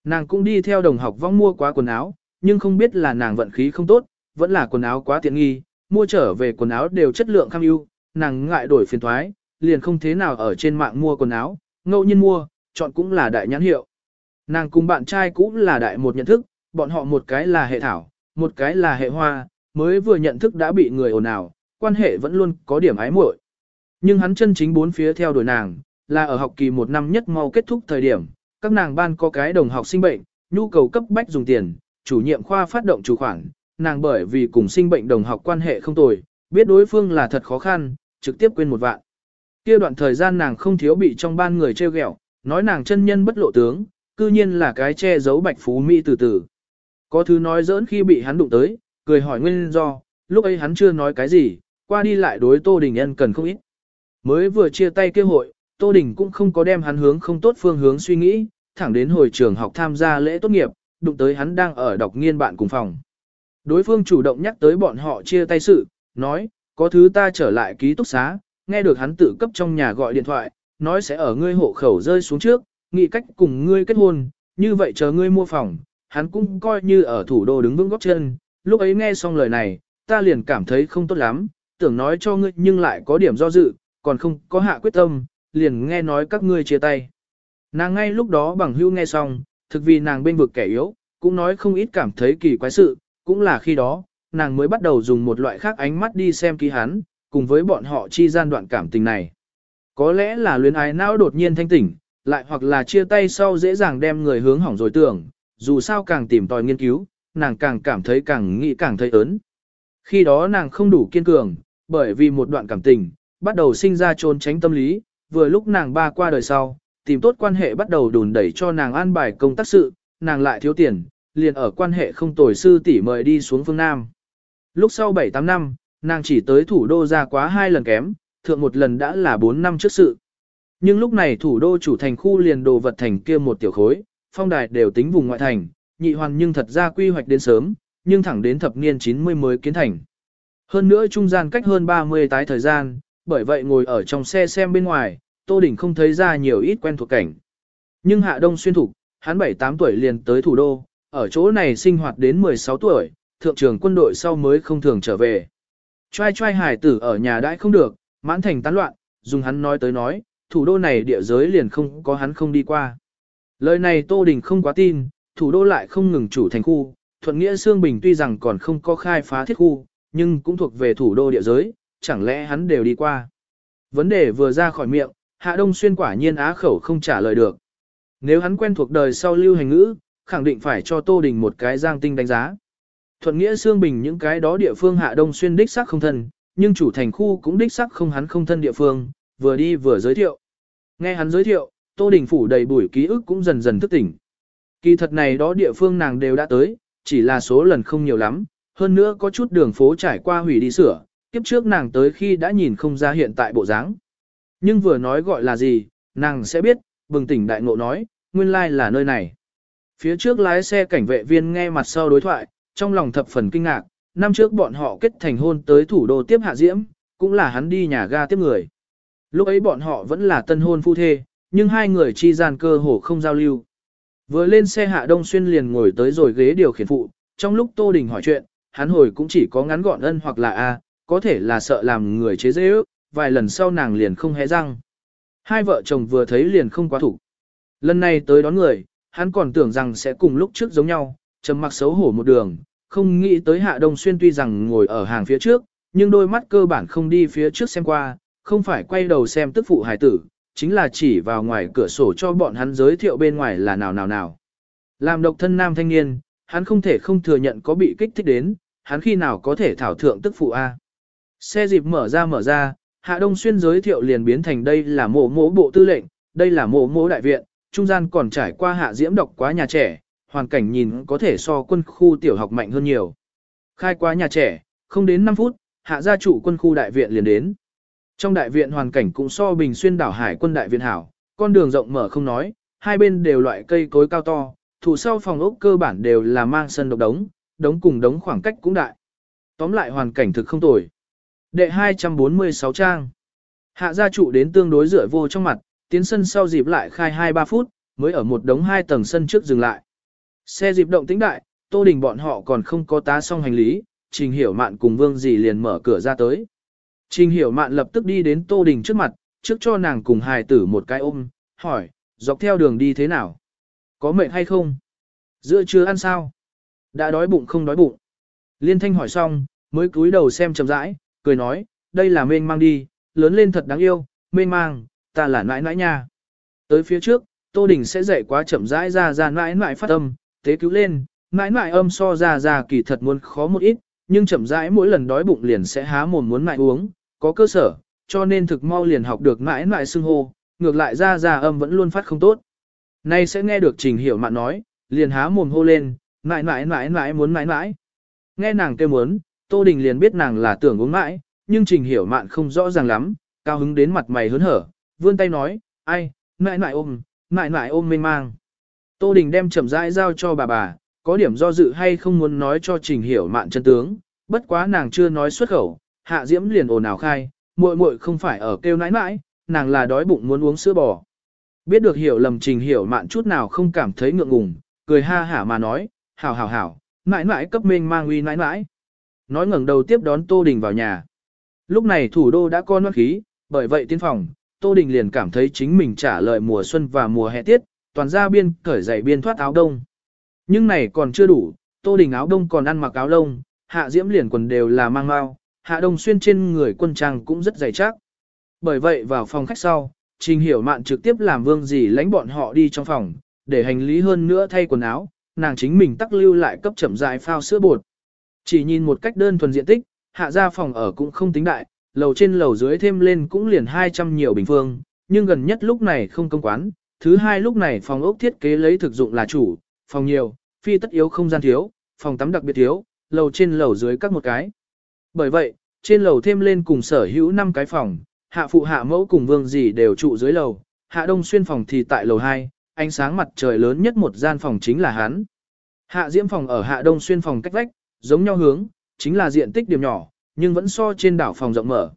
Speaker 1: Nàng cũng đi theo đồng học vong mua quá quần áo, nhưng không biết là nàng vận khí không tốt, vẫn là quần áo quá tiện nghi, mua trở về quần áo đều chất lượng kham ưu, nàng ngại đổi phiền thoái, liền không thế nào ở trên mạng mua quần áo, ngẫu nhiên mua, chọn cũng là đại nhãn hiệu. Nàng cùng bạn trai cũng là đại một nhận thức, bọn họ một cái là hệ thảo, một cái là hệ hoa, mới vừa nhận thức đã bị người ồn ào, quan hệ vẫn luôn có điểm ái muội. Nhưng hắn chân chính bốn phía theo đuổi nàng, là ở học kỳ một năm nhất mau kết thúc thời điểm, các nàng ban có cái đồng học sinh bệnh, nhu cầu cấp bách dùng tiền, chủ nhiệm khoa phát động chủ khoản, nàng bởi vì cùng sinh bệnh đồng học quan hệ không tồi, biết đối phương là thật khó khăn, trực tiếp quên một vạn. Kia đoạn thời gian nàng không thiếu bị trong ban người trêu ghẹo, nói nàng chân nhân bất lộ tướng, cư nhiên là cái che giấu bạch phú mỹ từ từ. Có thứ nói giỡn khi bị hắn đụng tới, cười hỏi nguyên do, lúc ấy hắn chưa nói cái gì, qua đi lại đối Tô Đình Nhân cần không ít. Mới vừa chia tay kêu hội, Tô Đình cũng không có đem hắn hướng không tốt phương hướng suy nghĩ, thẳng đến hồi trường học tham gia lễ tốt nghiệp, đụng tới hắn đang ở đọc nghiên bạn cùng phòng. Đối phương chủ động nhắc tới bọn họ chia tay sự, nói, có thứ ta trở lại ký túc xá, nghe được hắn tự cấp trong nhà gọi điện thoại, nói sẽ ở ngươi hộ khẩu rơi xuống trước, nghĩ cách cùng ngươi kết hôn, như vậy chờ ngươi mua phòng, hắn cũng coi như ở thủ đô đứng vững góc chân, lúc ấy nghe xong lời này, ta liền cảm thấy không tốt lắm, tưởng nói cho ngươi nhưng lại có điểm do dự, còn không có hạ quyết tâm, liền nghe nói các ngươi chia tay. Nàng ngay lúc đó bằng hưu nghe xong, thực vì nàng bên vực kẻ yếu, cũng nói không ít cảm thấy kỳ quái sự, cũng là khi đó, nàng mới bắt đầu dùng một loại khác ánh mắt đi xem ký hắn, cùng với bọn họ chi gian đoạn cảm tình này. Có lẽ là luyến ái não đột nhiên thanh tỉnh, lại hoặc là chia tay sau dễ dàng đem người hướng hỏng rồi tưởng, dù sao càng tìm tòi nghiên cứu, nàng càng cảm thấy càng nghĩ càng thấy ớn. Khi đó nàng không đủ kiên cường, bởi vì một đoạn cảm tình, bắt đầu sinh ra trốn tránh tâm lý, vừa lúc nàng ba qua đời sau, tìm tốt quan hệ bắt đầu đùn đẩy cho nàng an bài công tác sự, nàng lại thiếu tiền, liền ở quan hệ không tồi sư tỷ mời đi xuống phương Nam. Lúc sau 7-8 năm, nàng chỉ tới thủ đô ra quá hai lần kém, thượng một lần đã là 4 năm trước sự. Nhưng lúc này thủ đô chủ thành khu liền đồ vật thành kia một tiểu khối, phong đài đều tính vùng ngoại thành, nhị hoàn nhưng thật ra quy hoạch đến sớm, nhưng thẳng đến thập niên 90 mới kiến thành. Hơn nữa trung gian cách hơn 30 tái thời gian, bởi vậy ngồi ở trong xe xem bên ngoài, Tô Đình không thấy ra nhiều ít quen thuộc cảnh. Nhưng Hạ Đông xuyên thục, hắn 7-8 tuổi liền tới thủ đô, ở chỗ này sinh hoạt đến 16 tuổi, thượng trường quân đội sau mới không thường trở về. Trai trai hải tử ở nhà đãi không được, mãn thành tán loạn, dùng hắn nói tới nói, thủ đô này địa giới liền không có hắn không đi qua. Lời này Tô Đình không quá tin, thủ đô lại không ngừng chủ thành khu, thuận nghĩa Sương Bình tuy rằng còn không có khai phá thiết khu, nhưng cũng thuộc về thủ đô địa giới, chẳng lẽ hắn đều đi qua. Vấn đề vừa ra khỏi miệng, Hạ Đông Xuyên quả nhiên á khẩu không trả lời được. Nếu hắn quen thuộc đời sau lưu hành ngữ, khẳng định phải cho Tô Đình một cái giang tinh đánh giá. Thuận nghĩa Sương Bình những cái đó địa phương Hạ Đông Xuyên đích xác không thân, nhưng chủ thành khu cũng đích xác không hắn không thân địa phương, vừa đi vừa giới thiệu. Nghe hắn giới thiệu, Tô Đình phủ đầy bụi ký ức cũng dần dần thức tỉnh. Kỳ thật này đó địa phương nàng đều đã tới, chỉ là số lần không nhiều lắm, hơn nữa có chút đường phố trải qua hủy đi sửa, kiếp trước nàng tới khi đã nhìn không ra hiện tại bộ dáng. Nhưng vừa nói gọi là gì, nàng sẽ biết, bừng tỉnh đại ngộ nói, nguyên lai là nơi này. Phía trước lái xe cảnh vệ viên nghe mặt sau đối thoại, trong lòng thập phần kinh ngạc, năm trước bọn họ kết thành hôn tới thủ đô tiếp hạ diễm, cũng là hắn đi nhà ga tiếp người. Lúc ấy bọn họ vẫn là tân hôn phu thê, nhưng hai người chi gian cơ hồ không giao lưu. Vừa lên xe hạ đông xuyên liền ngồi tới rồi ghế điều khiển phụ, trong lúc Tô Đình hỏi chuyện, hắn hồi cũng chỉ có ngắn gọn ân hoặc là a, có thể là sợ làm người chế dễ ước, vài lần sau nàng liền không hé răng. Hai vợ chồng vừa thấy liền không quá thủ. Lần này tới đón người, hắn còn tưởng rằng sẽ cùng lúc trước giống nhau, trầm mặc xấu hổ một đường, không nghĩ tới hạ đông xuyên tuy rằng ngồi ở hàng phía trước, nhưng đôi mắt cơ bản không đi phía trước xem qua, không phải quay đầu xem tức phụ Hải tử, chính là chỉ vào ngoài cửa sổ cho bọn hắn giới thiệu bên ngoài là nào nào nào. Làm độc thân nam thanh niên, hắn không thể không thừa nhận có bị kích thích đến, hắn khi nào có thể thảo thượng tức phụ A. Xe dịp mở ra mở ra, Hạ Đông Xuyên giới thiệu liền biến thành đây là mộ mộ bộ tư lệnh, đây là mộ mộ đại viện, trung gian còn trải qua Hạ Diễm đọc quá nhà trẻ, hoàn cảnh nhìn có thể so quân khu tiểu học mạnh hơn nhiều. Khai quá nhà trẻ, không đến 5 phút, Hạ gia chủ quân khu đại viện liền đến. Trong đại viện hoàn cảnh cũng so bình xuyên đảo hải quân đại viện hảo, con đường rộng mở không nói, hai bên đều loại cây cối cao to, thủ sau phòng ốc cơ bản đều là mang sân độc đống, đống cùng đống khoảng cách cũng đại. Tóm lại hoàn cảnh thực không tồi. Đệ 246 trang. Hạ gia trụ đến tương đối rửa vô trong mặt, tiến sân sau dịp lại khai 2-3 phút, mới ở một đống hai tầng sân trước dừng lại. Xe dịp động tĩnh đại, Tô Đình bọn họ còn không có tá xong hành lý, Trình Hiểu Mạn cùng Vương Dì liền mở cửa ra tới. Trình Hiểu Mạn lập tức đi đến Tô Đình trước mặt, trước cho nàng cùng hài tử một cái ôm, hỏi, dọc theo đường đi thế nào? Có mệt hay không? Giữa trưa ăn sao? Đã đói bụng không đói bụng? Liên Thanh hỏi xong, mới cúi đầu xem chậm rãi, cười nói, đây là mênh mang đi, lớn lên thật đáng yêu, mênh mang, ta là nãi nãi nha. Tới phía trước, Tô Đình sẽ dạy quá chậm rãi ra ra nãi nãi phát âm, tế cứu lên, nãi nãi âm so ra ra kỳ thật muốn khó một ít, nhưng chậm rãi mỗi lần đói bụng liền sẽ há mồm muốn nãi uống, có cơ sở, cho nên thực mau liền học được nãi nãi xưng hô, ngược lại ra ra âm vẫn luôn phát không tốt. Nay sẽ nghe được Trình Hiểu Mạn nói, liền há mồm hô lên, mãi mãi mãi mãi muốn mãi mãi Nghe nàng kêu muốn, Tô Đình liền biết nàng là tưởng uống mãi, nhưng Trình Hiểu Mạn không rõ ràng lắm, cao hứng đến mặt mày hớn hở, vươn tay nói, ai, mãi mãi ôm, mãi mãi ôm mênh mang. Tô Đình đem chậm rãi giao cho bà bà, có điểm do dự hay không muốn nói cho Trình Hiểu Mạn chân tướng, bất quá nàng chưa nói xuất khẩu, Hạ Diễm liền ồn ào khai, muội muội không phải ở kêu nãi nãi, nàng là đói bụng muốn uống sữa bò. Biết được hiểu lầm Trình Hiểu Mạn chút nào không cảm thấy ngượng ngùng, cười ha hả mà nói, hảo hảo hảo, mãi mãi cấp mênh mang uy mãi mãi Nói ngẩng đầu tiếp đón Tô Đình vào nhà. Lúc này thủ đô đã có noan khí, bởi vậy tiến phòng, Tô Đình liền cảm thấy chính mình trả lời mùa xuân và mùa hè tiết, toàn ra biên cởi giày biên thoát áo đông. Nhưng này còn chưa đủ, Tô Đình áo đông còn ăn mặc áo lông, hạ diễm liền quần đều là mang mau, hạ đông xuyên trên người quân trang cũng rất dày chắc. Bởi vậy vào phòng khách sau, Trình Hiểu Mạn trực tiếp làm vương dì lãnh bọn họ đi trong phòng, để hành lý hơn nữa thay quần áo, nàng chính mình tắc lưu lại cấp chậm rãi phao sữa bột. Chỉ nhìn một cách đơn thuần diện tích, hạ ra phòng ở cũng không tính đại, lầu trên lầu dưới thêm lên cũng liền 200 nhiều bình phương, nhưng gần nhất lúc này không công quán, thứ hai lúc này phòng ốc thiết kế lấy thực dụng là chủ, phòng nhiều, phi tất yếu không gian thiếu, phòng tắm đặc biệt thiếu, lầu trên lầu dưới các một cái. Bởi vậy, trên lầu thêm lên cùng sở hữu 5 cái phòng, hạ phụ hạ mẫu cùng vương dì đều trụ dưới lầu, hạ đông xuyên phòng thì tại lầu 2, ánh sáng mặt trời lớn nhất một gian phòng chính là hắn. Hạ diễm phòng ở hạ đông xuyên phòng cách vách, giống nhau hướng, chính là diện tích điểm nhỏ, nhưng vẫn so trên đảo phòng rộng mở.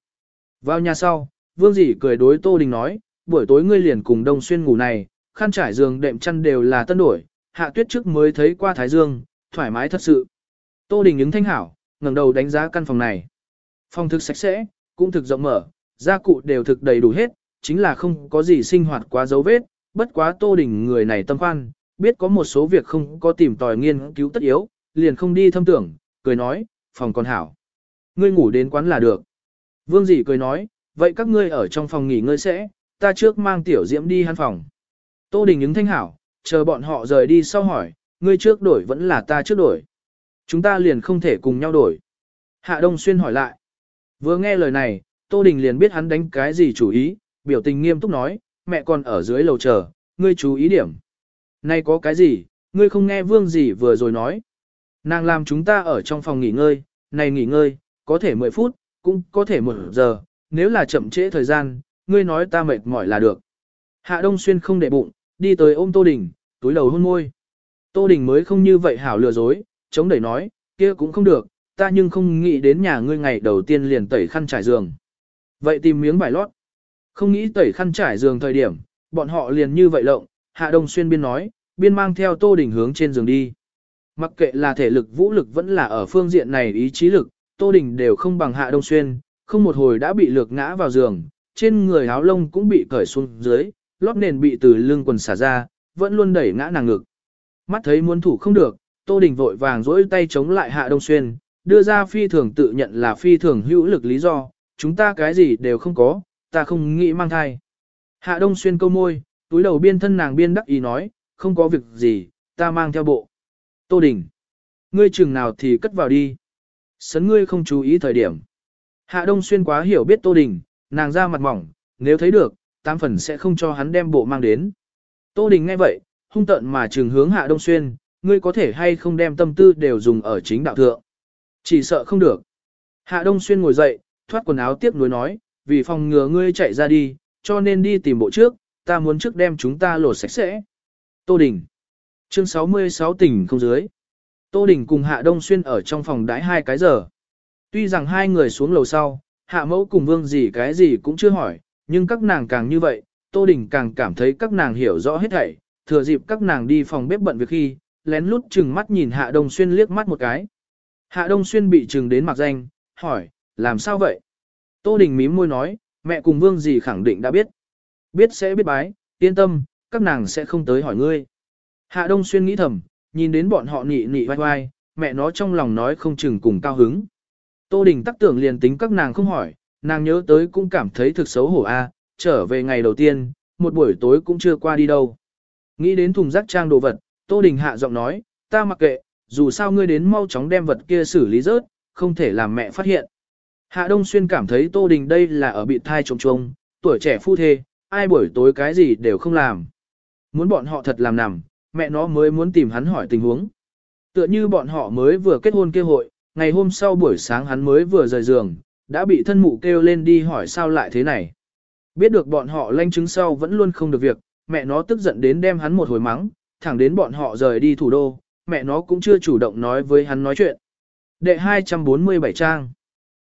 Speaker 1: Vào nhà sau, vương dì cười đối Tô Đình nói, buổi tối ngươi liền cùng đông xuyên ngủ này, khăn trải giường đệm chăn đều là tân đổi, hạ tuyết trước mới thấy qua thái dương, thoải mái thật sự. Tô Đình ứng thanh hảo, ngẩng đầu đánh giá căn phòng này. Phòng thực sạch sẽ, cũng thực rộng mở, gia cụ đều thực đầy đủ hết, chính là không có gì sinh hoạt quá dấu vết, bất quá Tô Đình người này tâm khoan, biết có một số việc không có tìm tòi nghiên cứu tất yếu, liền không đi thâm tưởng, cười nói, phòng còn hảo. Ngươi ngủ đến quán là được. Vương dì cười nói, vậy các ngươi ở trong phòng nghỉ ngơi sẽ, ta trước mang tiểu diễm đi hắn phòng. Tô Đình ứng thanh hảo, chờ bọn họ rời đi sau hỏi, ngươi trước đổi vẫn là ta trước đổi. Chúng ta liền không thể cùng nhau đổi. Hạ Đông Xuyên hỏi lại. Vừa nghe lời này, Tô Đình liền biết hắn đánh cái gì chủ ý, biểu tình nghiêm túc nói, mẹ còn ở dưới lầu chờ, ngươi chú ý điểm. Nay có cái gì, ngươi không nghe vương gì vừa rồi nói. Nàng làm chúng ta ở trong phòng nghỉ ngơi, này nghỉ ngơi, có thể 10 phút, cũng có thể 1 giờ, nếu là chậm trễ thời gian, ngươi nói ta mệt mỏi là được. Hạ Đông Xuyên không để bụng, đi tới ôm Tô Đình, túi đầu hôn môi. Tô Đình mới không như vậy hảo lừa dối, chống đẩy nói, kia cũng không được, ta nhưng không nghĩ đến nhà ngươi ngày đầu tiên liền tẩy khăn trải giường. Vậy tìm miếng vải lót. Không nghĩ tẩy khăn trải giường thời điểm, bọn họ liền như vậy lộng, Hạ Đông Xuyên biên nói, biên mang theo Tô Đình hướng trên giường đi. Mặc kệ là thể lực vũ lực vẫn là ở phương diện này ý chí lực, Tô Đình đều không bằng Hạ Đông Xuyên, không một hồi đã bị lược ngã vào giường, trên người áo lông cũng bị cởi xuống dưới, lót nền bị từ lưng quần xả ra, vẫn luôn đẩy ngã nàng ngực. Mắt thấy muốn thủ không được, Tô Đình vội vàng dỗi tay chống lại Hạ Đông Xuyên, đưa ra phi thường tự nhận là phi thường hữu lực lý do, chúng ta cái gì đều không có, ta không nghĩ mang thai. Hạ Đông Xuyên câu môi, túi đầu biên thân nàng biên đắc ý nói, không có việc gì, ta mang theo bộ. Tô Đình, ngươi chừng nào thì cất vào đi. Sấn ngươi không chú ý thời điểm. Hạ Đông Xuyên quá hiểu biết Tô Đình, nàng ra mặt mỏng, nếu thấy được, tam phần sẽ không cho hắn đem bộ mang đến. Tô Đình nghe vậy, hung tận mà trường hướng Hạ Đông Xuyên, ngươi có thể hay không đem tâm tư đều dùng ở chính đạo thượng. Chỉ sợ không được. Hạ Đông Xuyên ngồi dậy, thoát quần áo tiếp nối nói, vì phòng ngừa ngươi chạy ra đi, cho nên đi tìm bộ trước, ta muốn trước đem chúng ta lột sạch sẽ. Tô Đình Chương 66 tỉnh không dưới Tô Đình cùng Hạ Đông Xuyên ở trong phòng đãi hai cái giờ. Tuy rằng hai người xuống lầu sau, Hạ Mẫu cùng Vương gì cái gì cũng chưa hỏi, nhưng các nàng càng như vậy, Tô Đình càng cảm thấy các nàng hiểu rõ hết thảy, thừa dịp các nàng đi phòng bếp bận việc khi, lén lút chừng mắt nhìn Hạ Đông Xuyên liếc mắt một cái. Hạ Đông Xuyên bị chừng đến mặt danh, hỏi, làm sao vậy? Tô Đình mím môi nói, mẹ cùng Vương gì khẳng định đã biết. Biết sẽ biết bái, yên tâm, các nàng sẽ không tới hỏi ngươi. Hạ Đông Xuyên nghĩ thầm, nhìn đến bọn họ nị nị vai vai, mẹ nó trong lòng nói không chừng cùng cao hứng. Tô Đình tắc tưởng liền tính các nàng không hỏi, nàng nhớ tới cũng cảm thấy thực xấu hổ a, trở về ngày đầu tiên, một buổi tối cũng chưa qua đi đâu. Nghĩ đến thùng rác trang đồ vật, Tô Đình hạ giọng nói, ta mặc kệ, dù sao ngươi đến mau chóng đem vật kia xử lý rớt, không thể làm mẹ phát hiện. Hạ Đông Xuyên cảm thấy Tô Đình đây là ở bị thai trông trông, tuổi trẻ phu thê, ai buổi tối cái gì đều không làm. Muốn bọn họ thật làm nằm, mẹ nó mới muốn tìm hắn hỏi tình huống. Tựa như bọn họ mới vừa kết hôn kêu hội, ngày hôm sau buổi sáng hắn mới vừa rời giường, đã bị thân mụ kêu lên đi hỏi sao lại thế này. Biết được bọn họ lanh chứng sau vẫn luôn không được việc, mẹ nó tức giận đến đem hắn một hồi mắng, thẳng đến bọn họ rời đi thủ đô, mẹ nó cũng chưa chủ động nói với hắn nói chuyện. Đệ 247 trang.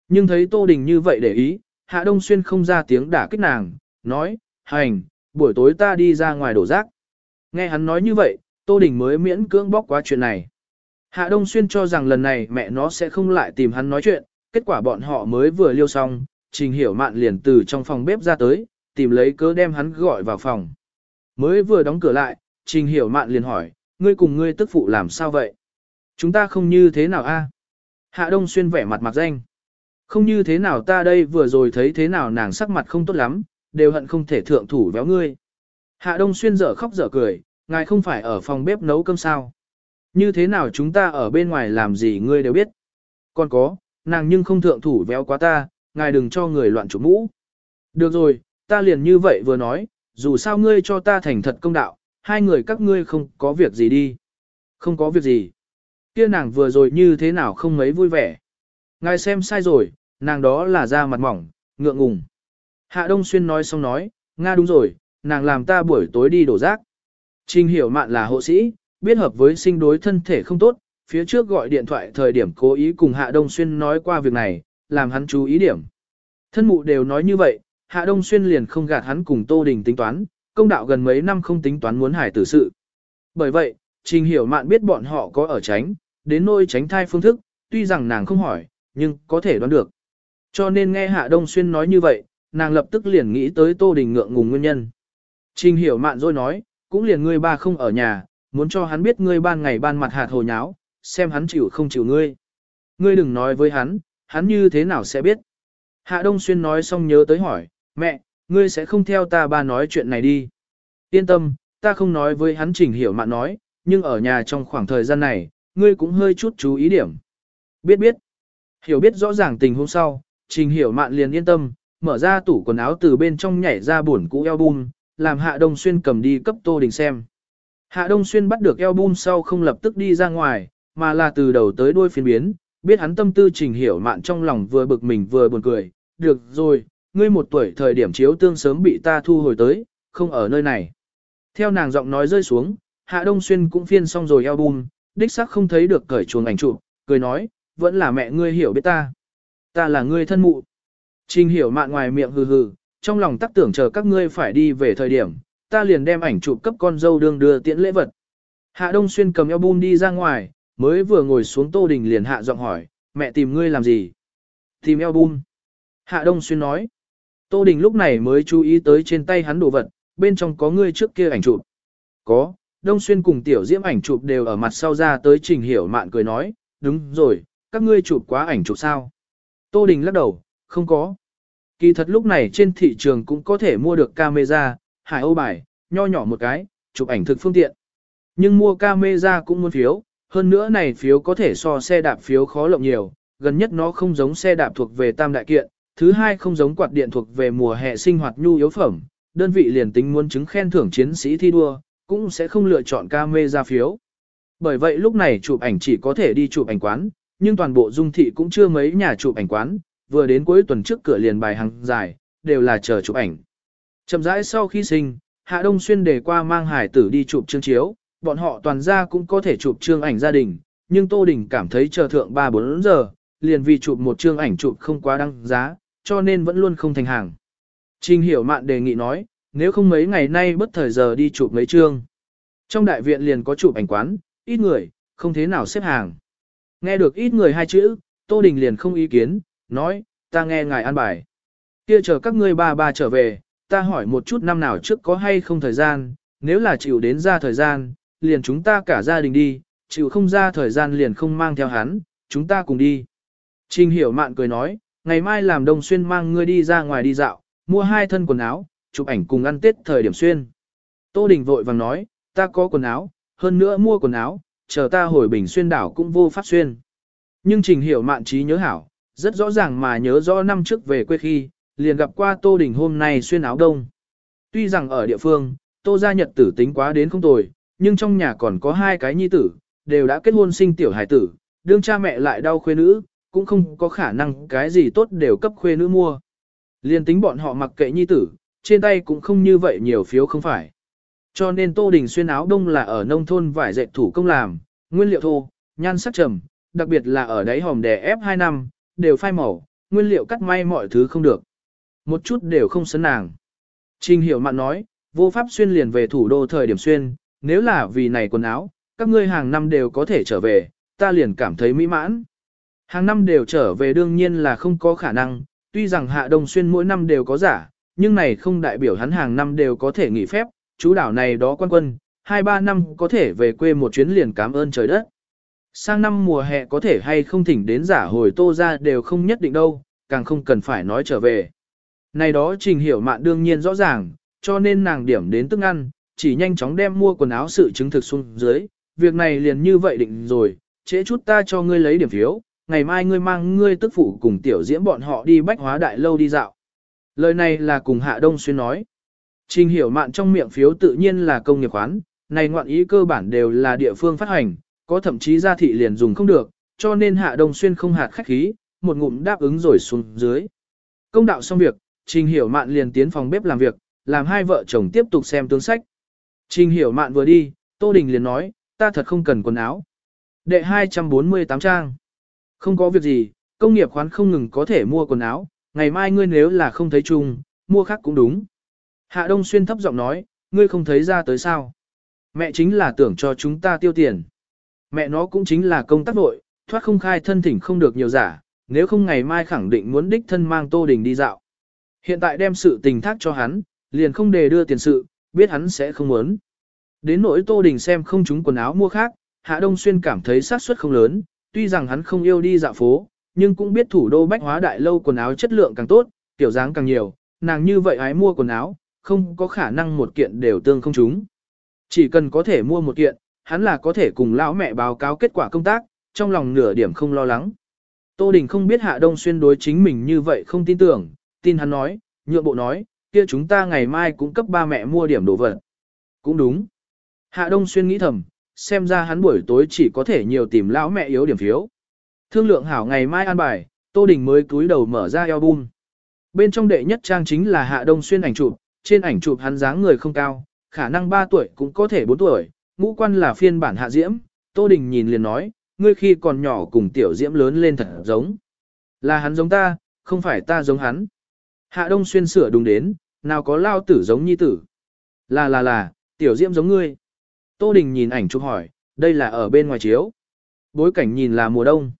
Speaker 1: Nhưng thấy Tô Đình như vậy để ý, Hạ Đông Xuyên không ra tiếng đả kích nàng, nói, hành, buổi tối ta đi ra ngoài đổ rác. Nghe hắn nói như vậy, Tô Đình mới miễn cưỡng bóc qua chuyện này. Hạ Đông Xuyên cho rằng lần này mẹ nó sẽ không lại tìm hắn nói chuyện, kết quả bọn họ mới vừa liêu xong, Trình Hiểu Mạn liền từ trong phòng bếp ra tới, tìm lấy cớ đem hắn gọi vào phòng. Mới vừa đóng cửa lại, Trình Hiểu Mạn liền hỏi, ngươi cùng ngươi tức phụ làm sao vậy? Chúng ta không như thế nào a? Hạ Đông Xuyên vẻ mặt mặt danh. Không như thế nào ta đây vừa rồi thấy thế nào nàng sắc mặt không tốt lắm, đều hận không thể thượng thủ véo ngươi. Hạ Đông Xuyên dở khóc dở cười, ngài không phải ở phòng bếp nấu cơm sao. Như thế nào chúng ta ở bên ngoài làm gì ngươi đều biết. Còn có, nàng nhưng không thượng thủ véo quá ta, ngài đừng cho người loạn chủ mũ. Được rồi, ta liền như vậy vừa nói, dù sao ngươi cho ta thành thật công đạo, hai người các ngươi không có việc gì đi. Không có việc gì. Kia nàng vừa rồi như thế nào không mấy vui vẻ. Ngài xem sai rồi, nàng đó là da mặt mỏng, ngượng ngùng. Hạ Đông Xuyên nói xong nói, Nga đúng rồi, nàng làm ta buổi tối đi đổ rác. Trình hiểu mạn là hộ sĩ, biết hợp với sinh đối thân thể không tốt, phía trước gọi điện thoại thời điểm cố ý cùng Hạ Đông Xuyên nói qua việc này, làm hắn chú ý điểm. Thân mụ đều nói như vậy, Hạ Đông Xuyên liền không gạt hắn cùng Tô Đình tính toán, công đạo gần mấy năm không tính toán muốn hải tử sự. Bởi vậy, Trình Hiểu Mạn biết bọn họ có ở tránh, đến nôi tránh thai phương thức, tuy rằng nàng không hỏi, nhưng có thể đoán được. Cho nên nghe Hạ Đông Xuyên nói như vậy, nàng lập tức liền nghĩ tới Tô Đình ngượng ngùng nguyên nhân. Trình Hiểu Mạn rồi nói, cũng liền ngươi ba không ở nhà, muốn cho hắn biết ngươi ban ngày ban mặt hạt hồ nháo, xem hắn chịu không chịu ngươi. Ngươi đừng nói với hắn, hắn như thế nào sẽ biết. Hạ Đông Xuyên nói xong nhớ tới hỏi, mẹ, ngươi sẽ không theo ta ba nói chuyện này đi. Yên tâm, ta không nói với hắn trình hiểu mạn nói, nhưng ở nhà trong khoảng thời gian này, ngươi cũng hơi chút chú ý điểm. Biết biết. Hiểu biết rõ ràng tình hôm sau, trình hiểu mạn liền yên tâm, mở ra tủ quần áo từ bên trong nhảy ra buồn cũ album, làm Hạ Đông Xuyên cầm đi cấp Tô Đình xem. Hạ Đông Xuyên bắt được album sau không lập tức đi ra ngoài, mà là từ đầu tới đuôi phiên biến, biết hắn tâm tư trình hiểu mạn trong lòng vừa bực mình vừa buồn cười. Được rồi, ngươi một tuổi thời điểm chiếu tương sớm bị ta thu hồi tới, không ở nơi này. Theo nàng giọng nói rơi xuống, Hạ Đông Xuyên cũng phiên xong rồi album, đích xác không thấy được cởi chuồng ảnh chụp, cười nói, vẫn là mẹ ngươi hiểu biết ta. Ta là ngươi thân mụ. Trình hiểu mạn ngoài miệng hừ hừ, trong lòng tắc tưởng chờ các ngươi phải đi về thời điểm, ta liền đem ảnh chụp cấp con dâu đương đưa tiễn lễ vật. Hạ Đông Xuyên cầm album đi ra ngoài, mới vừa ngồi xuống Tô Đình liền hạ giọng hỏi, mẹ tìm ngươi làm gì? Tìm album. Hạ Đông Xuyên nói. Tô Đình lúc này mới chú ý tới trên tay hắn đồ vật, bên trong có ngươi trước kia ảnh chụp. Có, Đông Xuyên cùng Tiểu Diễm ảnh chụp đều ở mặt sau ra tới Trình Hiểu Mạn cười nói, đúng rồi, các ngươi chụp quá ảnh chụp sao? Tô Đình lắc đầu, không có. Kỳ thật lúc này trên thị trường cũng có thể mua được camera, hải âu bài, nho nhỏ một cái, chụp ảnh thực phương tiện. Nhưng mua camera cũng muốn phiếu, hơn nữa này phiếu có thể so xe đạp phiếu khó lộng nhiều, gần nhất nó không giống xe đạp thuộc về tam đại kiện, thứ hai không giống quạt điện thuộc về mùa hè sinh hoạt nhu yếu phẩm, đơn vị liền tính muốn chứng khen thưởng chiến sĩ thi đua, cũng sẽ không lựa chọn camera phiếu. Bởi vậy lúc này chụp ảnh chỉ có thể đi chụp ảnh quán, nhưng toàn bộ dung thị cũng chưa mấy nhà chụp ảnh quán, vừa đến cuối tuần trước cửa liền bài hàng dài, đều là chờ chụp ảnh. Chậm rãi sau khi sinh, Hạ Đông Xuyên để qua mang hải tử đi chụp chương chiếu, bọn họ toàn ra cũng có thể chụp chương ảnh gia đình, nhưng Tô Đình cảm thấy chờ thượng 3-4 giờ, liền vì chụp một chương ảnh chụp không quá đăng giá, cho nên vẫn luôn không thành hàng. Trình hiểu mạn đề nghị nói, nếu không mấy ngày nay bất thời giờ đi chụp mấy chương. Trong đại viện liền có chụp ảnh quán, ít người, không thế nào xếp hàng. Nghe được ít người hai chữ, Tô Đình liền không ý kiến, nói, ta nghe ngài an bài. Kia chờ các ngươi ba ba trở về, ta hỏi một chút năm nào trước có hay không thời gian, nếu là chịu đến ra thời gian, liền chúng ta cả gia đình đi, chịu không ra thời gian liền không mang theo hắn, chúng ta cùng đi. Trình hiểu mạn cười nói, ngày mai làm đồng xuyên mang ngươi đi ra ngoài đi dạo, mua hai thân quần áo, chụp ảnh cùng ăn tết thời điểm xuyên. Tô Đình vội vàng nói, ta có quần áo, hơn nữa mua quần áo, chờ ta hồi bình xuyên đảo cũng vô pháp xuyên. Nhưng trình hiểu mạn trí nhớ hảo, rất rõ ràng mà nhớ rõ năm trước về quê khi, liền gặp qua Tô Đình hôm nay xuyên áo đông. Tuy rằng ở địa phương, Tô gia nhật tử tính quá đến không tồi, nhưng trong nhà còn có hai cái nhi tử, đều đã kết hôn sinh tiểu hải tử, đương cha mẹ lại đau khuê nữ, cũng không có khả năng cái gì tốt đều cấp khuê nữ mua. Liên tính bọn họ mặc kệ nhi tử, trên tay cũng không như vậy nhiều phiếu không phải. Cho nên Tô Đình xuyên áo đông là ở nông thôn vải dệt thủ công làm, nguyên liệu thô, nhan sắc trầm, đặc biệt là ở đáy hòm đè ép 2 năm, đều phai màu, nguyên liệu cắt may mọi thứ không được. Một chút đều không sấn nàng. Trình hiểu mạn nói, vô pháp xuyên liền về thủ đô thời điểm xuyên, nếu là vì này quần áo, các ngươi hàng năm đều có thể trở về, ta liền cảm thấy mỹ mãn. Hàng năm đều trở về đương nhiên là không có khả năng, tuy rằng hạ đông xuyên mỗi năm đều có giả, nhưng này không đại biểu hắn hàng năm đều có thể nghỉ phép, chú đảo này đó quan quân, 2-3 năm có thể về quê một chuyến liền cảm ơn trời đất. Sang năm mùa hè có thể hay không thỉnh đến giả hồi tô ra đều không nhất định đâu, càng không cần phải nói trở về. Này đó trình hiểu mạn đương nhiên rõ ràng, cho nên nàng điểm đến tức ăn, chỉ nhanh chóng đem mua quần áo sự chứng thực xuống dưới, việc này liền như vậy định rồi, trễ chút ta cho ngươi lấy điểm phiếu, ngày mai ngươi mang ngươi tức phụ cùng tiểu diễm bọn họ đi bách hóa đại lâu đi dạo. Lời này là cùng Hạ Đông Xuyên nói. Trình hiểu mạn trong miệng phiếu tự nhiên là công nghiệp khoán, này ngoạn ý cơ bản đều là địa phương phát hành, có thậm chí gia thị liền dùng không được, cho nên Hạ Đông Xuyên không hạt khách khí, một ngụm đáp ứng rồi xuống dưới. Công đạo xong việc, Trình hiểu mạn liền tiến phòng bếp làm việc, làm hai vợ chồng tiếp tục xem tướng sách. Trình hiểu mạn vừa đi, Tô Đình liền nói, ta thật không cần quần áo. Đệ 248 trang. Không có việc gì, công nghiệp khoán không ngừng có thể mua quần áo, ngày mai ngươi nếu là không thấy chung, mua khác cũng đúng. Hạ Đông Xuyên thấp giọng nói, ngươi không thấy ra tới sao. Mẹ chính là tưởng cho chúng ta tiêu tiền. Mẹ nó cũng chính là công tác nội, thoát không khai thân thỉnh không được nhiều giả, nếu không ngày mai khẳng định muốn đích thân mang Tô Đình đi dạo. Hiện tại đem sự tình thác cho hắn, liền không đề đưa tiền sự, biết hắn sẽ không muốn. Đến nỗi Tô Đình xem không chúng quần áo mua khác, Hạ Đông Xuyên cảm thấy xác suất không lớn, tuy rằng hắn không yêu đi dạo phố, nhưng cũng biết thủ đô bách hóa đại lâu quần áo chất lượng càng tốt, tiểu dáng càng nhiều, nàng như vậy ái mua quần áo, không có khả năng một kiện đều tương không chúng. Chỉ cần có thể mua một kiện, hắn là có thể cùng lão mẹ báo cáo kết quả công tác, trong lòng nửa điểm không lo lắng. Tô Đình không biết Hạ Đông Xuyên đối chính mình như vậy không tin tưởng, tin hắn nói, nhượng bộ nói, kia chúng ta ngày mai cũng cấp ba mẹ mua điểm đồ vật. Cũng đúng. Hạ Đông Xuyên nghĩ thầm, xem ra hắn buổi tối chỉ có thể nhiều tìm lão mẹ yếu điểm phiếu. Thương lượng hảo ngày mai an bài, Tô Đình mới cúi đầu mở ra album. Bên trong đệ nhất trang chính là Hạ Đông Xuyên ảnh chụp, trên ảnh chụp hắn dáng người không cao, khả năng 3 tuổi cũng có thể 4 tuổi, ngũ quan là phiên bản Hạ Diễm, Tô Đình nhìn liền nói, ngươi khi còn nhỏ cùng tiểu Diễm lớn lên thật giống. Là hắn giống ta, không phải ta giống hắn. Hạ Đông Xuyên sửa đúng đến, nào có lao tử giống nhi tử. Là là là, tiểu Diễm giống ngươi. Tô Đình nhìn ảnh chụp hỏi, đây là ở bên ngoài chiếu. Bối cảnh nhìn là mùa đông.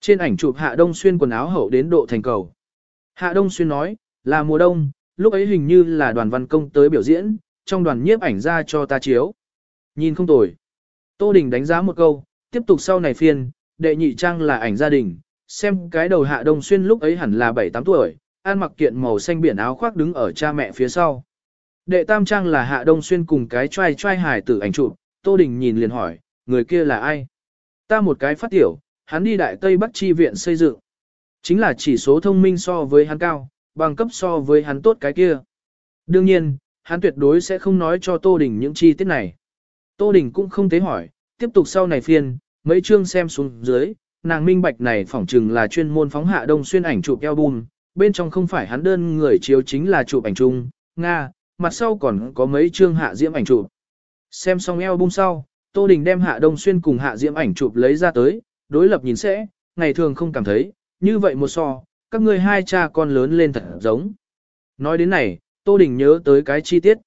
Speaker 1: Trên ảnh chụp Hạ Đông Xuyên quần áo hậu đến độ thành cầu. Hạ Đông Xuyên nói, là mùa đông, lúc ấy hình như là đoàn văn công tới biểu diễn, trong đoàn nhiếp ảnh ra cho ta chiếu. Nhìn không tồi. Tô Đình đánh giá một câu, tiếp tục sau này phiên, đệ nhị trang là ảnh gia đình, xem cái đầu Hạ Đông Xuyên lúc ấy hẳn là 7-8 tuổi, ăn mặc kiện màu xanh biển áo khoác đứng ở cha mẹ phía sau. Đệ tam trang là Hạ Đông Xuyên cùng cái trai trai hải tử ảnh chụp, Tô Đình nhìn liền hỏi, người kia là ai? Ta một cái phát tiểu, hắn đi Đại Tây Bắc Chi viện xây dựng. Chính là chỉ số thông minh so với hắn cao, bằng cấp so với hắn tốt cái kia. Đương nhiên, hắn tuyệt đối sẽ không nói cho Tô Đình những chi tiết này. Tô Đình cũng không thế hỏi, tiếp tục sau này phiên, mấy chương xem xuống dưới, nàng minh bạch này phỏng chừng là chuyên môn phóng hạ đông xuyên ảnh chụp album, bên trong không phải hắn đơn người chiếu chính là chụp ảnh chung, Nga, mặt sau còn có mấy chương hạ diễm ảnh chụp. Xem xong album sau, Tô Đình đem hạ đông xuyên cùng hạ diễm ảnh chụp lấy ra tới, đối lập nhìn sẽ, ngày thường không cảm thấy, như vậy một so, các ngươi hai cha con lớn lên thật giống. Nói đến này, Tô Đình nhớ tới cái chi tiết.